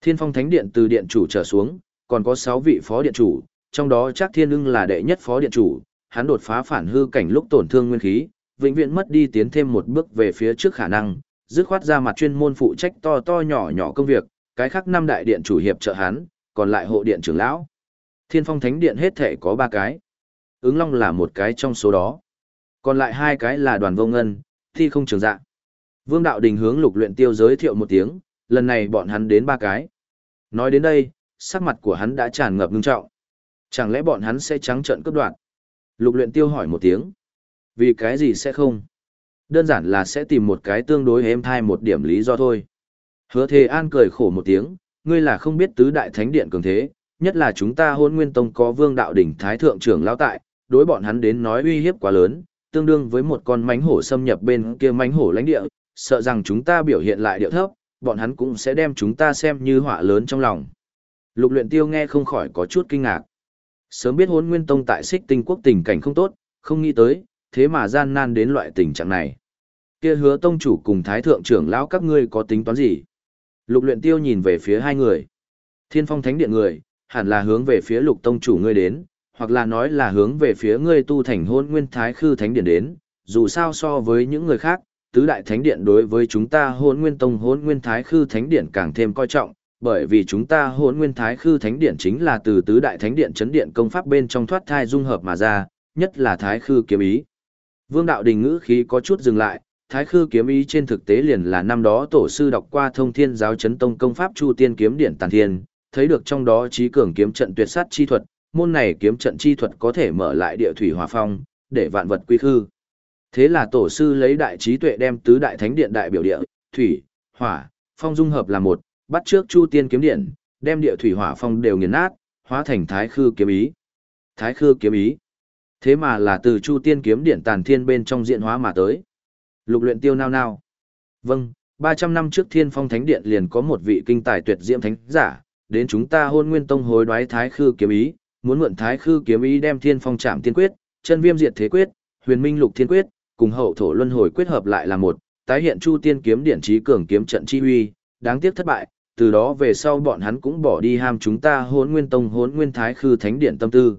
S1: Thiên phong thánh điện từ điện chủ trở xuống, còn có 6 vị phó điện chủ, trong đó chắc thiên ưng là đệ nhất phó điện chủ, hắn đột phá phản hư cảnh lúc tổn thương nguyên khí, vĩnh viễn mất đi tiến thêm một bước về phía trước khả năng, dứt khoát ra mặt chuyên môn phụ trách to to nhỏ nhỏ công việc, cái khác năm đại điện chủ hiệp trợ hắn, còn lại hộ điện trưởng lão. Thiên phong thánh điện hết thể có ba cái. Ứng long là một cái trong số đó. Còn lại hai cái là đoàn vô ngân, thi không trường dạ. Vương đạo đình hướng lục luyện tiêu giới thiệu một tiếng, lần này bọn hắn đến ba cái. Nói đến đây, sắc mặt của hắn đã tràn ngập ngưng trọng. Chẳng lẽ bọn hắn sẽ trắng trợn cướp đoạt? Lục luyện tiêu hỏi một tiếng. Vì cái gì sẽ không? Đơn giản là sẽ tìm một cái tương đối êm thai một điểm lý do thôi. Hứa Thề An cười khổ một tiếng, ngươi là không biết tứ đại thánh điện cường thế, nhất là chúng ta hôn nguyên tông có vương đạo đỉnh thái thượng trưởng lão tại, đối bọn hắn đến nói uy hiếp quá lớn, tương đương với một con mánh hổ xâm nhập bên kia mánh hổ lãnh địa, sợ rằng chúng ta biểu hiện lại điệu thấp, bọn hắn cũng sẽ đem chúng ta xem như họa lớn trong lòng. Lục luyện tiêu nghe không khỏi có chút kinh ngạc. Sớm biết hôn nguyên tông tại xích tinh quốc tình cảnh không tốt, không nghĩ tới, thế mà gian nan đến loại tình trạng này. Kia hứa tông chủ cùng thái thượng trưởng lão các ngươi có tính toán gì? Lục luyện tiêu nhìn về phía hai người. Thiên phong thánh điện người, hẳn là hướng về phía lục tông chủ ngươi đến, hoặc là nói là hướng về phía ngươi tu thành hôn nguyên thái khư thánh điện đến, dù sao so với những người khác, tứ đại thánh điện đối với chúng ta hôn nguyên tông hôn nguyên thái khư thánh điện càng thêm coi trọng, bởi vì chúng ta hôn nguyên thái khư thánh điện chính là từ tứ đại thánh điện chấn điện công pháp bên trong thoát thai dung hợp mà ra, nhất là thái khư kiếm ý. Vương đạo đình ngữ khí có chút dừng lại, thái khư kiếm ý trên thực tế liền là năm đó tổ sư đọc qua thông thiên giáo chấn tông công pháp chu tiên kiếm điện tàn thiên, thấy được trong đó trí cường kiếm trận tuyệt sát chi thuật, môn này kiếm trận chi thuật có thể mở lại địa thủy hỏa phong, để vạn vật quy khư. Thế là tổ sư lấy đại trí tuệ đem tứ đại thánh điện đại biểu địa, thủy, hỏa, phong dung hợp là một, bắt trước chu tiên kiếm điện, đem địa thủy hỏa phong đều nghiền nát, hóa thành thái khư kiếm ý. Thái khư kiếm ý. Thế mà là từ chu tiên kiếm điện tàn thiên bên trong diện hóa mà tới. Lục luyện tiêu nao nao. Vâng, 300 năm trước thiên phong thánh điện liền có một vị kinh tài tuyệt diễm thánh giả, đến chúng ta hôn nguyên tông hối đoái thái khư kiếm ý, muốn mượn thái khư kiếm ý đem thiên phong chạm tiên quyết, chân viêm diệt thế quyết, huyền minh lục thiên quyết, cùng hậu thổ luân hồi quyết hợp lại là một, tái hiện chu tiên kiếm Điện trí cường kiếm trận chi huy, đáng tiếc thất bại, từ đó về sau bọn hắn cũng bỏ đi ham chúng ta Hôn nguyên tông Hôn nguyên thái khư thánh Điện tâm tư.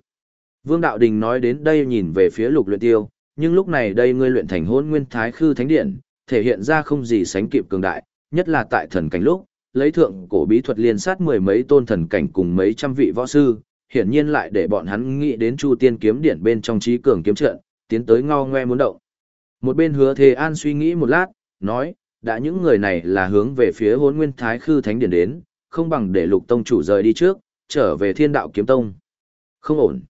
S1: Vương Đạo Đình nói đến đây nhìn về phía lục luyện tiêu, nhưng lúc này đây ngươi luyện thành Hôn nguyên thái khư thánh Điện thể hiện ra không gì sánh kịp cường đại, nhất là tại thần cảnh lúc, lấy thượng cổ bí thuật liên sát mười mấy tôn thần cảnh cùng mấy trăm vị võ sư, hiển nhiên lại để bọn hắn nghĩ đến chu tiên kiếm điển bên trong trí cường kiếm trận, tiến tới ngao ngoe muốn động. Một bên hứa Thề An suy nghĩ một lát, nói, đã những người này là hướng về phía Hỗn nguyên thái khư thánh điển đến, không bằng để lục tông chủ rời đi trước, trở về thiên đạo kiếm tông. Không ổn.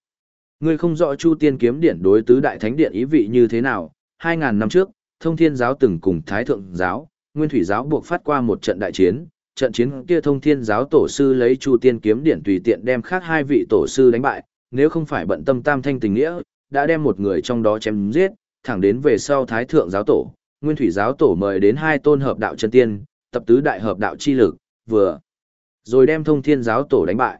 S1: Ngươi không rõ Chu Tiên kiếm điện đối tứ đại thánh điện ý vị như thế nào, 2000 năm trước, Thông Thiên giáo từng cùng Thái thượng giáo, Nguyên thủy giáo buộc phát qua một trận đại chiến, trận chiến kia Thông Thiên giáo tổ sư lấy Chu Tiên kiếm điện tùy tiện đem khác hai vị tổ sư đánh bại, nếu không phải bận tâm tam thanh tình nghĩa, đã đem một người trong đó chém giết, thẳng đến về sau Thái thượng giáo tổ, Nguyên thủy giáo tổ mời đến hai tôn hợp đạo chân tiên, tập tứ đại hợp đạo chi lực, vừa rồi đem Thông Thiên giáo tổ đánh bại.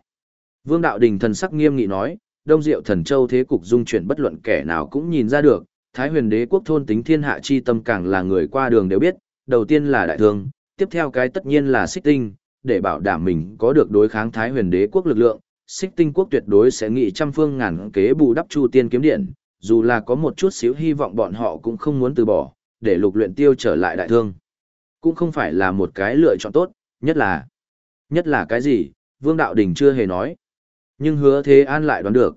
S1: Vương đạo đình thần sắc nghiêm nghị nói, Đông Diệu Thần Châu thế cục dung chuyển bất luận kẻ nào cũng nhìn ra được, Thái Huyền Đế quốc thôn tính thiên hạ chi tâm càng là người qua đường đều biết, đầu tiên là đại thương, tiếp theo cái tất nhiên là Xích Tinh, để bảo đảm mình có được đối kháng Thái Huyền Đế quốc lực lượng, Xích Tinh quốc tuyệt đối sẽ nghị trăm phương ngàn kế bù đắp Chu Tiên kiếm điện, dù là có một chút xíu hy vọng bọn họ cũng không muốn từ bỏ, để lục luyện tiêu trở lại đại thương. Cũng không phải là một cái lựa chọn tốt, nhất là nhất là cái gì, Vương Đạo Đình chưa hề nói. Nhưng hứa thế an lại đoán được.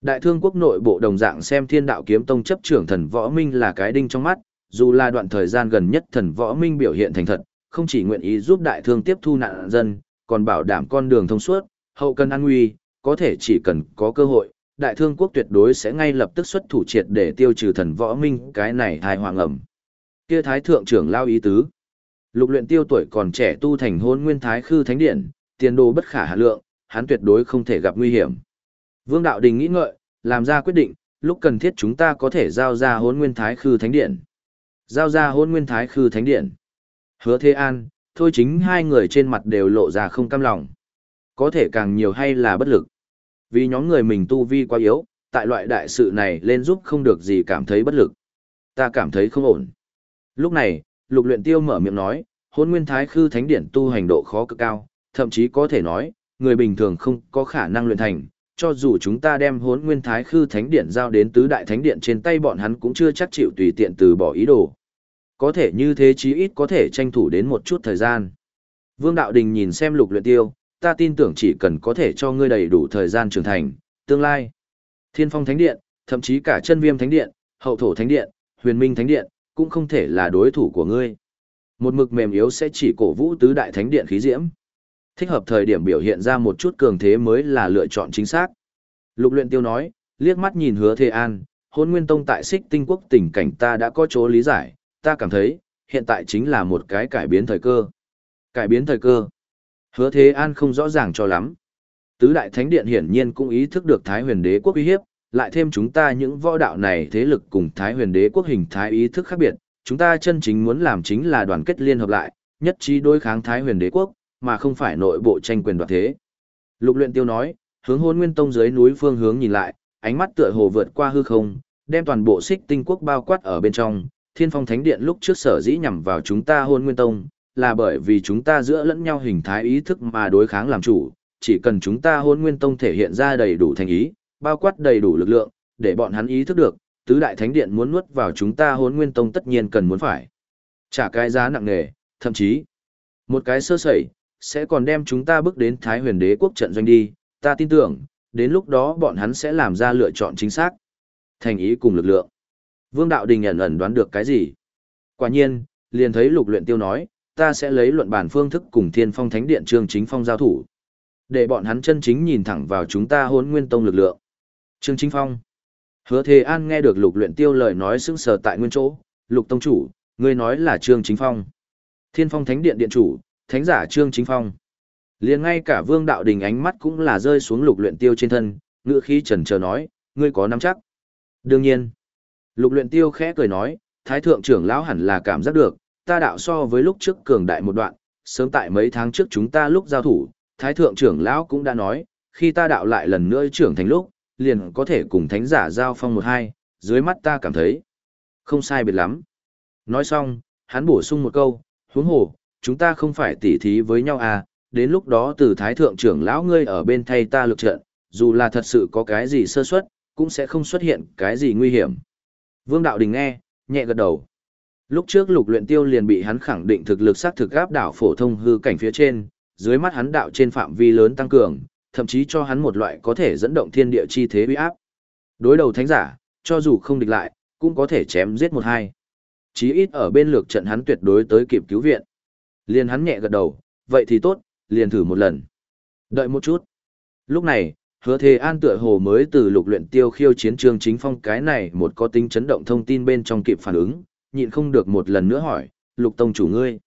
S1: Đại thương quốc nội bộ đồng dạng xem thiên đạo kiếm tông chấp trưởng thần võ minh là cái đinh trong mắt, dù là đoạn thời gian gần nhất thần võ minh biểu hiện thành thật, không chỉ nguyện ý giúp đại thương tiếp thu nạn dân, còn bảo đảm con đường thông suốt, hậu cần an nguy, có thể chỉ cần có cơ hội, đại thương quốc tuyệt đối sẽ ngay lập tức xuất thủ triệt để tiêu trừ thần võ minh cái này thai hoàng ẩm. Kia thái thượng trưởng lao ý tứ. Lục luyện tiêu tuổi còn trẻ tu thành hôn nguyên thái khư thánh điện, tiền đồ bất khả hạ lượng, hắn tuyệt đối không thể gặp nguy hiểm. Vương Đạo Đình nghĩ ngợi, làm ra quyết định, lúc cần thiết chúng ta có thể giao ra hôn nguyên thái khư thánh điện. Giao ra hôn nguyên thái khư thánh điện. Hứa Thế An, thôi chính hai người trên mặt đều lộ ra không cam lòng. Có thể càng nhiều hay là bất lực. Vì nhóm người mình tu vi quá yếu, tại loại đại sự này lên giúp không được gì cảm thấy bất lực. Ta cảm thấy không ổn. Lúc này, lục luyện tiêu mở miệng nói, hôn nguyên thái khư thánh điển tu hành độ khó cực cao, thậm chí có thể nói, người bình thường không có khả năng luyện thành, cho dù chúng ta đem hốn nguyên thái khư thánh điện giao đến tứ đại thánh điện trên tay bọn hắn cũng chưa chắc chịu tùy tiện từ bỏ ý đồ. Có thể như thế chí ít có thể tranh thủ đến một chút thời gian. Vương Đạo Đình nhìn xem lục luyện tiêu, ta tin tưởng chỉ cần có thể cho ngươi đầy đủ thời gian trưởng thành, tương lai. Thiên phong thánh điện, thậm chí cả chân viêm thánh điện, hậu thổ thánh điện, huyền minh thánh điện, cũng không thể là đối thủ của ngươi. Một mực mềm yếu sẽ chỉ cổ vũ tứ đại thánh điện khí diễm. Thích hợp thời điểm biểu hiện ra một chút cường thế mới là lựa chọn chính xác. Lục luyện tiêu nói, liếc mắt nhìn hứa Thề An, hôn nguyên tông tại xích tinh quốc tình cảnh ta đã có chỗ lý giải, ta cảm thấy, hiện tại chính là một cái cải biến thời cơ. Cải biến thời cơ. Hứa Thế An không rõ ràng cho lắm. Tứ đại thánh điện hiển nhiên cũng ý thức được Thái huyền đế quốc uy hiếp, lại thêm chúng ta những võ đạo này thế lực cùng Thái huyền đế quốc hình thái ý thức khác biệt, chúng ta chân chính muốn làm chính là đoàn kết liên hợp lại, nhất trí đối kháng Thái huyền đế quốc, mà không phải nội bộ tranh quyền đoạt thế. Lục luyện tiêu nói, hướng hôn nguyên tông dưới núi phương hướng nhìn lại, ánh mắt tựa hồ vượt qua hư không, đem toàn bộ xích tinh quốc bao quát ở bên trong, thiên phong thánh điện lúc trước sở dĩ nhằm vào chúng ta hôn nguyên tông, là bởi vì chúng ta giữa lẫn nhau hình thái ý thức mà đối kháng làm chủ, chỉ cần chúng ta hôn nguyên tông thể hiện ra đầy đủ thành ý, bao quát đầy đủ lực lượng, để bọn hắn ý thức được, tứ đại thánh điện muốn nuốt vào chúng ta hôn nguyên tông tất nhiên cần muốn phải. Trả cái giá nặng nề, thậm chí, một cái sơ sẩy, sẽ còn đem chúng ta bước đến Thái huyền đế quốc trận doanh đi, ta tin tưởng, đến lúc đó bọn hắn sẽ làm ra lựa chọn chính xác. Thành ý cùng lực lượng. Vương Đạo Đình ẩn ẩn đoán được cái gì? Quả nhiên, liền thấy lục luyện tiêu nói, ta sẽ lấy luận bản phương thức cùng thiên phong thánh điện trương chính phong giao thủ. Để bọn hắn chân chính nhìn thẳng vào chúng ta hốn nguyên tông lực lượng. Trương chính phong. Hứa Thề An nghe được lục luyện tiêu lời nói sững sờ tại nguyên chỗ, lục tông chủ, ngươi nói là trương chính phong. Thiên phong thánh điện điện chủ, thánh giả Trương Chính Phong. liền ngay cả Vương Đạo Đình ánh mắt cũng là rơi xuống lục luyện tiêu trên thân, ngựa khí trần chờ nói, ngươi có nắm chắc. Đương nhiên. Lục luyện tiêu khẽ cười nói, Thái Thượng trưởng lão hẳn là cảm giác được, ta đạo so với lúc trước cường đại một đoạn, sớm tại mấy tháng trước chúng ta lúc giao thủ, Thái Thượng trưởng lão cũng đã nói, khi ta đạo lại lần nữa trưởng thành lúc, liền có thể cùng thánh giả giao phong một hai, dưới mắt ta cảm thấy không sai biệt lắm. Nói xong, hắn bổ sung một câu, huống hồ, chúng ta không phải tỉ thí với nhau à, đến lúc đó từ thái thượng trưởng lão ngươi ở bên thay ta lực trận, dù là thật sự có cái gì sơ suất, cũng sẽ không xuất hiện cái gì nguy hiểm. Vương Đạo Đình nghe, nhẹ gật đầu. Lúc trước lục luyện tiêu liền bị hắn khẳng định thực lực sát thực áp đảo phổ thông hư cảnh phía trên, dưới mắt hắn đạo trên phạm vi lớn tăng cường, thậm chí cho hắn một loại có thể dẫn động thiên địa chi thế uy áp. Đối đầu thánh giả, cho dù không địch lại, cũng có thể chém giết một hai. Chí ít ở bên lược trận hắn tuyệt đối tới kịp cứu viện. Liền hắn nhẹ gật đầu, vậy thì tốt, liền thử một lần. Đợi một chút. Lúc này, hứa thế an tựa hồ mới từ lục luyện tiêu khiêu chiến trường chính phong cái này một có tính chấn động thông tin bên trong kịp phản ứng, nhịn không được một lần nữa hỏi, lục tông chủ ngươi.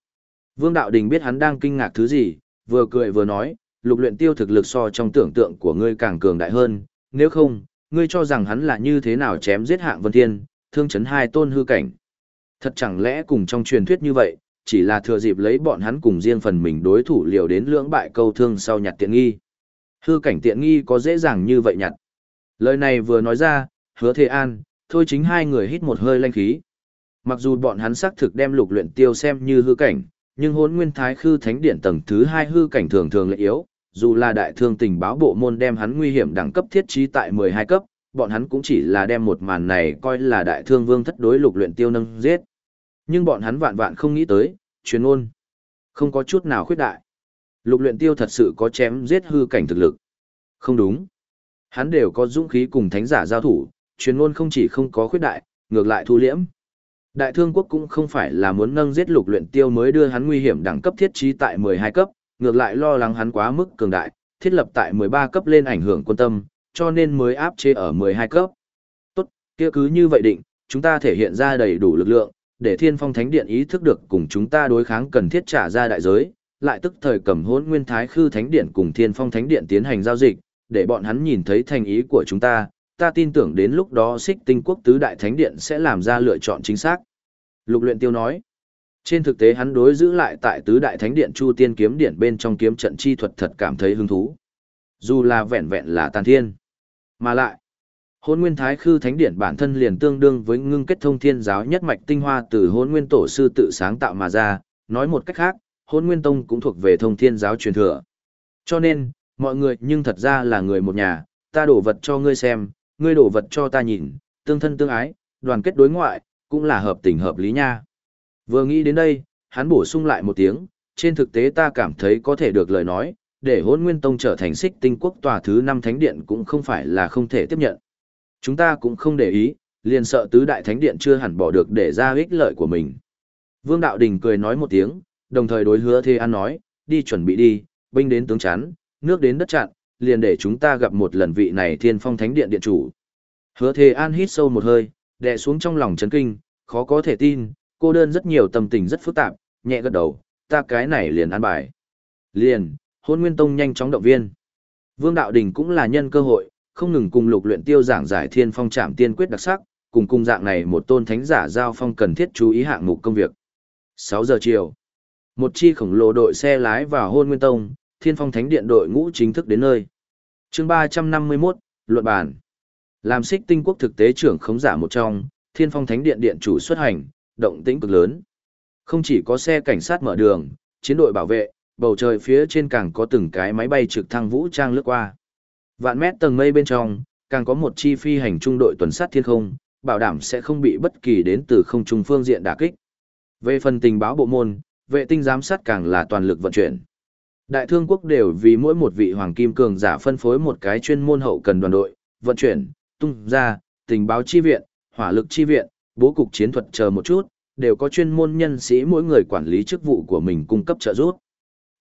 S1: Vương Đạo Đình biết hắn đang kinh ngạc thứ gì, vừa cười vừa nói, lục luyện tiêu thực lực so trong tưởng tượng của ngươi càng cường đại hơn, nếu không, ngươi cho rằng hắn là như thế nào chém giết hạng vân thiên, thương chấn hai tôn hư cảnh. Thật chẳng lẽ cùng trong truyền thuyết như vậy, chỉ là thừa dịp lấy bọn hắn cùng riêng phần mình đối thủ liều đến lưỡng bại câu thương sau nhặt tiện nghi. Hư cảnh tiện nghi có dễ dàng như vậy nhặt. Lời này vừa nói ra, hứa thế an, thôi chính hai người hít một hơi lanh khí. Mặc dù bọn hắn xác thực đem lục luyện tiêu xem như hư cảnh, nhưng hốn nguyên thái khư thánh điện tầng thứ hai hư cảnh thường thường lại yếu, dù là đại thương tình báo bộ môn đem hắn nguy hiểm đẳng cấp thiết trí tại 12 cấp, bọn hắn cũng chỉ là đem một màn này coi là đại thương vương thất đối lục luyện tiêu nâng giết. Nhưng bọn hắn vạn vạn không nghĩ tới, truyền ôn. Không có chút nào khuyết đại. Lục luyện tiêu thật sự có chém giết hư cảnh thực lực. Không đúng. Hắn đều có dũng khí cùng thánh giả giao thủ, truyền ngôn không chỉ không có khuyết đại, ngược lại thu liễm. Đại thương quốc cũng không phải là muốn nâng giết lục luyện tiêu mới đưa hắn nguy hiểm đẳng cấp thiết trí tại 12 cấp, ngược lại lo lắng hắn quá mức cường đại, thiết lập tại 13 cấp lên ảnh hưởng quân tâm, cho nên mới áp chế ở 12 cấp. Tốt, kia cứ như vậy định, chúng ta thể hiện ra đầy đủ lực lượng, để thiên phong thánh điện ý thức được cùng chúng ta đối kháng cần thiết trả ra đại giới, lại tức thời cầm hỗn nguyên thái khư thánh điện cùng thiên phong thánh điện tiến hành giao dịch, để bọn hắn nhìn thấy thành ý của chúng ta, ta tin tưởng đến lúc đó xích tinh quốc tứ đại thánh điện sẽ làm ra lựa chọn chính xác. Lục luyện tiêu nói, trên thực tế hắn đối giữ lại tại tứ đại thánh điện chu tiên kiếm điện bên trong kiếm trận chi thuật thật cảm thấy hứng thú. Dù là vẹn vẹn là tàn thiên, mà lại, Hôn Nguyên Thái Khư Thánh Điện bản thân liền tương đương với ngưng kết thông thiên giáo nhất mạch tinh hoa từ Hôn Nguyên Tổ sư tự sáng tạo mà ra, nói một cách khác, Hôn Nguyên Tông cũng thuộc về thông thiên giáo truyền thừa. Cho nên, mọi người nhưng thật ra là người một nhà, ta đổ vật cho ngươi xem, ngươi đổ vật cho ta nhìn, tương thân tương ái, đoàn kết đối ngoại, cũng là hợp tình hợp lý nha. Vừa nghĩ đến đây, hắn bổ sung lại một tiếng, trên thực tế ta cảm thấy có thể được lời nói, để hôn nguyên tông trở thành xích tinh quốc tòa thứ năm thánh điện cũng không phải là không thể tiếp nhận. Chúng ta cũng không để ý, liền sợ tứ đại thánh điện chưa hẳn bỏ được để ra ích lợi của mình. Vương Đạo Đình cười nói một tiếng, đồng thời đối hứa Thế An nói, đi chuẩn bị đi, binh đến tướng chắn, nước đến đất chặn, liền để chúng ta gặp một lần vị này thiên phong thánh điện điện chủ. Hứa Thế An hít sâu một hơi, đè xuống trong lòng chấn kinh, khó có thể tin, cô đơn rất nhiều tâm tình rất phức tạp, nhẹ gật đầu, ta cái này liền an bài. Liền, hôn nguyên tông nhanh chóng động viên. Vương Đạo Đình cũng là nhân cơ hội, không ngừng cùng lục luyện tiêu giảng giải thiên phong trạm tiên quyết đặc sắc, cùng cung dạng này một tôn thánh giả giao phong cần thiết chú ý hạng mục công việc. 6 giờ chiều, một chi khổng lồ đội xe lái vào hôn nguyên tông, thiên phong thánh điện đội ngũ chính thức đến nơi. Chương 351, luận bản Làm xích tinh quốc thực tế trưởng khống giả một trong, thiên phong thánh điện điện chủ xuất hành, động tĩnh cực lớn. Không chỉ có xe cảnh sát mở đường, chiến đội bảo vệ, bầu trời phía trên càng có từng cái máy bay trực thăng vũ trang lướt qua. Vạn mét tầng mây bên trong, càng có một chi phi hành trung đội tuần sát thiên không, bảo đảm sẽ không bị bất kỳ đến từ không trung phương diện đả kích. Về phần tình báo bộ môn, vệ tinh giám sát càng là toàn lực vận chuyển. Đại thương quốc đều vì mỗi một vị hoàng kim cường giả phân phối một cái chuyên môn hậu cần đoàn đội, vận chuyển, tung ra, tình báo chi viện, hỏa lực chi viện, bố cục chiến thuật chờ một chút, đều có chuyên môn nhân sĩ mỗi người quản lý chức vụ của mình cung cấp trợ giúp.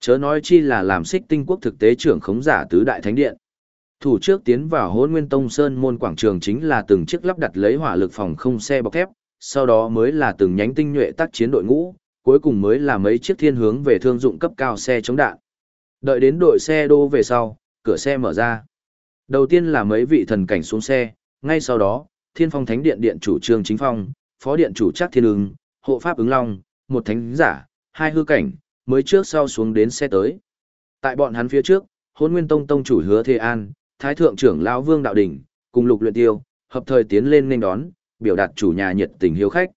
S1: Chớ nói chi là làm xích tinh quốc thực tế trưởng khống giả tứ đại thánh điện. Thủ trước tiến vào hôn nguyên tông sơn môn quảng trường chính là từng chiếc lắp đặt lấy hỏa lực phòng không xe bọc thép, sau đó mới là từng nhánh tinh nhuệ tác chiến đội ngũ, cuối cùng mới là mấy chiếc thiên hướng về thương dụng cấp cao xe chống đạn. Đợi đến đội xe đô về sau, cửa xe mở ra. Đầu tiên là mấy vị thần cảnh xuống xe, ngay sau đó, thiên phong thánh điện điện chủ trương chính phong, phó điện chủ chắc thiên Ưng, hộ pháp ứng long, một thánh giả, hai hư cảnh, mới trước sau xuống đến xe tới. Tại bọn hắn phía trước, hôn nguyên tông tông chủ hứa thế an, thái thượng trưởng lão vương đạo đình, cùng lục luyện tiêu, hợp thời tiến lên nên đón, biểu đạt chủ nhà nhiệt tình hiếu khách.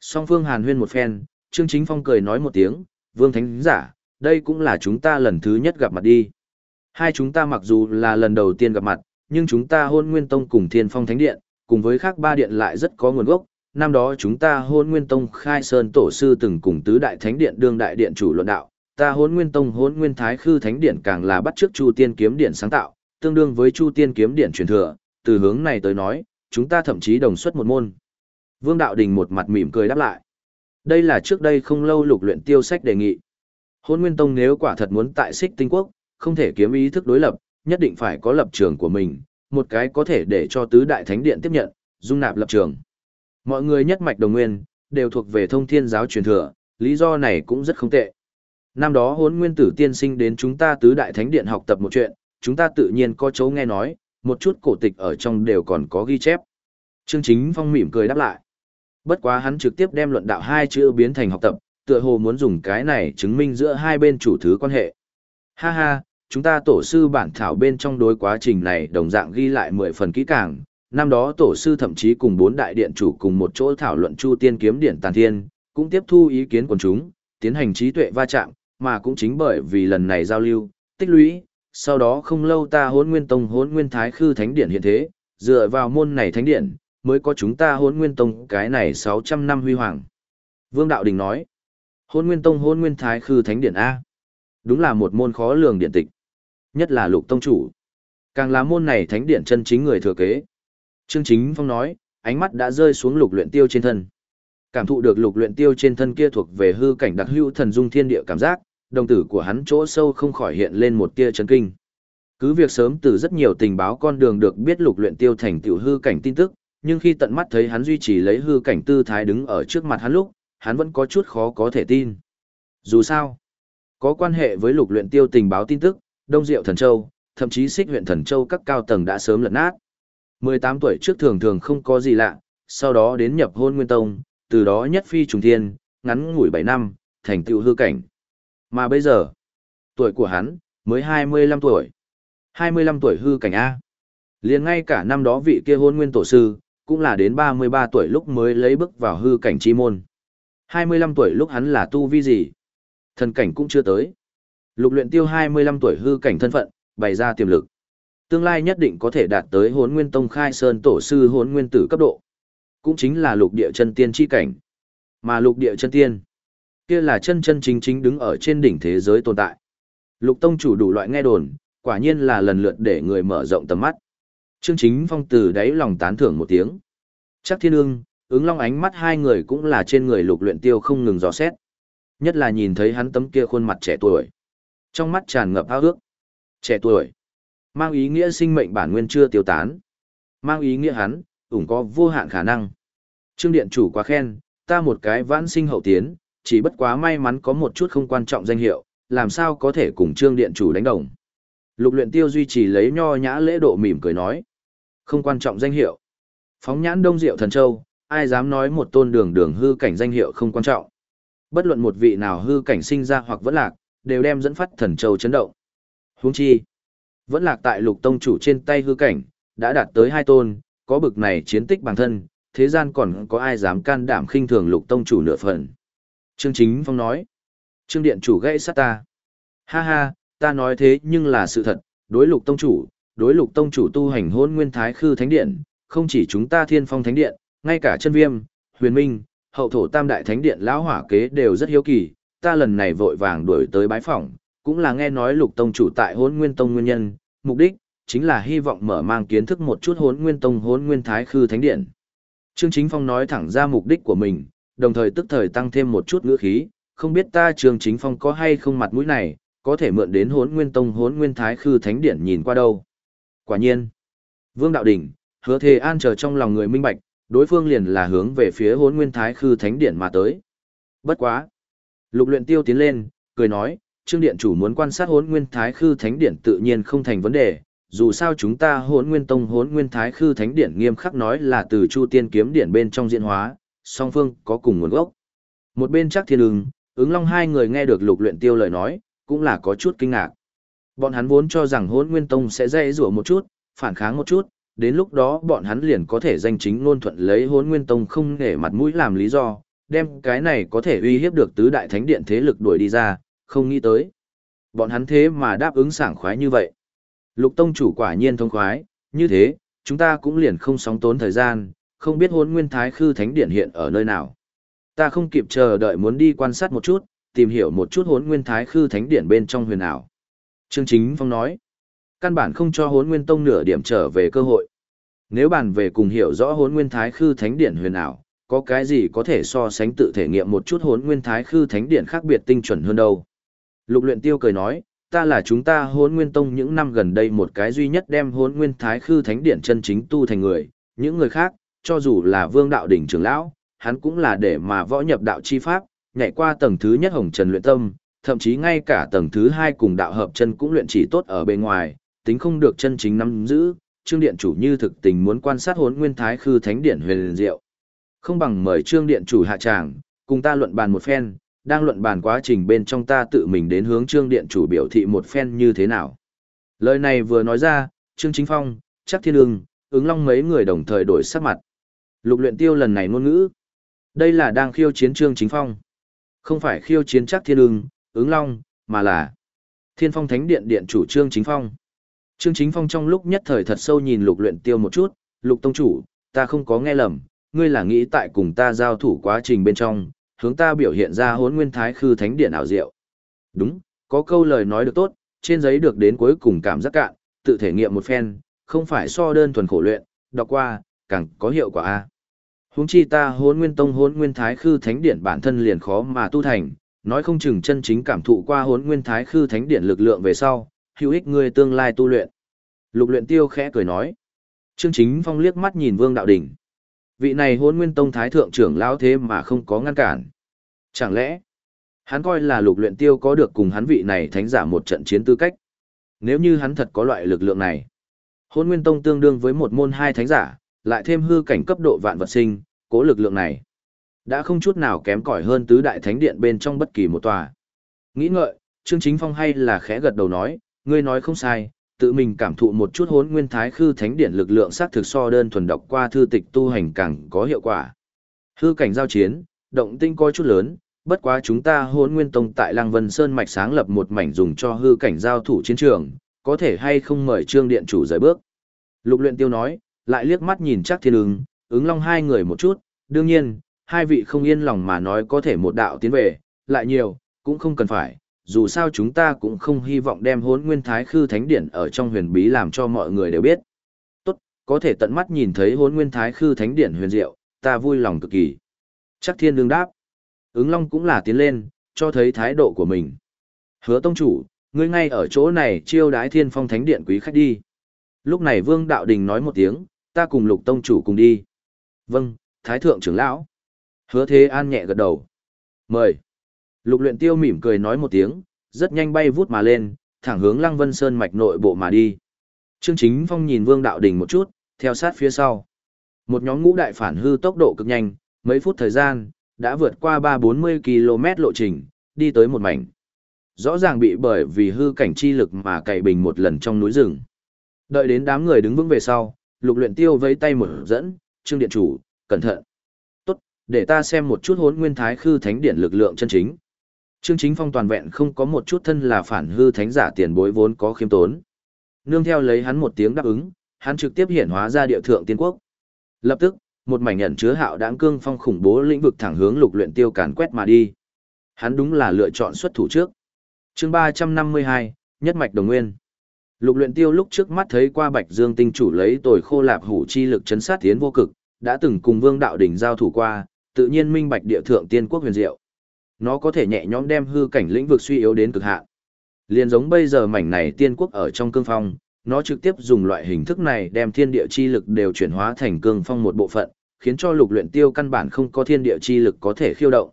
S1: Song phương hàn huyên một phen, trương chính phong cười nói một tiếng, vương thánh giả, đây cũng là chúng ta lần thứ nhất gặp mặt đi. Hai chúng ta mặc dù là lần đầu tiên gặp mặt, nhưng chúng ta hôn nguyên tông cùng thiên phong thánh điện, cùng với khác ba điện lại rất có nguồn gốc. Năm đó chúng ta hôn nguyên tông khai sơn tổ sư từng cùng tứ đại thánh điện đương đại điện chủ luận đạo, ta hôn nguyên tông hôn nguyên thái khư thánh điện càng là bắt trước chu tiên kiếm điện sáng tạo, tương đương với chu tiên kiếm điện truyền thừa, từ hướng này tới nói, chúng ta thậm chí đồng xuất một môn. Vương Đạo Đình một mặt mỉm cười đáp lại. Đây là trước đây không lâu lục luyện tiêu sách đề nghị. Hôn Nguyên Tông nếu quả thật muốn tại xích tinh quốc, không thể kiếm ý thức đối lập, nhất định phải có lập trường của mình, một cái có thể để cho tứ đại thánh điện tiếp nhận, dung nạp lập trường. Mọi người nhất mạch đồng nguyên, đều thuộc về thông thiên giáo truyền thừa, lý do này cũng rất không tệ. Năm đó hốn nguyên tử tiên sinh đến chúng ta tứ đại thánh điện học tập một chuyện, chúng ta tự nhiên có chỗ nghe nói, một chút cổ tịch ở trong đều còn có ghi chép. Trương Chính Phong mỉm cười đáp lại. Bất quá hắn trực tiếp đem luận đạo hai chữ biến thành học tập, tựa hồ muốn dùng cái này chứng minh giữa hai bên chủ thứ quan hệ. Ha ha, chúng ta tổ sư bản thảo bên trong đối quá trình này đồng dạng ghi lại mười phần kỹ càng. Năm đó tổ sư thậm chí cùng bốn đại điện chủ cùng một chỗ thảo luận Chu Tiên kiếm điển tàn thiên, cũng tiếp thu ý kiến của chúng, tiến hành trí tuệ va chạm, mà cũng chính bởi vì lần này giao lưu, tích lũy, sau đó không lâu ta hốn nguyên tông hốn nguyên thái khư thánh điện hiện thế, dựa vào môn này thánh điện, mới có chúng ta hôn nguyên tông cái này 600 năm huy hoàng. Vương Đạo Đình nói, hôn nguyên tông hôn nguyên thái khư thánh điện A. Đúng là một môn khó lường điện tịch. Nhất là lục tông chủ. Càng là môn này thánh điện chân chính người thừa kế. Trương Chính Phong nói, ánh mắt đã rơi xuống lục luyện tiêu trên thân. Cảm thụ được lục luyện tiêu trên thân kia thuộc về hư cảnh đặc hữu thần dung thiên địa cảm giác, đồng tử của hắn chỗ sâu không khỏi hiện lên một tia chấn kinh. Cứ việc sớm từ rất nhiều tình báo con đường được biết lục luyện tiêu thành tiểu hư cảnh tin tức, nhưng khi tận mắt thấy hắn duy trì lấy hư cảnh tư thái đứng ở trước mặt hắn lúc, hắn vẫn có chút khó có thể tin. Dù sao, có quan hệ với lục luyện tiêu tình báo tin tức, Đông Diệu Thần Châu, thậm chí xích huyện Thần Châu các cao tầng đã sớm lật nát. 18 tuổi trước thường thường không có gì lạ, sau đó đến nhập hôn nguyên tông, từ đó nhất phi trùng thiên, ngắn ngủi 7 năm, thành tựu hư cảnh. Mà bây giờ, tuổi của hắn, mới 25 tuổi. 25 tuổi hư cảnh A. liền ngay cả năm đó vị kia hôn nguyên tổ sư, cũng là đến 33 tuổi lúc mới lấy bước vào hư cảnh chi môn. 25 tuổi lúc hắn là tu vi gì? Thần cảnh cũng chưa tới. Lục luyện tiêu 25 tuổi hư cảnh thân phận, bày ra tiềm lực. Tương lai nhất định có thể đạt tới hốn nguyên tông khai sơn tổ sư hốn nguyên tử cấp độ. Cũng chính là lục địa chân tiên chi cảnh. Mà lục địa chân tiên, kia là chân chân chính chính đứng ở trên đỉnh thế giới tồn tại. Lục tông chủ đủ loại nghe đồn, quả nhiên là lần lượt để người mở rộng tầm mắt. Trương Chính Phong từ đáy lòng tán thưởng một tiếng. Chắc thiên ương, ứng long ánh mắt hai người cũng là trên người lục luyện tiêu không ngừng dò xét. Nhất là nhìn thấy hắn tấm kia khuôn mặt trẻ tuổi. Trong mắt tràn ngập ao ước. Trẻ tuổi. Mang ý nghĩa sinh mệnh bản nguyên chưa tiêu tán. Mang ý nghĩa hắn, ủng có vô hạn khả năng. Trương Điện chủ quá khen, ta một cái vãn sinh hậu tiến, chỉ bất quá may mắn có một chút không quan trọng danh hiệu, làm sao có thể cùng Trương Điện chủ đánh đồng. Lục luyện tiêu duy trì lấy nho nhã lễ độ mỉm cười nói. Không quan trọng danh hiệu. Phóng nhãn đông diệu thần châu, ai dám nói một tôn đường đường hư cảnh danh hiệu không quan trọng. Bất luận một vị nào hư cảnh sinh ra hoặc vẫn lạc, đều đem dẫn phát thần châu chấn động. Huống chi, vẫn lạc tại lục tông chủ trên tay hư cảnh, đã đạt tới hai tôn, có bực này chiến tích bản thân, thế gian còn có ai dám can đảm khinh thường lục tông chủ nửa phần. Trương Chính Phong nói, Trương Điện chủ gãy sát ta. Ha ha, ta nói thế nhưng là sự thật, đối lục tông chủ, đối lục tông chủ tu hành hôn nguyên thái khư thánh điện, không chỉ chúng ta thiên phong thánh điện, ngay cả chân viêm, huyền minh, hậu thổ tam đại thánh điện lão hỏa kế đều rất hiếu kỳ, ta lần này vội vàng đuổi tới bái phỏng, cũng là nghe nói lục tông chủ tại hôn nguyên tông nguyên nhân, mục đích, chính là hy vọng mở mang kiến thức một chút hôn nguyên tông hôn nguyên thái khư thánh điện. Trương Chính Phong nói thẳng ra mục đích của mình, đồng thời tức thời tăng thêm một chút ngữ khí, không biết ta Trương Chính Phong có hay không mặt mũi này, có thể mượn đến hốn nguyên tông hốn nguyên thái khư thánh điện nhìn qua đâu. Quả nhiên, Vương Đạo Đỉnh, hứa thề an chờ trong lòng người minh bạch, đối phương liền là hướng về phía hốn nguyên thái khư thánh điện mà tới. Bất quá. Lục luyện tiêu tiến lên, cười nói, Trương Điện chủ muốn quan sát hốn nguyên thái khư thánh điện tự nhiên không thành vấn đề, dù sao chúng ta hốn nguyên tông hốn nguyên thái khư thánh điện nghiêm khắc nói là từ chu tiên kiếm điện bên trong diễn hóa, song phương có cùng nguồn gốc. Một bên chắc thiên ứng, ứng long hai người nghe được lục luyện tiêu lời nói, cũng là có chút kinh ngạc. Bọn hắn vốn cho rằng hốn nguyên tông sẽ dây rủa một chút, phản kháng một chút, đến lúc đó bọn hắn liền có thể danh chính ngôn thuận lấy hốn nguyên tông không để mặt mũi làm lý do, đem cái này có thể uy hiếp được tứ đại thánh điện thế lực đuổi đi ra, không nghĩ tới. Bọn hắn thế mà đáp ứng sảng khoái như vậy. Lục tông chủ quả nhiên thông khoái, như thế, chúng ta cũng liền không sóng tốn thời gian, không biết hốn nguyên thái khư thánh điện hiện ở nơi nào. Ta không kịp chờ đợi muốn đi quan sát một chút, tìm hiểu một chút hốn nguyên thái khư thánh điện bên trong huyền ảo. Trương Chính Phong nói, căn bản không cho hốn nguyên tông nửa điểm trở về cơ hội. Nếu bàn về cùng hiểu rõ hốn nguyên thái khư thánh điện huyền ảo, có cái gì có thể so sánh tự thể nghiệm một chút hốn nguyên thái khư thánh điện khác biệt tinh chuẩn hơn đâu. Lục luyện tiêu cười nói, ta là chúng ta hốn nguyên tông những năm gần đây một cái duy nhất đem hốn nguyên thái khư thánh điện chân chính tu thành người, những người khác, cho dù là vương đạo đỉnh trưởng lão, hắn cũng là để mà võ nhập đạo chi pháp, nhảy qua tầng thứ nhất hồng trần luyện tâm, thậm chí ngay cả tầng thứ hai cùng đạo hợp chân cũng luyện chỉ tốt ở bề ngoài, tính không được chân chính nắm giữ, trương điện chủ như thực tình muốn quan sát hốn nguyên thái khư thánh điện huyền diệu. Không bằng mời trương điện chủ hạ tràng, cùng ta luận bàn một phen, đang luận bàn quá trình bên trong ta tự mình đến hướng trương điện chủ biểu thị một phen như thế nào. Lời này vừa nói ra, trương chính phong, chắc thiên đường ứng long mấy người đồng thời đổi sắc mặt. Lục luyện tiêu lần này ngôn ngữ. Đây là đang khiêu chiến trương chính phong. Không phải khiêu chiến chắc thiên đường ứng long, mà là thiên phong thánh điện điện chủ trương chính phong. Trương chính phong trong lúc nhất thời thật sâu nhìn lục luyện tiêu một chút, lục tông chủ, ta không có nghe lầm, ngươi là nghĩ tại cùng ta giao thủ quá trình bên trong, hướng ta biểu hiện ra Hỗn nguyên thái khư thánh điện ảo diệu. Đúng, có câu lời nói được tốt, trên giấy được đến cuối cùng cảm giác cạn, tự thể nghiệm một phen, không phải so đơn thuần khổ luyện, đọc qua, càng có hiệu quả a. Huống chi ta Hỗn nguyên tông Hỗn nguyên thái khư thánh điện bản thân liền khó mà tu thành, nói không chừng chân chính cảm thụ qua hốn nguyên thái khư thánh điện lực lượng về sau, hữu ích ngươi tương lai tu luyện. Lục luyện tiêu khẽ cười nói. Trương chính phong liếc mắt nhìn vương đạo đỉnh. Vị này hốn nguyên tông thái thượng trưởng lão thế mà không có ngăn cản. Chẳng lẽ, hắn coi là lục luyện tiêu có được cùng hắn vị này thánh giả một trận chiến tư cách. Nếu như hắn thật có loại lực lượng này, hôn nguyên tông tương đương với một môn hai thánh giả, lại thêm hư cảnh cấp độ vạn vật sinh, cố lực lượng này. Đã không chút nào kém cỏi hơn tứ đại thánh điện bên trong bất kỳ một tòa. Nghĩ ngợi, Trương Chính Phong hay là khẽ gật đầu nói, ngươi nói không sai, tự mình cảm thụ một chút hốn nguyên thái khư thánh điện lực lượng sát thực so đơn thuần đọc qua thư tịch tu hành càng có hiệu quả. Hư cảnh giao chiến, động tinh coi chút lớn, bất quá chúng ta hốn nguyên tông tại Lăng Vân Sơn mạch sáng lập một mảnh dùng cho hư cảnh giao thủ chiến trường, có thể hay không mời trương điện chủ rời bước. Lục luyện tiêu nói, lại liếc mắt nhìn chắc thiên ứng, ứng long hai người một chút, đương nhiên, hai vị không yên lòng mà nói có thể một đạo tiến về, lại nhiều, cũng không cần phải, dù sao chúng ta cũng không hy vọng đem hốn nguyên thái khư thánh điển ở trong huyền bí làm cho mọi người đều biết. Tốt, có thể tận mắt nhìn thấy hốn nguyên thái khư thánh điển huyền diệu, ta vui lòng cực kỳ. Chắc thiên đương đáp. Ứng long cũng là tiến lên, cho thấy thái độ của mình. Hứa tông chủ, ngươi ngay ở chỗ này chiêu đái thiên phong thánh điện quý khách đi. Lúc này vương đạo đình nói một tiếng, ta cùng lục tông chủ cùng đi. Vâng, thái thượng trưởng lão. Hứa thế an nhẹ gật đầu. Mời. Lục luyện tiêu mỉm cười nói một tiếng, rất nhanh bay vút mà lên, thẳng hướng Lăng Vân Sơn mạch nội bộ mà đi. Trương Chính Phong nhìn Vương Đạo Đình một chút, theo sát phía sau. Một nhóm ngũ đại phản hư tốc độ cực nhanh, mấy phút thời gian, đã vượt qua 3-40 km lộ trình, đi tới một mảnh. Rõ ràng bị bởi vì hư cảnh chi lực mà cày bình một lần trong núi rừng. Đợi đến đám người đứng vững về sau, lục luyện tiêu vẫy tay mở dẫn, Trương Điện Chủ, cẩn thận. Để ta xem một chút hốn nguyên thái khư thánh điện lực lượng chân chính. Trương Chính Phong toàn vẹn không có một chút thân là phản hư thánh giả tiền bối vốn có khiêm tốn. Nương theo lấy hắn một tiếng đáp ứng, hắn trực tiếp hiện hóa ra địa thượng tiên quốc. Lập tức, một mảnh nhận chứa hạo đáng cương phong khủng bố lĩnh vực thẳng hướng lục luyện tiêu càn quét mà đi. Hắn đúng là lựa chọn xuất thủ trước. Chương 352, nhất mạch đồng nguyên. Lục luyện tiêu lúc trước mắt thấy qua Bạch Dương tinh chủ lấy tồi khô lạp hủ chi lực chấn sát tiến vô cực, đã từng cùng Vương đạo đỉnh giao thủ qua, tự nhiên minh bạch địa thượng tiên quốc huyền diệu nó có thể nhẹ nhõm đem hư cảnh lĩnh vực suy yếu đến cực hạn. Liên giống bây giờ mảnh này tiên quốc ở trong cương phong, nó trực tiếp dùng loại hình thức này đem thiên địa chi lực đều chuyển hóa thành cương phong một bộ phận, khiến cho lục luyện tiêu căn bản không có thiên địa chi lực có thể khiêu động.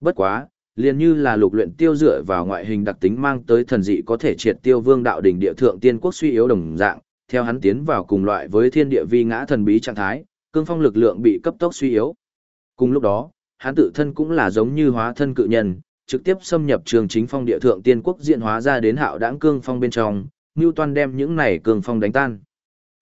S1: Bất quá, liền như là lục luyện tiêu dựa vào ngoại hình đặc tính mang tới thần dị có thể triệt tiêu vương đạo đỉnh địa thượng tiên quốc suy yếu đồng dạng, theo hắn tiến vào cùng loại với thiên địa vi ngã thần bí trạng thái, cương phong lực lượng bị cấp tốc suy yếu. Cùng lúc đó, hắn tự thân cũng là giống như hóa thân cự nhân, trực tiếp xâm nhập trường chính phong địa thượng tiên quốc diện hóa ra đến hạo đãng cương phong bên trong, Newton đem những này cương phong đánh tan.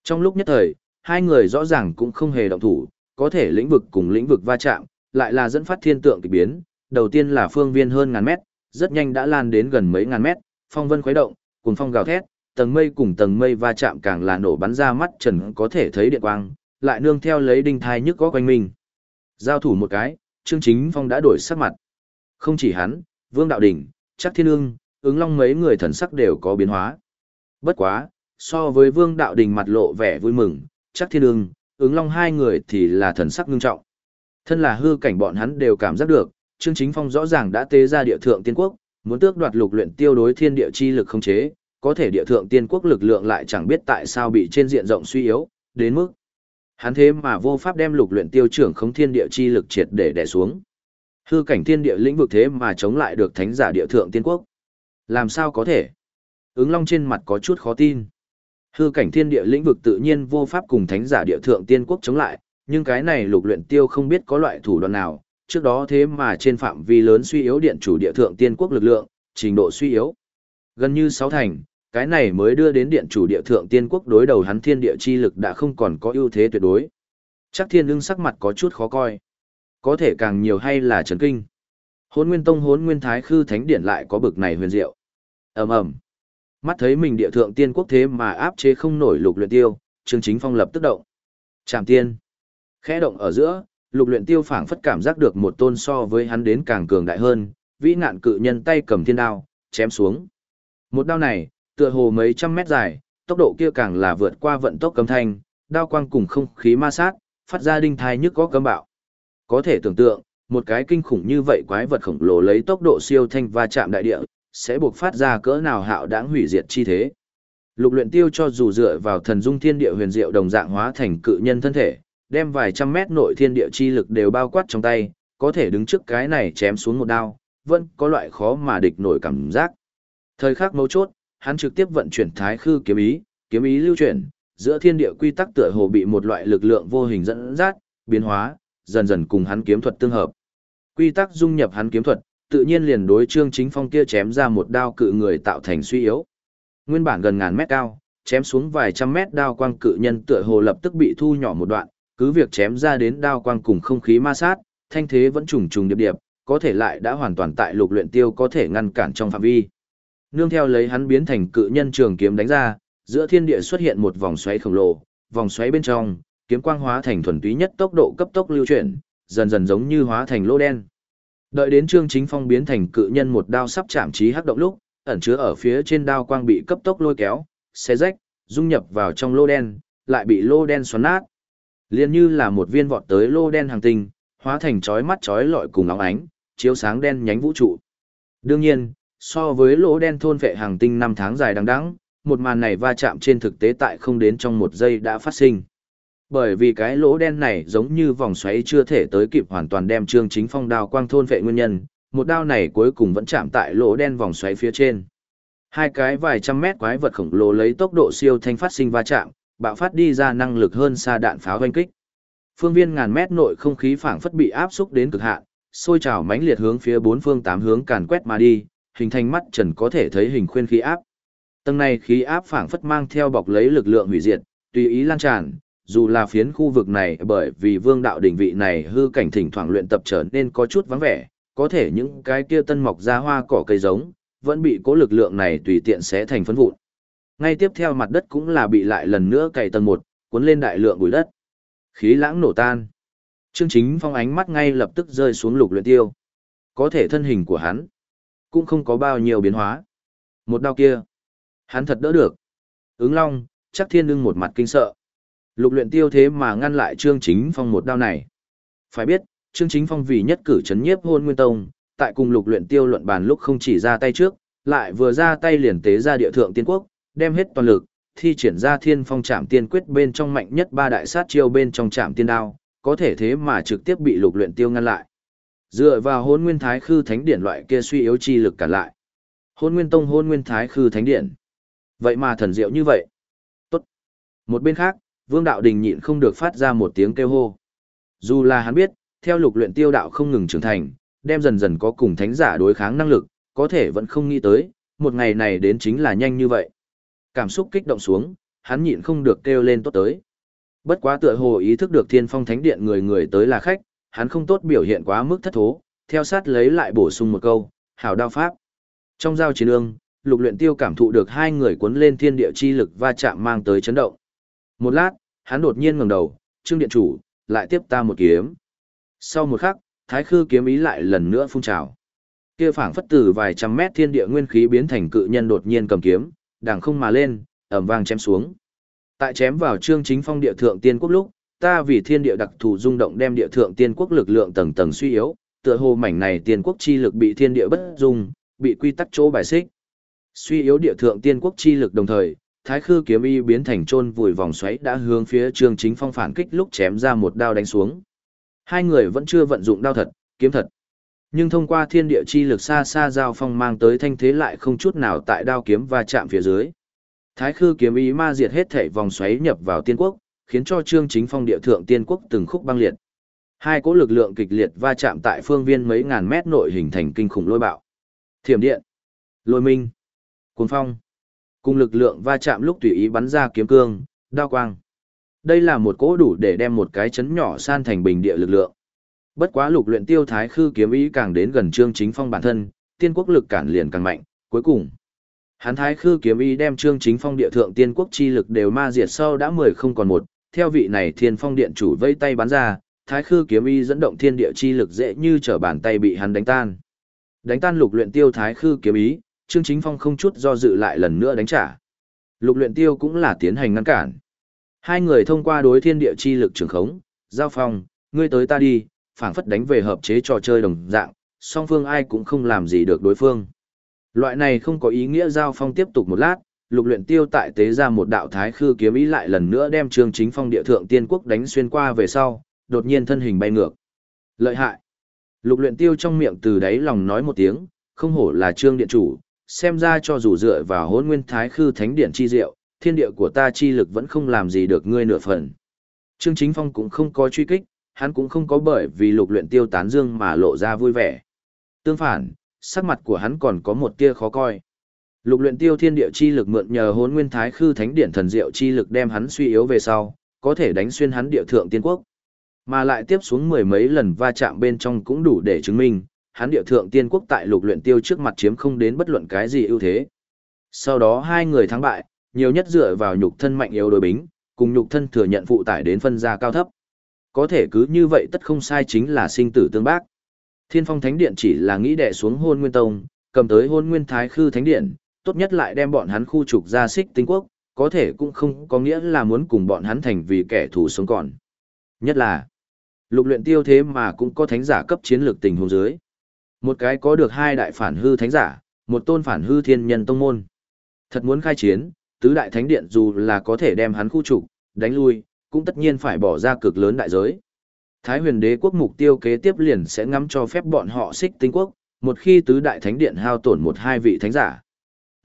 S1: Trong lúc nhất thời, hai người rõ ràng cũng không hề động thủ, có thể lĩnh vực cùng lĩnh vực va chạm, lại là dẫn phát thiên tượng kỳ biến, đầu tiên là phương viên hơn ngàn mét, rất nhanh đã lan đến gần mấy ngàn mét, phong vân khuấy động, cùng phong gào thét, tầng mây cùng tầng mây va chạm càng là nổ bắn ra mắt trần có thể thấy điện quang, lại nương theo lấy đinh thai nhức có quanh mình. Giao thủ một cái, Trương Chính Phong đã đổi sắc mặt. Không chỉ hắn, Vương Đạo Đình, chắc Thiên Ương, ứng long mấy người thần sắc đều có biến hóa. Bất quá, so với Vương Đạo Đình mặt lộ vẻ vui mừng, chắc Thiên Ương, ứng long hai người thì là thần sắc ngưng trọng. Thân là hư cảnh bọn hắn đều cảm giác được, Trương Chính Phong rõ ràng đã tế ra địa thượng tiên quốc, Muốn tước đoạt lục luyện tiêu đối thiên địa chi lực không chế, có thể địa thượng tiên quốc lực lượng lại chẳng biết tại sao bị trên diện rộng suy yếu, đến mức hắn thế mà vô pháp đem lục luyện tiêu trưởng không thiên địa chi lực triệt để đè xuống. Hư cảnh thiên địa lĩnh vực thế mà chống lại được thánh giả địa thượng tiên quốc. Làm sao có thể? Ứng long trên mặt có chút khó tin. Hư cảnh thiên địa lĩnh vực tự nhiên vô pháp cùng thánh giả địa thượng tiên quốc chống lại, nhưng cái này lục luyện tiêu không biết có loại thủ đoạn nào, trước đó thế mà trên phạm vi lớn suy yếu điện chủ địa thượng tiên quốc lực lượng, trình độ suy yếu. Gần như sáu thành, cái này mới đưa đến điện chủ địa thượng tiên quốc đối đầu hắn thiên địa chi lực đã không còn có ưu thế tuyệt đối. Chắc thiên ưng sắc mặt có chút khó coi. Có thể càng nhiều hay là chấn kinh. Hốn nguyên tông hốn nguyên thái khư thánh điện lại có bực này huyền diệu. ầm ầm Mắt thấy mình địa thượng tiên quốc thế mà áp chế không nổi lục luyện tiêu, Trương Chính Phong lập tức động. chạm tiên. Khẽ động ở giữa, lục luyện tiêu phảng phất cảm giác được một tôn so với hắn đến càng cường đại hơn, vĩ nạn cự nhân tay cầm thiên đao, chém xuống. Một đao này, tựa hồ mấy trăm mét dài, tốc độ kia càng là vượt qua vận tốc cấm thanh, đao quang cùng không khí ma sát, phát ra đinh thai nhức có cấm bạo. Có thể tưởng tượng, một cái kinh khủng như vậy quái vật khổng lồ lấy tốc độ siêu thanh va chạm đại địa, sẽ buộc phát ra cỡ nào hạo đáng hủy diệt chi thế. Lục luyện tiêu cho dù dựa vào thần dung thiên địa huyền diệu đồng dạng hóa thành cự nhân thân thể, đem vài trăm mét nội thiên địa chi lực đều bao quát trong tay, có thể đứng trước cái này chém xuống một đao, vẫn có loại khó mà địch nổi cảm giác. Thời khắc mấu chốt, hắn trực tiếp vận chuyển thái khư kiếm ý, kiếm ý lưu chuyển, giữa thiên địa quy tắc tựa hồ bị một loại lực lượng vô hình dẫn dắt, biến hóa, dần dần cùng hắn kiếm thuật tương hợp. Quy tắc dung nhập hắn kiếm thuật, tự nhiên liền đối Trương Chính Phong kia chém ra một đao cự người tạo thành suy yếu. Nguyên bản gần ngàn mét cao, chém xuống vài trăm mét đao quang cự nhân tựa hồ lập tức bị thu nhỏ một đoạn, cứ việc chém ra đến đao quang cùng không khí ma sát, thanh thế vẫn trùng trùng điệp điệp, có thể lại đã hoàn toàn tại lục luyện tiêu có thể ngăn cản trong phạm vi. Nương theo lấy hắn biến thành cự nhân trường kiếm đánh ra, giữa thiên địa xuất hiện một vòng xoáy khổng lồ, vòng xoáy bên trong, kiếm quang hóa thành thuần túy nhất tốc độ cấp tốc lưu chuyển, dần dần giống như hóa thành lỗ đen. Đợi đến Trương Chính Phong biến thành cự nhân một đao sắp chạm chí hắc động lúc, ẩn chứa ở phía trên đao quang bị cấp tốc lôi kéo, xé rách, dung nhập vào trong lô đen, lại bị lô đen xoắn nát. Liên như là một viên vọt tới lô đen hàng tinh, hóa thành chói mắt chói lọi cùng óng ánh, chiếu sáng đen nhánh vũ trụ. Đương nhiên, so với lỗ đen thôn vệ hàng tinh năm tháng dài đằng đẵng, một màn này va chạm trên thực tế tại không đến trong một giây đã phát sinh. Bởi vì cái lỗ đen này giống như vòng xoáy chưa thể tới kịp hoàn toàn đem Trương Chính Phong đao quang thôn vệ nguyên nhân, một đao này cuối cùng vẫn chạm tại lỗ đen vòng xoáy phía trên. Hai cái vài trăm mét quái vật khổng lồ lấy tốc độ siêu thanh phát sinh va chạm, bạo phát đi ra năng lực hơn xa đạn pháo hoanh kích. Phương viên ngàn mét nội không khí phảng phất bị áp xúc đến cực hạn, sôi trào mãnh liệt hướng phía bốn phương tám hướng càn quét mà đi, hình thành mắt trần có thể thấy hình khuyên khí áp. Tầng này khí áp phảng phất mang theo bọc lấy lực lượng hủy diệt, tùy ý lan tràn, dù là phiến khu vực này bởi vì vương đạo đỉnh vị này hư cảnh thỉnh thoảng luyện tập trở nên có chút vắng vẻ, có thể những cái kia tân mọc ra hoa cỏ cây giống, vẫn bị cố lực lượng này tùy tiện xé thành phấn vụn. Ngay tiếp theo mặt đất cũng là bị lại lần nữa cày tầng một, cuốn lên đại lượng bụi đất. Khí lãng nổ tan. Trương Chính Phong ánh mắt ngay lập tức rơi xuống lục luyện tiêu. Có thể thân hình của hắn cũng không có bao nhiêu biến hóa. Một đao kia, hắn thật đỡ được. Ứng Long, chắc thiên ưng một mặt kinh sợ. Lục luyện tiêu thế mà ngăn lại Trương Chính Phong một đao này. Phải biết, Trương Chính Phong vì nhất cử chấn nhiếp hôn nguyên tông, tại cùng lục luyện tiêu luận bàn lúc không chỉ ra tay trước, lại vừa ra tay liền tế ra địa thượng tiên quốc, đem hết toàn lực, thi triển ra thiên phong trảm tiên quyết bên trong mạnh nhất ba đại sát chiêu bên trong trảm tiên đao, có thể thế mà trực tiếp bị lục luyện tiêu ngăn lại. Dựa vào hôn nguyên thái khư thánh điển loại kia suy yếu chi lực cản lại. Hôn nguyên tông hôn nguyên thái khư thánh điển. Vậy mà thần diệu như vậy. Tốt. Một bên khác, vương đạo đình nhịn không được phát ra một tiếng kêu hô. Dù là hắn biết, theo lục luyện tiêu đạo không ngừng trưởng thành, đem dần dần có cùng thánh giả đối kháng năng lực, có thể vẫn không nghĩ tới, một ngày này đến chính là nhanh như vậy. Cảm xúc kích động xuống, hắn nhịn không được kêu lên tốt tới. Bất quá tựa hồ ý thức được thiên phong thánh điện người người tới là khách, hắn không tốt biểu hiện quá mức thất thố, theo sát lấy lại bổ sung một câu, hảo đao pháp. Trong giao chiến ương, lục luyện tiêu cảm thụ được hai người cuốn lên thiên địa chi lực va chạm mang tới chấn động. Một lát, hắn đột nhiên ngẩng đầu, trương điện chủ, lại tiếp ta một kiếm. Sau một khắc, thái khư kiếm ý lại lần nữa phun trào. Kia phảng phất từ vài trăm mét thiên địa nguyên khí biến thành cự nhân đột nhiên cầm kiếm, đằng không mà lên, ầm vang chém xuống. Tại chém vào trương chính phong địa thượng tiên quốc lúc, ta vì thiên địa đặc thù rung động đem địa thượng tiên quốc lực lượng tầng tầng suy yếu, tựa hồ mảnh này tiên quốc chi lực bị thiên địa bất dung, bị quy tắc chỗ bài xích. Suy yếu địa thượng tiên quốc chi lực đồng thời, Thái Khư kiếm y biến thành chôn vùi vòng xoáy đã hướng phía Trương Chính Phong phản kích lúc chém ra một đao đánh xuống. Hai người vẫn chưa vận dụng đao thật, kiếm thật. Nhưng thông qua thiên địa chi lực xa xa giao phong mang tới thanh thế lại không chút nào tại đao kiếm va chạm phía dưới. Thái Khư kiếm ý ma diệt hết thể vòng xoáy nhập vào tiên quốc, khiến cho Trương Chính Phong địa thượng tiên quốc từng khúc băng liệt. Hai cỗ lực lượng kịch liệt va chạm tại phương viên mấy ngàn mét nội hình thành kinh khủng lôi bạo. Thiểm điện, lôi minh, cuồng phong, cùng lực lượng va chạm lúc tùy ý bắn ra kiếm cương, đao quang. Đây là một cỗ đủ để đem một cái chấn nhỏ san thành bình địa lực lượng. Bất quá lục luyện tiêu thái khư kiếm ý càng đến gần Trương Chính Phong bản thân, tiên quốc lực cản liền càng mạnh, cuối cùng Hắn thái khư kiếm ý đem Trương Chính Phong địa thượng tiên quốc chi lực đều ma diệt sau đã mười không còn một, theo vị này Thiên Phong điện chủ vây tay bắn ra, thái khư kiếm y dẫn động thiên địa chi lực dễ như trở bàn tay bị hắn đánh tan. Đánh tan lục luyện tiêu thái khư kiếm ý, Trương Chính Phong không chút do dự lại lần nữa đánh trả. Lục luyện tiêu cũng là tiến hành ngăn cản. Hai người thông qua đối thiên địa chi lực trường khống, giao phong, ngươi tới ta đi, phảng phất đánh về hợp chế trò chơi đồng dạng, song phương ai cũng không làm gì được đối phương. Loại này không có ý nghĩa giao phong tiếp tục một lát, lục luyện tiêu tại tế ra một đạo thái khư kiếm ý lại lần nữa đem trương chính phong địa thượng tiên quốc đánh xuyên qua về sau, đột nhiên thân hình bay ngược. Lợi hại. Lục luyện tiêu trong miệng từ đáy lòng nói một tiếng, không hổ là trương điện chủ, xem ra cho dù dựa vào hỗn nguyên thái khư thánh điện chi diệu, thiên địa của ta chi lực vẫn không làm gì được ngươi nửa phần. Trương Chính Phong cũng không có truy kích, hắn cũng không có bởi vì lục luyện tiêu tán dương mà lộ ra vui vẻ. Tương phản, sắc mặt của hắn còn có một tia khó coi. Lục luyện tiêu thiên địa chi lực mượn nhờ hồn nguyên thái khư thánh điển thần diệu chi lực đem hắn suy yếu về sau, có thể đánh xuyên hắn địa thượng tiên quốc. Mà lại tiếp xuống mười mấy lần va chạm bên trong cũng đủ để chứng minh, hắn địa thượng tiên quốc tại lục luyện tiêu trước mặt chiếm không đến bất luận cái gì ưu thế. Sau đó hai người thắng bại, nhiều nhất dựa vào nhục thân mạnh yếu đối bính, cùng nhục thân thừa nhận phụ tải đến phân gia cao thấp. Có thể cứ như vậy tất không sai chính là sinh tử tương bác. Thiên phong thánh điện chỉ là nghĩ đè xuống hôn nguyên tông, cầm tới hôn nguyên thái khư thánh điện, tốt nhất lại đem bọn hắn khu trục ra xích tinh quốc, có thể cũng không có nghĩa là muốn cùng bọn hắn thành vì kẻ thù sống còn. Nhất là, lục luyện tiêu thế mà cũng có thánh giả cấp chiến lược tình huống dưới. Một cái có được hai đại phản hư thánh giả, một tôn phản hư thiên nhân tông môn. Thật muốn khai chiến, tứ đại thánh điện dù là có thể đem hắn khu trục, đánh lui, cũng tất nhiên phải bỏ ra cực lớn đại giới. Thái huyền đế quốc mục tiêu kế tiếp liền sẽ ngắm cho phép bọn họ xích tinh quốc, một khi tứ đại thánh điện hao tổn một hai vị thánh giả.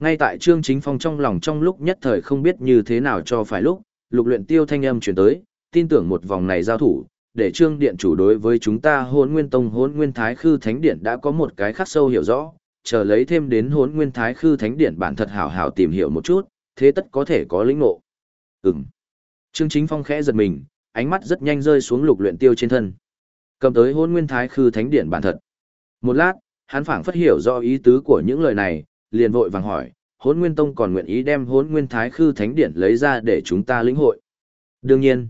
S1: Ngay tại Trương Chính Phong trong lòng trong lúc nhất thời không biết như thế nào cho phải lúc, lục luyện tiêu thanh âm truyền tới, tin tưởng một vòng này giao thủ, để Trương Điện chủ đối với chúng ta hốn nguyên tông hốn nguyên thái khư thánh điện đã có một cái khắc sâu hiểu rõ, chờ lấy thêm đến hốn nguyên thái khư thánh điện bản thật hảo hảo tìm hiểu một chút, thế tất có thể có lĩnh ngộ. Ừm. Trương Chính Phong khẽ giật mình, ánh mắt rất nhanh rơi xuống lục luyện tiêu trên thân. Cầm tới hôn nguyên thái khư thánh điện bản thật. Một lát, hắn phảng phất hiểu rõ ý tứ của những lời này, liền vội vàng hỏi, hốn nguyên tông còn nguyện ý đem hốn nguyên thái khư thánh điện lấy ra để chúng ta lĩnh hội. Đương nhiên,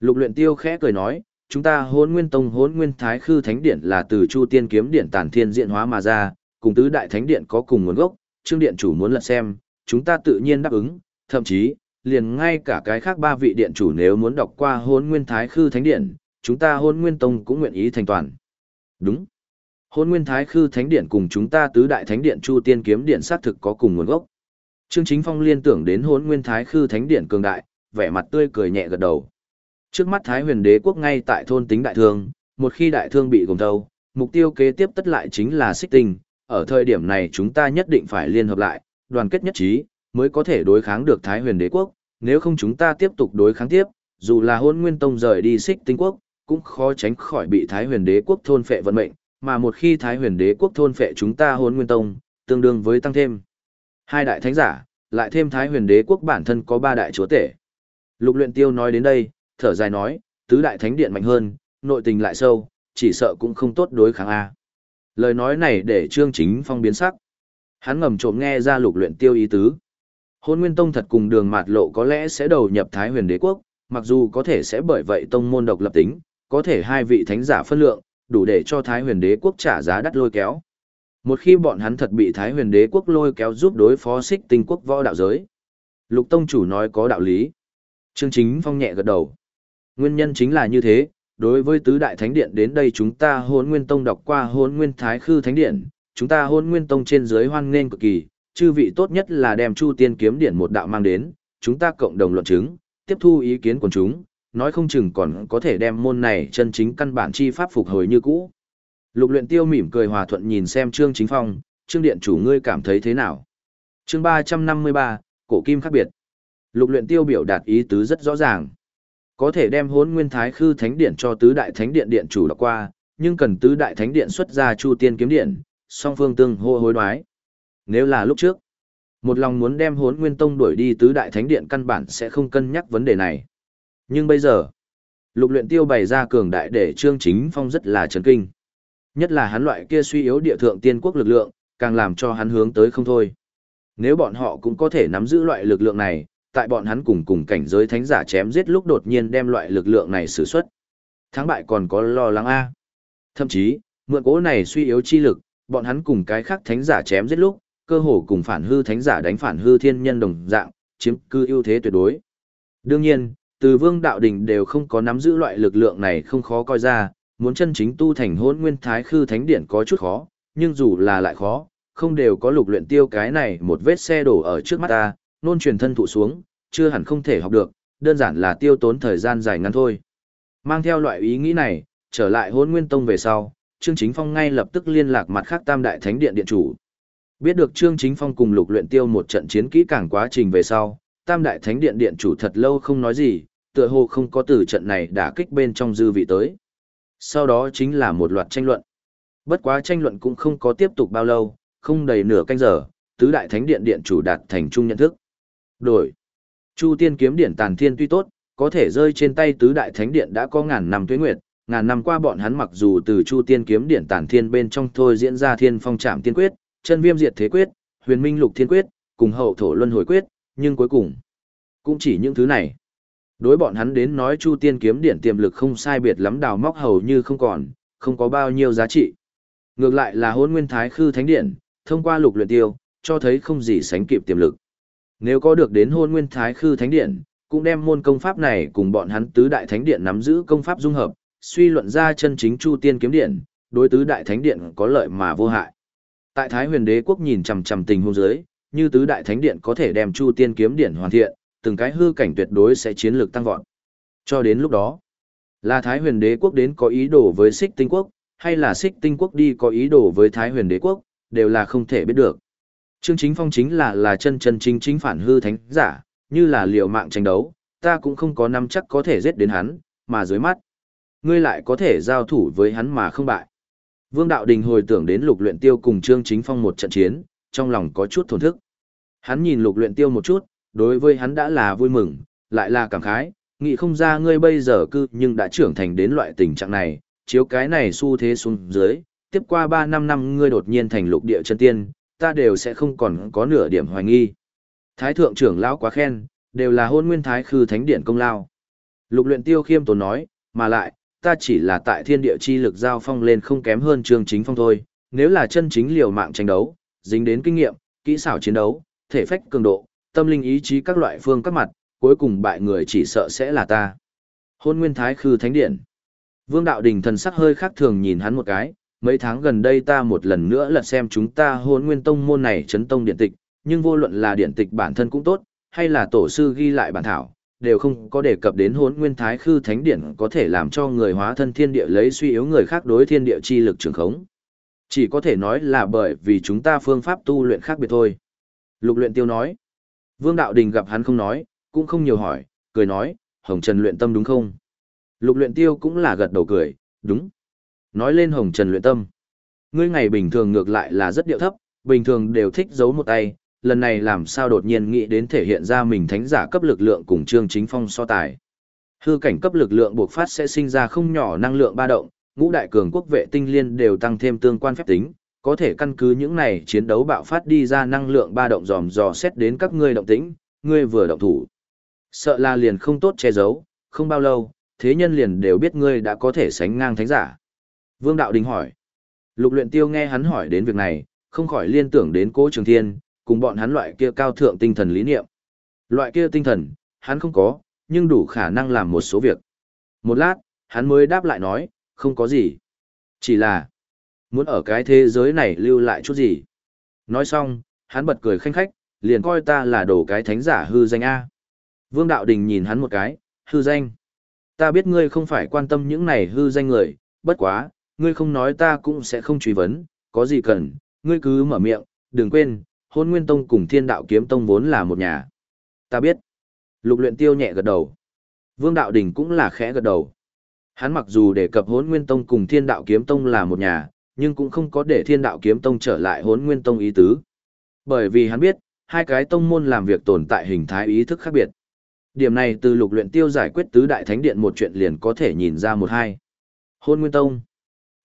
S1: lục luyện tiêu khẽ cười nói, chúng ta hốn nguyên tông hốn nguyên thái khư thánh điện là từ chu tiên kiếm điện tản thiên diện hóa mà ra, cùng tứ đại thánh điện có cùng nguồn gốc, trương điện chủ muốn lật xem, chúng ta tự nhiên đáp ứng, thậm chí, liền ngay cả cái khác ba vị điện chủ nếu muốn đọc qua hốn nguyên thái khư thánh điện, chúng ta hốn nguyên tông cũng nguyện ý thành toàn. Đúng. Hôn nguyên thái khư thánh điện cùng chúng ta tứ đại thánh điện chu tiên kiếm điện xác thực có cùng nguồn gốc. Trương Chính Phong liên tưởng đến hôn nguyên thái khư thánh điện cường đại, vẻ mặt tươi cười nhẹ gật đầu. Trước mắt Thái huyền đế quốc ngay tại thôn tính đại thương, một khi đại thương bị gồm thâu, mục tiêu kế tiếp tất lại chính là xích tinh. Ở thời điểm này chúng ta nhất định phải liên hợp lại, đoàn kết nhất trí, mới có thể đối kháng được Thái huyền đế quốc, nếu không chúng ta tiếp tục đối kháng tiếp, dù là hôn nguyên tông rời đi xích tinh quốc, cũng khó tránh khỏi bị Thái huyền đế quốc thôn phệ vận mệnh, mà một khi Thái huyền đế quốc thôn phệ chúng ta hôn nguyên tông, tương đương với tăng thêm. Hai đại thánh giả, lại thêm Thái huyền đế quốc bản thân có ba đại chúa tể. Lục luyện tiêu nói đến đây, thở dài nói, tứ đại thánh điện mạnh hơn, nội tình lại sâu, chỉ sợ cũng không tốt đối kháng A. Lời nói này để Trương Chính Phong biến sắc. Hắn ngầm trộm nghe ra lục luyện tiêu ý tứ. Hôn Nguyên Tông thật cùng đường mạt lộ có lẽ sẽ đầu nhập Thái huyền đế quốc, mặc dù có thể sẽ bởi vậy tông môn độc lập tính, có thể hai vị thánh giả phân lượng, đủ để cho Thái huyền đế quốc trả giá đắt lôi kéo. Một khi bọn hắn thật bị Thái huyền đế quốc lôi kéo giúp đối phó xích tinh quốc võ đạo giới. Lục Tông chủ nói có đạo lý. Trương Chính Phong nhẹ gật đầu. Nguyên nhân chính là như thế, đối với tứ đại thánh điện đến đây chúng ta hôn nguyên tông đọc qua hôn nguyên thái khư thánh điện, chúng ta hôn nguyên tông trên dưới hoan nghênh cực kỳ, chư vị tốt nhất là đem Chu Tiên kiếm điển một đạo mang đến, chúng ta cộng đồng luận chứng, tiếp thu ý kiến của chúng, nói không chừng còn có thể đem môn này chân chính căn bản chi pháp phục hồi như cũ. Lục luyện tiêu mỉm cười hòa thuận nhìn xem Trương Chính Phong, Trương Điện chủ ngươi cảm thấy thế nào? Chương 353, cổ kim khác biệt. Lục luyện tiêu biểu đạt ý tứ rất rõ ràng. Có thể đem hốn nguyên thái khư thánh điện cho tứ đại thánh điện điện chủ đọc qua, nhưng cần tứ đại thánh điện xuất ra chu tiên kiếm điện, song phương tương hô hối đoái. Nếu là lúc trước, một lòng muốn đem hốn nguyên tông đuổi đi tứ đại thánh điện căn bản sẽ không cân nhắc vấn đề này. Nhưng bây giờ, lục luyện tiêu bày ra cường đại để trương chính phong rất là chấn kinh. Nhất là hắn loại kia suy yếu địa thượng tiên quốc lực lượng, càng làm cho hắn hướng tới không thôi. Nếu bọn họ cũng có thể nắm giữ loại lực lượng này, tại bọn hắn cùng cùng cảnh giới thánh giả chém giết lúc đột nhiên đem loại lực lượng này sử xuất. Thắng bại còn có lo lắng A. Thậm chí, mượn cố này suy yếu chi lực, bọn hắn cùng cái khác thánh giả chém giết lúc, cơ hồ cùng phản hư thánh giả đánh phản hư thiên nhân đồng dạng, chiếm cư ưu thế tuyệt đối. Đương nhiên, từ vương đạo đình đều không có nắm giữ loại lực lượng này không khó coi ra, muốn chân chính tu thành hôn nguyên thái khư thánh điện có chút khó, nhưng dù là lại khó, không đều có lục luyện tiêu cái này một vết xe đổ ở trước mắt ta, nôn truyền thân thụ xuống, chưa hẳn không thể học được, đơn giản là tiêu tốn thời gian dài ngắn thôi. Mang theo loại ý nghĩ này, trở lại hôn nguyên tông về sau, Trương Chính Phong ngay lập tức liên lạc mặt khác tam đại thánh điện điện chủ. Biết được Trương Chính Phong cùng lục luyện tiêu một trận chiến kỹ càng quá trình về sau, tam đại thánh điện điện chủ thật lâu không nói gì, tựa hồ không có từ trận này đả kích bên trong dư vị tới. Sau đó chính là một loạt tranh luận. Bất quá tranh luận cũng không có tiếp tục bao lâu, không đầy nửa canh giờ, tứ đại thánh điện điện chủ đạt thành chung nhận thức. Đổi. Chu tiên kiếm điện tàn thiên tuy tốt, có thể rơi trên tay tứ đại thánh điện đã có ngàn năm tuế nguyệt, ngàn năm qua bọn hắn mặc dù từ Chu tiên kiếm điện tàn thiên bên trong thôi diễn ra thiên phong trạm tiên quyết, chân viêm diệt thế quyết, huyền minh lục thiên quyết, cùng hậu thổ luân hồi quyết, nhưng cuối cùng cũng chỉ những thứ này. Đối bọn hắn đến nói Chu tiên kiếm điện tiềm lực không sai biệt lắm đào móc hầu như không còn, không có bao nhiêu giá trị. Ngược lại là hôn nguyên thái khư thánh điện, thông qua lục luyện tiêu, cho thấy không gì sánh kịp tiềm lực. Nếu có được đến hôn nguyên thái khư thánh điện, cũng đem môn công pháp này cùng bọn hắn tứ đại thánh điện nắm giữ công pháp dung hợp, suy luận ra chân chính chu tiên kiếm điện, đối tứ đại thánh điện có lợi mà vô hại. Tại Thái Huyền Đế quốc nhìn chằm chằm tình huống dưới, như tứ đại thánh điện có thể đem chu tiên kiếm điện hoàn thiện, từng cái hư cảnh tuyệt đối sẽ chiến lược tăng vọt. Cho đến lúc đó, là Thái Huyền Đế quốc đến có ý đồ với Xích Tinh quốc, hay là Xích Tinh quốc đi có ý đồ với Thái Huyền Đế quốc, đều là không thể biết được. Trương Chính Phong chính là là chân chân chính chính phản hư thánh giả, như là liều mạng tranh đấu, ta cũng không có nắm chắc có thể giết đến hắn, mà dưới mắt, ngươi lại có thể giao thủ với hắn mà không bại. Vương Đạo Đình hồi tưởng đến lục luyện tiêu cùng Trương Chính Phong một trận chiến, trong lòng có chút thổn thức. Hắn nhìn lục luyện tiêu một chút, đối với hắn đã là vui mừng, lại là cảm khái, nghĩ không ra ngươi bây giờ cư nhưng đã trưởng thành đến loại tình trạng này, chiếu cái này xu thế xuống dưới, tiếp qua 3 năm năm ngươi đột nhiên thành lục địa chân tiên, ta đều sẽ không còn có nửa điểm hoài nghi. Thái thượng trưởng lão quá khen, đều là hôn nguyên thái khư thánh điện công lao. Lục luyện tiêu khiêm tốn nói, mà lại, ta chỉ là tại thiên địa chi lực giao phong lên không kém hơn trương chính phong thôi, nếu là chân chính liều mạng tranh đấu, dính đến kinh nghiệm, kỹ xảo chiến đấu, thể phách cường độ, tâm linh ý chí các loại phương các mặt, cuối cùng bại người chỉ sợ sẽ là ta. Hôn nguyên thái khư thánh điện. Vương đạo đình thần sắc hơi khác thường nhìn hắn một cái, mấy tháng gần đây ta một lần nữa lật xem chúng ta hôn nguyên tông môn này chấn tông điện tịch, nhưng vô luận là điện tịch bản thân cũng tốt, hay là tổ sư ghi lại bản thảo, đều không có đề cập đến hốn nguyên thái khư thánh điển có thể làm cho người hóa thân thiên địa lấy suy yếu người khác đối thiên địa chi lực trường khống. Chỉ có thể nói là bởi vì chúng ta phương pháp tu luyện khác biệt thôi. Lục luyện tiêu nói. Vương Đạo Đình gặp hắn không nói, cũng không nhiều hỏi, cười nói, Hồng Trần luyện tâm đúng không? Lục luyện tiêu cũng là gật đầu cười, đúng. Nói lên hồng trần luyện tâm. Ngươi ngày bình thường ngược lại là rất điệu thấp, bình thường đều thích giấu một tay, lần này làm sao đột nhiên nghĩ đến thể hiện ra mình thánh giả cấp lực lượng cùng Trương Chính Phong so tài. Hư cảnh cấp lực lượng buộc phát sẽ sinh ra không nhỏ năng lượng ba động, ngũ đại cường quốc vệ tinh liên đều tăng thêm tương quan phép tính, có thể căn cứ những này chiến đấu bạo phát đi ra năng lượng ba động dòm dò xét đến các ngươi động tĩnh, ngươi vừa động thủ. Sợ là liền không tốt che giấu, không bao lâu, thế nhân liền đều biết ngươi đã có thể sánh ngang thánh giả. Vương Đạo Đình hỏi. Lục luyện tiêu nghe hắn hỏi đến việc này, không khỏi liên tưởng đến cố trường thiên, cùng bọn hắn loại kia cao thượng tinh thần lý niệm. Loại kia tinh thần, hắn không có, nhưng đủ khả năng làm một số việc. Một lát, hắn mới đáp lại nói, không có gì. Chỉ là, Muốn ở cái thế giới này lưu lại chút gì? Nói xong, hắn bật cười khanh khách, liền coi ta là đồ cái thánh giả hư danh A. Vương Đạo Đình nhìn hắn một cái, hư danh. Ta biết ngươi không phải quan tâm những này hư danh người, bất quá, ngươi không nói ta cũng sẽ không truy vấn, có gì cần, ngươi cứ mở miệng, đừng quên, hôn nguyên tông cùng thiên đạo kiếm tông vốn là một nhà. Ta biết. Lục luyện tiêu nhẹ gật đầu. Vương Đạo Đình cũng là khẽ gật đầu. Hắn mặc dù đề cập hốn nguyên tông cùng thiên đạo kiếm tông là một nhà, nhưng cũng không có để thiên đạo kiếm tông trở lại hốn nguyên tông ý tứ. Bởi vì hắn biết, hai cái tông môn làm việc tồn tại hình thái ý thức khác biệt. Điểm này từ lục luyện tiêu giải quyết tứ đại thánh điện một chuyện liền có thể nhìn ra một hai. Hôn Nguyên Tông.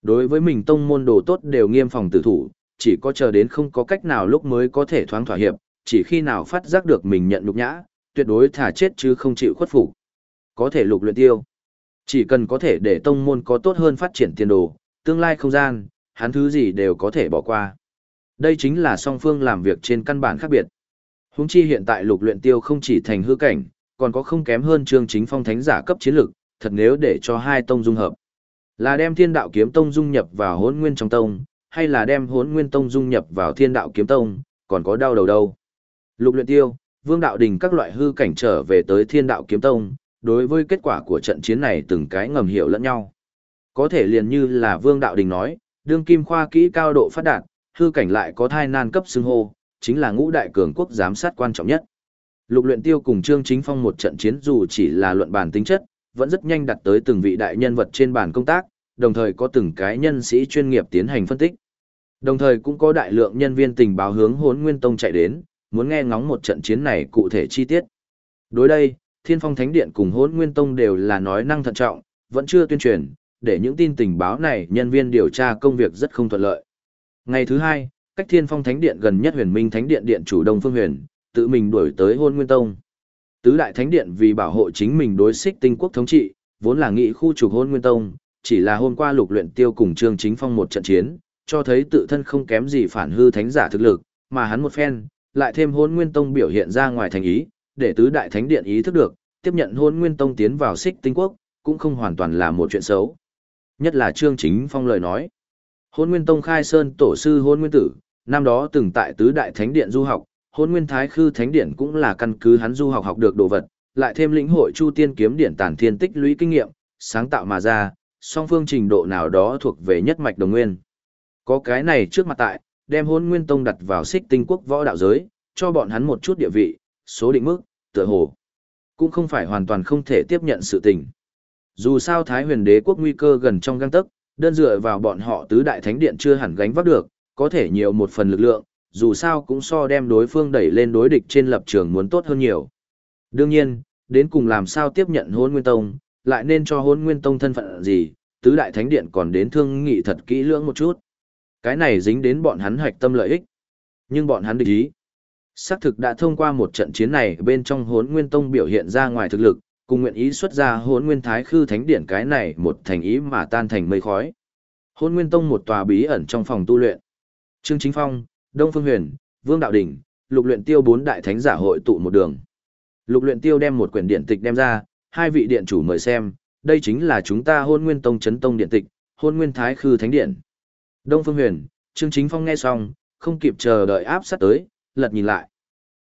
S1: Đối với mình tông môn đồ tốt đều nghiêm phòng tử thủ, chỉ có chờ đến không có cách nào lúc mới có thể thoáng thỏa hiệp, chỉ khi nào phát giác được mình nhận nhục nhã, tuyệt đối thả chết chứ không chịu khuất phục. Có thể lục luyện tiêu. Chỉ cần có thể để tông môn có tốt hơn phát triển tiền đồ, tương lai không gian, hắn thứ gì đều có thể bỏ qua. Đây chính là song phương làm việc trên căn bản khác biệt. Húng chi hiện tại lục luyện tiêu không chỉ thành hư cảnh, còn có không kém hơn trương chính phong thánh giả cấp chiến lực, thật nếu để cho hai tông dung hợp. Là đem thiên đạo kiếm tông dung nhập vào hốn nguyên trong tông, hay là đem hốn nguyên tông dung nhập vào thiên đạo kiếm tông, còn có đau đầu đâu. Lục luyện tiêu, vương đạo đình các loại hư cảnh trở về tới thiên đạo kiếm tông, đối với kết quả của trận chiến này từng cái ngầm hiểu lẫn nhau. Có thể liền như là vương đạo đình nói, đương kim khoa kỹ cao độ phát đạt, hư cảnh lại có thai nan cấp xưng hô, chính là ngũ đại cường quốc giám sát quan trọng nhất. Lục luyện tiêu cùng Trương Chính Phong một trận chiến dù chỉ là luận bàn tính chất, vẫn rất nhanh đặt tới từng vị đại nhân vật trên bàn công tác, đồng thời có từng cái nhân sĩ chuyên nghiệp tiến hành phân tích. Đồng thời cũng có đại lượng nhân viên tình báo hướng hốn nguyên tông chạy đến, muốn nghe ngóng một trận chiến này cụ thể chi tiết. Đối đây, Thiên Phong Thánh Điện cùng hốn nguyên tông đều là nói năng thận trọng, vẫn chưa tuyên truyền, để những tin tình báo này nhân viên điều tra công việc rất không thuận lợi. Ngày thứ hai, cách Thiên Phong Thánh Điện gần nhất Huyền Minh Thánh Điện điện chủ Đông Phương Huyền, tự mình đuổi tới Hôn Nguyên Tông. Tứ đại thánh điện vì bảo hộ chính mình đối xích tinh quốc thống trị, vốn là nghị khu trục Hôn Nguyên Tông, chỉ là hôm qua Lục Luyện Tiêu cùng Trương Chính Phong một trận chiến, cho thấy tự thân không kém gì phản hư thánh giả thực lực, mà hắn một phen, lại thêm Hôn Nguyên Tông biểu hiện ra ngoài thành ý, để tứ đại thánh điện ý thức được, tiếp nhận Hôn Nguyên Tông tiến vào xích tinh quốc, cũng không hoàn toàn là một chuyện xấu. Nhất là Trương Chính Phong lời nói. Hôn Nguyên Tông khai sơn tổ sư Hôn Nguyên Tử, năm đó từng tại tứ đại thánh điện du học, Hôn Nguyên Thái Khư Thánh Điện cũng là căn cứ hắn du học học được đồ vật, lại thêm lĩnh hội Chu Tiên kiếm Điển tản thiên tích lũy kinh nghiệm, sáng tạo mà ra, song phương trình độ nào đó thuộc về nhất mạch đồng nguyên. Có cái này trước mặt tại, đem Hôn Nguyên Tông đặt vào Xích Tinh Quốc võ đạo giới, cho bọn hắn một chút địa vị, số định mức, tựa hồ cũng không phải hoàn toàn không thể tiếp nhận sự tình. Dù sao Thái Huyền Đế quốc nguy cơ gần trong găng tấc, đơn dựa vào bọn họ tứ đại thánh điện chưa hẳn gánh vác được, có thể nhiều một phần lực lượng, dù sao cũng so đem đối phương đẩy lên đối địch trên lập trường muốn tốt hơn nhiều. Đương nhiên, đến cùng làm sao tiếp nhận hôn nguyên tông, lại nên cho hôn nguyên tông thân phận gì, tứ đại thánh điện còn đến thương nghị thật kỹ lưỡng một chút. Cái này dính đến bọn hắn hoạch tâm lợi ích. Nhưng bọn hắn địch ý. Xác thực đã thông qua một trận chiến này bên trong hốn nguyên tông biểu hiện ra ngoài thực lực, cùng nguyện ý xuất ra hôn nguyên thái khư thánh điển cái này một thành ý mà tan thành mây khói. Hôn nguyên tông một tòa bí ẩn trong phòng tu luyện. Trương Chính Phong, Đông Phương Huyền, Vương Đạo Đình, Lục Luyện Tiêu bốn đại thánh giả hội tụ một đường. Lục Luyện Tiêu đem một quyển điện tịch đem ra, hai vị điện chủ mời xem, đây chính là chúng ta Hôn Nguyên Tông chấn tông điện tịch, Hôn Nguyên Thái Khư Thánh Điện. Đông Phương Huyền, Trương Chính Phong nghe xong, không kịp chờ đợi áp sát tới, lật nhìn lại.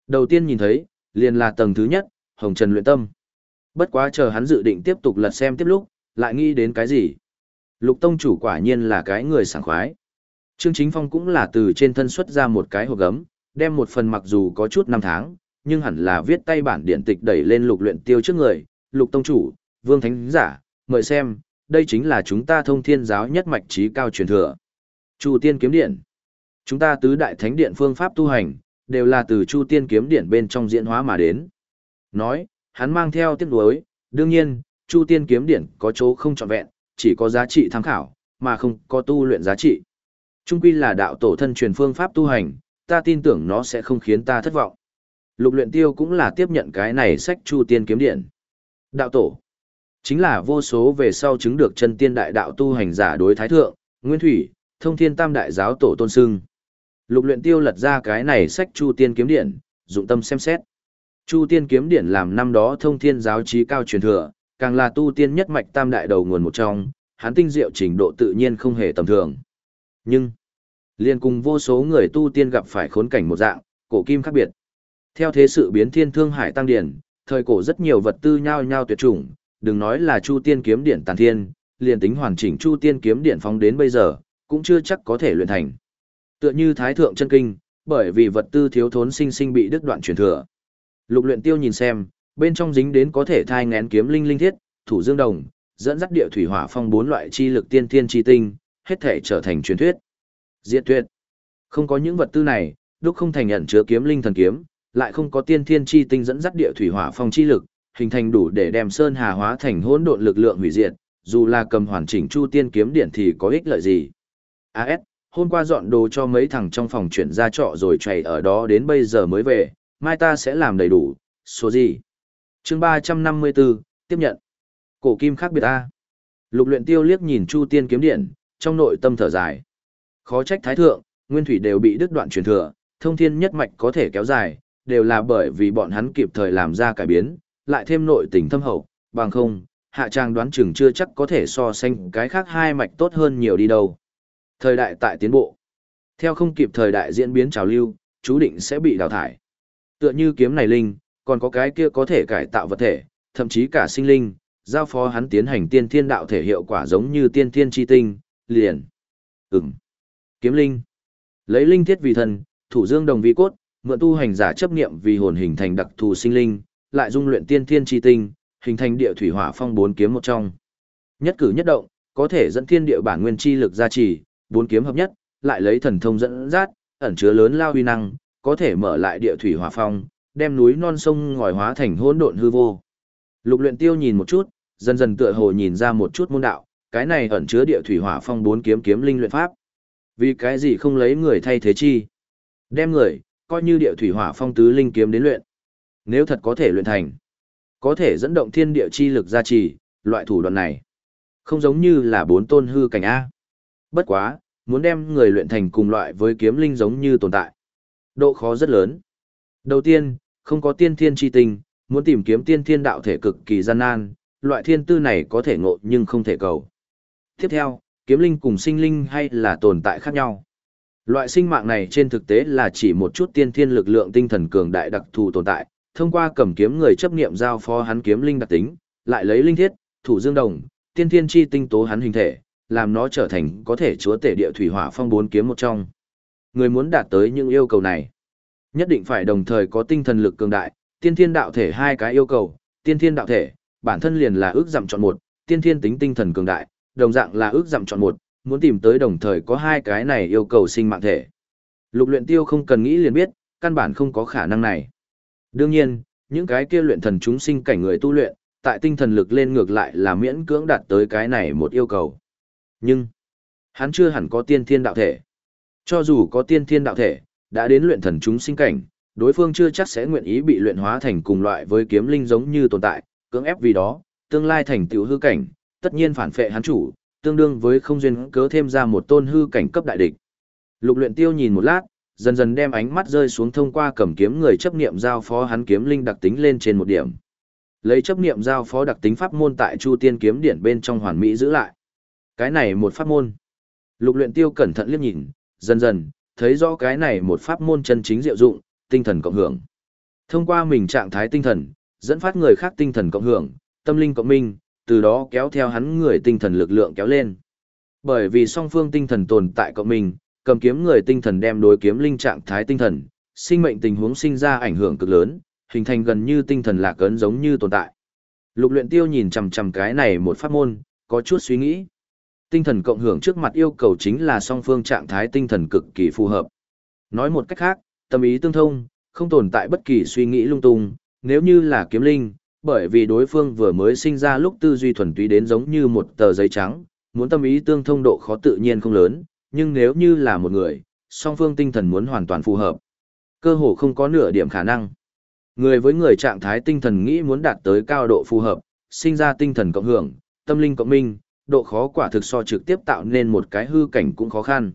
S1: Đầu tiên nhìn thấy, liền là tầng thứ nhất, Hồng Trần luyện tâm. Bất quá chờ hắn dự định tiếp tục lật xem tiếp lúc, lại nghĩ đến cái gì? Lục Tông chủ quả nhiên là cái người sảng khoái. Trương Chính Phong cũng là từ trên thân xuất ra một cái hộp gấm, đem một phần mặc dù có chút năm tháng, nhưng hẳn là viết tay bản điện tịch đẩy lên lục luyện tiêu trước người, lục tông chủ, vương thánh giả, mời xem, đây chính là chúng ta thông thiên giáo nhất mạch trí cao truyền thừa. Chu tiên kiếm điện. Chúng ta tứ đại thánh điện phương pháp tu hành, đều là từ chu tiên kiếm điện bên trong diễn hóa mà đến. Nói, hắn mang theo tiếc nuối, đương nhiên, chu tiên kiếm điển có chỗ không trọn vẹn, chỉ có giá trị tham khảo, mà không có tu luyện giá trị. Trung quy là đạo tổ thân truyền phương pháp tu hành, ta tin tưởng nó sẽ không khiến ta thất vọng. Lục luyện tiêu cũng là tiếp nhận cái này sách chu tiên kiếm điển Đạo tổ. Chính là vô số về sau chứng được chân tiên đại đạo tu hành giả đối thái thượng, nguyên thủy, thông thiên tam đại giáo tổ tôn sưng. Lục luyện tiêu lật ra cái này sách chu tiên kiếm điển dụng tâm xem xét. Chu tiên kiếm Điển làm năm đó thông thiên giáo trí cao truyền thừa, càng là tu tiên nhất mạch tam đại đầu nguồn một trong, hắn tinh diệu trình độ tự nhiên không hề tầm thường. Nhưng, liên cùng vô số người tu tiên gặp phải khốn cảnh một dạng, cổ kim khác biệt. Theo thế sự biến thiên thương hải tăng điển, thời cổ rất nhiều vật tư nhao nhao tuyệt chủng, đừng nói là Chu Tiên kiếm điển tàn thiên, liền tính hoàn chỉnh Chu Tiên kiếm điển phóng đến bây giờ, cũng chưa chắc có thể luyện thành. Tựa như Thái thượng chân kinh, bởi vì vật tư thiếu thốn sinh sinh bị đứt đoạn truyền thừa. Lục Luyện Tiêu nhìn xem, bên trong dính đến có thể thai ngén kiếm linh linh thiết, thủ dương đồng, dẫn dắt địa thủy hỏa phong bốn loại chi lực tiên thiên chi tinh, hết thể trở thành truyền thuyết. Diệt tuyệt. Không có những vật tư này, đúc không thành nhận chứa kiếm linh thần kiếm, lại không có tiên thiên chi tinh dẫn dắt địa thủy hỏa phong chi lực, hình thành đủ để đem sơn hà hóa thành hỗn độn lực lượng hủy diệt, dù là cầm hoàn chỉnh chu tiên kiếm điển thì có ích lợi gì. AS, hôm qua dọn đồ cho mấy thằng trong phòng chuyển ra trọ rồi chạy ở đó đến bây giờ mới về, mai ta sẽ làm đầy đủ, số gì? chương 354, tiếp nhận. Cổ kim khác biệt A. Lục luyện tiêu liếc nhìn chu tiên kiếm điện, trong nội tâm thở dài. Khó trách thái thượng, nguyên thủy đều bị đứt đoạn truyền thừa, thông thiên nhất mạch có thể kéo dài, đều là bởi vì bọn hắn kịp thời làm ra cải biến, lại thêm nội tình thâm hậu, bằng không, hạ trang đoán chừng chưa chắc có thể so sánh cái khác hai mạch tốt hơn nhiều đi đâu. Thời đại tại tiến bộ. Theo không kịp thời đại diễn biến trào lưu, chú định sẽ bị đào thải. Tựa như kiếm này linh, còn có cái kia có thể cải tạo vật thể, thậm chí cả sinh linh, giao phó hắn tiến hành tiên thiên đạo thể hiệu quả giống như tiên thiên chi tinh, liền. Ừm. Kiếm linh. Lấy linh thiết vì thân, thủ dương đồng vi cốt, mượn tu hành giả chấp niệm vì hồn hình thành đặc thù sinh linh, lại dung luyện tiên thiên chi tinh, hình thành địa thủy hỏa phong bốn kiếm một trong. Nhất cử nhất động, có thể dẫn thiên địa bản nguyên chi lực gia trì, bốn kiếm hợp nhất, lại lấy thần thông dẫn dắt, ẩn chứa lớn lao uy năng, có thể mở lại địa thủy hỏa phong, đem núi non sông ngòi hóa thành hỗn độn hư vô. Lục Luyện Tiêu nhìn một chút, dần dần tựa hồ nhìn ra một chút môn đạo, cái này ẩn chứa địa thủy hỏa phong bốn kiếm kiếm linh luyện pháp. Vì cái gì không lấy người thay thế chi? Đem người, coi như địa thủy hỏa phong tứ linh kiếm đến luyện. Nếu thật có thể luyện thành, có thể dẫn động thiên địa chi lực gia trì, loại thủ đoạn này. Không giống như là bốn tôn hư cảnh A. Bất quá, muốn đem người luyện thành cùng loại với kiếm linh giống như tồn tại. Độ khó rất lớn. Đầu tiên, không có tiên thiên chi tình, muốn tìm kiếm tiên thiên đạo thể cực kỳ gian nan, loại thiên tư này có thể ngộ nhưng không thể cầu. Tiếp theo, kiếm linh cùng sinh linh hay là tồn tại khác nhau. Loại sinh mạng này trên thực tế là chỉ một chút tiên thiên lực lượng tinh thần cường đại đặc thù tồn tại, thông qua cầm kiếm người chấp niệm giao phó hắn kiếm linh đặc tính, lại lấy linh thiết, thủ dương đồng, tiên thiên chi tinh tố hắn hình thể, làm nó trở thành có thể chúa tể địa thủy hỏa phong bốn kiếm một trong. Người muốn đạt tới những yêu cầu này, nhất định phải đồng thời có tinh thần lực cường đại, tiên thiên đạo thể hai cái yêu cầu, tiên thiên đạo thể, bản thân liền là ước giảm chọn một, tiên thiên tính tinh thần cường đại, đồng dạng là ước giảm chọn một, muốn tìm tới đồng thời có hai cái này yêu cầu sinh mạng thể. Lục luyện tiêu không cần nghĩ liền biết, căn bản không có khả năng này. Đương nhiên, những cái kia luyện thần chúng sinh cảnh người tu luyện, tại tinh thần lực lên ngược lại là miễn cưỡng đạt tới cái này một yêu cầu. Nhưng, hắn chưa hẳn có tiên thiên đạo thể. Cho dù có tiên thiên đạo thể, đã đến luyện thần chúng sinh cảnh, đối phương chưa chắc sẽ nguyện ý bị luyện hóa thành cùng loại với kiếm linh giống như tồn tại, cưỡng ép vì đó, tương lai thành tiểu hư cảnh, tất nhiên phản phệ hắn chủ, tương đương với không duyên cớ thêm ra một tôn hư cảnh cấp đại địch. Lục luyện tiêu nhìn một lát, dần dần đem ánh mắt rơi xuống thông qua cầm kiếm người chấp niệm giao phó hắn kiếm linh đặc tính lên trên một điểm. Lấy chấp niệm giao phó đặc tính pháp môn tại Chu Tiên kiếm điển bên trong hoàn mỹ giữ lại. Cái này một pháp môn. Lục luyện tiêu cẩn thận liếc nhìn, dần dần, thấy rõ cái này một pháp môn chân chính diệu dụng, tinh thần cộng hưởng. Thông qua mình trạng thái tinh thần, dẫn phát người khác tinh thần cộng hưởng, tâm linh cộng minh, từ đó kéo theo hắn người tinh thần lực lượng kéo lên. Bởi vì song phương tinh thần tồn tại cộng minh, cầm kiếm người tinh thần đem đối kiếm linh trạng thái tinh thần, sinh mệnh tình huống sinh ra ảnh hưởng cực lớn, hình thành gần như tinh thần lạc ấn giống như tồn tại. Lục luyện tiêu nhìn chằm chằm cái này một pháp môn, có chút suy nghĩ. Tinh thần cộng hưởng trước mặt yêu cầu chính là song phương trạng thái tinh thần cực kỳ phù hợp. Nói một cách khác, tâm ý tương thông, không tồn tại bất kỳ suy nghĩ lung tung, nếu như là kiếm linh, bởi vì đối phương vừa mới sinh ra lúc tư duy thuần túy đến giống như một tờ giấy trắng, muốn tâm ý tương thông độ khó tự nhiên không lớn, nhưng nếu như là một người, song phương tinh thần muốn hoàn toàn phù hợp, cơ hồ không có nửa điểm khả năng. Người với người trạng thái tinh thần nghĩ muốn đạt tới cao độ phù hợp, sinh ra tinh thần cộng hưởng, tâm linh cộng minh, độ khó quả thực so trực tiếp tạo nên một cái hư cảnh cũng khó khăn.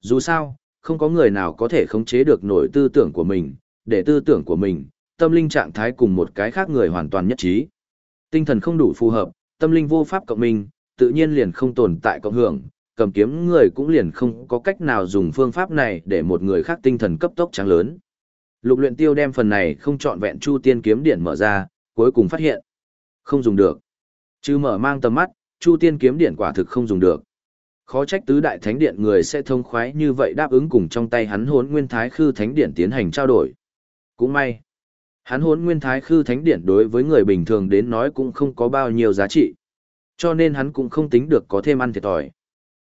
S1: Dù sao, không có người nào có thể khống chế được nổi tư tưởng của mình, để tư tưởng của mình, tâm linh trạng thái cùng một cái khác người hoàn toàn nhất trí. Tinh thần không đủ phù hợp, tâm linh vô pháp cộng minh, tự nhiên liền không tồn tại cộng hưởng, cầm kiếm người cũng liền không có cách nào dùng phương pháp này để một người khác tinh thần cấp tốc trắng lớn. Lục luyện tiêu đem phần này không chọn vẹn chu tiên kiếm điển mở ra, cuối cùng phát hiện. Không dùng được. Chứ mở mang tầm mắt, chu tiên kiếm Điện quả thực không dùng được. Khó trách tứ đại thánh điện người sẽ thông khoái như vậy đáp ứng cùng trong tay hắn hốn nguyên thái khư thánh điện tiến hành trao đổi. Cũng may. Hắn hốn nguyên thái khư thánh điện đối với người bình thường đến nói cũng không có bao nhiêu giá trị. Cho nên hắn cũng không tính được có thêm ăn thiệt thòi.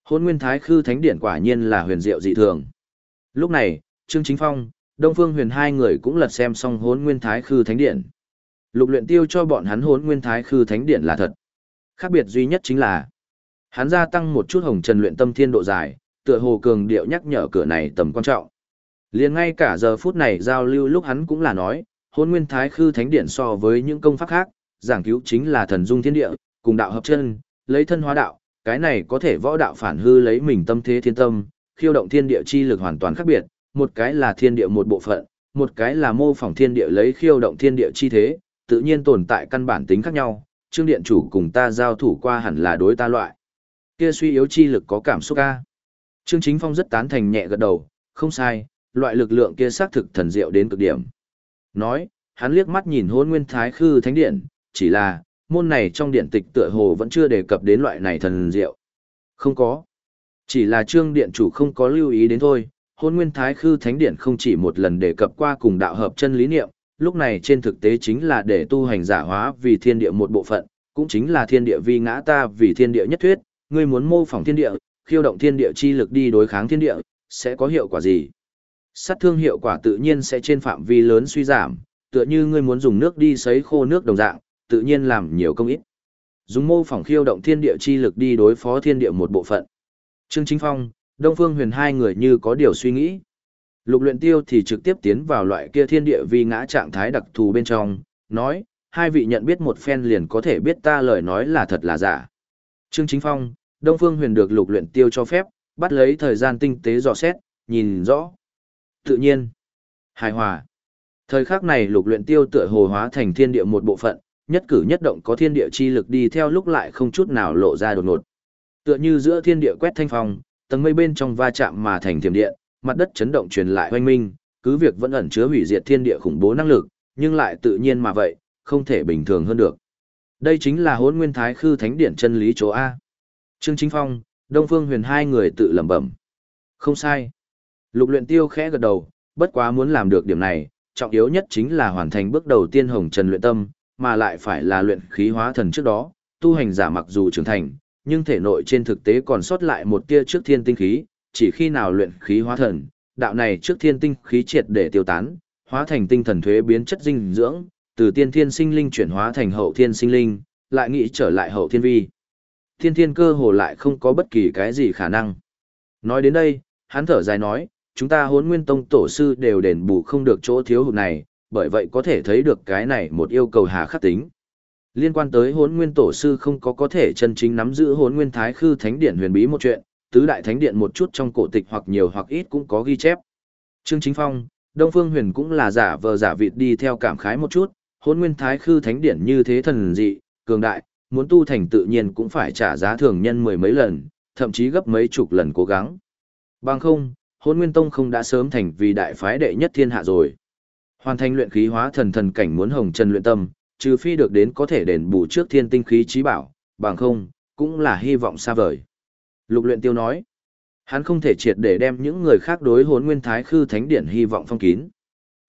S1: Hôn nguyên thái khư thánh điện quả nhiên là huyền diệu dị thường. Lúc này, Trương Chính Phong, Đông Phương Huyền hai người cũng lật xem xong hốn nguyên thái khư thánh điện. Lục luyện tiêu cho bọn hắn hốn nguyên thái khư thánh điện là thật. Khác biệt duy nhất chính là, hắn gia tăng một chút hồng trần luyện tâm thiên độ dài, tựa hồ cường điệu nhắc nhở cửa này tầm quan trọng. Liền ngay cả giờ phút này giao lưu lúc hắn cũng là nói, hôn nguyên thái khư thánh điện so với những công pháp khác, giảng cứu chính là thần dung thiên địa, cùng đạo hợp chân, lấy thân hóa đạo, cái này có thể võ đạo phản hư lấy mình tâm thế thiên tâm, khiêu động thiên địa chi lực hoàn toàn khác biệt, một cái là thiên địa một bộ phận, một cái là mô phỏng thiên địa lấy khiêu động thiên địa chi thế, tự nhiên tồn tại căn bản tính khác nhau, Trương điện chủ cùng ta giao thủ qua hẳn là đối ta loại. Kia suy yếu chi lực có cảm xúc a. Trương Chính Phong rất tán thành nhẹ gật đầu, không sai, loại lực lượng kia xác thực thần diệu đến cực điểm. Nói, hắn liếc mắt nhìn Hôn Nguyên Thái Khư Thánh Điện, chỉ là môn này trong điện tịch tựa hồ vẫn chưa đề cập đến loại này thần diệu. Không có. Chỉ là Trương điện chủ không có lưu ý đến thôi, Hôn Nguyên Thái Khư Thánh Điện không chỉ một lần đề cập qua cùng đạo hợp chân lý niệm, lúc này trên thực tế chính là để tu hành giả hóa vì thiên địa một bộ phận, cũng chính là thiên địa vi ngã ta vì thiên địa nhất thuyết, ngươi muốn mô phỏng thiên địa, khiêu động thiên địa chi lực đi đối kháng thiên địa, sẽ có hiệu quả gì? Sát thương hiệu quả tự nhiên sẽ trên phạm vi lớn suy giảm, tựa như ngươi muốn dùng nước đi sấy khô nước đồng dạng, tự nhiên làm nhiều công ít. Dùng mô phỏng khiêu động thiên địa chi lực đi đối phó thiên địa một bộ phận. Trương Chính Phong, Đông Phương Huyền hai người như có điều suy nghĩ. Lục luyện tiêu thì trực tiếp tiến vào loại kia thiên địa vi ngã trạng thái đặc thù bên trong, nói, hai vị nhận biết một phen liền có thể biết ta lời nói là thật là giả. Trương Chính Phong, Đông Phương Huyền được lục luyện tiêu cho phép, bắt lấy thời gian tinh tế dò xét, nhìn rõ. Tự nhiên, hài hòa. Thời khắc này lục luyện tiêu tựa hồ hóa thành thiên địa một bộ phận, nhất cử nhất động có thiên địa chi lực đi theo lúc lại không chút nào lộ ra đột ngột. Tựa như giữa thiên địa quét thanh phong, tầng mây bên trong va chạm mà thành thiểm điện, mặt đất chấn động truyền lại hoanh minh, cứ việc vẫn ẩn chứa hủy diệt thiên địa khủng bố năng lực, nhưng lại tự nhiên mà vậy, không thể bình thường hơn được. Đây chính là hỗn nguyên thái khư thánh điển chân lý chỗ A. Trương Chính Phong, Đông Phương Huyền hai người tự lẩm bẩm. Không sai. Lục luyện tiêu khẽ gật đầu, bất quá muốn làm được điểm này, trọng yếu nhất chính là hoàn thành bước đầu tiên hồng trần luyện tâm, mà lại phải là luyện khí hóa thần trước đó, tu hành giả mặc dù trưởng thành, nhưng thể nội trên thực tế còn sót lại một tia trước thiên tinh khí, chỉ khi nào luyện khí hóa thần, đạo này trước thiên tinh khí triệt để tiêu tán, hóa thành tinh thần thuế biến chất dinh dưỡng, từ tiên thiên sinh linh chuyển hóa thành hậu thiên sinh linh, lại nghĩ trở lại hậu thiên vi. Thiên thiên cơ hồ lại không có bất kỳ cái gì khả năng. Nói đến đây, hắn thở dài nói, chúng ta hốn nguyên tông tổ sư đều đền bù không được chỗ thiếu hụt này, bởi vậy có thể thấy được cái này một yêu cầu hà khắc tính. Liên quan tới hốn nguyên tổ sư không có có thể chân chính nắm giữ hốn nguyên thái khư thánh điển huyền bí một chuyện, tứ đại thánh điện một chút trong cổ tịch hoặc nhiều hoặc ít cũng có ghi chép. Trương Chính Phong, Đông Phương Huyền cũng là giả vờ giả vịt đi theo cảm khái một chút, hôn nguyên thái khư thánh điện như thế thần dị, cường đại, muốn tu thành tự nhiên cũng phải trả giá thường nhân mười mấy lần, thậm chí gấp mấy chục lần cố gắng. Bằng không, hôn nguyên tông không đã sớm thành vì đại phái đệ nhất thiên hạ rồi. Hoàn thành luyện khí hóa thần thần cảnh muốn hồng chân luyện tâm, trừ phi được đến có thể đền bù trước thiên tinh khí trí bảo, bằng không, cũng là hy vọng xa vời. Lục luyện tiêu nói, hắn không thể triệt để đem những người khác đối hốn nguyên thái khư thánh điển hy vọng phong kín.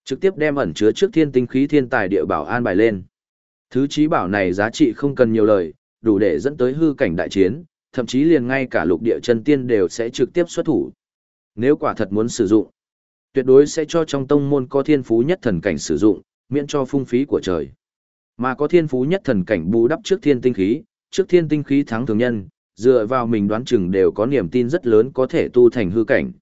S1: Trực tiếp đem ẩn chứa trước thiên tinh khí thiên tài địa bảo an bài lên. Thứ trí bảo này giá trị không cần nhiều lời, đủ để dẫn tới hư cảnh đại chiến, thậm chí liền ngay cả lục địa chân tiên đều sẽ trực tiếp xuất thủ. Nếu quả thật muốn sử dụng, tuyệt đối sẽ cho trong tông môn có thiên phú nhất thần cảnh sử dụng, miễn cho phung phí của trời. Mà có thiên phú nhất thần cảnh bù đắp trước thiên tinh khí, trước thiên tinh khí thắng thường nhân, dựa vào mình đoán chừng đều có niềm tin rất lớn có thể tu thành hư cảnh.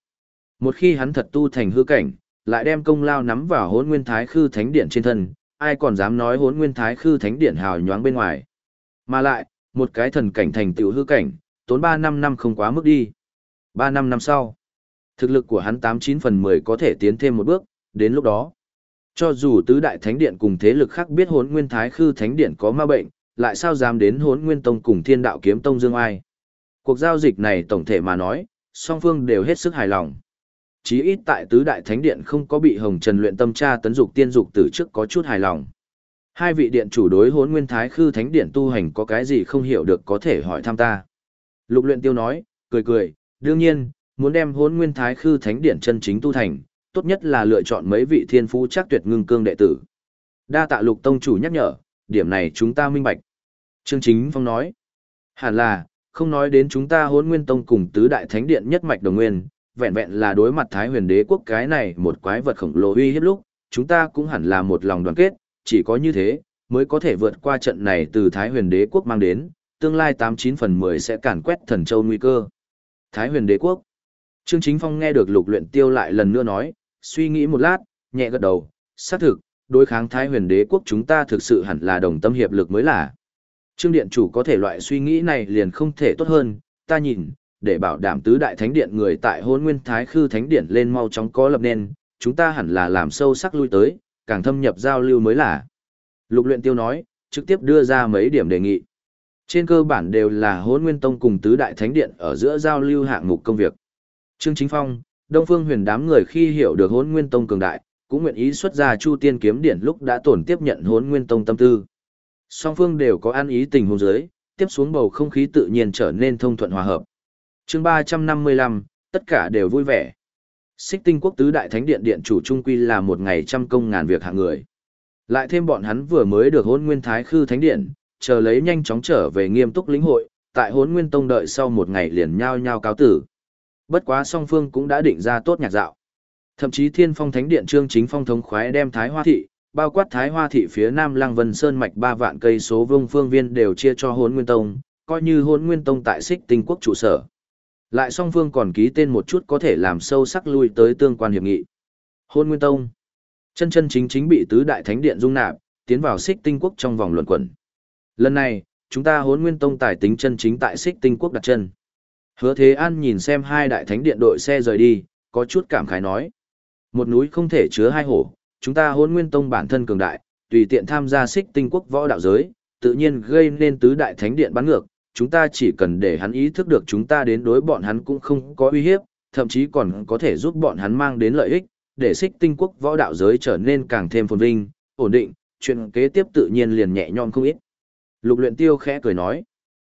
S1: Một khi hắn thật tu thành hư cảnh, lại đem công lao nắm vào hốn nguyên thái khư thánh điện trên thân, ai còn dám nói hốn nguyên thái khư thánh điện hào nhoáng bên ngoài. Mà lại, một cái thần cảnh thành tựu hư cảnh, tốn 3 năm năm không quá mức đi. 3 năm năm sau, thực lực của hắn 89 phần 10 có thể tiến thêm một bước, đến lúc đó. Cho dù tứ đại thánh điện cùng thế lực khác biết hốn nguyên thái khư thánh điện có ma bệnh, lại sao dám đến hốn nguyên tông cùng thiên đạo kiếm tông dương ai. Cuộc giao dịch này tổng thể mà nói, song phương đều hết sức hài lòng. Chí ít tại tứ đại thánh điện không có bị hồng trần luyện tâm tra tấn dục tiên dục từ trước có chút hài lòng. Hai vị điện chủ đối hốn nguyên thái khư thánh điện tu hành có cái gì không hiểu được có thể hỏi thăm ta. Lục luyện tiêu nói, cười cười, đương nhiên, muốn đem hốn nguyên thái khư thánh điện chân chính tu thành, tốt nhất là lựa chọn mấy vị thiên phú chắc tuyệt ngưng cương đệ tử. Đa tạ lục tông chủ nhắc nhở, điểm này chúng ta minh bạch. Trương Chính Phong nói, hẳn là, không nói đến chúng ta hốn nguyên tông cùng tứ đại thánh điện nhất mạch đồng nguyên, vẹn vẹn là đối mặt Thái huyền đế quốc cái này một quái vật khổng lồ uy hiếp lúc, chúng ta cũng hẳn là một lòng đoàn kết, chỉ có như thế, mới có thể vượt qua trận này từ Thái huyền đế quốc mang đến, tương lai 89 phần 10 sẽ càn quét thần châu nguy cơ. Thái huyền đế quốc. Trương Chính Phong nghe được lục luyện tiêu lại lần nữa nói, suy nghĩ một lát, nhẹ gật đầu, xác thực, đối kháng Thái huyền đế quốc chúng ta thực sự hẳn là đồng tâm hiệp lực mới là. Trương Điện chủ có thể loại suy nghĩ này liền không thể tốt hơn, ta nhìn, để bảo đảm tứ đại thánh điện người tại hôn nguyên thái khư thánh điện lên mau chóng có lập nên, chúng ta hẳn là làm sâu sắc lui tới, càng thâm nhập giao lưu mới là. Lục luyện tiêu nói, trực tiếp đưa ra mấy điểm đề nghị. Trên cơ bản đều là hôn nguyên tông cùng tứ đại thánh điện ở giữa giao lưu hạng mục công việc. Trương Chính Phong, Đông Phương huyền đám người khi hiểu được hôn nguyên tông cường đại, cũng nguyện ý xuất ra chu tiên kiếm điện lúc đã tổn tiếp nhận hôn nguyên tông tâm tư. Song phương đều có ăn ý tình huống giới, tiếp xuống bầu không khí tự nhiên trở nên thông thuận hòa hợp. chương 355, tất cả đều vui vẻ. Xích tinh quốc tứ đại thánh điện điện chủ trung quy là một ngày trăm công ngàn việc hạng người. Lại thêm bọn hắn vừa mới được hôn nguyên thái khư thánh điện, chờ lấy nhanh chóng trở về nghiêm túc lĩnh hội, tại hôn nguyên tông đợi sau một ngày liền nhao nhao cáo tử. Bất quá song phương cũng đã định ra tốt nhạc dạo. Thậm chí thiên phong thánh điện trương chính phong thống khoái đem thái hoa thị, bao quát thái hoa thị phía nam lăng vân sơn mạch ba vạn cây số vương phương viên đều chia cho Hôn nguyên tông, coi như Hôn nguyên tông tại xích tinh quốc trụ sở. Lại song phương còn ký tên một chút có thể làm sâu sắc lui tới tương quan hiệp nghị. Hôn nguyên tông, chân chân chính chính bị tứ đại thánh điện dung nạp, tiến vào xích tinh quốc trong vòng luận quẩn. Lần này, chúng ta Hôn nguyên tông tài tính chân chính tại xích tinh quốc đặt chân. Hứa Thế An nhìn xem hai đại thánh điện đội xe rời đi, có chút cảm khái nói. Một núi không thể chứa hai hổ, chúng ta hôn nguyên tông bản thân cường đại, tùy tiện tham gia xích tinh quốc võ đạo giới, tự nhiên gây nên tứ đại thánh điện bắn ngược, chúng ta chỉ cần để hắn ý thức được chúng ta đến đối bọn hắn cũng không có uy hiếp, thậm chí còn có thể giúp bọn hắn mang đến lợi ích, để xích tinh quốc võ đạo giới trở nên càng thêm phồn vinh, ổn định, chuyện kế tiếp tự nhiên liền nhẹ nhõm không ít. Lục luyện tiêu khẽ cười nói,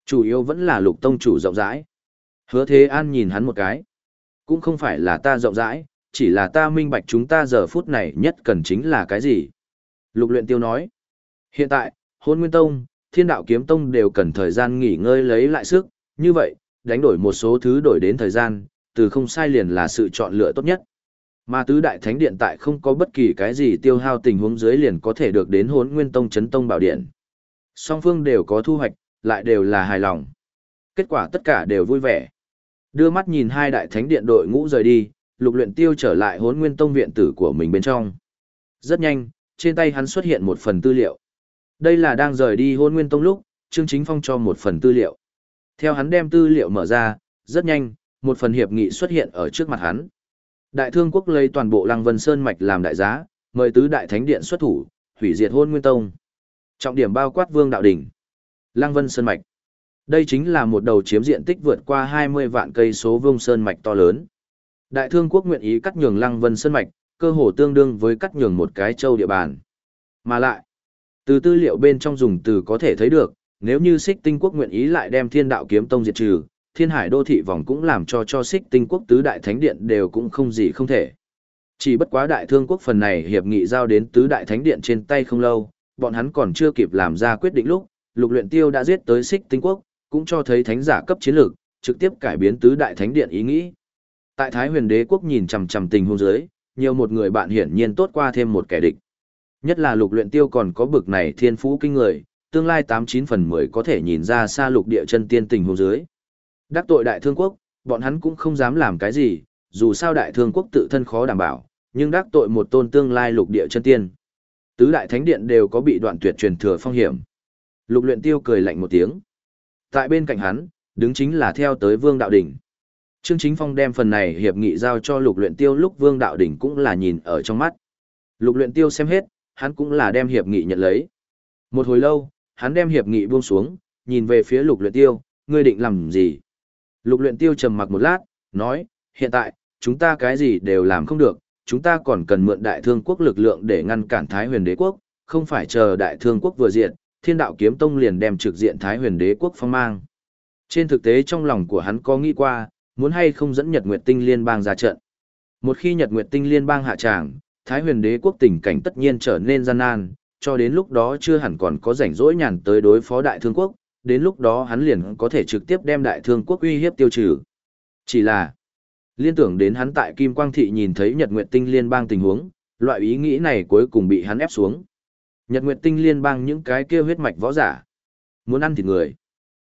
S1: chủ yếu vẫn là lục tông chủ rộng rãi. Hứa thế an nhìn hắn một cái, cũng không phải là ta rộng rãi, chỉ là ta minh bạch chúng ta giờ phút này nhất cần chính là cái gì. Lục luyện tiêu nói, hiện tại, hôn nguyên tông, thiên đạo kiếm tông đều cần thời gian nghỉ ngơi lấy lại sức, như vậy, đánh đổi một số thứ đổi đến thời gian, từ không sai liền là sự chọn lựa tốt nhất. Mà tứ đại thánh điện tại không có bất kỳ cái gì tiêu hao tình huống dưới liền có thể được đến hốn nguyên tông chấn tông bảo điện. Song phương đều có thu hoạch, lại đều là hài lòng. Kết quả tất cả đều vui vẻ. Đưa mắt nhìn hai đại thánh điện đội ngũ rời đi, lục luyện tiêu trở lại hốn nguyên tông viện tử của mình bên trong. Rất nhanh, trên tay hắn xuất hiện một phần tư liệu. Đây là đang rời đi hôn nguyên tông lúc, Trương Chính Phong cho một phần tư liệu. Theo hắn đem tư liệu mở ra, rất nhanh, một phần hiệp nghị xuất hiện ở trước mặt hắn. Đại thương quốc lấy toàn bộ Lăng Vân Sơn Mạch làm đại giá, mời tứ đại thánh điện xuất thủ, hủy diệt hôn nguyên tông. Trọng điểm bao quát vương đạo đỉnh. Lăng Vân Sơn Mạch. Đây chính là một đầu chiếm diện tích vượt qua 20 vạn cây số vương sơn mạch to lớn. Đại thương quốc nguyện ý cắt nhường Lăng Vân Sơn Mạch, cơ hồ tương đương với cắt nhường một cái châu địa bàn. Mà lại, từ tư liệu bên trong dùng từ có thể thấy được, nếu như Sích Tinh Quốc nguyện ý lại đem Thiên Đạo Kiếm Tông diệt trừ, Thiên Hải đô thị vòng cũng làm cho cho Sích Tinh Quốc tứ đại thánh điện đều cũng không gì không thể. Chỉ bất quá đại thương quốc phần này hiệp nghị giao đến tứ đại thánh điện trên tay không lâu, bọn hắn còn chưa kịp làm ra quyết định lúc, Lục Luyện Tiêu đã giết tới Sích Tinh Quốc, cũng cho thấy thánh giả cấp chiến lược, trực tiếp cải biến tứ đại thánh điện ý nghĩ. Tại Thái Huyền Đế quốc nhìn chằm chằm tình hôn dưới, nhiều một người bạn hiển nhiên tốt qua thêm một kẻ địch. Nhất là lục luyện tiêu còn có bực này thiên phú kinh người, tương lai 89 phần 10 có thể nhìn ra xa lục địa chân tiên tình hôn dưới. Đắc tội đại thương quốc, bọn hắn cũng không dám làm cái gì, dù sao đại thương quốc tự thân khó đảm bảo, nhưng đắc tội một tôn tương lai lục địa chân tiên. Tứ đại thánh điện đều có bị đoạn tuyệt truyền thừa phong hiểm. Lục luyện tiêu cười lạnh một tiếng. Tại bên cạnh hắn, đứng chính là theo tới vương đạo đỉnh. Trương Chính Phong đem phần này hiệp nghị giao cho lục luyện tiêu lúc vương đạo đỉnh cũng là nhìn ở trong mắt. Lục luyện tiêu xem hết, hắn cũng là đem hiệp nghị nhận lấy. Một hồi lâu, hắn đem hiệp nghị buông xuống, nhìn về phía lục luyện tiêu, ngươi định làm gì? Lục luyện tiêu trầm mặc một lát, nói, hiện tại, chúng ta cái gì đều làm không được, chúng ta còn cần mượn đại thương quốc lực lượng để ngăn cản Thái huyền đế quốc, không phải chờ đại thương quốc vừa diện, thiên đạo kiếm tông liền đem trực diện Thái huyền đế quốc phong mang. Trên thực tế trong lòng của hắn có nghĩ qua, muốn hay không dẫn Nhật Nguyệt Tinh Liên bang ra trận. Một khi Nhật Nguyệt Tinh Liên bang hạ tràng, Thái huyền đế quốc tình cảnh tất nhiên trở nên gian nan, cho đến lúc đó chưa hẳn còn có rảnh rỗi nhàn tới đối phó đại thương quốc, đến lúc đó hắn liền có thể trực tiếp đem đại thương quốc uy hiếp tiêu trừ. Chỉ là, liên tưởng đến hắn tại Kim Quang Thị nhìn thấy Nhật Nguyệt Tinh Liên bang tình huống, loại ý nghĩ này cuối cùng bị hắn ép xuống. Nhật Nguyệt Tinh Liên bang những cái kia huyết mạch võ giả, muốn ăn thịt người.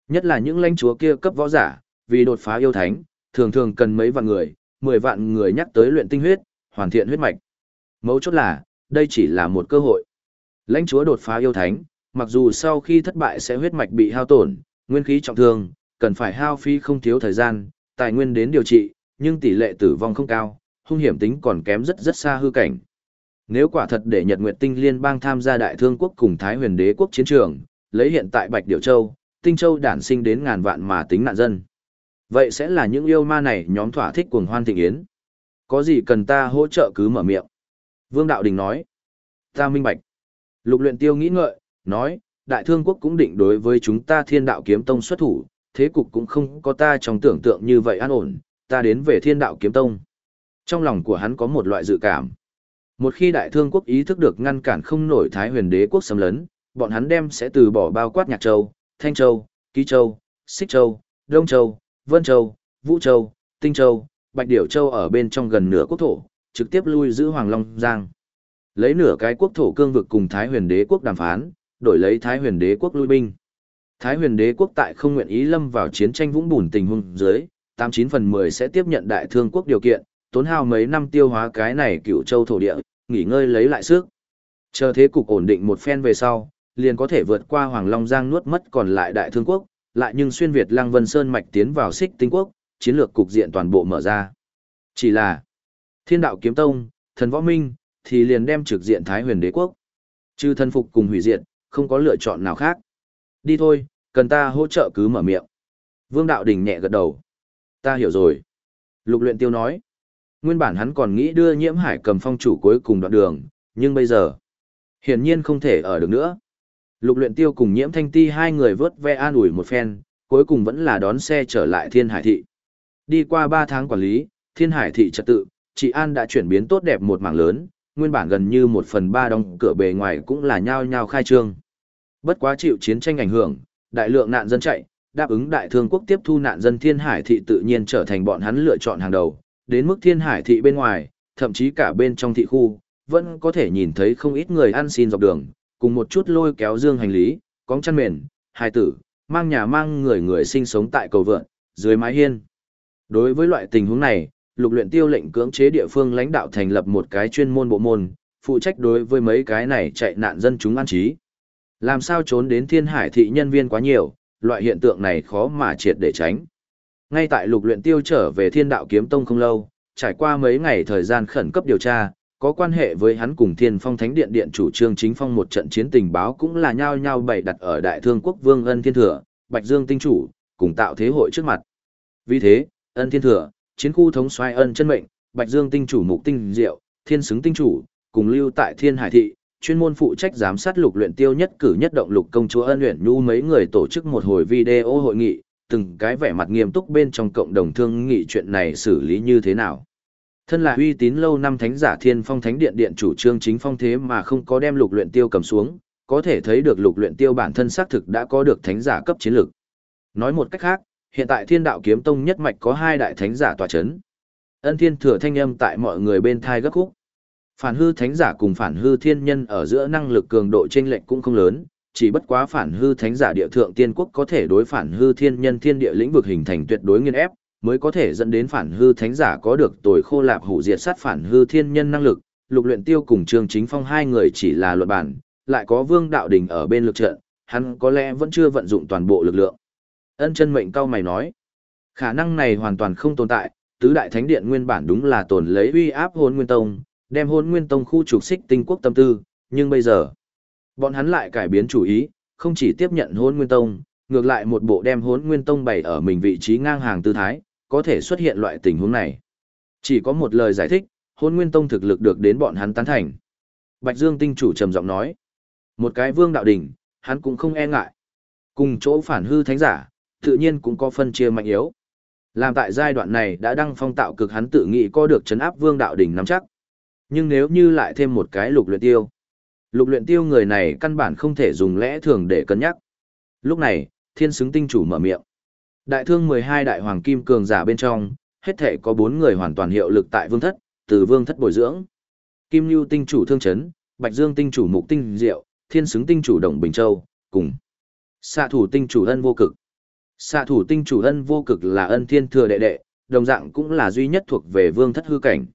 S1: Nhất là những lãnh chúa kia cấp võ giả, vì đột phá yêu thánh, thường thường cần mấy vạn người, mười vạn người nhắc tới luyện tinh huyết, hoàn thiện huyết mạch. Mấu chốt là, đây chỉ là một cơ hội. Lãnh chúa đột phá yêu thánh, mặc dù sau khi thất bại sẽ huyết mạch bị hao tổn, nguyên khí trọng thương, cần phải hao phí không thiếu thời gian, tài nguyên đến điều trị, nhưng tỷ lệ tử vong không cao, hung hiểm tính còn kém rất rất xa hư cảnh. Nếu quả thật để Nhật Nguyệt Tinh Liên bang tham gia Đại Thương quốc cùng Thái Huyền Đế quốc chiến trường, lấy hiện tại Bạch Điểu Châu, Tinh Châu đản sinh đến ngàn vạn mà tính nạn dân. Vậy sẽ là những yêu ma này nhóm thỏa thích cuồng hoan thịnh yến. Có gì cần ta hỗ trợ cứ mở miệng. Vương Đạo Đình nói. Ta minh bạch. Lục luyện tiêu nghĩ ngợi, nói, Đại Thương quốc cũng định đối với chúng ta thiên đạo kiếm tông xuất thủ, thế cục cũng không có ta trong tưởng tượng như vậy an ổn, ta đến về thiên đạo kiếm tông. Trong lòng của hắn có một loại dự cảm. Một khi đại thương quốc ý thức được ngăn cản không nổi Thái huyền đế quốc xâm lấn, bọn hắn đem sẽ từ bỏ bao quát Nhạc Châu, Thanh Châu, Ký Châu, Xích Châu, Đông Châu, Vân Châu, Vũ Châu, Tinh Châu, Bạch Điểu Châu ở bên trong gần nửa quốc thổ, trực tiếp lui giữ Hoàng Long Giang. Lấy nửa cái quốc thổ cương vực cùng Thái huyền đế quốc đàm phán, đổi lấy Thái huyền đế quốc lui binh. Thái huyền đế quốc tại không nguyện ý lâm vào chiến tranh vũng bùn tình huống dưới, 89 phần 10 sẽ tiếp nhận đại thương quốc điều kiện, tốn hao mấy năm tiêu hóa cái này cựu châu thổ địa, nghỉ ngơi lấy lại sức. Chờ thế cục ổn định một phen về sau, liền có thể vượt qua Hoàng Long Giang nuốt mất còn lại đại thương quốc, lại nhưng xuyên Việt Lăng Vân Sơn mạch tiến vào xích tinh quốc, chiến lược cục diện toàn bộ mở ra. Chỉ là Thiên đạo kiếm tông, thần võ minh, thì liền đem trực diện Thái huyền đế quốc. Trừ thân phục cùng hủy diệt, không có lựa chọn nào khác. Đi thôi, cần ta hỗ trợ cứ mở miệng. Vương đạo đình nhẹ gật đầu. Ta hiểu rồi. Lục luyện tiêu nói. Nguyên bản hắn còn nghĩ đưa nhiễm hải cầm phong chủ cuối cùng đoạn đường, nhưng bây giờ, hiển nhiên không thể ở được nữa. Lục luyện tiêu cùng nhiễm thanh ti hai người vớt ve an ủi một phen, cuối cùng vẫn là đón xe trở lại thiên hải thị. Đi qua ba tháng quản lý, thiên hải thị trật tự, chị An đã chuyển biến tốt đẹp một mảng lớn, nguyên bản gần như một phần ba đóng cửa bề ngoài cũng là nhao nhao khai trương. Bất quá chịu chiến tranh ảnh hưởng, đại lượng nạn dân chạy, đáp ứng đại thương quốc tiếp thu nạn dân thiên hải thị tự nhiên trở thành bọn hắn lựa chọn hàng đầu, đến mức thiên hải thị bên ngoài, thậm chí cả bên trong thị khu, vẫn có thể nhìn thấy không ít người ăn xin dọc đường, cùng một chút lôi kéo dương hành lý, cóng chăn mền, hài tử, mang nhà mang người người sinh sống tại cầu vượn, dưới mái hiên. Đối với loại tình huống này, lục luyện tiêu lệnh cưỡng chế địa phương lãnh đạo thành lập một cái chuyên môn bộ môn, phụ trách đối với mấy cái này chạy nạn dân chúng an trí. Làm sao trốn đến thiên hải thị nhân viên quá nhiều, loại hiện tượng này khó mà triệt để tránh. Ngay tại lục luyện tiêu trở về thiên đạo kiếm tông không lâu, trải qua mấy ngày thời gian khẩn cấp điều tra, có quan hệ với hắn cùng thiên phong thánh điện điện chủ trương chính phong một trận chiến tình báo cũng là nhao nhao bày đặt ở đại thương quốc vương ân thiên thừa, bạch dương tinh chủ, cùng tạo thế hội trước mặt. Vì thế, ân thiên thừa, chiến khu thống soái ân chân mệnh, bạch dương tinh chủ mục tinh diệu, thiên xứng tinh chủ, cùng lưu tại thiên hải thị, chuyên môn phụ trách giám sát lục luyện tiêu nhất cử nhất động lục công chúa ân luyện nhu mấy người tổ chức một hồi video hội nghị, từng cái vẻ mặt nghiêm túc bên trong cộng đồng thương nghị chuyện này xử lý như thế nào. Thân là uy tín lâu năm thánh giả thiên phong thánh điện điện chủ trương chính phong thế mà không có đem lục luyện tiêu cầm xuống, có thể thấy được lục luyện tiêu bản thân xác thực đã có được thánh giả cấp chiến lược. Nói một cách khác, hiện tại thiên đạo kiếm tông nhất mạch có hai đại thánh giả tòa chấn. Ân thiên thừa thanh âm tại mọi người bên thai gấp khúc. Phản hư thánh giả cùng phản hư thiên nhân ở giữa năng lực cường độ chênh lệch cũng không lớn, chỉ bất quá phản hư thánh giả địa thượng tiên quốc có thể đối phản hư thiên nhân thiên địa lĩnh vực hình thành tuyệt đối nghiên ép, mới có thể dẫn đến phản hư thánh giả có được tồi khô lạp hủ diệt sát phản hư thiên nhân năng lực. Lục luyện tiêu cùng Trương Chính Phong hai người chỉ là luận bản, lại có Vương Đạo Đình ở bên lực trận, hắn có lẽ vẫn chưa vận dụng toàn bộ lực lượng. Ân chân mệnh cao mày nói, khả năng này hoàn toàn không tồn tại, tứ đại thánh điện nguyên bản đúng là tồn lấy uy áp hồn nguyên tông, đem hồn nguyên tông khu trục xích tinh quốc tâm tư, nhưng bây giờ, bọn hắn lại cải biến chủ ý, không chỉ tiếp nhận hồn nguyên tông, Ngược lại một bộ đem hồn nguyên tông bày ở mình vị trí ngang hàng tư thái, có thể xuất hiện loại tình huống này. Chỉ có một lời giải thích, hôn nguyên tông thực lực được đến bọn hắn tán thành. Bạch Dương tinh chủ trầm giọng nói, một cái vương đạo đỉnh, hắn cũng không e ngại. Cùng chỗ phản hư thánh giả, tự nhiên cũng có phân chia mạnh yếu. Làm tại giai đoạn này đã đăng phong tạo cực hắn tự nghĩ có được chấn áp vương đạo đỉnh nắm chắc. Nhưng nếu như lại thêm một cái lục luyện tiêu, lục luyện tiêu người này căn bản không thể dùng lẽ thường để cân nhắc. Lúc này, thiên xứng tinh chủ mở miệng. Đại thương 12 đại hoàng kim cường giả bên trong, hết thể có 4 người hoàn toàn hiệu lực tại vương thất, từ vương thất bồi dưỡng. Kim Nhu tinh chủ thương chấn, Bạch Dương tinh chủ mục tinh diệu, thiên xứng tinh chủ đồng Bình Châu, cùng. Xạ thủ tinh chủ ân vô cực. Xạ thủ tinh chủ ân vô cực là ân thiên thừa đệ đệ, đồng dạng cũng là duy nhất thuộc về vương thất hư cảnh.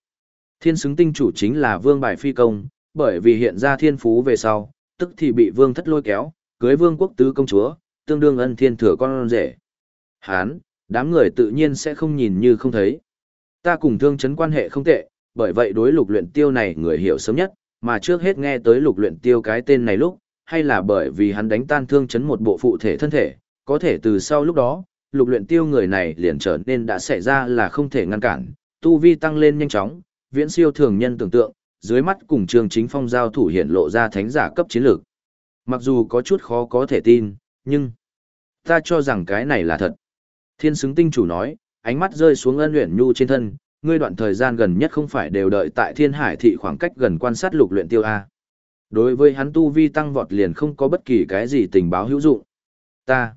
S1: Thiên xứng tinh chủ chính là vương bài phi công, bởi vì hiện ra thiên phú về sau, tức thì bị vương thất lôi kéo, cưới vương quốc tứ công chúa, tương đương ân thiên thừa con rể. Hán, đám người tự nhiên sẽ không nhìn như không thấy. Ta cùng thương chấn quan hệ không tệ, bởi vậy đối lục luyện tiêu này người hiểu sớm nhất, mà trước hết nghe tới lục luyện tiêu cái tên này lúc, hay là bởi vì hắn đánh tan thương chấn một bộ phụ thể thân thể, có thể từ sau lúc đó, lục luyện tiêu người này liền trở nên đã xảy ra là không thể ngăn cản, tu vi tăng lên nhanh chóng, viễn siêu thường nhân tưởng tượng, dưới mắt cùng trường chính phong giao thủ hiện lộ ra thánh giả cấp chiến lược. Mặc dù có chút khó có thể tin, nhưng ta cho rằng cái này là thật. Thiên xứng tinh chủ nói, ánh mắt rơi xuống ân luyện nhu trên thân, ngươi đoạn thời gian gần nhất không phải đều đợi tại thiên hải thị khoảng cách gần quan sát lục luyện tiêu A. Đối với hắn tu vi tăng vọt liền không có bất kỳ cái gì tình báo hữu dụng. Ta.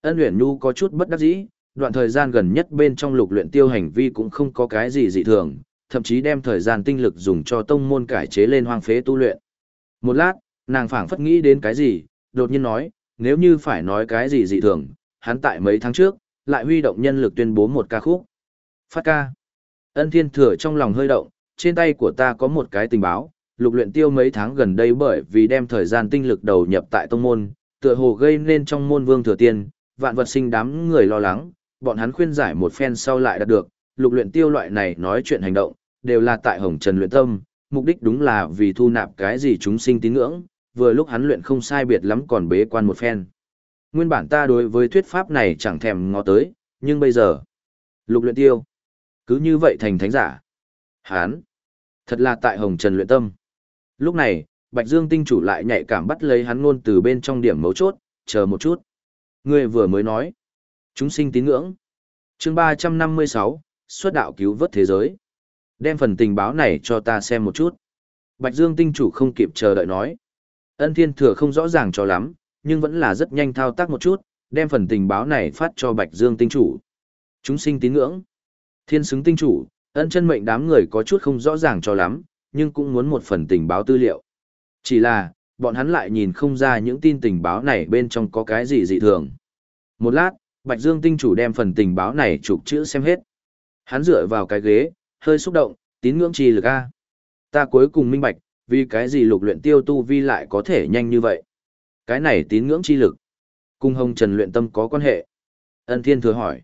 S1: Ân luyện nhu có chút bất đắc dĩ, đoạn thời gian gần nhất bên trong lục luyện tiêu hành vi cũng không có cái gì dị thường, thậm chí đem thời gian tinh lực dùng cho tông môn cải chế lên hoang phế tu luyện. Một lát, nàng phảng phất nghĩ đến cái gì, đột nhiên nói, nếu như phải nói cái gì dị thường, hắn tại mấy tháng trước, lại huy động nhân lực tuyên bố một ca khúc. Phát ca. Ân thiên thừa trong lòng hơi động, trên tay của ta có một cái tình báo, lục luyện tiêu mấy tháng gần đây bởi vì đem thời gian tinh lực đầu nhập tại tông môn, tựa hồ gây nên trong môn vương thừa tiên, vạn vật sinh đám người lo lắng, bọn hắn khuyên giải một phen sau lại đạt được, lục luyện tiêu loại này nói chuyện hành động, đều là tại hồng trần luyện tâm, mục đích đúng là vì thu nạp cái gì chúng sinh tín ngưỡng, vừa lúc hắn luyện không sai biệt lắm còn bế quan một phen. Nguyên bản ta đối với thuyết pháp này chẳng thèm ngó tới, nhưng bây giờ, lục luyện tiêu, cứ như vậy thành thánh giả. Hán, thật là tại hồng trần luyện tâm. Lúc này, Bạch Dương tinh chủ lại nhạy cảm bắt lấy hắn ngôn từ bên trong điểm mấu chốt, chờ một chút. Ngươi vừa mới nói, chúng sinh tín ngưỡng. Chương 356, xuất đạo cứu vớt thế giới. Đem phần tình báo này cho ta xem một chút. Bạch Dương tinh chủ không kịp chờ đợi nói. Ân Thiên Thừa không rõ ràng cho lắm, nhưng vẫn là rất nhanh thao tác một chút, đem phần tình báo này phát cho Bạch Dương tinh chủ. Chúng sinh tín ngưỡng. Thiên xứng tinh chủ, ân chân mệnh đám người có chút không rõ ràng cho lắm, nhưng cũng muốn một phần tình báo tư liệu. Chỉ là, bọn hắn lại nhìn không ra những tin tình báo này bên trong có cái gì dị thường. Một lát, Bạch Dương tinh chủ đem phần tình báo này chụp chữ xem hết. Hắn dựa vào cái ghế, hơi xúc động, tín ngưỡng chi lực A. Ta cuối cùng minh bạch, vì cái gì lục luyện tiêu tu vi lại có thể nhanh như vậy. Cái này tín ngưỡng chi lực. Cung hồng trần luyện tâm có quan hệ. Ân thiên thừa hỏi.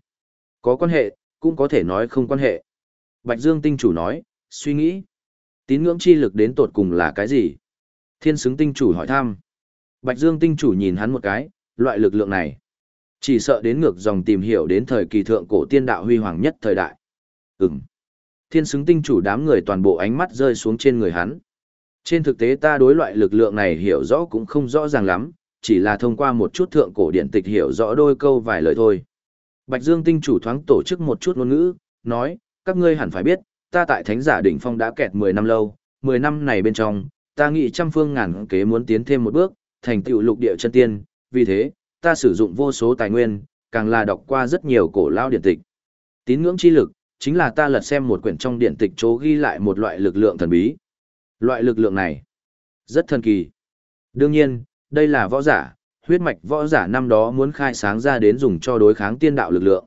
S1: Có quan hệ, cũng có thể nói không quan hệ. Bạch Dương tinh chủ nói, suy nghĩ. Tín ngưỡng chi lực đến tột cùng là cái gì? Thiên xứng tinh chủ hỏi thăm. Bạch Dương tinh chủ nhìn hắn một cái, loại lực lượng này. Chỉ sợ đến ngược dòng tìm hiểu đến thời kỳ thượng cổ tiên đạo huy hoàng nhất thời đại. Ừm. Thiên xứng tinh chủ đám người toàn bộ ánh mắt rơi xuống trên người hắn. Trên thực tế ta đối loại lực lượng này hiểu rõ cũng không rõ ràng lắm, chỉ là thông qua một chút thượng cổ điện tịch hiểu rõ đôi câu vài lời thôi. Bạch Dương tinh chủ thoáng tổ chức một chút ngôn ngữ, nói, các ngươi hẳn phải biết, ta tại thánh giả đỉnh phong đã kẹt 10 năm lâu, 10 năm này bên trong, ta nghĩ trăm phương ngàn kế muốn tiến thêm một bước, thành tựu lục địa chân tiên, vì thế, ta sử dụng vô số tài nguyên, càng là đọc qua rất nhiều cổ lao điện tịch. Tín ngưỡng chi lực, chính là ta lật xem một quyển trong điện tịch chỗ ghi lại một loại lực lượng thần bí. Loại lực lượng này, rất thần kỳ. Đương nhiên, đây là võ giả, huyết mạch võ giả năm đó muốn khai sáng ra đến dùng cho đối kháng tiên đạo lực lượng.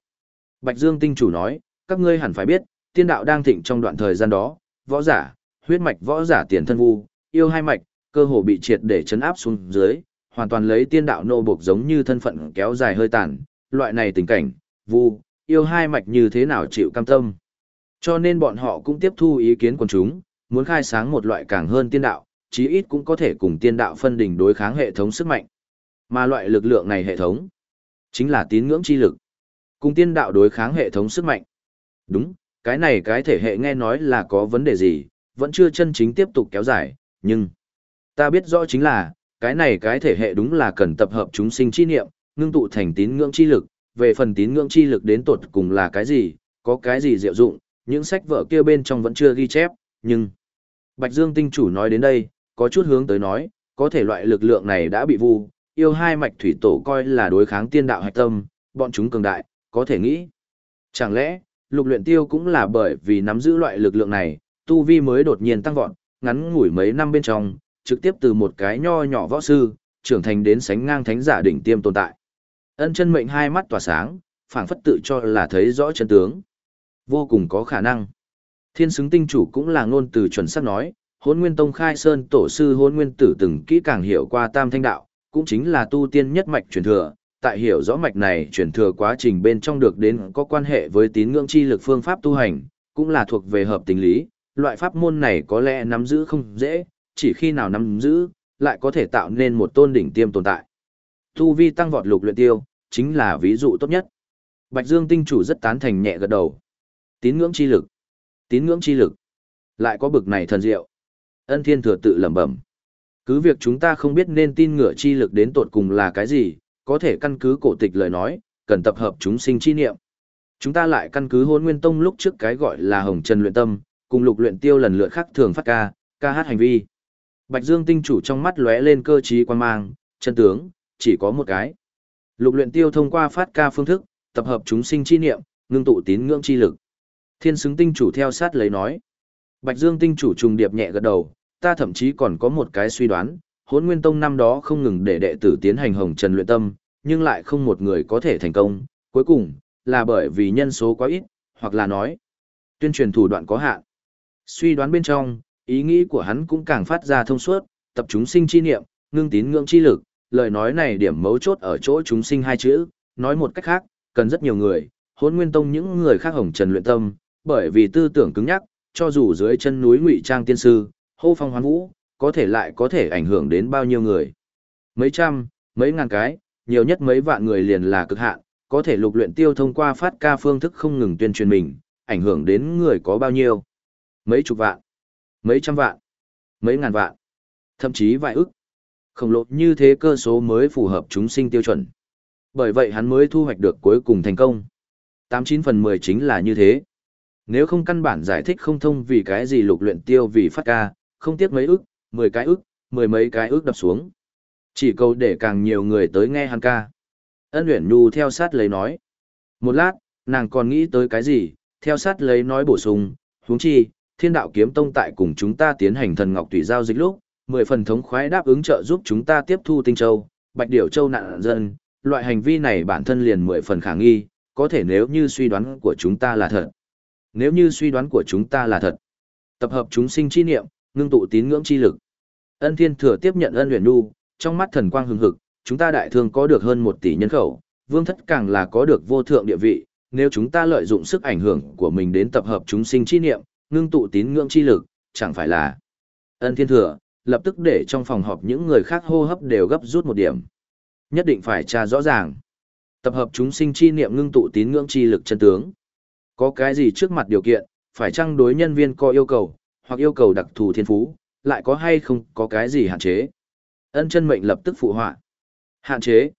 S1: Bạch Dương tinh chủ nói, các ngươi hẳn phải biết, tiên đạo đang thịnh trong đoạn thời gian đó, võ giả, huyết mạch võ giả tiền thân vu, yêu hai mạch, cơ hồ bị triệt để chấn áp xuống dưới, hoàn toàn lấy tiên đạo nô buộc giống như thân phận kéo dài hơi tàn, loại này tình cảnh, vu, yêu hai mạch như thế nào chịu cam tâm. Cho nên bọn họ cũng tiếp thu ý kiến của chúng, muốn khai sáng một loại càng hơn tiên đạo, chí ít cũng có thể cùng tiên đạo phân đỉnh đối kháng hệ thống sức mạnh. Mà loại lực lượng này hệ thống, Chính là tín ngưỡng chi lực. Cùng tiên đạo đối kháng hệ thống sức mạnh. Đúng, cái này cái thể hệ nghe nói là có vấn đề gì, vẫn chưa chân chính tiếp tục kéo dài, nhưng ta biết rõ chính là, cái này cái thể hệ đúng là cần tập hợp chúng sinh chi niệm, ngưng tụ thành tín ngưỡng chi lực, về phần tín ngưỡng chi lực đến tột cùng là cái gì, có cái gì diệu dụng, những sách vở kia bên trong vẫn chưa ghi chép, nhưng Bạch Dương tinh chủ nói đến đây, có chút hướng tới nói, có thể loại lực lượng này đã bị vu, yêu hai mạch thủy tổ coi là đối kháng tiên đạo hạch tâm, bọn chúng cường đại, có thể nghĩ. Chẳng lẽ, lục luyện tiêu cũng là bởi vì nắm giữ loại lực lượng này, tu vi mới đột nhiên tăng vọt, ngắn ngủi mấy năm bên trong, trực tiếp từ một cái nho nhỏ võ sư, trưởng thành đến sánh ngang thánh giả đỉnh tiêm tồn tại. Ân chân mệnh hai mắt tỏa sáng, phảng phất tự cho là thấy rõ chân tướng. Vô cùng có khả năng. Thiên xứng tinh chủ cũng là ngôn từ chuẩn xác nói, hôn nguyên tông khai sơn tổ sư hôn nguyên tử từng kỹ càng hiểu qua tam thanh đạo, cũng chính là tu tiên nhất mạch truyền thừa. Tại hiểu rõ mạch này truyền thừa quá trình bên trong được đến có quan hệ với tín ngưỡng chi lực phương pháp tu hành, cũng là thuộc về hợp tình lý, loại pháp môn này có lẽ nắm giữ không dễ, chỉ khi nào nắm giữ, lại có thể tạo nên một tôn đỉnh tiêm tồn tại. Tu vi tăng vọt lục luyện tiêu, chính là ví dụ tốt nhất. Bạch Dương tinh chủ rất tán thành nhẹ gật đầu. Tín ngưỡng chi lực. Tín ngưỡng chi lực. Lại có bực này thần diệu. Ân Thiên thừa tự lẩm bẩm. Cứ việc chúng ta không biết nên tin ngựa chi lực đến tột cùng là cái gì, có thể căn cứ cổ tịch lời nói, cần tập hợp chúng sinh chi niệm. Chúng ta lại căn cứ hôn nguyên tông lúc trước cái gọi là hồng trần luyện tâm, cùng lục luyện tiêu lần lượt khác thường phát ca, ca hát hành vi. Bạch Dương tinh chủ trong mắt lóe lên cơ trí quan mang, chân tướng, chỉ có một cái. Lục luyện tiêu thông qua phát ca phương thức, tập hợp chúng sinh chi niệm, ngưng tụ tín ngưỡng chi lực. Thiên xứng tinh chủ theo sát lấy nói. Bạch Dương tinh chủ trùng điệp nhẹ gật đầu, ta thậm chí còn có một cái suy đoán, hốn nguyên tông năm đó không ngừng để đệ tử tiến hành hồng trần luyện tâm, nhưng lại không một người có thể thành công, cuối cùng, là bởi vì nhân số quá ít, hoặc là nói, tuyên truyền thủ đoạn có hạn. Suy đoán bên trong, ý nghĩ của hắn cũng càng phát ra thông suốt, tập chúng sinh chi niệm, ngưng tín ngưỡng chi lực, lời nói này điểm mấu chốt ở chỗ chúng sinh hai chữ, nói một cách khác, cần rất nhiều người, hôn nguyên tông những người khác hồng trần luyện tâm, bởi vì tư tưởng cứng nhắc, cho dù dưới chân núi ngụy trang tiên sư, hô phong hoán vũ, có thể lại có thể ảnh hưởng đến bao nhiêu người. Mấy trăm, mấy ngàn cái, nhiều nhất mấy vạn người liền là cực hạn, có thể lục luyện tiêu thông qua phát ca phương thức không ngừng tuyên truyền mình, ảnh hưởng đến người có bao nhiêu. Mấy chục vạn, mấy trăm vạn, mấy ngàn vạn, thậm chí vài ức. Khổng lồ như thế cơ số mới phù hợp chúng sinh tiêu chuẩn. Bởi vậy hắn mới thu hoạch được cuối cùng thành công. 89 phần 10 chính là như thế. Nếu không căn bản giải thích không thông vì cái gì lục luyện tiêu vì phát ca, không tiếc mấy ức, 10 cái ức, mười mấy cái ức đập xuống. Chỉ cầu để càng nhiều người tới nghe hắn ca. Ân Uyển Nhu theo sát lấy nói. Một lát, nàng còn nghĩ tới cái gì, theo sát lấy nói bổ sung, huống chi, thiên đạo kiếm tông tại cùng chúng ta tiến hành thần ngọc tùy giao dịch lúc, mười phần thống khoái đáp ứng trợ giúp chúng ta tiếp thu tinh châu, bạch điểu châu nạn dân, loại hành vi này bản thân liền mười phần khả nghi, có thể nếu như suy đoán của chúng ta là thật. Nếu như suy đoán của chúng ta là thật, tập hợp chúng sinh chi niệm, ngưng tụ tín ngưỡng chi lực. Ân Thiên Thừa tiếp nhận ân huyền nu, trong mắt thần quang hừng hực, chúng ta đại thương có được hơn một tỷ nhân khẩu, vương thất càng là có được vô thượng địa vị, nếu chúng ta lợi dụng sức ảnh hưởng của mình đến tập hợp chúng sinh chi niệm, ngưng tụ tín ngưỡng chi lực, chẳng phải là ân thiên thừa, lập tức để trong phòng họp những người khác hô hấp đều gấp rút một điểm. Nhất định phải tra rõ ràng. Tập hợp chúng sinh chi niệm ngưng tụ tín ngưỡng chi lực chân tướng. Có cái gì trước mặt điều kiện, phải chăng đối nhân viên có yêu cầu, hoặc yêu cầu đặc thù thiên phú, lại có hay không có cái gì hạn chế. Ân chân mệnh lập tức phụ họa. Hạn chế.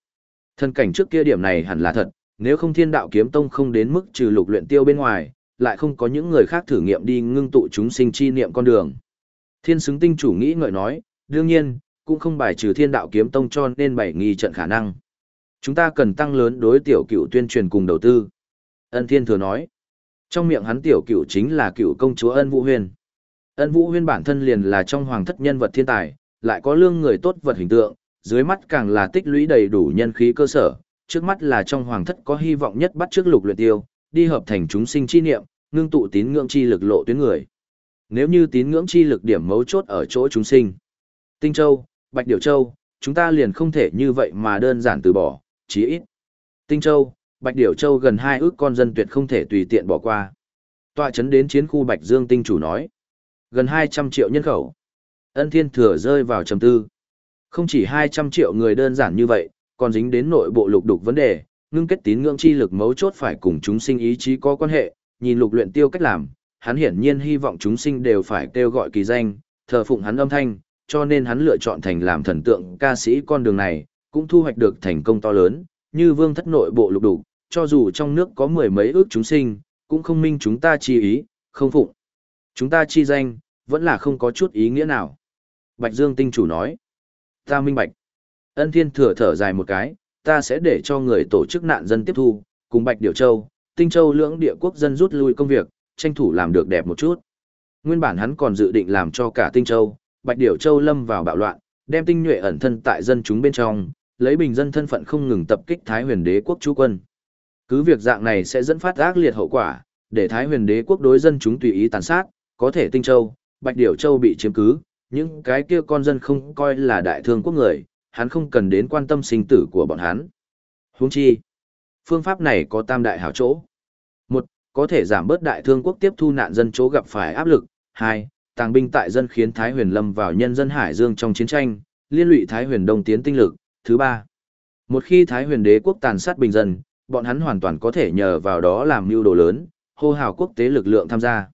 S1: Thân cảnh trước kia điểm này hẳn là thật, nếu không thiên đạo kiếm tông không đến mức trừ lục luyện tiêu bên ngoài, lại không có những người khác thử nghiệm đi ngưng tụ chúng sinh chi niệm con đường. Thiên xứng tinh chủ nghĩ ngợi nói, đương nhiên, cũng không bài trừ thiên đạo kiếm tông cho nên bảy nghi trận khả năng. Chúng ta cần tăng lớn đối tiểu cựu tuyên truyền cùng đầu tư. Ân thiên thừa nói, trong miệng hắn tiểu cựu chính là cựu công chúa ân vũ huyền. Ân vũ huyên bản thân liền là trong hoàng thất nhân vật thiên tài, lại có lương người tốt vật hình tượng, dưới mắt càng là tích lũy đầy đủ nhân khí cơ sở, trước mắt là trong hoàng thất có hy vọng nhất bắt trước lục luyện tiêu, đi hợp thành chúng sinh chi niệm, ngưng tụ tín ngưỡng chi lực lộ tuyến người. Nếu như tín ngưỡng chi lực điểm mấu chốt ở chỗ chúng sinh, Tinh Châu, Bạch Điểu Châu, chúng ta liền không thể như vậy mà đơn giản từ bỏ, chí ít. Tinh Châu, Bạch Điểu Châu gần hai ước con dân tuyệt không thể tùy tiện bỏ qua. Tọa chấn đến chiến khu Bạch Dương Tinh chủ nói. Gần 200 triệu nhân khẩu. Ân Thiên Thừa rơi vào trầm tư. Không chỉ 200 triệu người đơn giản như vậy, còn dính đến nội bộ lục đục vấn đề, ngưng kết tín ngưỡng chi lực mấu chốt phải cùng chúng sinh ý chí có quan hệ, nhìn lục luyện tiêu cách làm, hắn hiển nhiên hy vọng chúng sinh đều phải kêu gọi kỳ danh, thờ phụng hắn âm thanh, cho nên hắn lựa chọn thành làm thần tượng ca sĩ con đường này, cũng thu hoạch được thành công to lớn, như vương thất nội bộ lục đủ, cho dù trong nước có mười mấy ước chúng sinh, cũng không minh chúng ta chi ý, không phụng. Chúng ta chi danh, vẫn là không có chút ý nghĩa nào. Bạch Dương tinh chủ nói, ta minh bạch. Ân thiên thừa thở dài một cái, ta sẽ để cho người tổ chức nạn dân tiếp thu, cùng Bạch Điều Châu, Tinh Châu lưỡng địa quốc dân rút lui công việc, tranh thủ làm được đẹp một chút. Nguyên bản hắn còn dự định làm cho cả Tinh Châu, Bạch Điều Châu lâm vào bạo loạn, đem tinh nhuệ ẩn thân tại dân chúng bên trong, lấy bình dân thân phận không ngừng tập kích Thái Huyền Đế quốc chú quân. Cứ việc dạng này sẽ dẫn phát ác liệt hậu quả, để Thái Huyền Đế quốc đối dân chúng tùy ý tàn sát, có thể Tinh Châu, Bạch Điểu Châu bị chiếm cứ, những cái kia con dân không coi là đại thương quốc người, hắn không cần đến quan tâm sinh tử của bọn hắn. Huống chi, phương pháp này có tam đại hảo chỗ. Một, có thể giảm bớt đại thương quốc tiếp thu nạn dân chỗ gặp phải áp lực. Hai, tàng binh tại dân khiến Thái Huyền lâm vào nhân dân Hải Dương trong chiến tranh, liên lụy Thái Huyền đông tiến tinh lực. Thứ ba, một khi Thái Huyền đế quốc tàn sát bình dân, bọn hắn hoàn toàn có thể nhờ vào đó làm mưu đồ lớn, hô hào quốc tế lực lượng tham gia.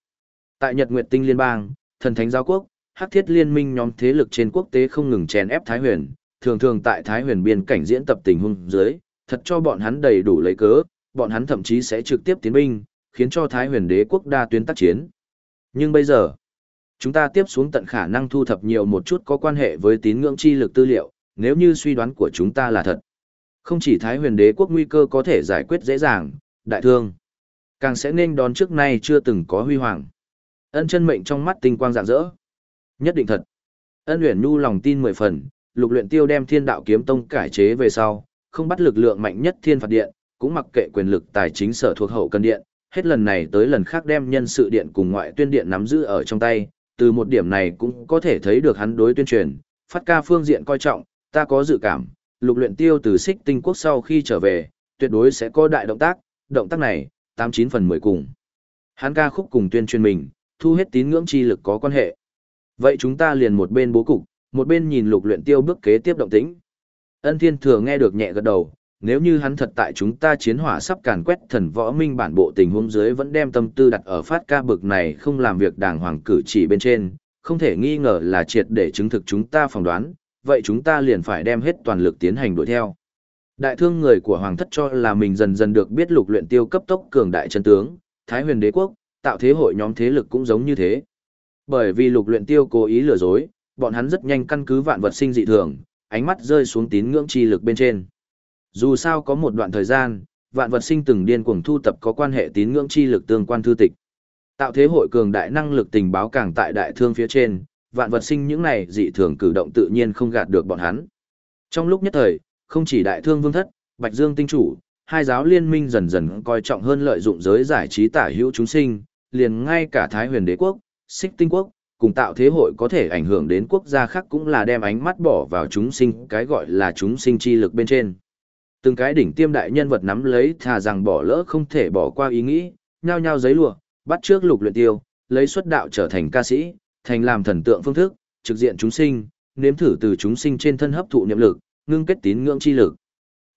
S1: Tại Nhật Nguyệt Tinh Liên bang, thần thánh giáo quốc, hắc thiết liên minh nhóm thế lực trên quốc tế không ngừng chèn ép Thái Huyền, thường thường tại Thái Huyền biên cảnh diễn tập tình huống dưới, thật cho bọn hắn đầy đủ lấy cớ, bọn hắn thậm chí sẽ trực tiếp tiến binh, khiến cho Thái Huyền đế quốc đa tuyến tác chiến. Nhưng bây giờ, chúng ta tiếp xuống tận khả năng thu thập nhiều một chút có quan hệ với tín ngưỡng chi lực tư liệu, nếu như suy đoán của chúng ta là thật. Không chỉ Thái Huyền đế quốc nguy cơ có thể giải quyết dễ dàng, đại thương càng sẽ nên đón trước nay chưa từng có huy hoàng. Ân chân mệnh trong mắt tinh quang rạng rỡ. Nhất định thật. Ân luyện Nhu lòng tin mười phần, Lục Luyện Tiêu đem Thiên Đạo Kiếm Tông cải chế về sau, không bắt lực lượng mạnh nhất Thiên Phạt Điện, cũng mặc kệ quyền lực tài chính sở thuộc hậu cần điện, hết lần này tới lần khác đem nhân sự điện cùng ngoại tuyên điện nắm giữ ở trong tay, từ một điểm này cũng có thể thấy được hắn đối tuyên truyền, phát ca phương diện coi trọng, ta có dự cảm, Lục Luyện Tiêu từ Xích Tinh Quốc sau khi trở về, tuyệt đối sẽ có đại động tác, động tác này, 89 phần 10 cùng. Hắn ca khúc cùng tuyên truyền mình, thu hết tín ngưỡng chi lực có quan hệ. Vậy chúng ta liền một bên bố cục, một bên nhìn lục luyện tiêu bước kế tiếp động tĩnh. Ân Thiên Thừa nghe được nhẹ gật đầu, nếu như hắn thật tại chúng ta chiến hỏa sắp càn quét thần võ minh bản bộ tình huống dưới vẫn đem tâm tư đặt ở phát ca bực này không làm việc đàng hoàng cử chỉ bên trên, không thể nghi ngờ là triệt để chứng thực chúng ta phỏng đoán, vậy chúng ta liền phải đem hết toàn lực tiến hành đuổi theo. Đại thương người của hoàng thất cho là mình dần dần được biết lục luyện tiêu cấp tốc cường đại chân tướng, Thái huyền đế quốc, tạo thế hội nhóm thế lực cũng giống như thế. Bởi vì lục luyện tiêu cố ý lừa dối, bọn hắn rất nhanh căn cứ vạn vật sinh dị thường, ánh mắt rơi xuống tín ngưỡng chi lực bên trên. Dù sao có một đoạn thời gian, vạn vật sinh từng điên cuồng thu tập có quan hệ tín ngưỡng chi lực tương quan thư tịch. Tạo thế hội cường đại năng lực tình báo càng tại đại thương phía trên, vạn vật sinh những này dị thường cử động tự nhiên không gạt được bọn hắn. Trong lúc nhất thời, không chỉ đại thương vương thất, Bạch Dương tinh chủ, hai giáo liên minh dần dần coi trọng hơn lợi dụng giới giải trí tả hữu chúng sinh, liền ngay cả Thái huyền đế quốc, xích tinh quốc, cùng tạo thế hội có thể ảnh hưởng đến quốc gia khác cũng là đem ánh mắt bỏ vào chúng sinh cái gọi là chúng sinh chi lực bên trên. Từng cái đỉnh tiêm đại nhân vật nắm lấy thà rằng bỏ lỡ không thể bỏ qua ý nghĩ, nhao nhao giấy lụa, bắt trước lục luyện tiêu, lấy xuất đạo trở thành ca sĩ, thành làm thần tượng phương thức, trực diện chúng sinh, nếm thử từ chúng sinh trên thân hấp thụ niệm lực, ngưng kết tín ngưỡng chi lực.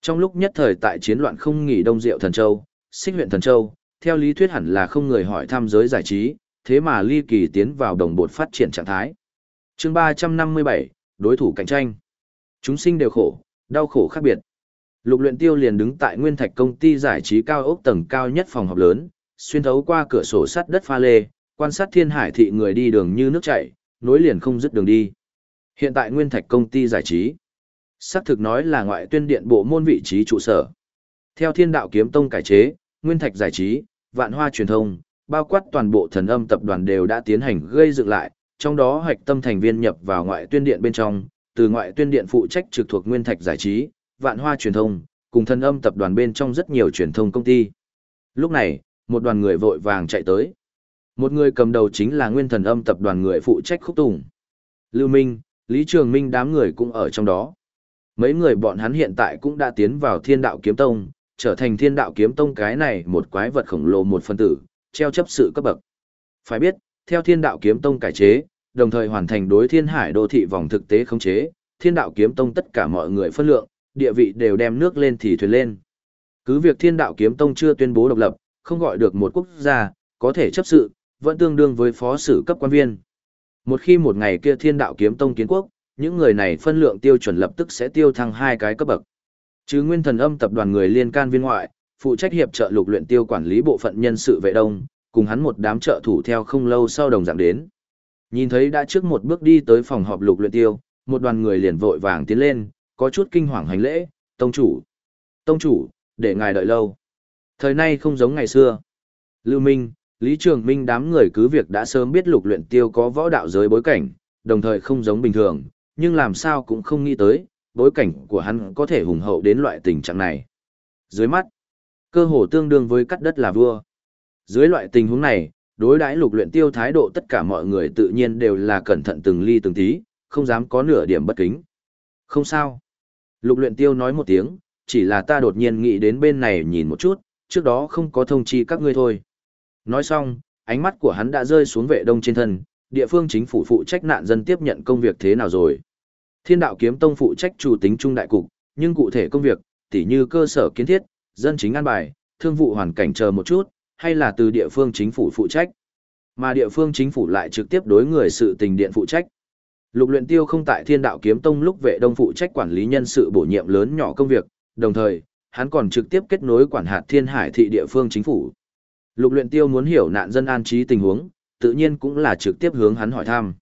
S1: Trong lúc nhất thời tại chiến loạn không nghỉ Đông Diệu Thần Châu, Xích huyện Thần Châu, theo lý thuyết hẳn là không người hỏi thăm giới giải trí, thế mà ly kỳ tiến vào đồng bột phát triển trạng thái. chương 357, đối thủ cạnh tranh. Chúng sinh đều khổ, đau khổ khác biệt. Lục luyện tiêu liền đứng tại nguyên thạch công ty giải trí cao ốc tầng cao nhất phòng họp lớn, xuyên thấu qua cửa sổ sắt đất pha lê, quan sát thiên hải thị người đi đường như nước chảy, nối liền không dứt đường đi. Hiện tại nguyên thạch công ty giải trí. xác thực nói là ngoại tuyên điện bộ môn vị trí trụ sở. Theo thiên đạo kiếm tông cải chế, nguyên thạch giải trí, vạn hoa truyền thông, bao quát toàn bộ thần âm tập đoàn đều đã tiến hành gây dựng lại, trong đó hoạch tâm thành viên nhập vào ngoại tuyên điện bên trong, từ ngoại tuyên điện phụ trách trực thuộc nguyên thạch giải trí, vạn hoa truyền thông, cùng thần âm tập đoàn bên trong rất nhiều truyền thông công ty. Lúc này, một đoàn người vội vàng chạy tới. Một người cầm đầu chính là nguyên thần âm tập đoàn người phụ trách khúc tùng. Lưu Minh, Lý Trường Minh đám người cũng ở trong đó. Mấy người bọn hắn hiện tại cũng đã tiến vào thiên đạo kiếm tông, trở thành thiên đạo kiếm tông cái này một quái vật khổng lồ một phân tử, treo chấp sự cấp bậc. Phải biết, theo thiên đạo kiếm tông cải chế, đồng thời hoàn thành đối thiên hải đô thị vòng thực tế khống chế, thiên đạo kiếm tông tất cả mọi người phân lượng, địa vị đều đem nước lên thì thuyền lên. Cứ việc thiên đạo kiếm tông chưa tuyên bố độc lập, không gọi được một quốc gia, có thể chấp sự, vẫn tương đương với phó sử cấp quan viên. Một khi một ngày kia thiên đạo kiếm tông kiến quốc, những người này phân lượng tiêu chuẩn lập tức sẽ tiêu thăng hai cái cấp bậc. Chứ nguyên thần âm tập đoàn người liên can viên ngoại, phụ trách hiệp trợ lục luyện tiêu quản lý bộ phận nhân sự vệ đông, cùng hắn một đám trợ thủ theo không lâu sau đồng dạng đến. Nhìn thấy đã trước một bước đi tới phòng họp lục luyện tiêu, một đoàn người liền vội vàng tiến lên, có chút kinh hoàng hành lễ, tông chủ. Tông chủ, để ngài đợi lâu. Thời nay không giống ngày xưa. Lưu Minh, Lý Trường Minh đám người cứ việc đã sớm biết lục luyện tiêu có võ đạo giới bối cảnh, đồng thời không giống bình thường, nhưng làm sao cũng không nghĩ tới, bối cảnh của hắn có thể hùng hậu đến loại tình trạng này. Dưới mắt, cơ hồ tương đương với cắt đất là vua. Dưới loại tình huống này, đối đãi lục luyện tiêu thái độ tất cả mọi người tự nhiên đều là cẩn thận từng ly từng tí, không dám có nửa điểm bất kính. Không sao. Lục luyện tiêu nói một tiếng, chỉ là ta đột nhiên nghĩ đến bên này nhìn một chút, trước đó không có thông chi các ngươi thôi. Nói xong, ánh mắt của hắn đã rơi xuống vệ đông trên thân, địa phương chính phủ phụ trách nạn dân tiếp nhận công việc thế nào rồi. Thiên đạo kiếm tông phụ trách chủ tính trung đại cục, nhưng cụ thể công việc, tỉ như cơ sở kiến thiết, dân chính an bài, thương vụ hoàn cảnh chờ một chút, hay là từ địa phương chính phủ phụ trách. Mà địa phương chính phủ lại trực tiếp đối người sự tình điện phụ trách. Lục luyện tiêu không tại thiên đạo kiếm tông lúc vệ đông phụ trách quản lý nhân sự bổ nhiệm lớn nhỏ công việc, đồng thời, hắn còn trực tiếp kết nối quản hạt thiên hải thị địa phương chính phủ. Lục luyện tiêu muốn hiểu nạn dân an trí tình huống, tự nhiên cũng là trực tiếp hướng hắn hỏi thăm.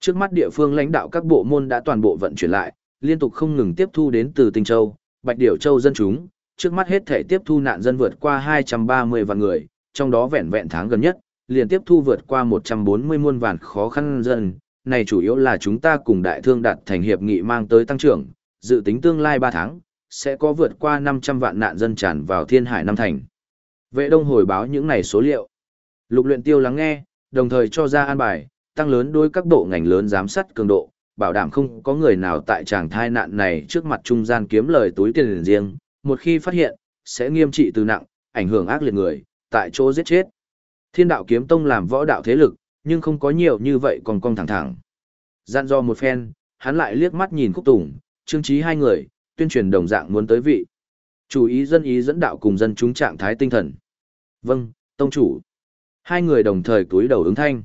S1: Trước mắt địa phương lãnh đạo các bộ môn đã toàn bộ vận chuyển lại, liên tục không ngừng tiếp thu đến từ Tinh Châu, Bạch Điểu Châu dân chúng, trước mắt hết thể tiếp thu nạn dân vượt qua 230 vạn người, trong đó vẹn vẹn tháng gần nhất, liền tiếp thu vượt qua 140 muôn vạn khó khăn dân, này chủ yếu là chúng ta cùng đại thương đạt thành hiệp nghị mang tới tăng trưởng, dự tính tương lai 3 tháng, sẽ có vượt qua 500 vạn nạn dân tràn vào thiên hải năm thành. Vệ đông hồi báo những này số liệu. Lục luyện tiêu lắng nghe, đồng thời cho ra an bài, tăng lớn đối các bộ ngành lớn giám sát cường độ, bảo đảm không có người nào tại tràng thai nạn này trước mặt trung gian kiếm lời túi tiền riêng, một khi phát hiện, sẽ nghiêm trị từ nặng, ảnh hưởng ác liệt người, tại chỗ giết chết. Thiên đạo kiếm tông làm võ đạo thế lực, nhưng không có nhiều như vậy còn cong thẳng thẳng. Gian do một phen, hắn lại liếc mắt nhìn khúc tùng, trương trí hai người, tuyên truyền đồng dạng muốn tới vị. Chủ ý dân ý dẫn đạo cùng dân chúng trạng thái tinh thần. Vâng, tông chủ. Hai người đồng thời túi đầu ứng thanh.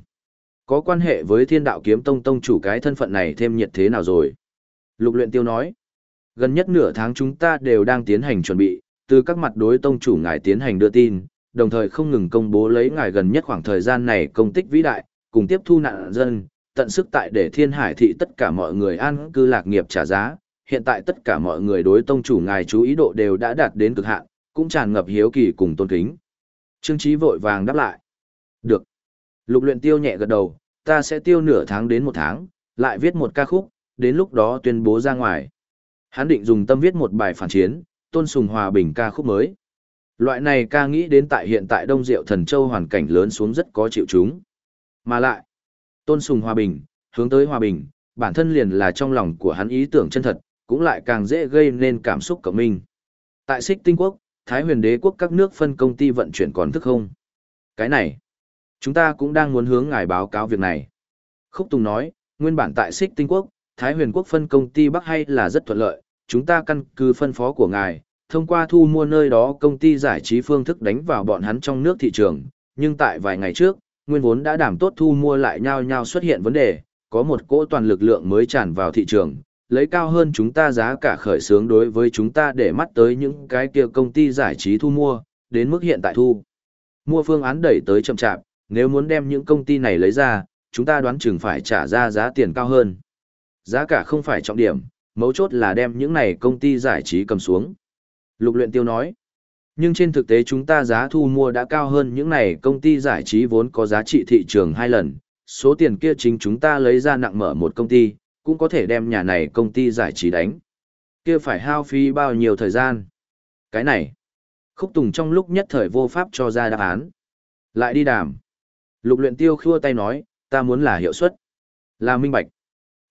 S1: Có quan hệ với thiên đạo kiếm tông tông chủ cái thân phận này thêm nhiệt thế nào rồi? Lục luyện tiêu nói. Gần nhất nửa tháng chúng ta đều đang tiến hành chuẩn bị, từ các mặt đối tông chủ ngài tiến hành đưa tin, đồng thời không ngừng công bố lấy ngài gần nhất khoảng thời gian này công tích vĩ đại, cùng tiếp thu nạn dân, tận sức tại để thiên hải thị tất cả mọi người an cư lạc nghiệp trả giá. Hiện tại tất cả mọi người đối tông chủ ngài chú ý độ đều đã đạt đến cực hạn, cũng tràn ngập hiếu kỳ cùng tôn kính. Trương Chí vội vàng đáp lại. Được. Lục luyện tiêu nhẹ gật đầu, ta sẽ tiêu nửa tháng đến một tháng, lại viết một ca khúc, đến lúc đó tuyên bố ra ngoài. Hắn định dùng tâm viết một bài phản chiến, tôn sùng hòa bình ca khúc mới. Loại này ca nghĩ đến tại hiện tại Đông Diệu Thần Châu hoàn cảnh lớn xuống rất có chịu chúng. Mà lại, tôn sùng hòa bình, hướng tới hòa bình, bản thân liền là trong lòng của hắn ý tưởng chân thật, cũng lại càng dễ gây nên cảm xúc cộng minh. Tại xích tinh quốc, Thái huyền đế quốc các nước phân công ty vận chuyển còn thức không? Cái này, chúng ta cũng đang muốn hướng ngài báo cáo việc này. Khúc Tùng nói, nguyên bản tại xích tinh quốc, Thái huyền quốc phân công ty Bắc hay là rất thuận lợi, chúng ta căn cứ phân phó của ngài, thông qua thu mua nơi đó công ty giải trí phương thức đánh vào bọn hắn trong nước thị trường, nhưng tại vài ngày trước, nguyên vốn đã đảm tốt thu mua lại nhau nhau xuất hiện vấn đề, có một cỗ toàn lực lượng mới tràn vào thị trường, lấy cao hơn chúng ta giá cả khởi xướng đối với chúng ta để mắt tới những cái kia công ty giải trí thu mua, đến mức hiện tại thu. Mua phương án đẩy tới chậm chạp, nếu muốn đem những công ty này lấy ra, chúng ta đoán chừng phải trả ra giá tiền cao hơn. Giá cả không phải trọng điểm, mấu chốt là đem những này công ty giải trí cầm xuống. Lục luyện tiêu nói, nhưng trên thực tế chúng ta giá thu mua đã cao hơn những này công ty giải trí vốn có giá trị thị trường hai lần, số tiền kia chính chúng ta lấy ra nặng mở một công ty, cũng có thể đem nhà này công ty giải trí đánh. Kia phải hao phí bao nhiêu thời gian? Cái này, khúc tùng trong lúc nhất thời vô pháp cho ra đáp án. Lại đi đàm. Lục luyện tiêu khua tay nói, ta muốn là hiệu suất. Là minh bạch.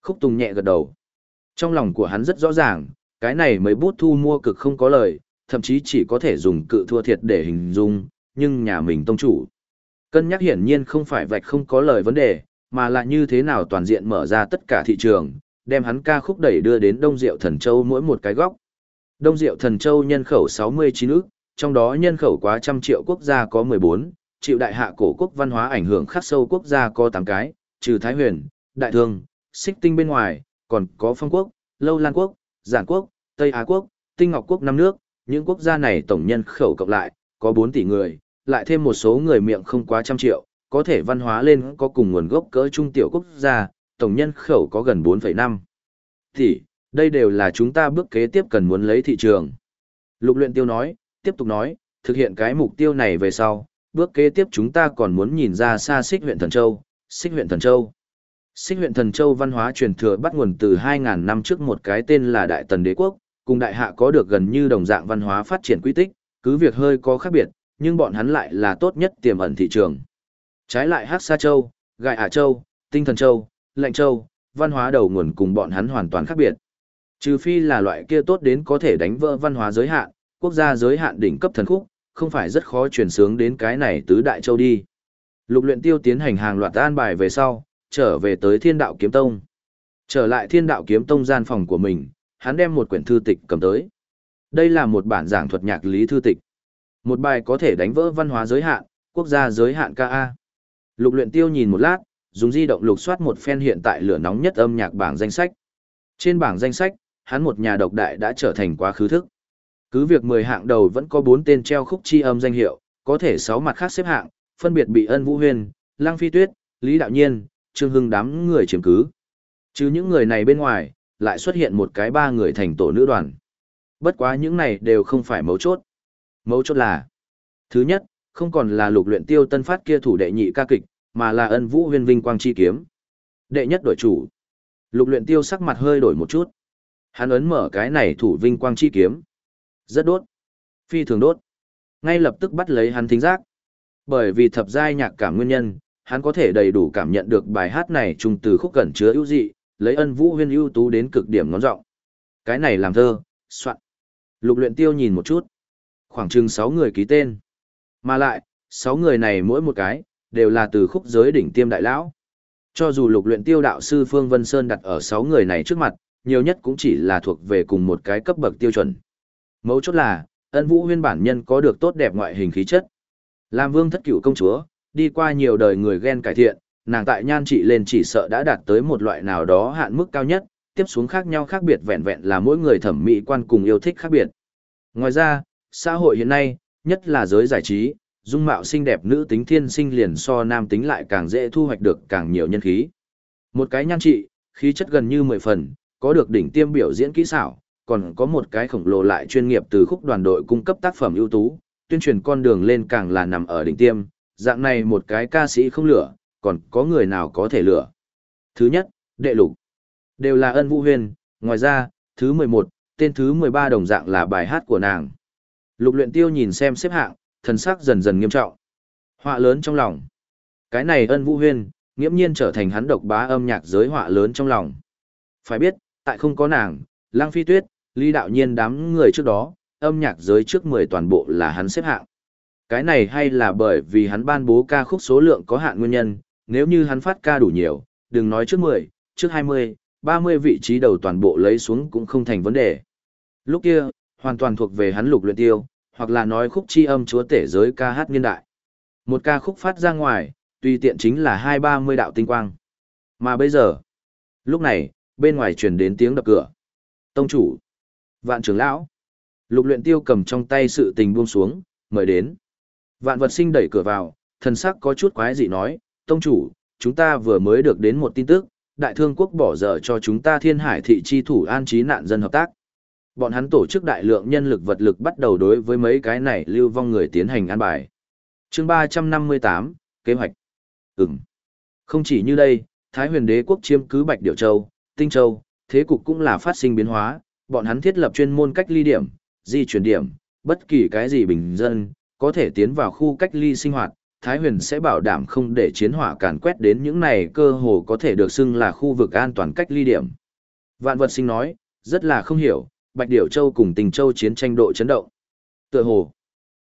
S1: Khúc tùng nhẹ gật đầu. Trong lòng của hắn rất rõ ràng, cái này mấy bút thu mua cực không có lời, thậm chí chỉ có thể dùng cự thua thiệt để hình dung, nhưng nhà mình tông chủ. Cân nhắc hiển nhiên không phải vạch không có lời vấn đề, mà là như thế nào toàn diện mở ra tất cả thị trường, đem hắn ca khúc đẩy đưa đến Đông Diệu Thần Châu mỗi một cái góc. Đông Diệu Thần Châu nhân khẩu 69 nước, trong đó nhân khẩu quá trăm triệu quốc gia có 14, chịu đại hạ cổ quốc văn hóa ảnh hưởng khắc sâu quốc gia có 8 cái, trừ Thái Huyền, Đại Thương, Xích Tinh bên ngoài, còn có Phong Quốc, Lâu Lan Quốc, Giản Quốc, Tây Á Quốc, Tinh Ngọc Quốc năm nước, những quốc gia này tổng nhân khẩu cộng lại, có 4 tỷ người, lại thêm một số người miệng không quá trăm triệu, có thể văn hóa lên có cùng nguồn gốc cỡ trung tiểu quốc gia, tổng nhân khẩu có gần 4,5 thì đây đều là chúng ta bước kế tiếp cần muốn lấy thị trường. Lục luyện tiêu nói, tiếp tục nói, thực hiện cái mục tiêu này về sau, bước kế tiếp chúng ta còn muốn nhìn ra xa xích huyện Thần Châu, xích huyện Thần Châu. Xích huyện Thần Châu văn hóa truyền thừa bắt nguồn từ 2.000 năm trước một cái tên là Đại Tần Đế Quốc, cùng Đại Hạ có được gần như đồng dạng văn hóa phát triển quy tích, cứ việc hơi có khác biệt, nhưng bọn hắn lại là tốt nhất tiềm ẩn thị trường. Trái lại Hắc Sa Châu, Gai Hạ Châu, Tinh Thần Châu, Lệnh Châu, văn hóa đầu nguồn cùng bọn hắn hoàn toàn khác biệt. Trừ phi là loại kia tốt đến có thể đánh vỡ văn hóa giới hạn, quốc gia giới hạn đỉnh cấp thần khúc, không phải rất khó chuyển sướng đến cái này tứ đại châu đi. Lục luyện tiêu tiến hành hàng loạt an bài về sau, trở về tới thiên đạo kiếm tông. Trở lại thiên đạo kiếm tông gian phòng của mình, hắn đem một quyển thư tịch cầm tới. Đây là một bản giảng thuật nhạc lý thư tịch. Một bài có thể đánh vỡ văn hóa giới hạn, quốc gia giới hạn KA. Lục luyện tiêu nhìn một lát, dùng di động lục soát một phen hiện tại lửa nóng nhất âm nhạc bảng danh sách. Trên bảng danh sách, hắn một nhà độc đại đã trở thành quá khứ thức. Cứ việc 10 hạng đầu vẫn có 4 tên treo khúc chi âm danh hiệu, có thể 6 mặt khác xếp hạng, phân biệt bị Ân Vũ Huyền, Lăng Phi Tuyết, Lý Đạo Nhiên, Trương Hưng đám người chiếm cứ. Chứ những người này bên ngoài, lại xuất hiện một cái ba người thành tổ nữ đoàn. Bất quá những này đều không phải mấu chốt. Mấu chốt là Thứ nhất, không còn là lục luyện tiêu tân phát kia thủ đệ nhị ca kịch, mà là ân vũ huyên vinh quang chi kiếm. Đệ nhất đổi chủ. Lục luyện tiêu sắc mặt hơi đổi một chút. Hắn ấn mở cái này thủ vinh quang chi kiếm. Rất đốt. Phi thường đốt. Ngay lập tức bắt lấy hắn thính giác. Bởi vì thập giai nhạc cảm nguyên nhân, hắn có thể đầy đủ cảm nhận được bài hát này trùng từ khúc cẩn chứa ưu dị, lấy ân vũ huyên ưu tú đến cực điểm ngón giọng. Cái này làm thơ, soạn. Lục luyện tiêu nhìn một chút. Khoảng chừng 6 người ký tên. Mà lại, sáu người này mỗi một cái, đều là từ khúc giới đỉnh tiêm đại lão. Cho dù lục luyện tiêu đạo sư Phương Vân Sơn đặt ở sáu người này trước mặt, nhiều nhất cũng chỉ là thuộc về cùng một cái cấp bậc tiêu chuẩn. Mấu chốt là, ân vũ huyên bản nhân có được tốt đẹp ngoại hình khí chất. Làm vương thất cửu công chúa, đi qua nhiều đời người ghen cải thiện, nàng tại nhan trị lên chỉ sợ đã đạt tới một loại nào đó hạn mức cao nhất, tiếp xuống khác nhau khác biệt vẹn vẹn là mỗi người thẩm mỹ quan cùng yêu thích khác biệt. Ngoài ra, xã hội hiện nay, nhất là giới giải trí, dung mạo xinh đẹp nữ tính thiên sinh liền so nam tính lại càng dễ thu hoạch được càng nhiều nhân khí. Một cái nhan trị, khí chất gần như 10 phần, có được đỉnh tiêm biểu diễn kỹ xảo, còn có một cái khổng lồ lại chuyên nghiệp từ khúc đoàn đội cung cấp tác phẩm ưu tú, tuyên truyền con đường lên càng là nằm ở đỉnh tiêm, dạng này một cái ca sĩ không lửa, còn có người nào có thể lửa. Thứ nhất, đệ lục, đều là ân vũ huyền, ngoài ra, thứ 11, tên thứ 13 đồng dạng là bài hát của nàng. Lục luyện tiêu nhìn xem xếp hạng, thần sắc dần dần nghiêm trọng. Họa lớn trong lòng. Cái này ân vũ huyên, nghiễm nhiên trở thành hắn độc bá âm nhạc giới họa lớn trong lòng. Phải biết, tại không có nàng, Lăng Phi Tuyết, Lý Đạo Nhiên đám người trước đó, âm nhạc giới trước 10 toàn bộ là hắn xếp hạng. Cái này hay là bởi vì hắn ban bố ca khúc số lượng có hạn nguyên nhân, nếu như hắn phát ca đủ nhiều, đừng nói trước 10, trước 20, 30 vị trí đầu toàn bộ lấy xuống cũng không thành vấn đề. Lúc kia, hoàn toàn thuộc về hắn lục luyện tiêu, hoặc là nói khúc chi âm chúa tể giới ca hát niên đại. Một ca khúc phát ra ngoài, tùy tiện chính là hai ba mươi đạo tinh quang. Mà bây giờ, lúc này, bên ngoài truyền đến tiếng đập cửa. Tông chủ, vạn trưởng lão, lục luyện tiêu cầm trong tay sự tình buông xuống, mời đến. Vạn vật sinh đẩy cửa vào, thần sắc có chút quái dị nói, tông chủ, chúng ta vừa mới được đến một tin tức, đại thương quốc bỏ dở cho chúng ta thiên hải thị chi thủ an trí nạn dân hợp tác. Bọn hắn tổ chức đại lượng nhân lực vật lực bắt đầu đối với mấy cái này lưu vong người tiến hành an bài. chương 358, kế hoạch. Ừm. Không chỉ như đây, Thái huyền đế quốc chiếm cứ Bạch Điểu Châu, Tinh Châu, thế cục cũng là phát sinh biến hóa, bọn hắn thiết lập chuyên môn cách ly điểm, di chuyển điểm, bất kỳ cái gì bình dân, có thể tiến vào khu cách ly sinh hoạt, Thái huyền sẽ bảo đảm không để chiến hỏa càn quét đến những này cơ hồ có thể được xưng là khu vực an toàn cách ly điểm. Vạn vật sinh nói, rất là không hiểu, Bạch Điểu Châu cùng Tình Châu chiến tranh độ chấn động. Tựa hồ,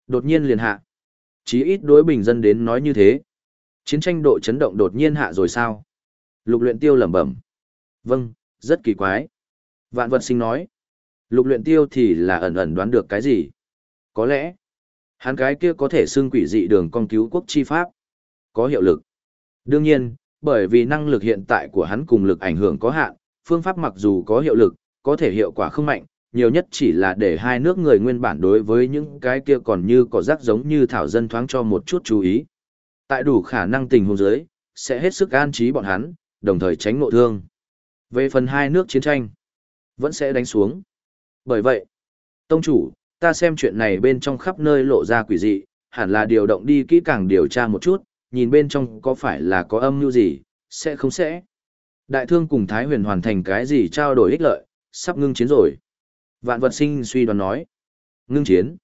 S1: đột nhiên liền hạ. Chí ít đối bình dân đến nói như thế. Chiến tranh độ chấn động đột nhiên hạ rồi sao? Lục luyện tiêu lẩm bẩm. Vâng, rất kỳ quái. Vạn vật sinh nói. Lục luyện tiêu thì là ẩn ẩn đoán được cái gì? Có lẽ, Hắn cái kia có thể xưng quỷ dị đường con cứu quốc chi pháp. Có hiệu lực. Đương nhiên, bởi vì năng lực hiện tại của hắn cùng lực ảnh hưởng có hạn, phương pháp mặc dù có hiệu lực, có thể hiệu quả không mạnh, nhiều nhất chỉ là để hai nước người nguyên bản đối với những cái kia còn như có rác giống như thảo dân thoáng cho một chút chú ý. Tại đủ khả năng tình huống dưới, sẽ hết sức an trí bọn hắn, đồng thời tránh ngộ thương. Về phần hai nước chiến tranh, vẫn sẽ đánh xuống. Bởi vậy, tông chủ, ta xem chuyện này bên trong khắp nơi lộ ra quỷ dị, hẳn là điều động đi kỹ càng điều tra một chút, nhìn bên trong có phải là có âm mưu gì, sẽ không sẽ. Đại thương cùng Thái huyền hoàn thành cái gì trao đổi ích lợi, sắp ngưng chiến rồi. Vạn vật sinh suy đoán nói. Ngưng chiến.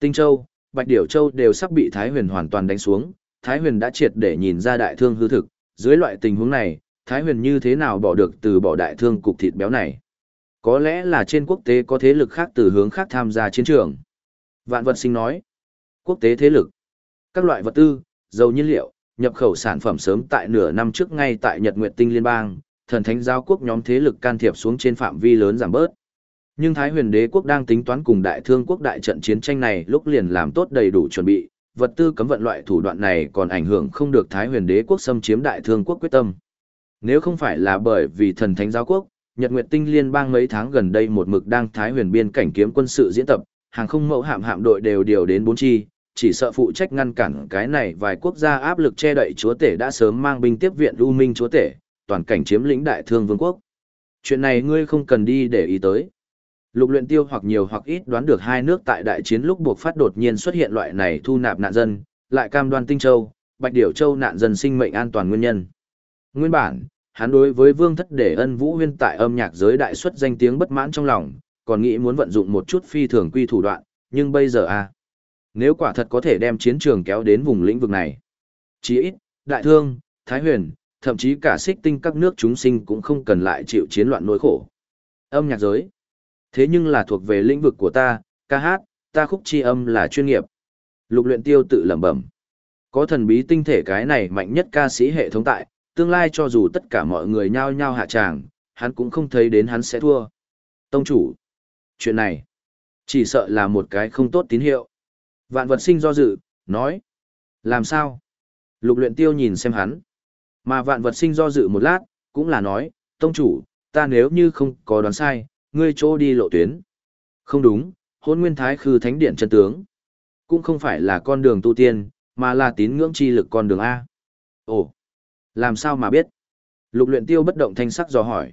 S1: Tinh Châu, Bạch Điểu Châu đều sắp bị Thái huyền hoàn toàn đánh xuống. Thái huyền đã triệt để nhìn ra đại thương hư thực. Dưới loại tình huống này, Thái huyền như thế nào bỏ được từ bỏ đại thương cục thịt béo này. Có lẽ là trên quốc tế có thế lực khác từ hướng khác tham gia chiến trường. Vạn vật sinh nói. Quốc tế thế lực. Các loại vật tư, dầu nhiên liệu, nhập khẩu sản phẩm sớm tại nửa năm trước ngay tại Nhật Nguyệt Tinh Liên bang, thần thánh giáo quốc nhóm thế lực can thiệp xuống trên phạm vi lớn giảm bớt. Nhưng Thái huyền đế quốc đang tính toán cùng đại thương quốc đại trận chiến tranh này lúc liền làm tốt đầy đủ chuẩn bị, vật tư cấm vận loại thủ đoạn này còn ảnh hưởng không được Thái huyền đế quốc xâm chiếm đại thương quốc quyết tâm. Nếu không phải là bởi vì thần thánh giáo quốc, Nhật Nguyệt Tinh Liên bang mấy tháng gần đây một mực đang Thái huyền biên cảnh kiếm quân sự diễn tập, hàng không mẫu hạm hạm đội đều điều đến bốn chi, chỉ sợ phụ trách ngăn cản cái này vài quốc gia áp lực che đậy chúa tể đã sớm mang binh tiếp viện U Minh chúa tể, toàn cảnh chiếm lĩnh đại thương vương quốc. Chuyện này ngươi không cần đi để ý tới. Lục luyện tiêu hoặc nhiều hoặc ít đoán được hai nước tại đại chiến lúc buộc phát đột nhiên xuất hiện loại này thu nạp nạn dân, lại cam đoan tinh châu, bạch điểu châu nạn dân sinh mệnh an toàn nguyên nhân. Nguyên bản, hắn đối với vương thất để ân vũ huyên tại âm nhạc giới đại xuất danh tiếng bất mãn trong lòng, còn nghĩ muốn vận dụng một chút phi thường quy thủ đoạn, nhưng bây giờ à, nếu quả thật có thể đem chiến trường kéo đến vùng lĩnh vực này, chí ít, đại thương, thái huyền, thậm chí cả xích tinh các nước chúng sinh cũng không cần lại chịu chiến loạn nỗi khổ. Âm nhạc giới, thế nhưng là thuộc về lĩnh vực của ta, ca hát, ta khúc chi âm là chuyên nghiệp. Lục luyện tiêu tự lẩm bẩm. Có thần bí tinh thể cái này mạnh nhất ca sĩ hệ thống tại, tương lai cho dù tất cả mọi người nhao nhao hạ tràng, hắn cũng không thấy đến hắn sẽ thua. Tông chủ, chuyện này, chỉ sợ là một cái không tốt tín hiệu. Vạn vật sinh do dự, nói. Làm sao? Lục luyện tiêu nhìn xem hắn. Mà vạn vật sinh do dự một lát, cũng là nói, tông chủ, ta nếu như không có đoán sai, ngươi chỗ đi lộ tuyến. Không đúng, hôn nguyên thái khư thánh điện chân tướng. Cũng không phải là con đường tu tiên, mà là tín ngưỡng chi lực con đường A. Ồ, làm sao mà biết? Lục luyện tiêu bất động thanh sắc dò hỏi.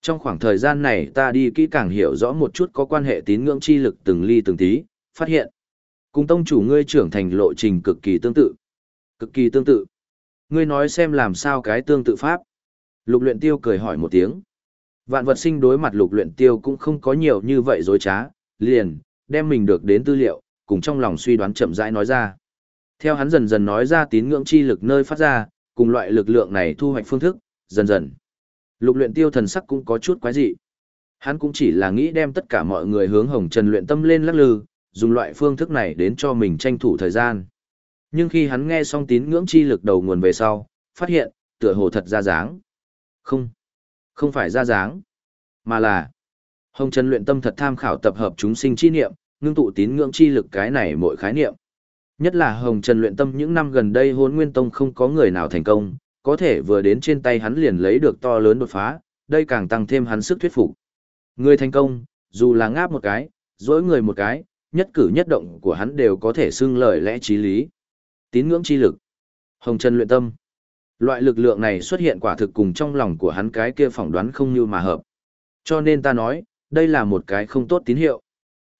S1: Trong khoảng thời gian này ta đi kỹ càng hiểu rõ một chút có quan hệ tín ngưỡng chi lực từng ly từng tí, phát hiện. Cùng tông chủ ngươi trưởng thành lộ trình cực kỳ tương tự. Cực kỳ tương tự. Ngươi nói xem làm sao cái tương tự pháp. Lục luyện tiêu cười hỏi một tiếng. Vạn vật sinh đối mặt lục luyện tiêu cũng không có nhiều như vậy dối trá, liền, đem mình được đến tư liệu, cùng trong lòng suy đoán chậm rãi nói ra. Theo hắn dần dần nói ra tín ngưỡng chi lực nơi phát ra, cùng loại lực lượng này thu hoạch phương thức, dần dần. Lục luyện tiêu thần sắc cũng có chút quái dị. Hắn cũng chỉ là nghĩ đem tất cả mọi người hướng hồng trần luyện tâm lên lắc lư, dùng loại phương thức này đến cho mình tranh thủ thời gian. Nhưng khi hắn nghe xong tín ngưỡng chi lực đầu nguồn về sau, phát hiện, tựa hồ thật ra dáng. Không, không phải ra dáng, mà là Hồng Trần luyện tâm thật tham khảo tập hợp chúng sinh chi niệm, ngưng tụ tín ngưỡng chi lực cái này mỗi khái niệm. Nhất là Hồng Trần luyện tâm những năm gần đây hốn nguyên tông không có người nào thành công, có thể vừa đến trên tay hắn liền lấy được to lớn đột phá, đây càng tăng thêm hắn sức thuyết phục. Người thành công, dù là ngáp một cái, dỗi người một cái, nhất cử nhất động của hắn đều có thể xưng lời lẽ trí lý. Tín ngưỡng chi lực. Hồng Trần luyện tâm. Loại lực lượng này xuất hiện quả thực cùng trong lòng của hắn cái kia phỏng đoán không như mà hợp. Cho nên ta nói, đây là một cái không tốt tín hiệu.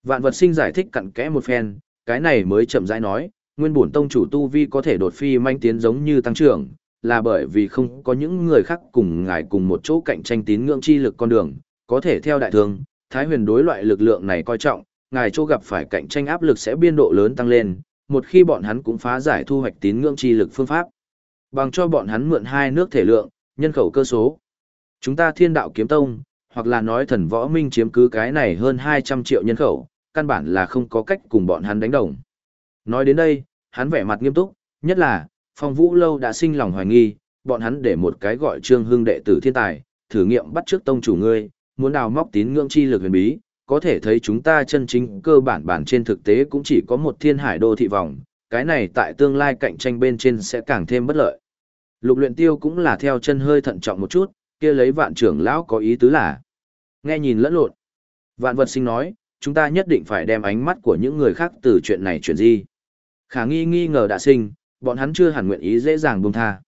S1: Vạn vật sinh giải thích cặn kẽ một phen, cái này mới chậm rãi nói, nguyên bổn tông chủ tu vi có thể đột phi manh tiến giống như tăng trưởng, là bởi vì không có những người khác cùng ngài cùng một chỗ cạnh tranh tín ngưỡng chi lực con đường, có thể theo đại thương, Thái huyền đối loại lực lượng này coi trọng, ngài chỗ gặp phải cạnh tranh áp lực sẽ biên độ lớn tăng lên, một khi bọn hắn cũng phá giải thu hoạch tín ngưỡng chi lực phương pháp. Bằng cho bọn hắn mượn hai nước thể lượng, nhân khẩu cơ số. Chúng ta thiên đạo kiếm tông, hoặc là nói thần võ minh chiếm cứ cái này hơn 200 triệu nhân khẩu, căn bản là không có cách cùng bọn hắn đánh đồng. Nói đến đây, hắn vẻ mặt nghiêm túc, nhất là, phong vũ lâu đã sinh lòng hoài nghi, bọn hắn để một cái gọi trương hưng đệ tử thiên tài, thử nghiệm bắt trước tông chủ ngươi, muốn đào móc tín ngưỡng chi lực huyền bí, có thể thấy chúng ta chân chính cơ bản bản trên thực tế cũng chỉ có một thiên hải đô thị vòng, cái này tại tương lai cạnh tranh bên trên sẽ càng thêm bất lợi. Lục luyện tiêu cũng là theo chân hơi thận trọng một chút, kia lấy vạn trưởng lão có ý tứ là. Nghe nhìn lẫn lộn. Vạn vật sinh nói, chúng ta nhất định phải đem ánh mắt của những người khác từ chuyện này chuyển di. Khả nghi nghi ngờ đã sinh, bọn hắn chưa hẳn nguyện ý dễ dàng buông tha.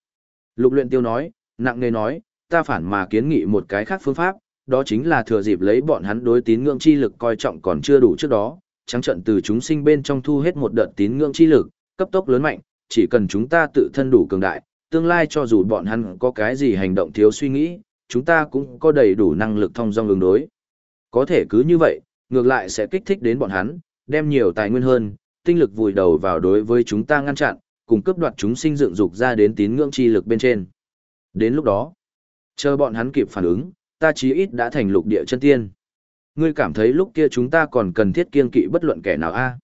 S1: Lục luyện tiêu nói, nặng nề nói, ta phản mà kiến nghị một cái khác phương pháp, đó chính là thừa dịp lấy bọn hắn đối tín ngưỡng chi lực coi trọng còn chưa đủ trước đó, trắng trận từ chúng sinh bên trong thu hết một đợt tín ngưỡng chi lực, cấp tốc lớn mạnh, chỉ cần chúng ta tự thân đủ cường đại, tương lai cho dù bọn hắn có cái gì hành động thiếu suy nghĩ, chúng ta cũng có đầy đủ năng lực thông dong ứng đối. Có thể cứ như vậy, ngược lại sẽ kích thích đến bọn hắn, đem nhiều tài nguyên hơn, tinh lực vùi đầu vào đối với chúng ta ngăn chặn, cùng cướp đoạt chúng sinh dựng dục ra đến tín ngưỡng chi lực bên trên. Đến lúc đó, chờ bọn hắn kịp phản ứng, ta chí ít đã thành lục địa chân tiên. Ngươi cảm thấy lúc kia chúng ta còn cần thiết kiên kỵ bất luận kẻ nào a?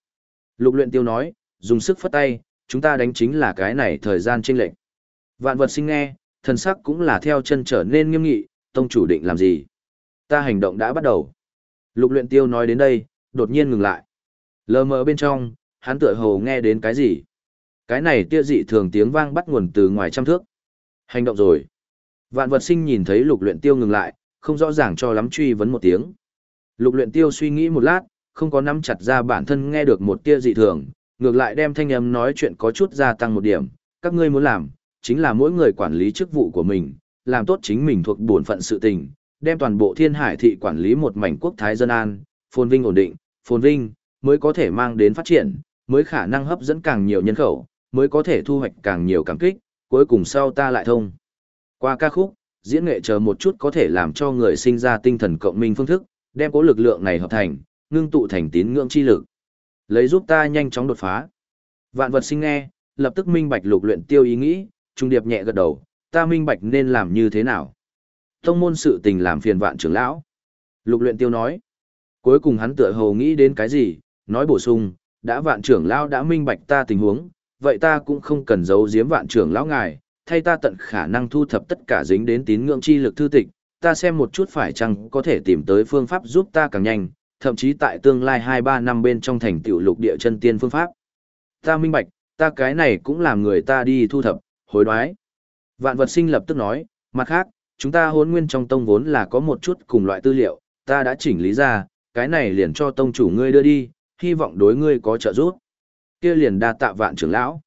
S1: Lục luyện tiêu nói, dùng sức phất tay, chúng ta đánh chính là cái này thời gian chênh lệch. Vạn vật sinh nghe, thần sắc cũng là theo chân trở nên nghiêm nghị, tông chủ định làm gì? Ta hành động đã bắt đầu. Lục luyện tiêu nói đến đây, đột nhiên ngừng lại. Lờ mờ bên trong, hắn tựa hồ nghe đến cái gì? Cái này tia dị thường tiếng vang bắt nguồn từ ngoài trăm thước. Hành động rồi. Vạn vật sinh nhìn thấy lục luyện tiêu ngừng lại, không rõ ràng cho lắm truy vấn một tiếng. Lục luyện tiêu suy nghĩ một lát, không có nắm chặt ra bản thân nghe được một tia dị thường, ngược lại đem thanh âm nói chuyện có chút gia tăng một điểm. Các ngươi muốn làm, chính là mỗi người quản lý chức vụ của mình, làm tốt chính mình thuộc bổn phận sự tình, đem toàn bộ thiên hải thị quản lý một mảnh quốc thái dân an, phồn vinh ổn định, phồn vinh, mới có thể mang đến phát triển, mới khả năng hấp dẫn càng nhiều nhân khẩu, mới có thể thu hoạch càng nhiều cảm kích, cuối cùng sau ta lại thông. Qua ca khúc, diễn nghệ chờ một chút có thể làm cho người sinh ra tinh thần cộng minh phương thức, đem cố lực lượng này hợp thành, ngưng tụ thành tín ngưỡng chi lực. Lấy giúp ta nhanh chóng đột phá. Vạn vật sinh nghe, lập tức minh bạch lục luyện tiêu ý nghĩ, trung điệp nhẹ gật đầu, ta minh bạch nên làm như thế nào. Tông môn sự tình làm phiền vạn trưởng lão. Lục luyện tiêu nói. Cuối cùng hắn tựa hồ nghĩ đến cái gì, nói bổ sung, đã vạn trưởng lão đã minh bạch ta tình huống, vậy ta cũng không cần giấu giếm vạn trưởng lão ngài, thay ta tận khả năng thu thập tất cả dính đến tín ngưỡng chi lực thư tịch, ta xem một chút phải chăng có thể tìm tới phương pháp giúp ta càng nhanh, thậm chí tại tương lai 2-3 năm bên trong thành tiểu lục địa chân tiên phương pháp. Ta minh bạch, ta cái này cũng làm người ta đi thu thập, hối đoái. Vạn vật sinh lập tức nói, mặt khác, chúng ta hôn nguyên trong tông vốn là có một chút cùng loại tư liệu, ta đã chỉnh lý ra, cái này liền cho tông chủ ngươi đưa đi, hy vọng đối ngươi có trợ giúp. Kia liền đa tạ vạn trưởng lão.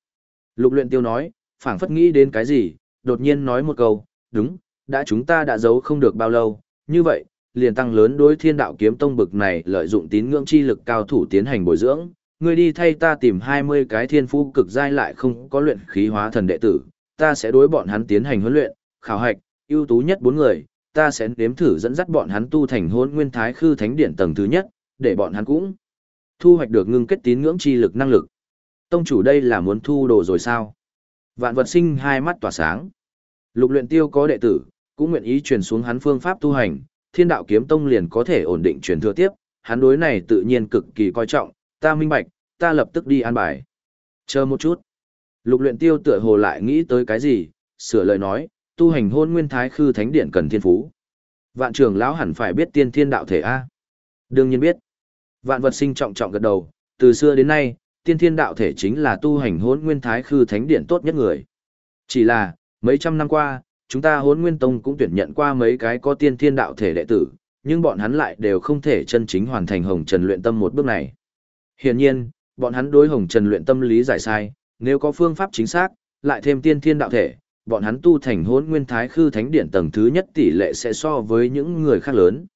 S1: Lục luyện tiêu nói, phảng phất nghĩ đến cái gì, đột nhiên nói một câu, đúng, đã chúng ta đã giấu không được bao lâu, như vậy, liền tăng lớn đối thiên đạo kiếm tông bực này lợi dụng tín ngưỡng chi lực cao thủ tiến hành bồi dưỡng, ngươi đi thay ta tìm 20 cái thiên phú cực giai lại không có luyện khí hóa thần đệ tử, ta sẽ đối bọn hắn tiến hành huấn luyện, khảo hạch, ưu tú nhất bốn người, ta sẽ nếm thử dẫn dắt bọn hắn tu thành hôn nguyên thái khư thánh điện tầng thứ nhất, để bọn hắn cũng thu hoạch được ngưng kết tín ngưỡng chi lực năng lực. Tông chủ đây là muốn thu đồ rồi sao? Vạn vật sinh hai mắt tỏa sáng. Lục luyện tiêu có đệ tử, cũng nguyện ý truyền xuống hắn phương pháp tu hành, thiên đạo kiếm tông liền có thể ổn định truyền thừa tiếp, hắn đối này tự nhiên cực kỳ coi trọng, ta minh bạch, ta lập tức đi an bài. Chờ một chút. Lục luyện tiêu tựa hồ lại nghĩ tới cái gì, sửa lời nói, tu hành hôn nguyên thái khư thánh điện cần thiên phú. Vạn trưởng lão hẳn phải biết tiên thiên đạo thể A. Đương nhiên biết. Vạn vật sinh trọng trọng gật đầu, từ xưa đến nay, tiên thiên đạo thể chính là tu hành hôn nguyên thái khư thánh điện tốt nhất người. Chỉ là, mấy trăm năm qua, chúng ta hôn nguyên tông cũng tuyển nhận qua mấy cái có tiên thiên đạo thể đệ tử, nhưng bọn hắn lại đều không thể chân chính hoàn thành hồng trần luyện tâm một bước này. Hiển nhiên, bọn hắn đối hồng trần luyện tâm lý giải sai, nếu có phương pháp chính xác, lại thêm tiên thiên đạo thể, bọn hắn tu thành hốn nguyên thái khư thánh điện tầng thứ nhất tỷ lệ sẽ so với những người khác lớn.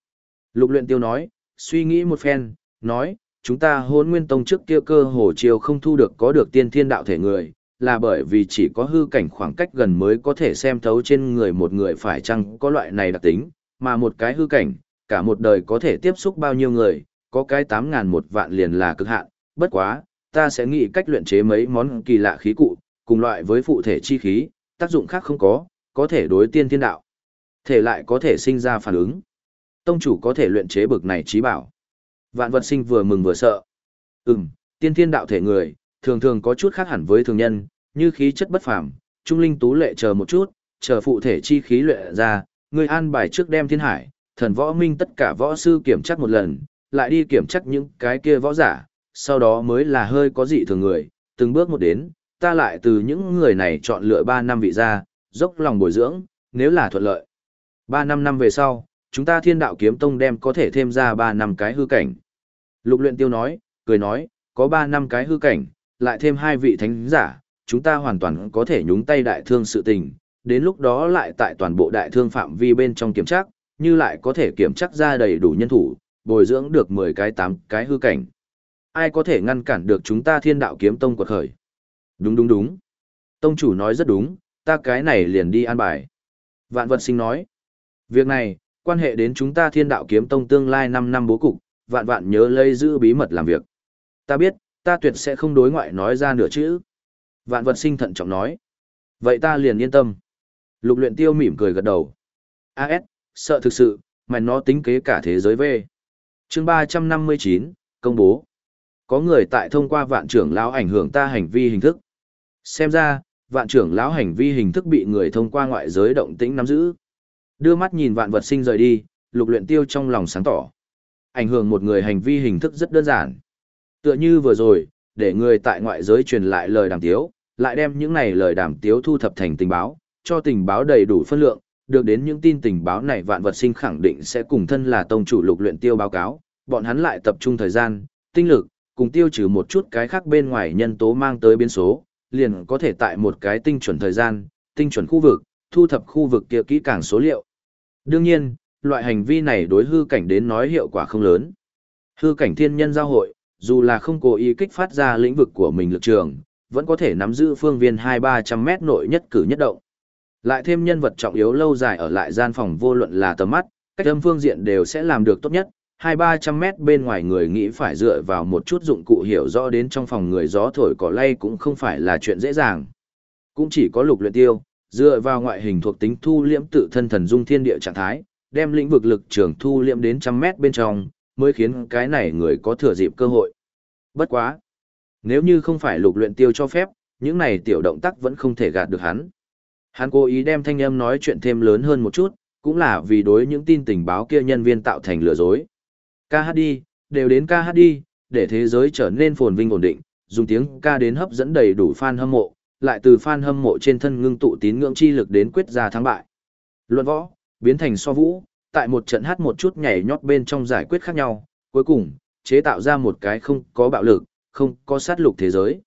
S1: Lục luyện tiêu nói, suy nghĩ một phen, nói, chúng ta hốn nguyên tông trước kia cơ hồ chiều không thu được có được tiên thiên đạo thể người, là bởi vì chỉ có hư cảnh khoảng cách gần mới có thể xem thấu trên người một người phải chăng có loại này đặc tính, mà một cái hư cảnh, cả một đời có thể tiếp xúc bao nhiêu người, có cái 8.000 một vạn liền là cực hạn, bất quá, ta sẽ nghĩ cách luyện chế mấy món kỳ lạ khí cụ, cùng loại với phụ thể chi khí, tác dụng khác không có, có thể đối tiên thiên đạo. Thể lại có thể sinh ra phản ứng. Tông chủ có thể luyện chế bực này trí bảo. Vạn vật sinh vừa mừng vừa sợ. Ừm, tiên thiên đạo thể người, thường thường có chút khác hẳn với thường nhân, như khí chất bất phàm, trung linh tú lệ chờ một chút, chờ phụ thể chi khí luyện ra, người an bài trước đem thiên hải, thần võ minh tất cả võ sư kiểm tra một lần, lại đi kiểm chắc những cái kia võ giả, sau đó mới là hơi có dị thường người, từng bước một đến, ta lại từ những người này chọn lựa 3 năm vị ra, dốc lòng bồi dưỡng, nếu là thuận lợi. 3 năm năm về sau, chúng ta thiên đạo kiếm tông đem có thể thêm ra 3 năm cái hư cảnh. Lục luyện tiêu nói, cười nói, có 3 năm cái hư cảnh, lại thêm hai vị thánh giả, chúng ta hoàn toàn có thể nhúng tay đại thương sự tình, đến lúc đó lại tại toàn bộ đại thương phạm vi bên trong kiểm tra, như lại có thể kiểm tra ra đầy đủ nhân thủ, bồi dưỡng được 10 cái 8 cái hư cảnh. Ai có thể ngăn cản được chúng ta thiên đạo kiếm tông quật khởi? Đúng đúng đúng. Tông chủ nói rất đúng, ta cái này liền đi an bài. Vạn vật sinh nói. Việc này, quan hệ đến chúng ta thiên đạo kiếm tông tương lai 5 năm bố cục, vạn vạn nhớ lấy giữ bí mật làm việc. Ta biết, ta tuyệt sẽ không đối ngoại nói ra nửa chữ. Vạn vật sinh thận trọng nói. Vậy ta liền yên tâm. Lục luyện tiêu mỉm cười gật đầu. AS, sợ thực sự, mày nó tính kế cả thế giới về. Chương 359, công bố. Có người tại thông qua vạn trưởng lão ảnh hưởng ta hành vi hình thức. Xem ra, vạn trưởng lão hành vi hình thức bị người thông qua ngoại giới động tĩnh nắm giữ. Đưa mắt nhìn vạn vật sinh rời đi, lục luyện tiêu trong lòng sáng tỏ. Ảnh hưởng một người hành vi hình thức rất đơn giản. Tựa như vừa rồi, để người tại ngoại giới truyền lại lời đàm tiếu, lại đem những này lời đàm tiếu thu thập thành tình báo, cho tình báo đầy đủ phân lượng, được đến những tin tình báo này vạn vật sinh khẳng định sẽ cùng thân là tông chủ lục luyện tiêu báo cáo, bọn hắn lại tập trung thời gian, tinh lực, cùng tiêu trừ một chút cái khác bên ngoài nhân tố mang tới biến số, liền có thể tại một cái tinh chuẩn thời gian, tinh chuẩn khu vực, thu thập khu vực kia kỹ càng số liệu. Đương nhiên, loại hành vi này đối hư cảnh đến nói hiệu quả không lớn. Hư cảnh thiên nhân giao hội, dù là không cố ý kích phát ra lĩnh vực của mình lực trường, vẫn có thể nắm giữ phương viên 2-300 mét nội nhất cử nhất động. Lại thêm nhân vật trọng yếu lâu dài ở lại gian phòng vô luận là tầm mắt, cách âm phương diện đều sẽ làm được tốt nhất. 2-300 mét bên ngoài người nghĩ phải dựa vào một chút dụng cụ hiểu rõ đến trong phòng người gió thổi cỏ lay cũng không phải là chuyện dễ dàng. Cũng chỉ có lục luyện tiêu, dựa vào ngoại hình thuộc tính thu liễm tự thân thần dung thiên địa trạng thái, đem lĩnh vực lực trường thu liễm đến trăm mét bên trong, mới khiến cái này người có thừa dịp cơ hội. Bất quá. Nếu như không phải lục luyện tiêu cho phép, những này tiểu động tác vẫn không thể gạt được hắn. Hắn cố ý đem thanh âm nói chuyện thêm lớn hơn một chút, cũng là vì đối những tin tình báo kia nhân viên tạo thành lừa dối. Ca hát đi, đều đến ca hát đi, để thế giới trở nên phồn vinh ổn định, dùng tiếng ca đến hấp dẫn đầy đủ fan hâm mộ, lại từ fan hâm mộ trên thân ngưng tụ tín ngưỡng chi lực đến quyết ra thắng bại. Luận võ, biến thành so vũ, tại một trận hát một chút nhảy nhót bên trong giải quyết khác nhau, cuối cùng, chế tạo ra một cái không có bạo lực, không có sát lục thế giới.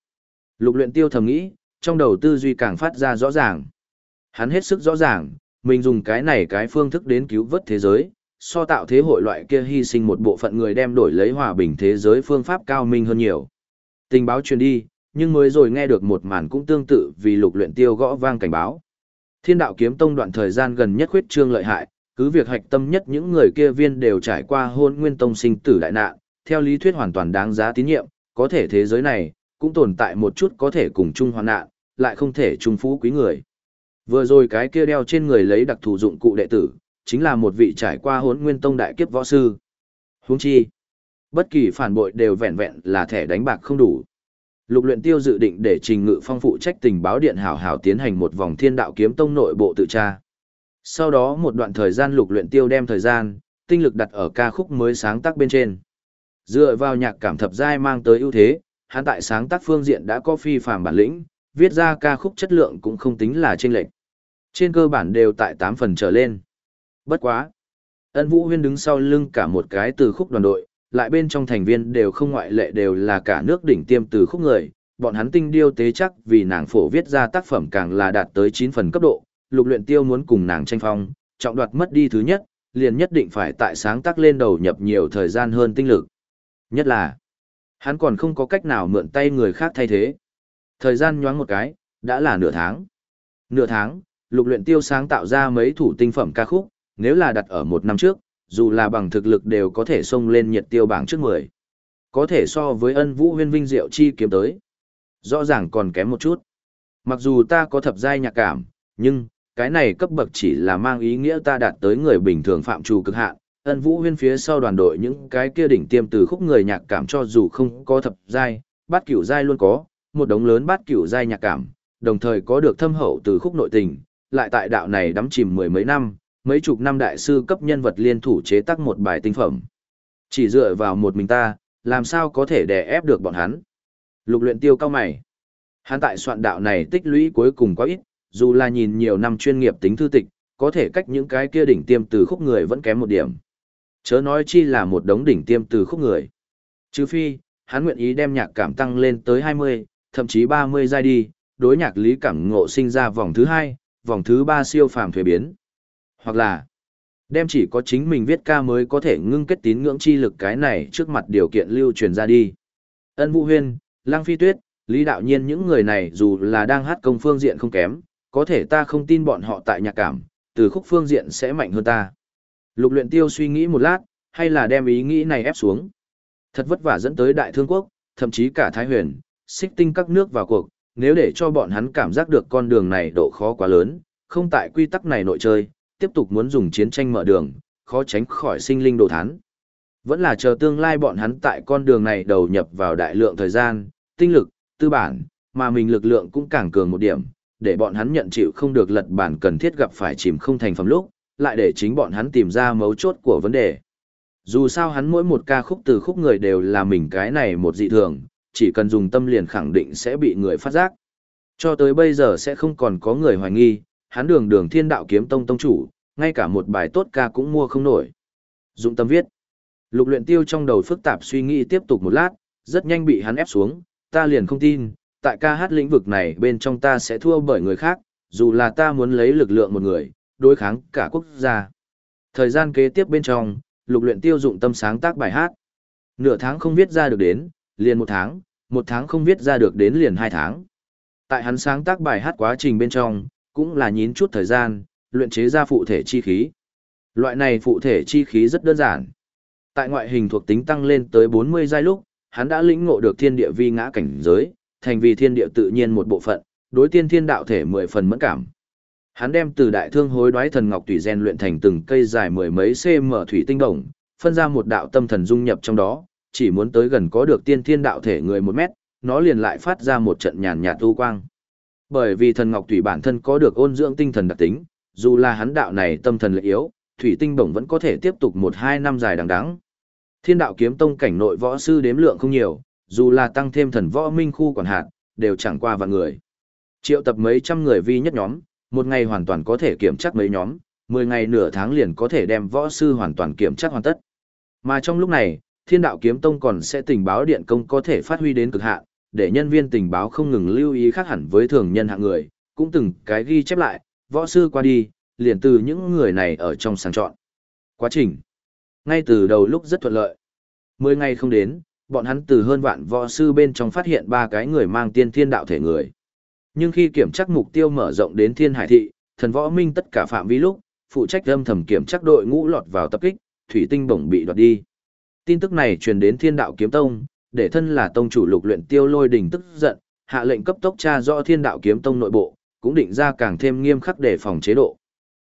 S1: Lục luyện tiêu thầm nghĩ, trong đầu tư duy càng phát ra rõ ràng. Hắn hết sức rõ ràng, mình dùng cái này cái phương thức đến cứu vớt thế giới, so tạo thế hội loại kia hy sinh một bộ phận người đem đổi lấy hòa bình thế giới phương pháp cao minh hơn nhiều. Tình báo truyền đi, nhưng mới rồi nghe được một màn cũng tương tự vì lục luyện tiêu gõ vang cảnh báo. Thiên đạo kiếm tông đoạn thời gian gần nhất khuyết trương lợi hại, cứ việc hạch tâm nhất những người kia viên đều trải qua hôn nguyên tông sinh tử đại nạn, theo lý thuyết hoàn toàn đáng giá tín nhiệm, có thể thế giới này, cũng tồn tại một chút có thể cùng chung hoàn nạn, lại không thể chung phú quý người. Vừa rồi cái kia đeo trên người lấy đặc thù dụng cụ đệ tử, chính là một vị trải qua hốn nguyên tông đại kiếp võ sư. Huống chi, bất kỳ phản bội đều vẹn vẹn là thẻ đánh bạc không đủ. Lục luyện tiêu dự định để trình ngự phong phụ trách tình báo điện hảo hảo tiến hành một vòng thiên đạo kiếm tông nội bộ tự tra. Sau đó một đoạn thời gian lục luyện tiêu đem thời gian, tinh lực đặt ở ca khúc mới sáng tác bên trên. Dựa vào nhạc cảm thập giai mang tới ưu thế, hắn tại sáng tác phương diện đã có phi phàm bản lĩnh, viết ra ca khúc chất lượng cũng không tính là chênh lệch. Trên cơ bản đều tại 8 phần trở lên. Bất quá. Ân Vũ Huyên đứng sau lưng cả một cái từ khúc đoàn đội, lại bên trong thành viên đều không ngoại lệ đều là cả nước đỉnh tiêm từ khúc người, bọn hắn tinh điêu tế chắc vì nàng phổ viết ra tác phẩm càng là đạt tới 9 phần cấp độ, lục luyện tiêu muốn cùng nàng tranh phong, trọng đoạt mất đi thứ nhất, liền nhất định phải tại sáng tác lên đầu nhập nhiều thời gian hơn tinh lực. Nhất là, hắn còn không có cách nào mượn tay người khác thay thế. Thời gian nhoáng một cái, đã là nửa tháng. Nửa tháng, lục luyện tiêu sáng tạo ra mấy thủ tinh phẩm ca khúc, nếu là đặt ở một năm trước, dù là bằng thực lực đều có thể xông lên nhiệt tiêu bảng trước 10. Có thể so với ân vũ huyên vinh diệu chi kiếm tới. Rõ ràng còn kém một chút. Mặc dù ta có thập giai nhạc cảm, nhưng, cái này cấp bậc chỉ là mang ý nghĩa ta đạt tới người bình thường phạm trù cực hạn. Ân vũ huyên phía sau đoàn đội những cái kia đỉnh tiêm từ khúc người nhạc cảm cho dù không có thập giai, bát cửu giai luôn có, một đống lớn bát cửu giai nhạc cảm, đồng thời có được thâm hậu từ khúc nội tình, lại tại đạo này đắm chìm mười mấy năm, mấy chục năm đại sư cấp nhân vật liên thủ chế tác một bài tinh phẩm. Chỉ dựa vào một mình ta, làm sao có thể đè ép được bọn hắn. Lục luyện tiêu cao mày. Hắn tại soạn đạo này tích lũy cuối cùng quá ít, dù là nhìn nhiều năm chuyên nghiệp tính thư tịch, có thể cách những cái kia đỉnh tiêm từ khúc người vẫn kém một điểm. Chớ nói chi là một đống đỉnh tiêm từ khúc người. Trừ phi, hắn nguyện ý đem nhạc cảm tăng lên tới 20, thậm chí 30 giai đi, đối nhạc lý cảm ngộ sinh ra vòng thứ 2, vòng thứ 3 siêu phàm thuế biến. Hoặc là, đem chỉ có chính mình viết ca mới có thể ngưng kết tín ngưỡng chi lực cái này trước mặt điều kiện lưu truyền ra đi. Ân Vũ Huyên, Lăng Phi Tuyết, Lý Đạo Nhiên những người này dù là đang hát công phương diện không kém, có thể ta không tin bọn họ tại nhạc cảm, từ khúc phương diện sẽ mạnh hơn ta. Lục luyện tiêu suy nghĩ một lát, hay là đem ý nghĩ này ép xuống. Thật vất vả dẫn tới đại thương quốc, thậm chí cả Thái Huyền, xích tinh các nước vào cuộc, nếu để cho bọn hắn cảm giác được con đường này độ khó quá lớn, không tại quy tắc này nội chơi, tiếp tục muốn dùng chiến tranh mở đường, khó tránh khỏi sinh linh đồ thán. Vẫn là chờ tương lai bọn hắn tại con đường này đầu nhập vào đại lượng thời gian, tinh lực, tư bản, mà mình lực lượng cũng càng cường một điểm, để bọn hắn nhận chịu không được lật bản cần thiết gặp phải chìm không thành phẩm lúc, lại để chính bọn hắn tìm ra mấu chốt của vấn đề. Dù sao hắn mỗi một ca khúc từ khúc người đều là mình cái này một dị thường, chỉ cần dùng tâm liền khẳng định sẽ bị người phát giác. Cho tới bây giờ sẽ không còn có người hoài nghi, hắn đường đường thiên đạo kiếm tông tông chủ, ngay cả một bài tốt ca cũng mua không nổi. Dụng tâm viết. Lục luyện tiêu trong đầu phức tạp suy nghĩ tiếp tục một lát, rất nhanh bị hắn ép xuống, ta liền không tin, tại ca hát lĩnh vực này bên trong ta sẽ thua bởi người khác, dù là ta muốn lấy lực lượng một người, đối kháng cả quốc gia. Thời gian kế tiếp bên trong, lục luyện tiêu dụng tâm sáng tác bài hát. Nửa tháng không viết ra được đến, liền một tháng, một tháng không viết ra được đến liền hai tháng. Tại hắn sáng tác bài hát quá trình bên trong, cũng là nhín chút thời gian, luyện chế ra phụ thể chi khí. Loại này phụ thể chi khí rất đơn giản. Tại ngoại hình thuộc tính tăng lên tới 40 giai lúc, hắn đã lĩnh ngộ được thiên địa vi ngã cảnh giới, thành vì thiên địa tự nhiên một bộ phận, đối tiên thiên đạo thể mười phần mẫn cảm. Hắn đem từ đại thương hối đoái thần ngọc tùy gen luyện thành từng cây dài mười mấy cm thủy tinh đồng, phân ra một đạo tâm thần dung nhập trong đó, chỉ muốn tới gần có được tiên thiên đạo thể người một mét, nó liền lại phát ra một trận nhàn nhạt tu quang. Bởi vì thần ngọc thủy bản thân có được ôn dưỡng tinh thần đặc tính, dù là hắn đạo này tâm thần lợi yếu, thủy tinh bổng vẫn có thể tiếp tục một hai năm dài đằng đẵng. Thiên đạo kiếm tông cảnh nội võ sư đếm lượng không nhiều, dù là tăng thêm thần võ minh khu quản hạt, đều chẳng qua vạn người. Triệu tập mấy trăm người vi nhất nhóm, một ngày hoàn toàn có thể kiểm chắc mấy nhóm, mười ngày nửa tháng liền có thể đem võ sư hoàn toàn kiểm tra hoàn tất. Mà trong lúc này, thiên đạo kiếm tông còn sẽ tình báo điện công có thể phát huy đến cực hạn, để nhân viên tình báo không ngừng lưu ý khác hẳn với thường nhân hạng người, cũng từng cái ghi chép lại, võ sư qua đi, liền từ những người này ở trong sàng chọn. Quá trình ngay từ đầu lúc rất thuận lợi. Mười ngày không đến, bọn hắn từ hơn vạn võ sư bên trong phát hiện ba cái người mang tiên thiên đạo thể người. Nhưng khi kiểm tra mục tiêu mở rộng đến thiên hải thị, thần võ minh tất cả phạm vi lúc, phụ trách âm thầm kiểm tra đội ngũ lọt vào tập kích, thủy tinh bổng bị đoạt đi. Tin tức này truyền đến thiên đạo kiếm tông, để thân là tông chủ lục luyện tiêu lôi đỉnh tức giận, hạ lệnh cấp tốc tra rõ thiên đạo kiếm tông nội bộ, cũng định ra càng thêm nghiêm khắc để phòng chế độ.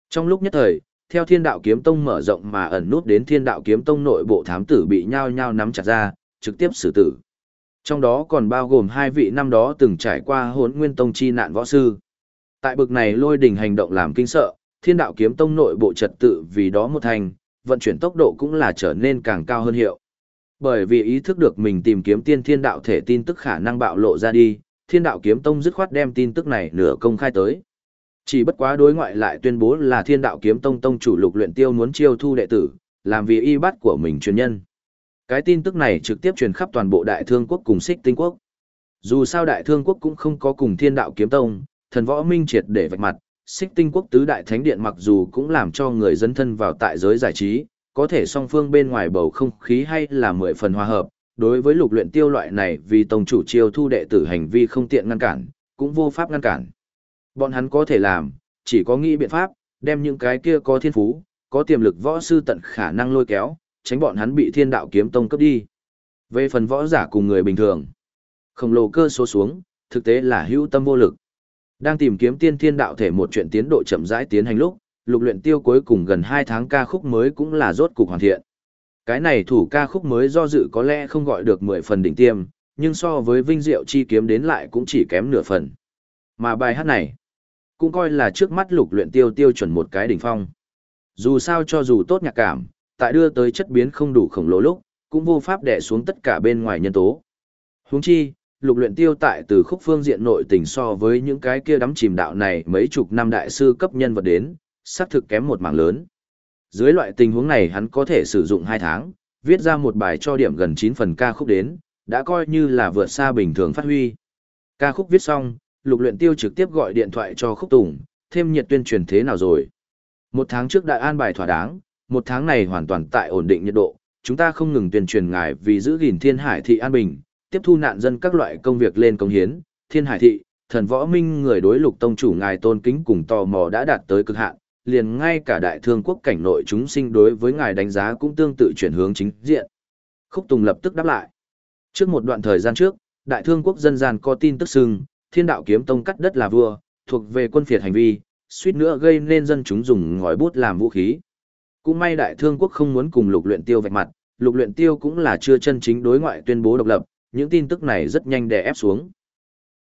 S1: Trong lúc nhất thời, theo thiên đạo kiếm tông mở rộng mà ẩn nút đến thiên đạo kiếm tông nội bộ thám tử bị nhao nhao nắm chặt ra, trực tiếp xử tử. Trong đó còn bao gồm hai vị năm đó từng trải qua hốn nguyên tông chi nạn võ sư. Tại bực này lôi đỉnh hành động làm kinh sợ, thiên đạo kiếm tông nội bộ trật tự vì đó một thành, vận chuyển tốc độ cũng là trở nên càng cao hơn hiệu. Bởi vì ý thức được mình tìm kiếm tiên thiên đạo thể tin tức khả năng bạo lộ ra đi, thiên đạo kiếm tông dứt khoát đem tin tức này nửa công khai tới. Chỉ bất quá đối ngoại lại tuyên bố là thiên đạo kiếm tông tông chủ lục luyện tiêu muốn chiêu thu đệ tử, làm vì y bắt của mình truyền nhân. Cái tin tức này trực tiếp truyền khắp toàn bộ đại thương quốc cùng xích tinh quốc. Dù sao đại thương quốc cũng không có cùng thiên đạo kiếm tông, thần võ minh triệt để vạch mặt, xích tinh quốc tứ đại thánh điện mặc dù cũng làm cho người dân thân vào tại giới giải trí, có thể song phương bên ngoài bầu không khí hay là mười phần hòa hợp, đối với lục luyện tiêu loại này vì tông chủ chiêu thu đệ tử hành vi không tiện ngăn cản, cũng vô pháp ngăn cản. Bọn hắn có thể làm, chỉ có nghĩ biện pháp, đem những cái kia có thiên phú, có tiềm lực võ sư tận khả năng lôi kéo, tránh bọn hắn bị thiên đạo kiếm tông cấp đi. Về phần võ giả cùng người bình thường, khổng lồ cơ số xuống, thực tế là hữu tâm vô lực. Đang tìm kiếm tiên thiên đạo thể một chuyện tiến độ chậm rãi tiến hành lúc, lục luyện tiêu cuối cùng gần 2 tháng ca khúc mới cũng là rốt cục hoàn thiện. Cái này thủ ca khúc mới do dự có lẽ không gọi được 10 phần đỉnh tiêm, nhưng so với vinh diệu chi kiếm đến lại cũng chỉ kém nửa phần. Mà bài hát này, cũng coi là trước mắt lục luyện tiêu tiêu chuẩn một cái đỉnh phong. Dù sao cho dù tốt nhạc cảm, tại đưa tới chất biến không đủ khổng lồ lúc, cũng vô pháp đè xuống tất cả bên ngoài nhân tố. Huống chi, lục luyện tiêu tại từ khúc phương diện nội tình so với những cái kia đắm chìm đạo này mấy chục năm đại sư cấp nhân vật đến, xác thực kém một mảng lớn. Dưới loại tình huống này hắn có thể sử dụng 2 tháng, viết ra một bài cho điểm gần 9 phần ca khúc đến, đã coi như là vượt xa bình thường phát huy. Ca khúc viết xong, lục luyện tiêu trực tiếp gọi điện thoại cho khúc tùng, thêm nhiệt tuyên truyền thế nào rồi. Một tháng trước đại an bài thỏa đáng, một tháng này hoàn toàn tại ổn định nhiệt độ, chúng ta không ngừng tuyên truyền ngài vì giữ gìn thiên hải thị an bình, tiếp thu nạn dân các loại công việc lên công hiến, thiên hải thị, thần võ minh người đối lục tông chủ ngài tôn kính cùng tò mò đã đạt tới cực hạn, liền ngay cả đại thương quốc cảnh nội chúng sinh đối với ngài đánh giá cũng tương tự chuyển hướng chính diện. Khúc Tùng lập tức đáp lại. Trước một đoạn thời gian trước, đại thương quốc dân gian có tin tức sưng thiên đạo kiếm tông cắt đất là vua, thuộc về quân phiệt hành vi, suýt nữa gây nên dân chúng dùng ngòi bút làm vũ khí. Cũng may đại thương quốc không muốn cùng lục luyện tiêu vạch mặt, lục luyện tiêu cũng là chưa chân chính đối ngoại tuyên bố độc lập, những tin tức này rất nhanh đè ép xuống.